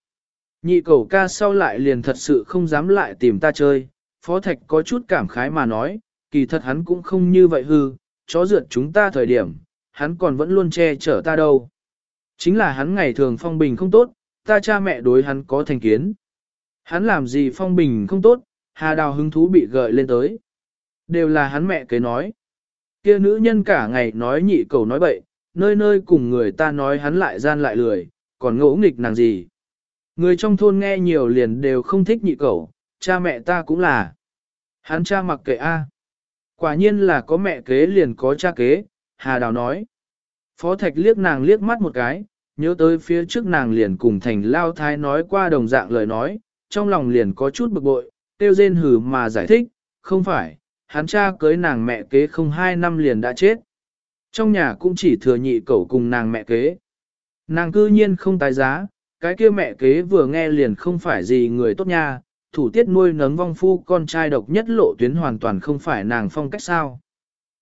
S1: Nhị cầu ca sau lại liền thật sự không dám lại tìm ta chơi, phó thạch có chút cảm khái mà nói, kỳ thật hắn cũng không như vậy hư, chó rượt chúng ta thời điểm, hắn còn vẫn luôn che chở ta đâu. Chính là hắn ngày thường phong bình không tốt, ta cha mẹ đối hắn có thành kiến. Hắn làm gì phong bình không tốt, hà đào hứng thú bị gợi lên tới. Đều là hắn mẹ kế nói. kia nữ nhân cả ngày nói nhị cầu nói bậy, nơi nơi cùng người ta nói hắn lại gian lại lười, còn ngỗ nghịch nàng gì. Người trong thôn nghe nhiều liền đều không thích nhị cầu, cha mẹ ta cũng là. Hắn cha mặc kệ A. Quả nhiên là có mẹ kế liền có cha kế, Hà Đào nói. Phó Thạch liếc nàng liếc mắt một cái, nhớ tới phía trước nàng liền cùng thành lao thái nói qua đồng dạng lời nói, trong lòng liền có chút bực bội, tiêu rên hừ mà giải thích, không phải, hắn cha cưới nàng mẹ kế không hai năm liền đã chết. Trong nhà cũng chỉ thừa nhị cậu cùng nàng mẹ kế. Nàng cư nhiên không tái giá, cái kia mẹ kế vừa nghe liền không phải gì người tốt nha, thủ tiết nuôi nấng vong phu con trai độc nhất lộ tuyến hoàn toàn không phải nàng phong cách sao.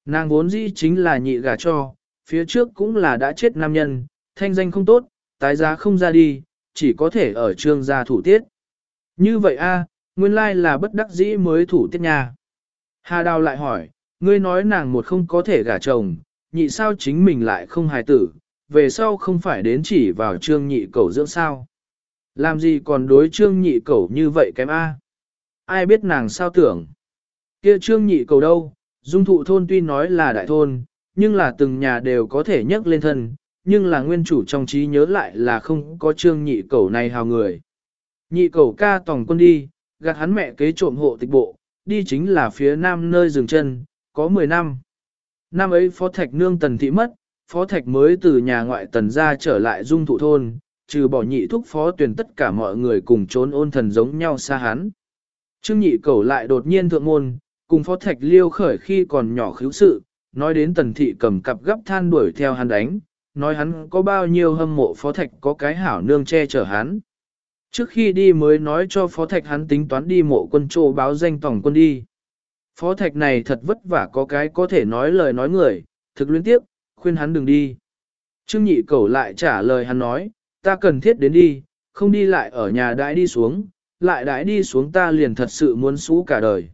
S1: Nàng vốn dĩ chính là nhị gà cho, phía trước cũng là đã chết nam nhân, thanh danh không tốt, tái giá không ra đi, chỉ có thể ở trương gia thủ tiết. Như vậy a, nguyên lai là bất đắc dĩ mới thủ tiết nha. Hà Đào lại hỏi, ngươi nói nàng một không có thể gả chồng, nhị sao chính mình lại không hài tử, về sau không phải đến chỉ vào trương nhị cầu dưỡng sao. Làm gì còn đối trương nhị cầu như vậy kém a? Ai biết nàng sao tưởng? Kia trương nhị cầu đâu? Dung thụ thôn tuy nói là đại thôn, nhưng là từng nhà đều có thể nhấc lên thân, nhưng là nguyên chủ trong trí nhớ lại là không có trương nhị cầu này hào người. Nhị cầu ca tòng quân đi, gạt hắn mẹ kế trộm hộ tịch bộ, đi chính là phía nam nơi dừng chân, có 10 năm. Năm ấy phó thạch nương tần thị mất, phó thạch mới từ nhà ngoại tần ra trở lại dung thụ thôn, trừ bỏ nhị thúc phó tuyển tất cả mọi người cùng trốn ôn thần giống nhau xa hắn. Trương nhị cầu lại đột nhiên thượng môn, cùng phó thạch liêu khởi khi còn nhỏ khíu sự, nói đến tần thị cầm cặp gấp than đuổi theo hắn đánh, nói hắn có bao nhiêu hâm mộ phó thạch có cái hảo nương che chở hắn. Trước khi đi mới nói cho phó thạch hắn tính toán đi mộ quân trô báo danh tổng quân đi. Phó thạch này thật vất vả có cái có thể nói lời nói người, thực liên tiếp, khuyên hắn đừng đi. Trương nhị cầu lại trả lời hắn nói, ta cần thiết đến đi, không đi lại ở nhà đãi đi xuống, lại đãi đi xuống ta liền thật sự muốn xú cả đời.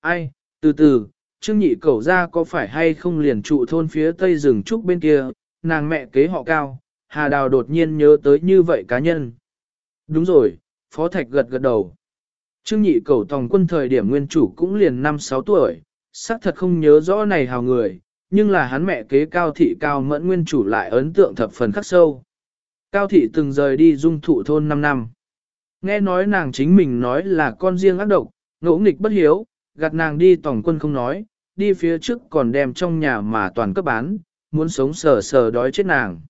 S1: Ai, từ từ, Trương nhị cầu ra có phải hay không liền trụ thôn phía tây rừng trúc bên kia, nàng mẹ kế họ cao, Hà Đào đột nhiên nhớ tới như vậy cá nhân. Đúng rồi, Phó Thạch gật gật đầu. Trương nhị cầu tòng quân thời điểm nguyên chủ cũng liền 5-6 tuổi, xác thật không nhớ rõ này hào người, nhưng là hắn mẹ kế cao thị cao mẫn nguyên chủ lại ấn tượng thập phần khắc sâu. Cao thị từng rời đi dung thụ thôn 5 năm. Nghe nói nàng chính mình nói là con riêng ác độc, ngỗ nghịch bất hiếu, gạt nàng đi tổng quân không nói, đi phía trước còn đem trong nhà mà toàn cấp bán, muốn sống sờ sờ đói chết nàng.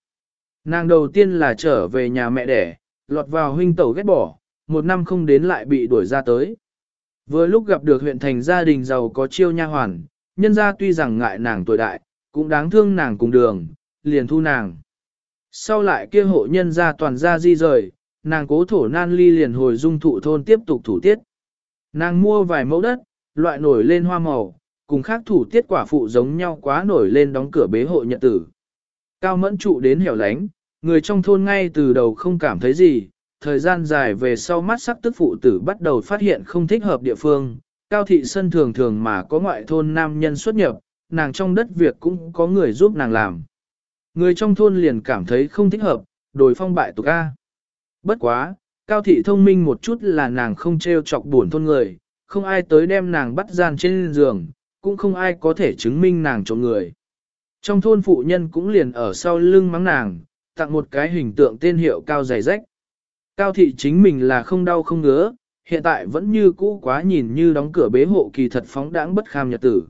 S1: Nàng đầu tiên là trở về nhà mẹ đẻ, lọt vào huynh tẩu ghét bỏ, một năm không đến lại bị đuổi ra tới. Vừa lúc gặp được huyện thành gia đình giàu có chiêu nha hoàn, nhân gia tuy rằng ngại nàng tuổi đại, cũng đáng thương nàng cùng đường, liền thu nàng. Sau lại kia hộ nhân gia toàn gia di rời, nàng cố thổ nan ly liền hồi dung thụ thôn tiếp tục thủ tiết. Nàng mua vài mẫu đất, loại nổi lên hoa màu, cùng khác thủ tiết quả phụ giống nhau quá nổi lên đóng cửa bế hộ nhận tử. Cao mẫn trụ đến hẻo lánh, người trong thôn ngay từ đầu không cảm thấy gì, thời gian dài về sau mắt sắc tức phụ tử bắt đầu phát hiện không thích hợp địa phương. Cao thị sân thường thường mà có ngoại thôn nam nhân xuất nhập, nàng trong đất việc cũng có người giúp nàng làm. Người trong thôn liền cảm thấy không thích hợp, đổi phong bại tục A. Bất quá, cao thị thông minh một chút là nàng không treo chọc buồn thôn người, không ai tới đem nàng bắt gian trên giường, cũng không ai có thể chứng minh nàng trộm người. Trong thôn phụ nhân cũng liền ở sau lưng mắng nàng, tặng một cái hình tượng tên hiệu cao dày rách. Cao thị chính mình là không đau không ngứa, hiện tại vẫn như cũ quá nhìn như đóng cửa bế hộ kỳ thật phóng đãng bất kham nhật tử.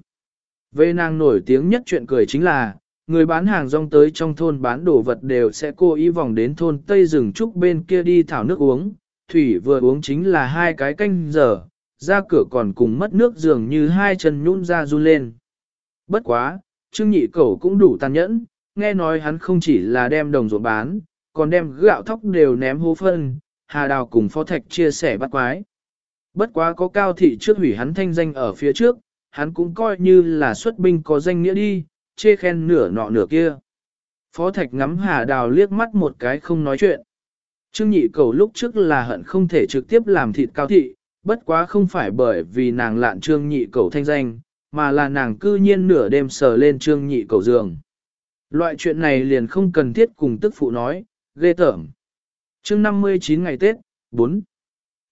S1: Về nàng nổi tiếng nhất chuyện cười chính là, người bán hàng rong tới trong thôn bán đồ vật đều sẽ cố ý vòng đến thôn Tây rừng trúc bên kia đi thảo nước uống, thủy vừa uống chính là hai cái canh giờ, ra cửa còn cùng mất nước dường như hai chân nhún ra run lên. Bất quá, Trương Nhị Cẩu cũng đủ tàn nhẫn, nghe nói hắn không chỉ là đem đồng ruộng bán, còn đem gạo thóc đều ném hố phân, Hà Đào cùng Phó Thạch chia sẻ bắt quái. Bất quá có cao thị trước hủy hắn thanh danh ở phía trước, hắn cũng coi như là xuất binh có danh nghĩa đi, chê khen nửa nọ nửa kia. Phó Thạch ngắm Hà Đào liếc mắt một cái không nói chuyện. Trương nhị cầu lúc trước là hận không thể trực tiếp làm thịt cao thị, bất quá không phải bởi vì nàng lạn trương nhị cầu thanh danh, mà là nàng cư nhiên nửa đêm sờ lên trương nhị cầu giường. Loại chuyện này liền không cần thiết cùng tức phụ nói, ghê tởm. chương 59 ngày Tết, 4.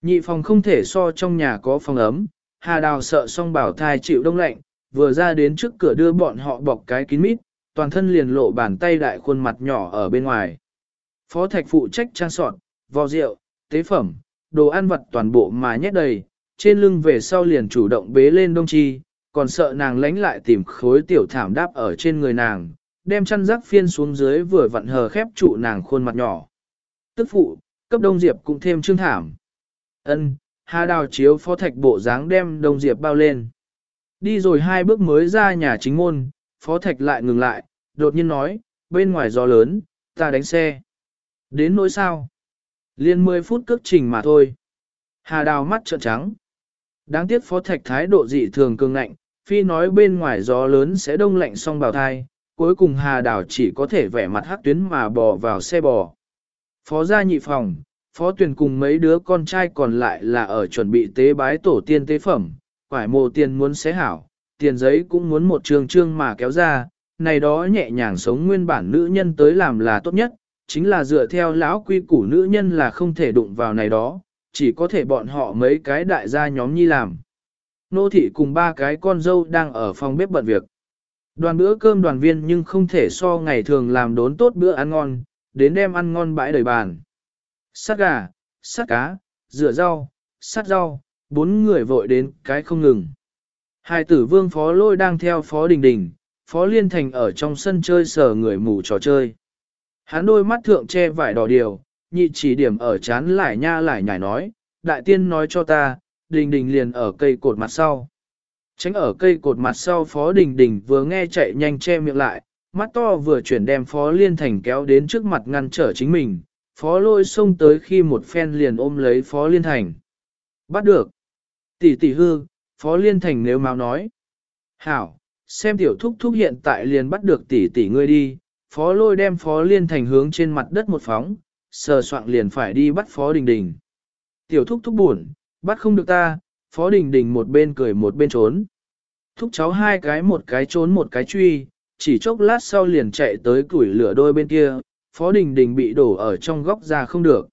S1: Nhị phòng không thể so trong nhà có phòng ấm, Hà Đào sợ song bảo thai chịu đông lạnh, vừa ra đến trước cửa đưa bọn họ bọc cái kín mít, toàn thân liền lộ bàn tay đại khuôn mặt nhỏ ở bên ngoài. Phó thạch phụ trách trang sọt, vò rượu, tế phẩm, đồ ăn vật toàn bộ mà nhét đầy, trên lưng về sau liền chủ động bế lên đông chi, còn sợ nàng lánh lại tìm khối tiểu thảm đáp ở trên người nàng, đem chăn rác phiên xuống dưới vừa vặn hờ khép trụ nàng khuôn mặt nhỏ. Tức phụ, cấp đông diệp cũng thêm trương thảm. ân Hà đào chiếu phó thạch bộ dáng đem đông diệp bao lên. Đi rồi hai bước mới ra nhà chính môn, phó thạch lại ngừng lại, đột nhiên nói, bên ngoài gió lớn, ta đánh xe. Đến nỗi sao? Liên 10 phút cước trình mà thôi. Hà đào mắt trợn trắng. Đáng tiếc phó thạch thái độ dị thường cường ngạnh, phi nói bên ngoài gió lớn sẽ đông lạnh xong bào thai, cuối cùng hà đào chỉ có thể vẻ mặt hắc tuyến mà bò vào xe bò. Phó gia nhị phòng, phó tuyển cùng mấy đứa con trai còn lại là ở chuẩn bị tế bái tổ tiên tế phẩm, quải mồ tiền muốn xé hảo, tiền giấy cũng muốn một trường trương mà kéo ra, này đó nhẹ nhàng sống nguyên bản nữ nhân tới làm là tốt nhất, chính là dựa theo lão quy củ nữ nhân là không thể đụng vào này đó, chỉ có thể bọn họ mấy cái đại gia nhóm nhi làm. Nô thị cùng ba cái con dâu đang ở phòng bếp bận việc. Đoàn bữa cơm đoàn viên nhưng không thể so ngày thường làm đốn tốt bữa ăn ngon, đến đem ăn ngon bãi đầy bàn. Sát gà, sát cá, rửa rau, sát rau, bốn người vội đến cái không ngừng. Hai tử vương phó lôi đang theo phó đình đình, phó liên thành ở trong sân chơi sờ người mù trò chơi. Hắn đôi mắt thượng che vải đỏ điều, nhị chỉ điểm ở chán lại nha lại nhảy nói, đại tiên nói cho ta, đình đình liền ở cây cột mặt sau. Tránh ở cây cột mặt sau phó đình đình vừa nghe chạy nhanh che miệng lại, mắt to vừa chuyển đem phó liên thành kéo đến trước mặt ngăn trở chính mình, phó lôi xông tới khi một phen liền ôm lấy phó liên thành. Bắt được. Tỷ tỷ hư, phó liên thành nếu mau nói. Hảo, xem tiểu thúc thúc hiện tại liền bắt được tỷ tỷ ngươi đi, phó lôi đem phó liên thành hướng trên mặt đất một phóng, sờ soạn liền phải đi bắt phó đình đình. Tiểu thúc thúc buồn, bắt không được ta, phó đình đình một bên cười một bên trốn. Thúc cháu hai cái một cái trốn một cái truy, chỉ chốc lát sau liền chạy tới củi lửa đôi bên kia, phó đình đình bị đổ ở trong góc ra không được.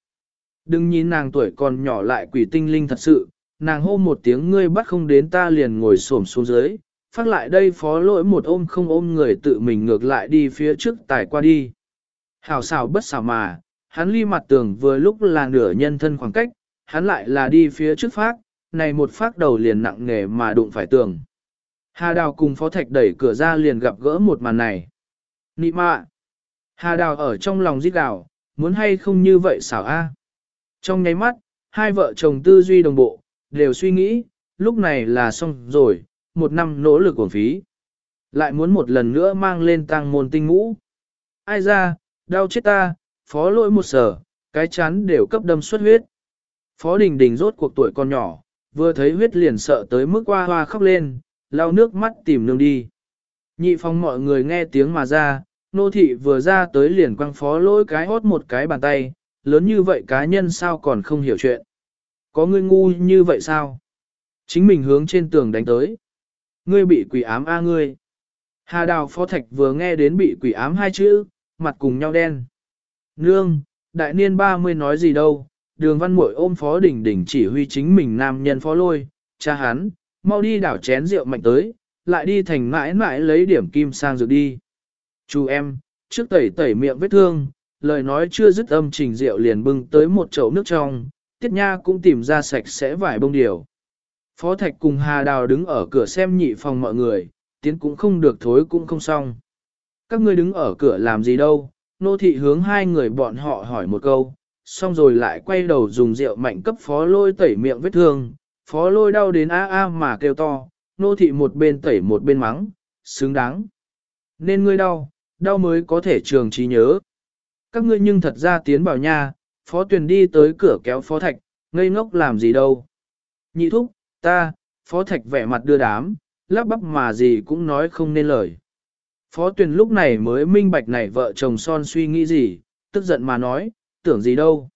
S1: Đừng nhìn nàng tuổi còn nhỏ lại quỷ tinh linh thật sự, nàng hô một tiếng ngươi bắt không đến ta liền ngồi xổm xuống dưới, phát lại đây phó lỗi một ôm không ôm người tự mình ngược lại đi phía trước tải qua đi. Hảo xảo bất xảo mà, hắn ly mặt tường vừa lúc là nửa nhân thân khoảng cách, hắn lại là đi phía trước phát, này một phát đầu liền nặng nghề mà đụng phải tường. Hà Đào cùng Phó Thạch đẩy cửa ra liền gặp gỡ một màn này. Nị mạ! Hà Đào ở trong lòng giết gào, muốn hay không như vậy xảo a? Trong nháy mắt, hai vợ chồng tư duy đồng bộ, đều suy nghĩ, lúc này là xong rồi, một năm nỗ lực uổng phí. Lại muốn một lần nữa mang lên tăng môn tinh ngũ. Ai ra, đau chết ta, phó lỗi một sở, cái chán đều cấp đâm xuất huyết. Phó đình đình rốt cuộc tuổi còn nhỏ, vừa thấy huyết liền sợ tới mức hoa hoa khóc lên, lau nước mắt tìm nương đi. Nhị phong mọi người nghe tiếng mà ra, nô thị vừa ra tới liền quăng phó lỗi cái hốt một cái bàn tay, lớn như vậy cá nhân sao còn không hiểu chuyện. Có ngươi ngu như vậy sao? Chính mình hướng trên tường đánh tới. Ngươi bị quỷ ám a ngươi. Hà đào phó thạch vừa nghe đến bị quỷ ám hai chữ, mặt cùng nhau đen. Nương, đại niên 30 nói gì đâu, đường văn muội ôm phó đỉnh đỉnh chỉ huy chính mình nam nhân phó lôi, cha hắn, mau đi đảo chén rượu mạnh tới, lại đi thành mãi mãi lấy điểm kim sang dược đi. Chú em, trước tẩy tẩy miệng vết thương, lời nói chưa dứt âm trình rượu liền bưng tới một chậu nước trong, tiết nha cũng tìm ra sạch sẽ vải bông điều. Phó Thạch cùng Hà Đào đứng ở cửa xem nhị phòng mọi người, tiến cũng không được thối cũng không xong. Các ngươi đứng ở cửa làm gì đâu, nô thị hướng hai người bọn họ hỏi một câu, xong rồi lại quay đầu dùng rượu mạnh cấp phó lôi tẩy miệng vết thương, phó lôi đau đến a a mà kêu to, nô thị một bên tẩy một bên mắng, xứng đáng. Nên ngươi đau, đau mới có thể trường trí nhớ. Các ngươi nhưng thật ra tiến bảo nha, phó tuyển đi tới cửa kéo phó thạch, ngây ngốc làm gì đâu. Nhị thúc, ta, phó thạch vẻ mặt đưa đám, lắp bắp mà gì cũng nói không nên lời. Phó tuyển lúc này mới minh bạch này vợ chồng son suy nghĩ gì, tức giận mà nói, tưởng gì đâu.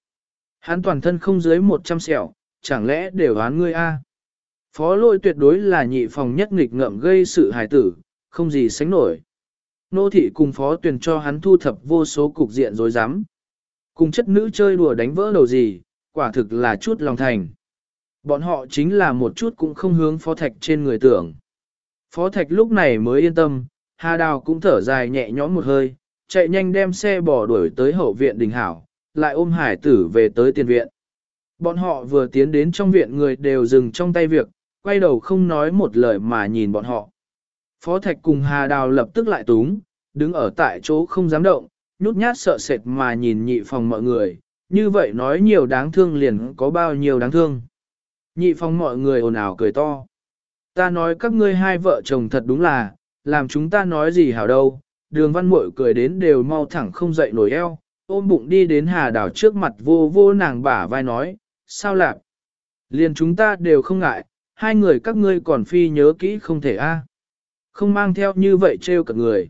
S1: Hắn toàn thân không dưới một trăm sẹo, chẳng lẽ đều đoán ngươi a? Phó lôi tuyệt đối là nhị phòng nhất nghịch ngợm gây sự hài tử, không gì sánh nổi. Nô thị cùng phó tuyển cho hắn thu thập vô số cục diện dối rắm Cùng chất nữ chơi đùa đánh vỡ đầu gì, quả thực là chút lòng thành. Bọn họ chính là một chút cũng không hướng phó thạch trên người tưởng. Phó thạch lúc này mới yên tâm, Hà Đào cũng thở dài nhẹ nhõm một hơi, chạy nhanh đem xe bỏ đuổi tới hậu viện đình hảo, lại ôm hải tử về tới tiền viện. Bọn họ vừa tiến đến trong viện người đều dừng trong tay việc, quay đầu không nói một lời mà nhìn bọn họ. Phó Thạch cùng Hà Đào lập tức lại túng, đứng ở tại chỗ không dám động, nhút nhát sợ sệt mà nhìn nhị phòng mọi người, như vậy nói nhiều đáng thương liền có bao nhiêu đáng thương. Nhị phòng mọi người ồn ào cười to. Ta nói các ngươi hai vợ chồng thật đúng là, làm chúng ta nói gì hảo đâu, đường văn muội cười đến đều mau thẳng không dậy nổi eo, ôm bụng đi đến hà đảo trước mặt vô vô nàng bả vai nói, sao lạc? Liền chúng ta đều không ngại, hai người các ngươi còn phi nhớ kỹ không thể a à? Không mang theo như vậy trêu cả người.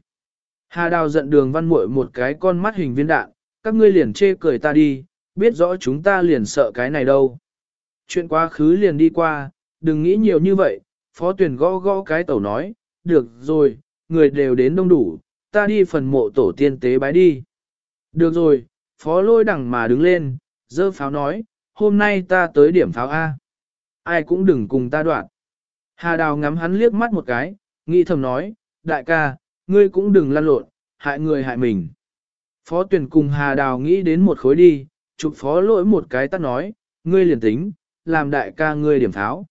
S1: Hà đào giận đường văn muội một cái con mắt hình viên đạn, các ngươi liền chê cười ta đi, biết rõ chúng ta liền sợ cái này đâu. Chuyện quá khứ liền đi qua, đừng nghĩ nhiều như vậy, phó tuyển gõ gõ cái tẩu nói, được rồi, người đều đến đông đủ, ta đi phần mộ tổ tiên tế bái đi. Được rồi, phó lôi đằng mà đứng lên, dơ pháo nói, hôm nay ta tới điểm pháo A. Ai cũng đừng cùng ta đoạn. Hà đào ngắm hắn liếc mắt một cái, nghĩ thầm nói, đại ca, ngươi cũng đừng lăn lộn, hại người hại mình. Phó tuyển cùng Hà đào nghĩ đến một khối đi, chụp phó lỗi một cái tắt nói, ngươi liền tính, làm đại ca ngươi điểm pháo.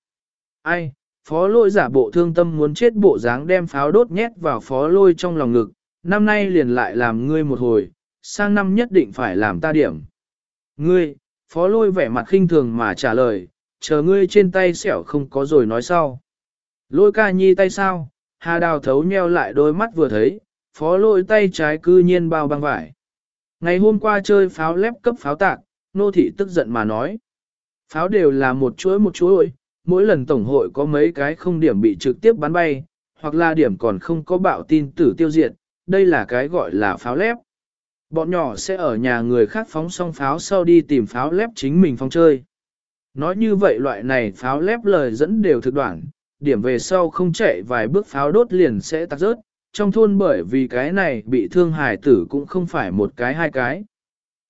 S1: Ai, phó lôi giả bộ thương tâm muốn chết bộ dáng đem pháo đốt nhét vào phó lôi trong lòng ngực, năm nay liền lại làm ngươi một hồi, sang năm nhất định phải làm ta điểm. Ngươi, phó lôi vẻ mặt khinh thường mà trả lời, chờ ngươi trên tay xẻo không có rồi nói sau. Lôi ca nhi tay sao, hà đào thấu nheo lại đôi mắt vừa thấy, phó lôi tay trái cư nhiên bao băng vải. Ngày hôm qua chơi pháo lép cấp pháo tạc, nô thị tức giận mà nói. Pháo đều là một chuỗi một chuỗi, mỗi lần tổng hội có mấy cái không điểm bị trực tiếp bắn bay, hoặc là điểm còn không có bạo tin tử tiêu diệt, đây là cái gọi là pháo lép. Bọn nhỏ sẽ ở nhà người khác phóng xong pháo sau đi tìm pháo lép chính mình phóng chơi. Nói như vậy loại này pháo lép lời dẫn đều thực đoạn, điểm về sau không chạy vài bước pháo đốt liền sẽ tắt rớt, trong thôn bởi vì cái này bị thương hài tử cũng không phải một cái hai cái.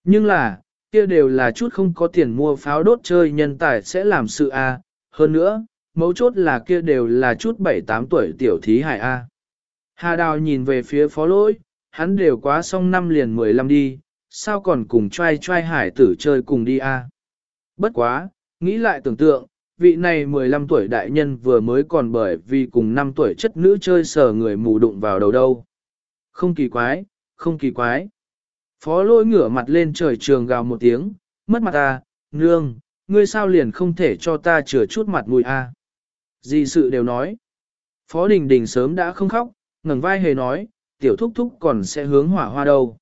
S1: Nhưng là, kia đều là chút không có tiền mua pháo đốt chơi nhân tài sẽ làm sự a. hơn nữa, mấu chốt là kia đều là chút 7-8 tuổi tiểu thí hài a. Hà Đào nhìn về phía phó lỗi, hắn đều quá xong năm liền 15 đi, sao còn cùng trai trai hải tử chơi cùng đi a? Bất quá, nghĩ lại tưởng tượng, vị này 15 tuổi đại nhân vừa mới còn bởi vì cùng 5 tuổi chất nữ chơi sờ người mù đụng vào đầu đâu. Không kỳ quái, không kỳ quái. Phó lôi ngửa mặt lên trời trường gào một tiếng, mất mặt ta, nương, ngươi sao liền không thể cho ta chừa chút mặt mũi à? a? Gì sự đều nói. Phó đình đình sớm đã không khóc, ngẩng vai hề nói, tiểu thúc thúc còn sẽ hướng hỏa hoa đâu.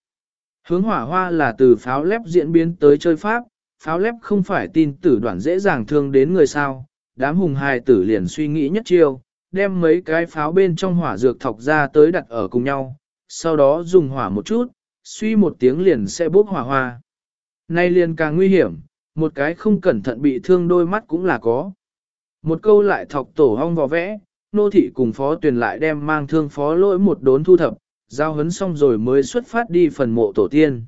S1: Hướng hỏa hoa là từ pháo lép diễn biến tới chơi pháp, pháo lép không phải tin tử đoạn dễ dàng thương đến người sao, đám hùng hài tử liền suy nghĩ nhất chiêu, đem mấy cái pháo bên trong hỏa dược thọc ra tới đặt ở cùng nhau, sau đó dùng hỏa một chút, suy một tiếng liền sẽ bốc hỏa hoa. Nay liền càng nguy hiểm, một cái không cẩn thận bị thương đôi mắt cũng là có. Một câu lại thọc tổ hong vò vẽ, nô thị cùng phó tuyển lại đem mang thương phó lỗi một đốn thu thập, giao hấn xong rồi mới xuất phát đi phần mộ tổ tiên.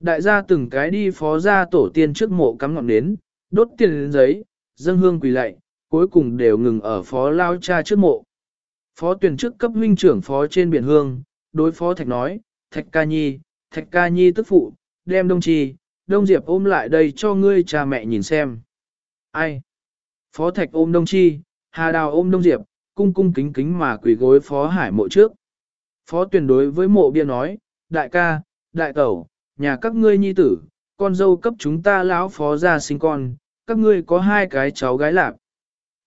S1: Đại gia từng cái đi phó ra tổ tiên trước mộ cắm ngọn nến, đốt tiền đến giấy, dân hương quỳ lạy, cuối cùng đều ngừng ở phó lao cha trước mộ. Phó tuyển trước cấp huynh trưởng phó trên biển hương, đối phó thạch nói, thạch ca nhi, thạch ca nhi tức phụ, đem đông trì, đông diệp ôm lại đây cho ngươi cha mẹ nhìn xem. Ai? Phó thạch ôm đông chi, hà đào ôm đông diệp, cung cung kính kính mà quỳ gối phó hải mộ trước. Phó tuyển đối với mộ bia nói, đại ca, đại tẩu, nhà các ngươi nhi tử, con dâu cấp chúng ta lão phó ra sinh con, các ngươi có hai cái cháu gái lạc.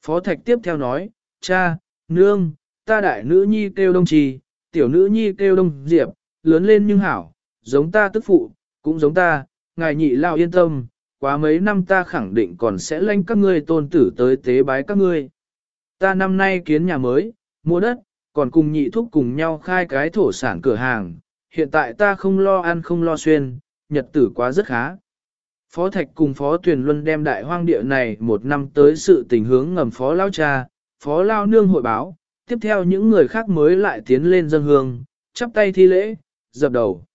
S1: Phó thạch tiếp theo nói, cha, nương, ta đại nữ nhi kêu đông trì, tiểu nữ nhi kêu đông diệp, lớn lên nhưng hảo, giống ta tức phụ, cũng giống ta, ngài nhị lao yên tâm, quá mấy năm ta khẳng định còn sẽ lanh các ngươi tôn tử tới tế bái các ngươi. Ta năm nay kiến nhà mới, mua đất, còn cùng nhị thúc cùng nhau khai cái thổ sản cửa hàng, hiện tại ta không lo ăn không lo xuyên, nhật tử quá rất khá. Phó Thạch cùng Phó Tuyền Luân đem đại hoang địa này một năm tới sự tình hướng ngầm Phó Lao Cha, Phó Lao Nương hội báo, tiếp theo những người khác mới lại tiến lên dân hương, chắp tay thi lễ, dập đầu.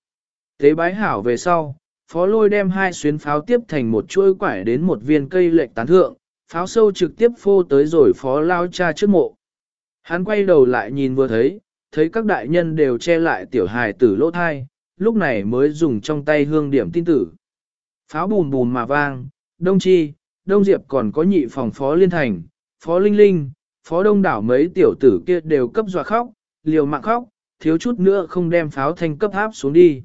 S1: Tế bái hảo về sau, Phó Lôi đem hai xuyến pháo tiếp thành một chuỗi quải đến một viên cây lệch tán thượng, pháo sâu trực tiếp phô tới rồi Phó Lao Cha trước mộ. Hắn quay đầu lại nhìn vừa thấy, thấy các đại nhân đều che lại tiểu hài tử lỗ thai, lúc này mới dùng trong tay hương điểm tin tử. Pháo bùn bùn mà vang, đông chi, đông diệp còn có nhị phòng phó liên thành, phó linh linh, phó đông đảo mấy tiểu tử kia đều cấp dọa khóc, liều mạng khóc, thiếu chút nữa không đem pháo thanh cấp háp xuống đi.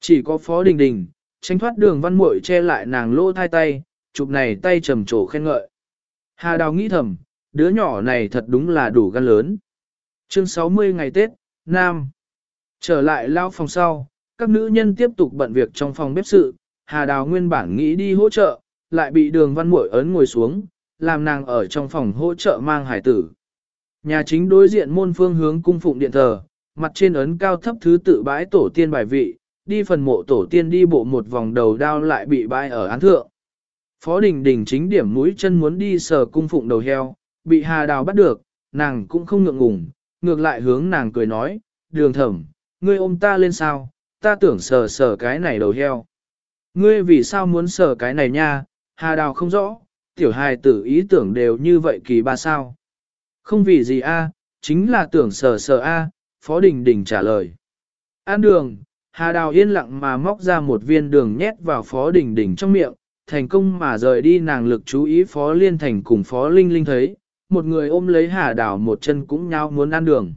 S1: Chỉ có phó đình đình, tránh thoát đường văn muội che lại nàng lỗ thai tay, chụp này tay trầm trồ khen ngợi. Hà đào nghĩ thầm, đứa nhỏ này thật đúng là đủ gan lớn. Chương 60 ngày Tết, Nam. Trở lại lao phòng sau, các nữ nhân tiếp tục bận việc trong phòng bếp sự, Hà Đào nguyên bản nghĩ đi hỗ trợ, lại bị đường văn muội ấn ngồi xuống, làm nàng ở trong phòng hỗ trợ mang hải tử. Nhà chính đối diện môn phương hướng cung phụng điện thờ, mặt trên ấn cao thấp thứ tự bãi tổ tiên bài vị, đi phần mộ tổ tiên đi bộ một vòng đầu đao lại bị bãi ở án thượng. Phó đình đình chính điểm mũi chân muốn đi sờ cung phụng đầu heo, bị Hà Đào bắt được, nàng cũng không ngượng ngùng, ngược lại hướng nàng cười nói, đường thẩm, ngươi ôm ta lên sao, ta tưởng sờ sờ cái này đầu heo. Ngươi vì sao muốn sờ cái này nha, Hà Đào không rõ, tiểu hài tử ý tưởng đều như vậy kỳ ba sao. Không vì gì a, chính là tưởng sờ sờ a, Phó Đình Đình trả lời. An đường, Hà Đào yên lặng mà móc ra một viên đường nhét vào Phó Đình Đình trong miệng, thành công mà rời đi nàng lực chú ý Phó Liên Thành cùng Phó Linh Linh thấy, một người ôm lấy Hà Đào một chân cũng nhau muốn ăn đường.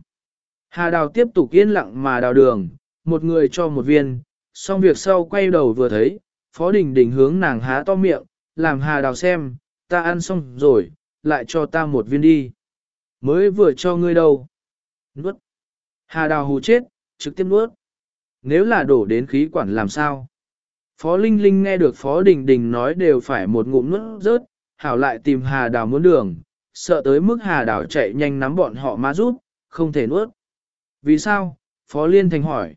S1: Hà Đào tiếp tục yên lặng mà đào đường, một người cho một viên, xong việc sau quay đầu vừa thấy, Phó Đình Đình hướng nàng há to miệng, làm Hà Đào xem, ta ăn xong rồi, lại cho ta một viên đi. Mới vừa cho ngươi đâu. Nuốt. Hà Đào hù chết, trực tiếp nuốt. Nếu là đổ đến khí quản làm sao? Phó Linh Linh nghe được Phó Đình Đình nói đều phải một ngụm nuốt rớt, hảo lại tìm Hà Đào muốn đường, sợ tới mức Hà đảo chạy nhanh nắm bọn họ má rút, không thể nuốt. Vì sao? Phó Liên Thành hỏi.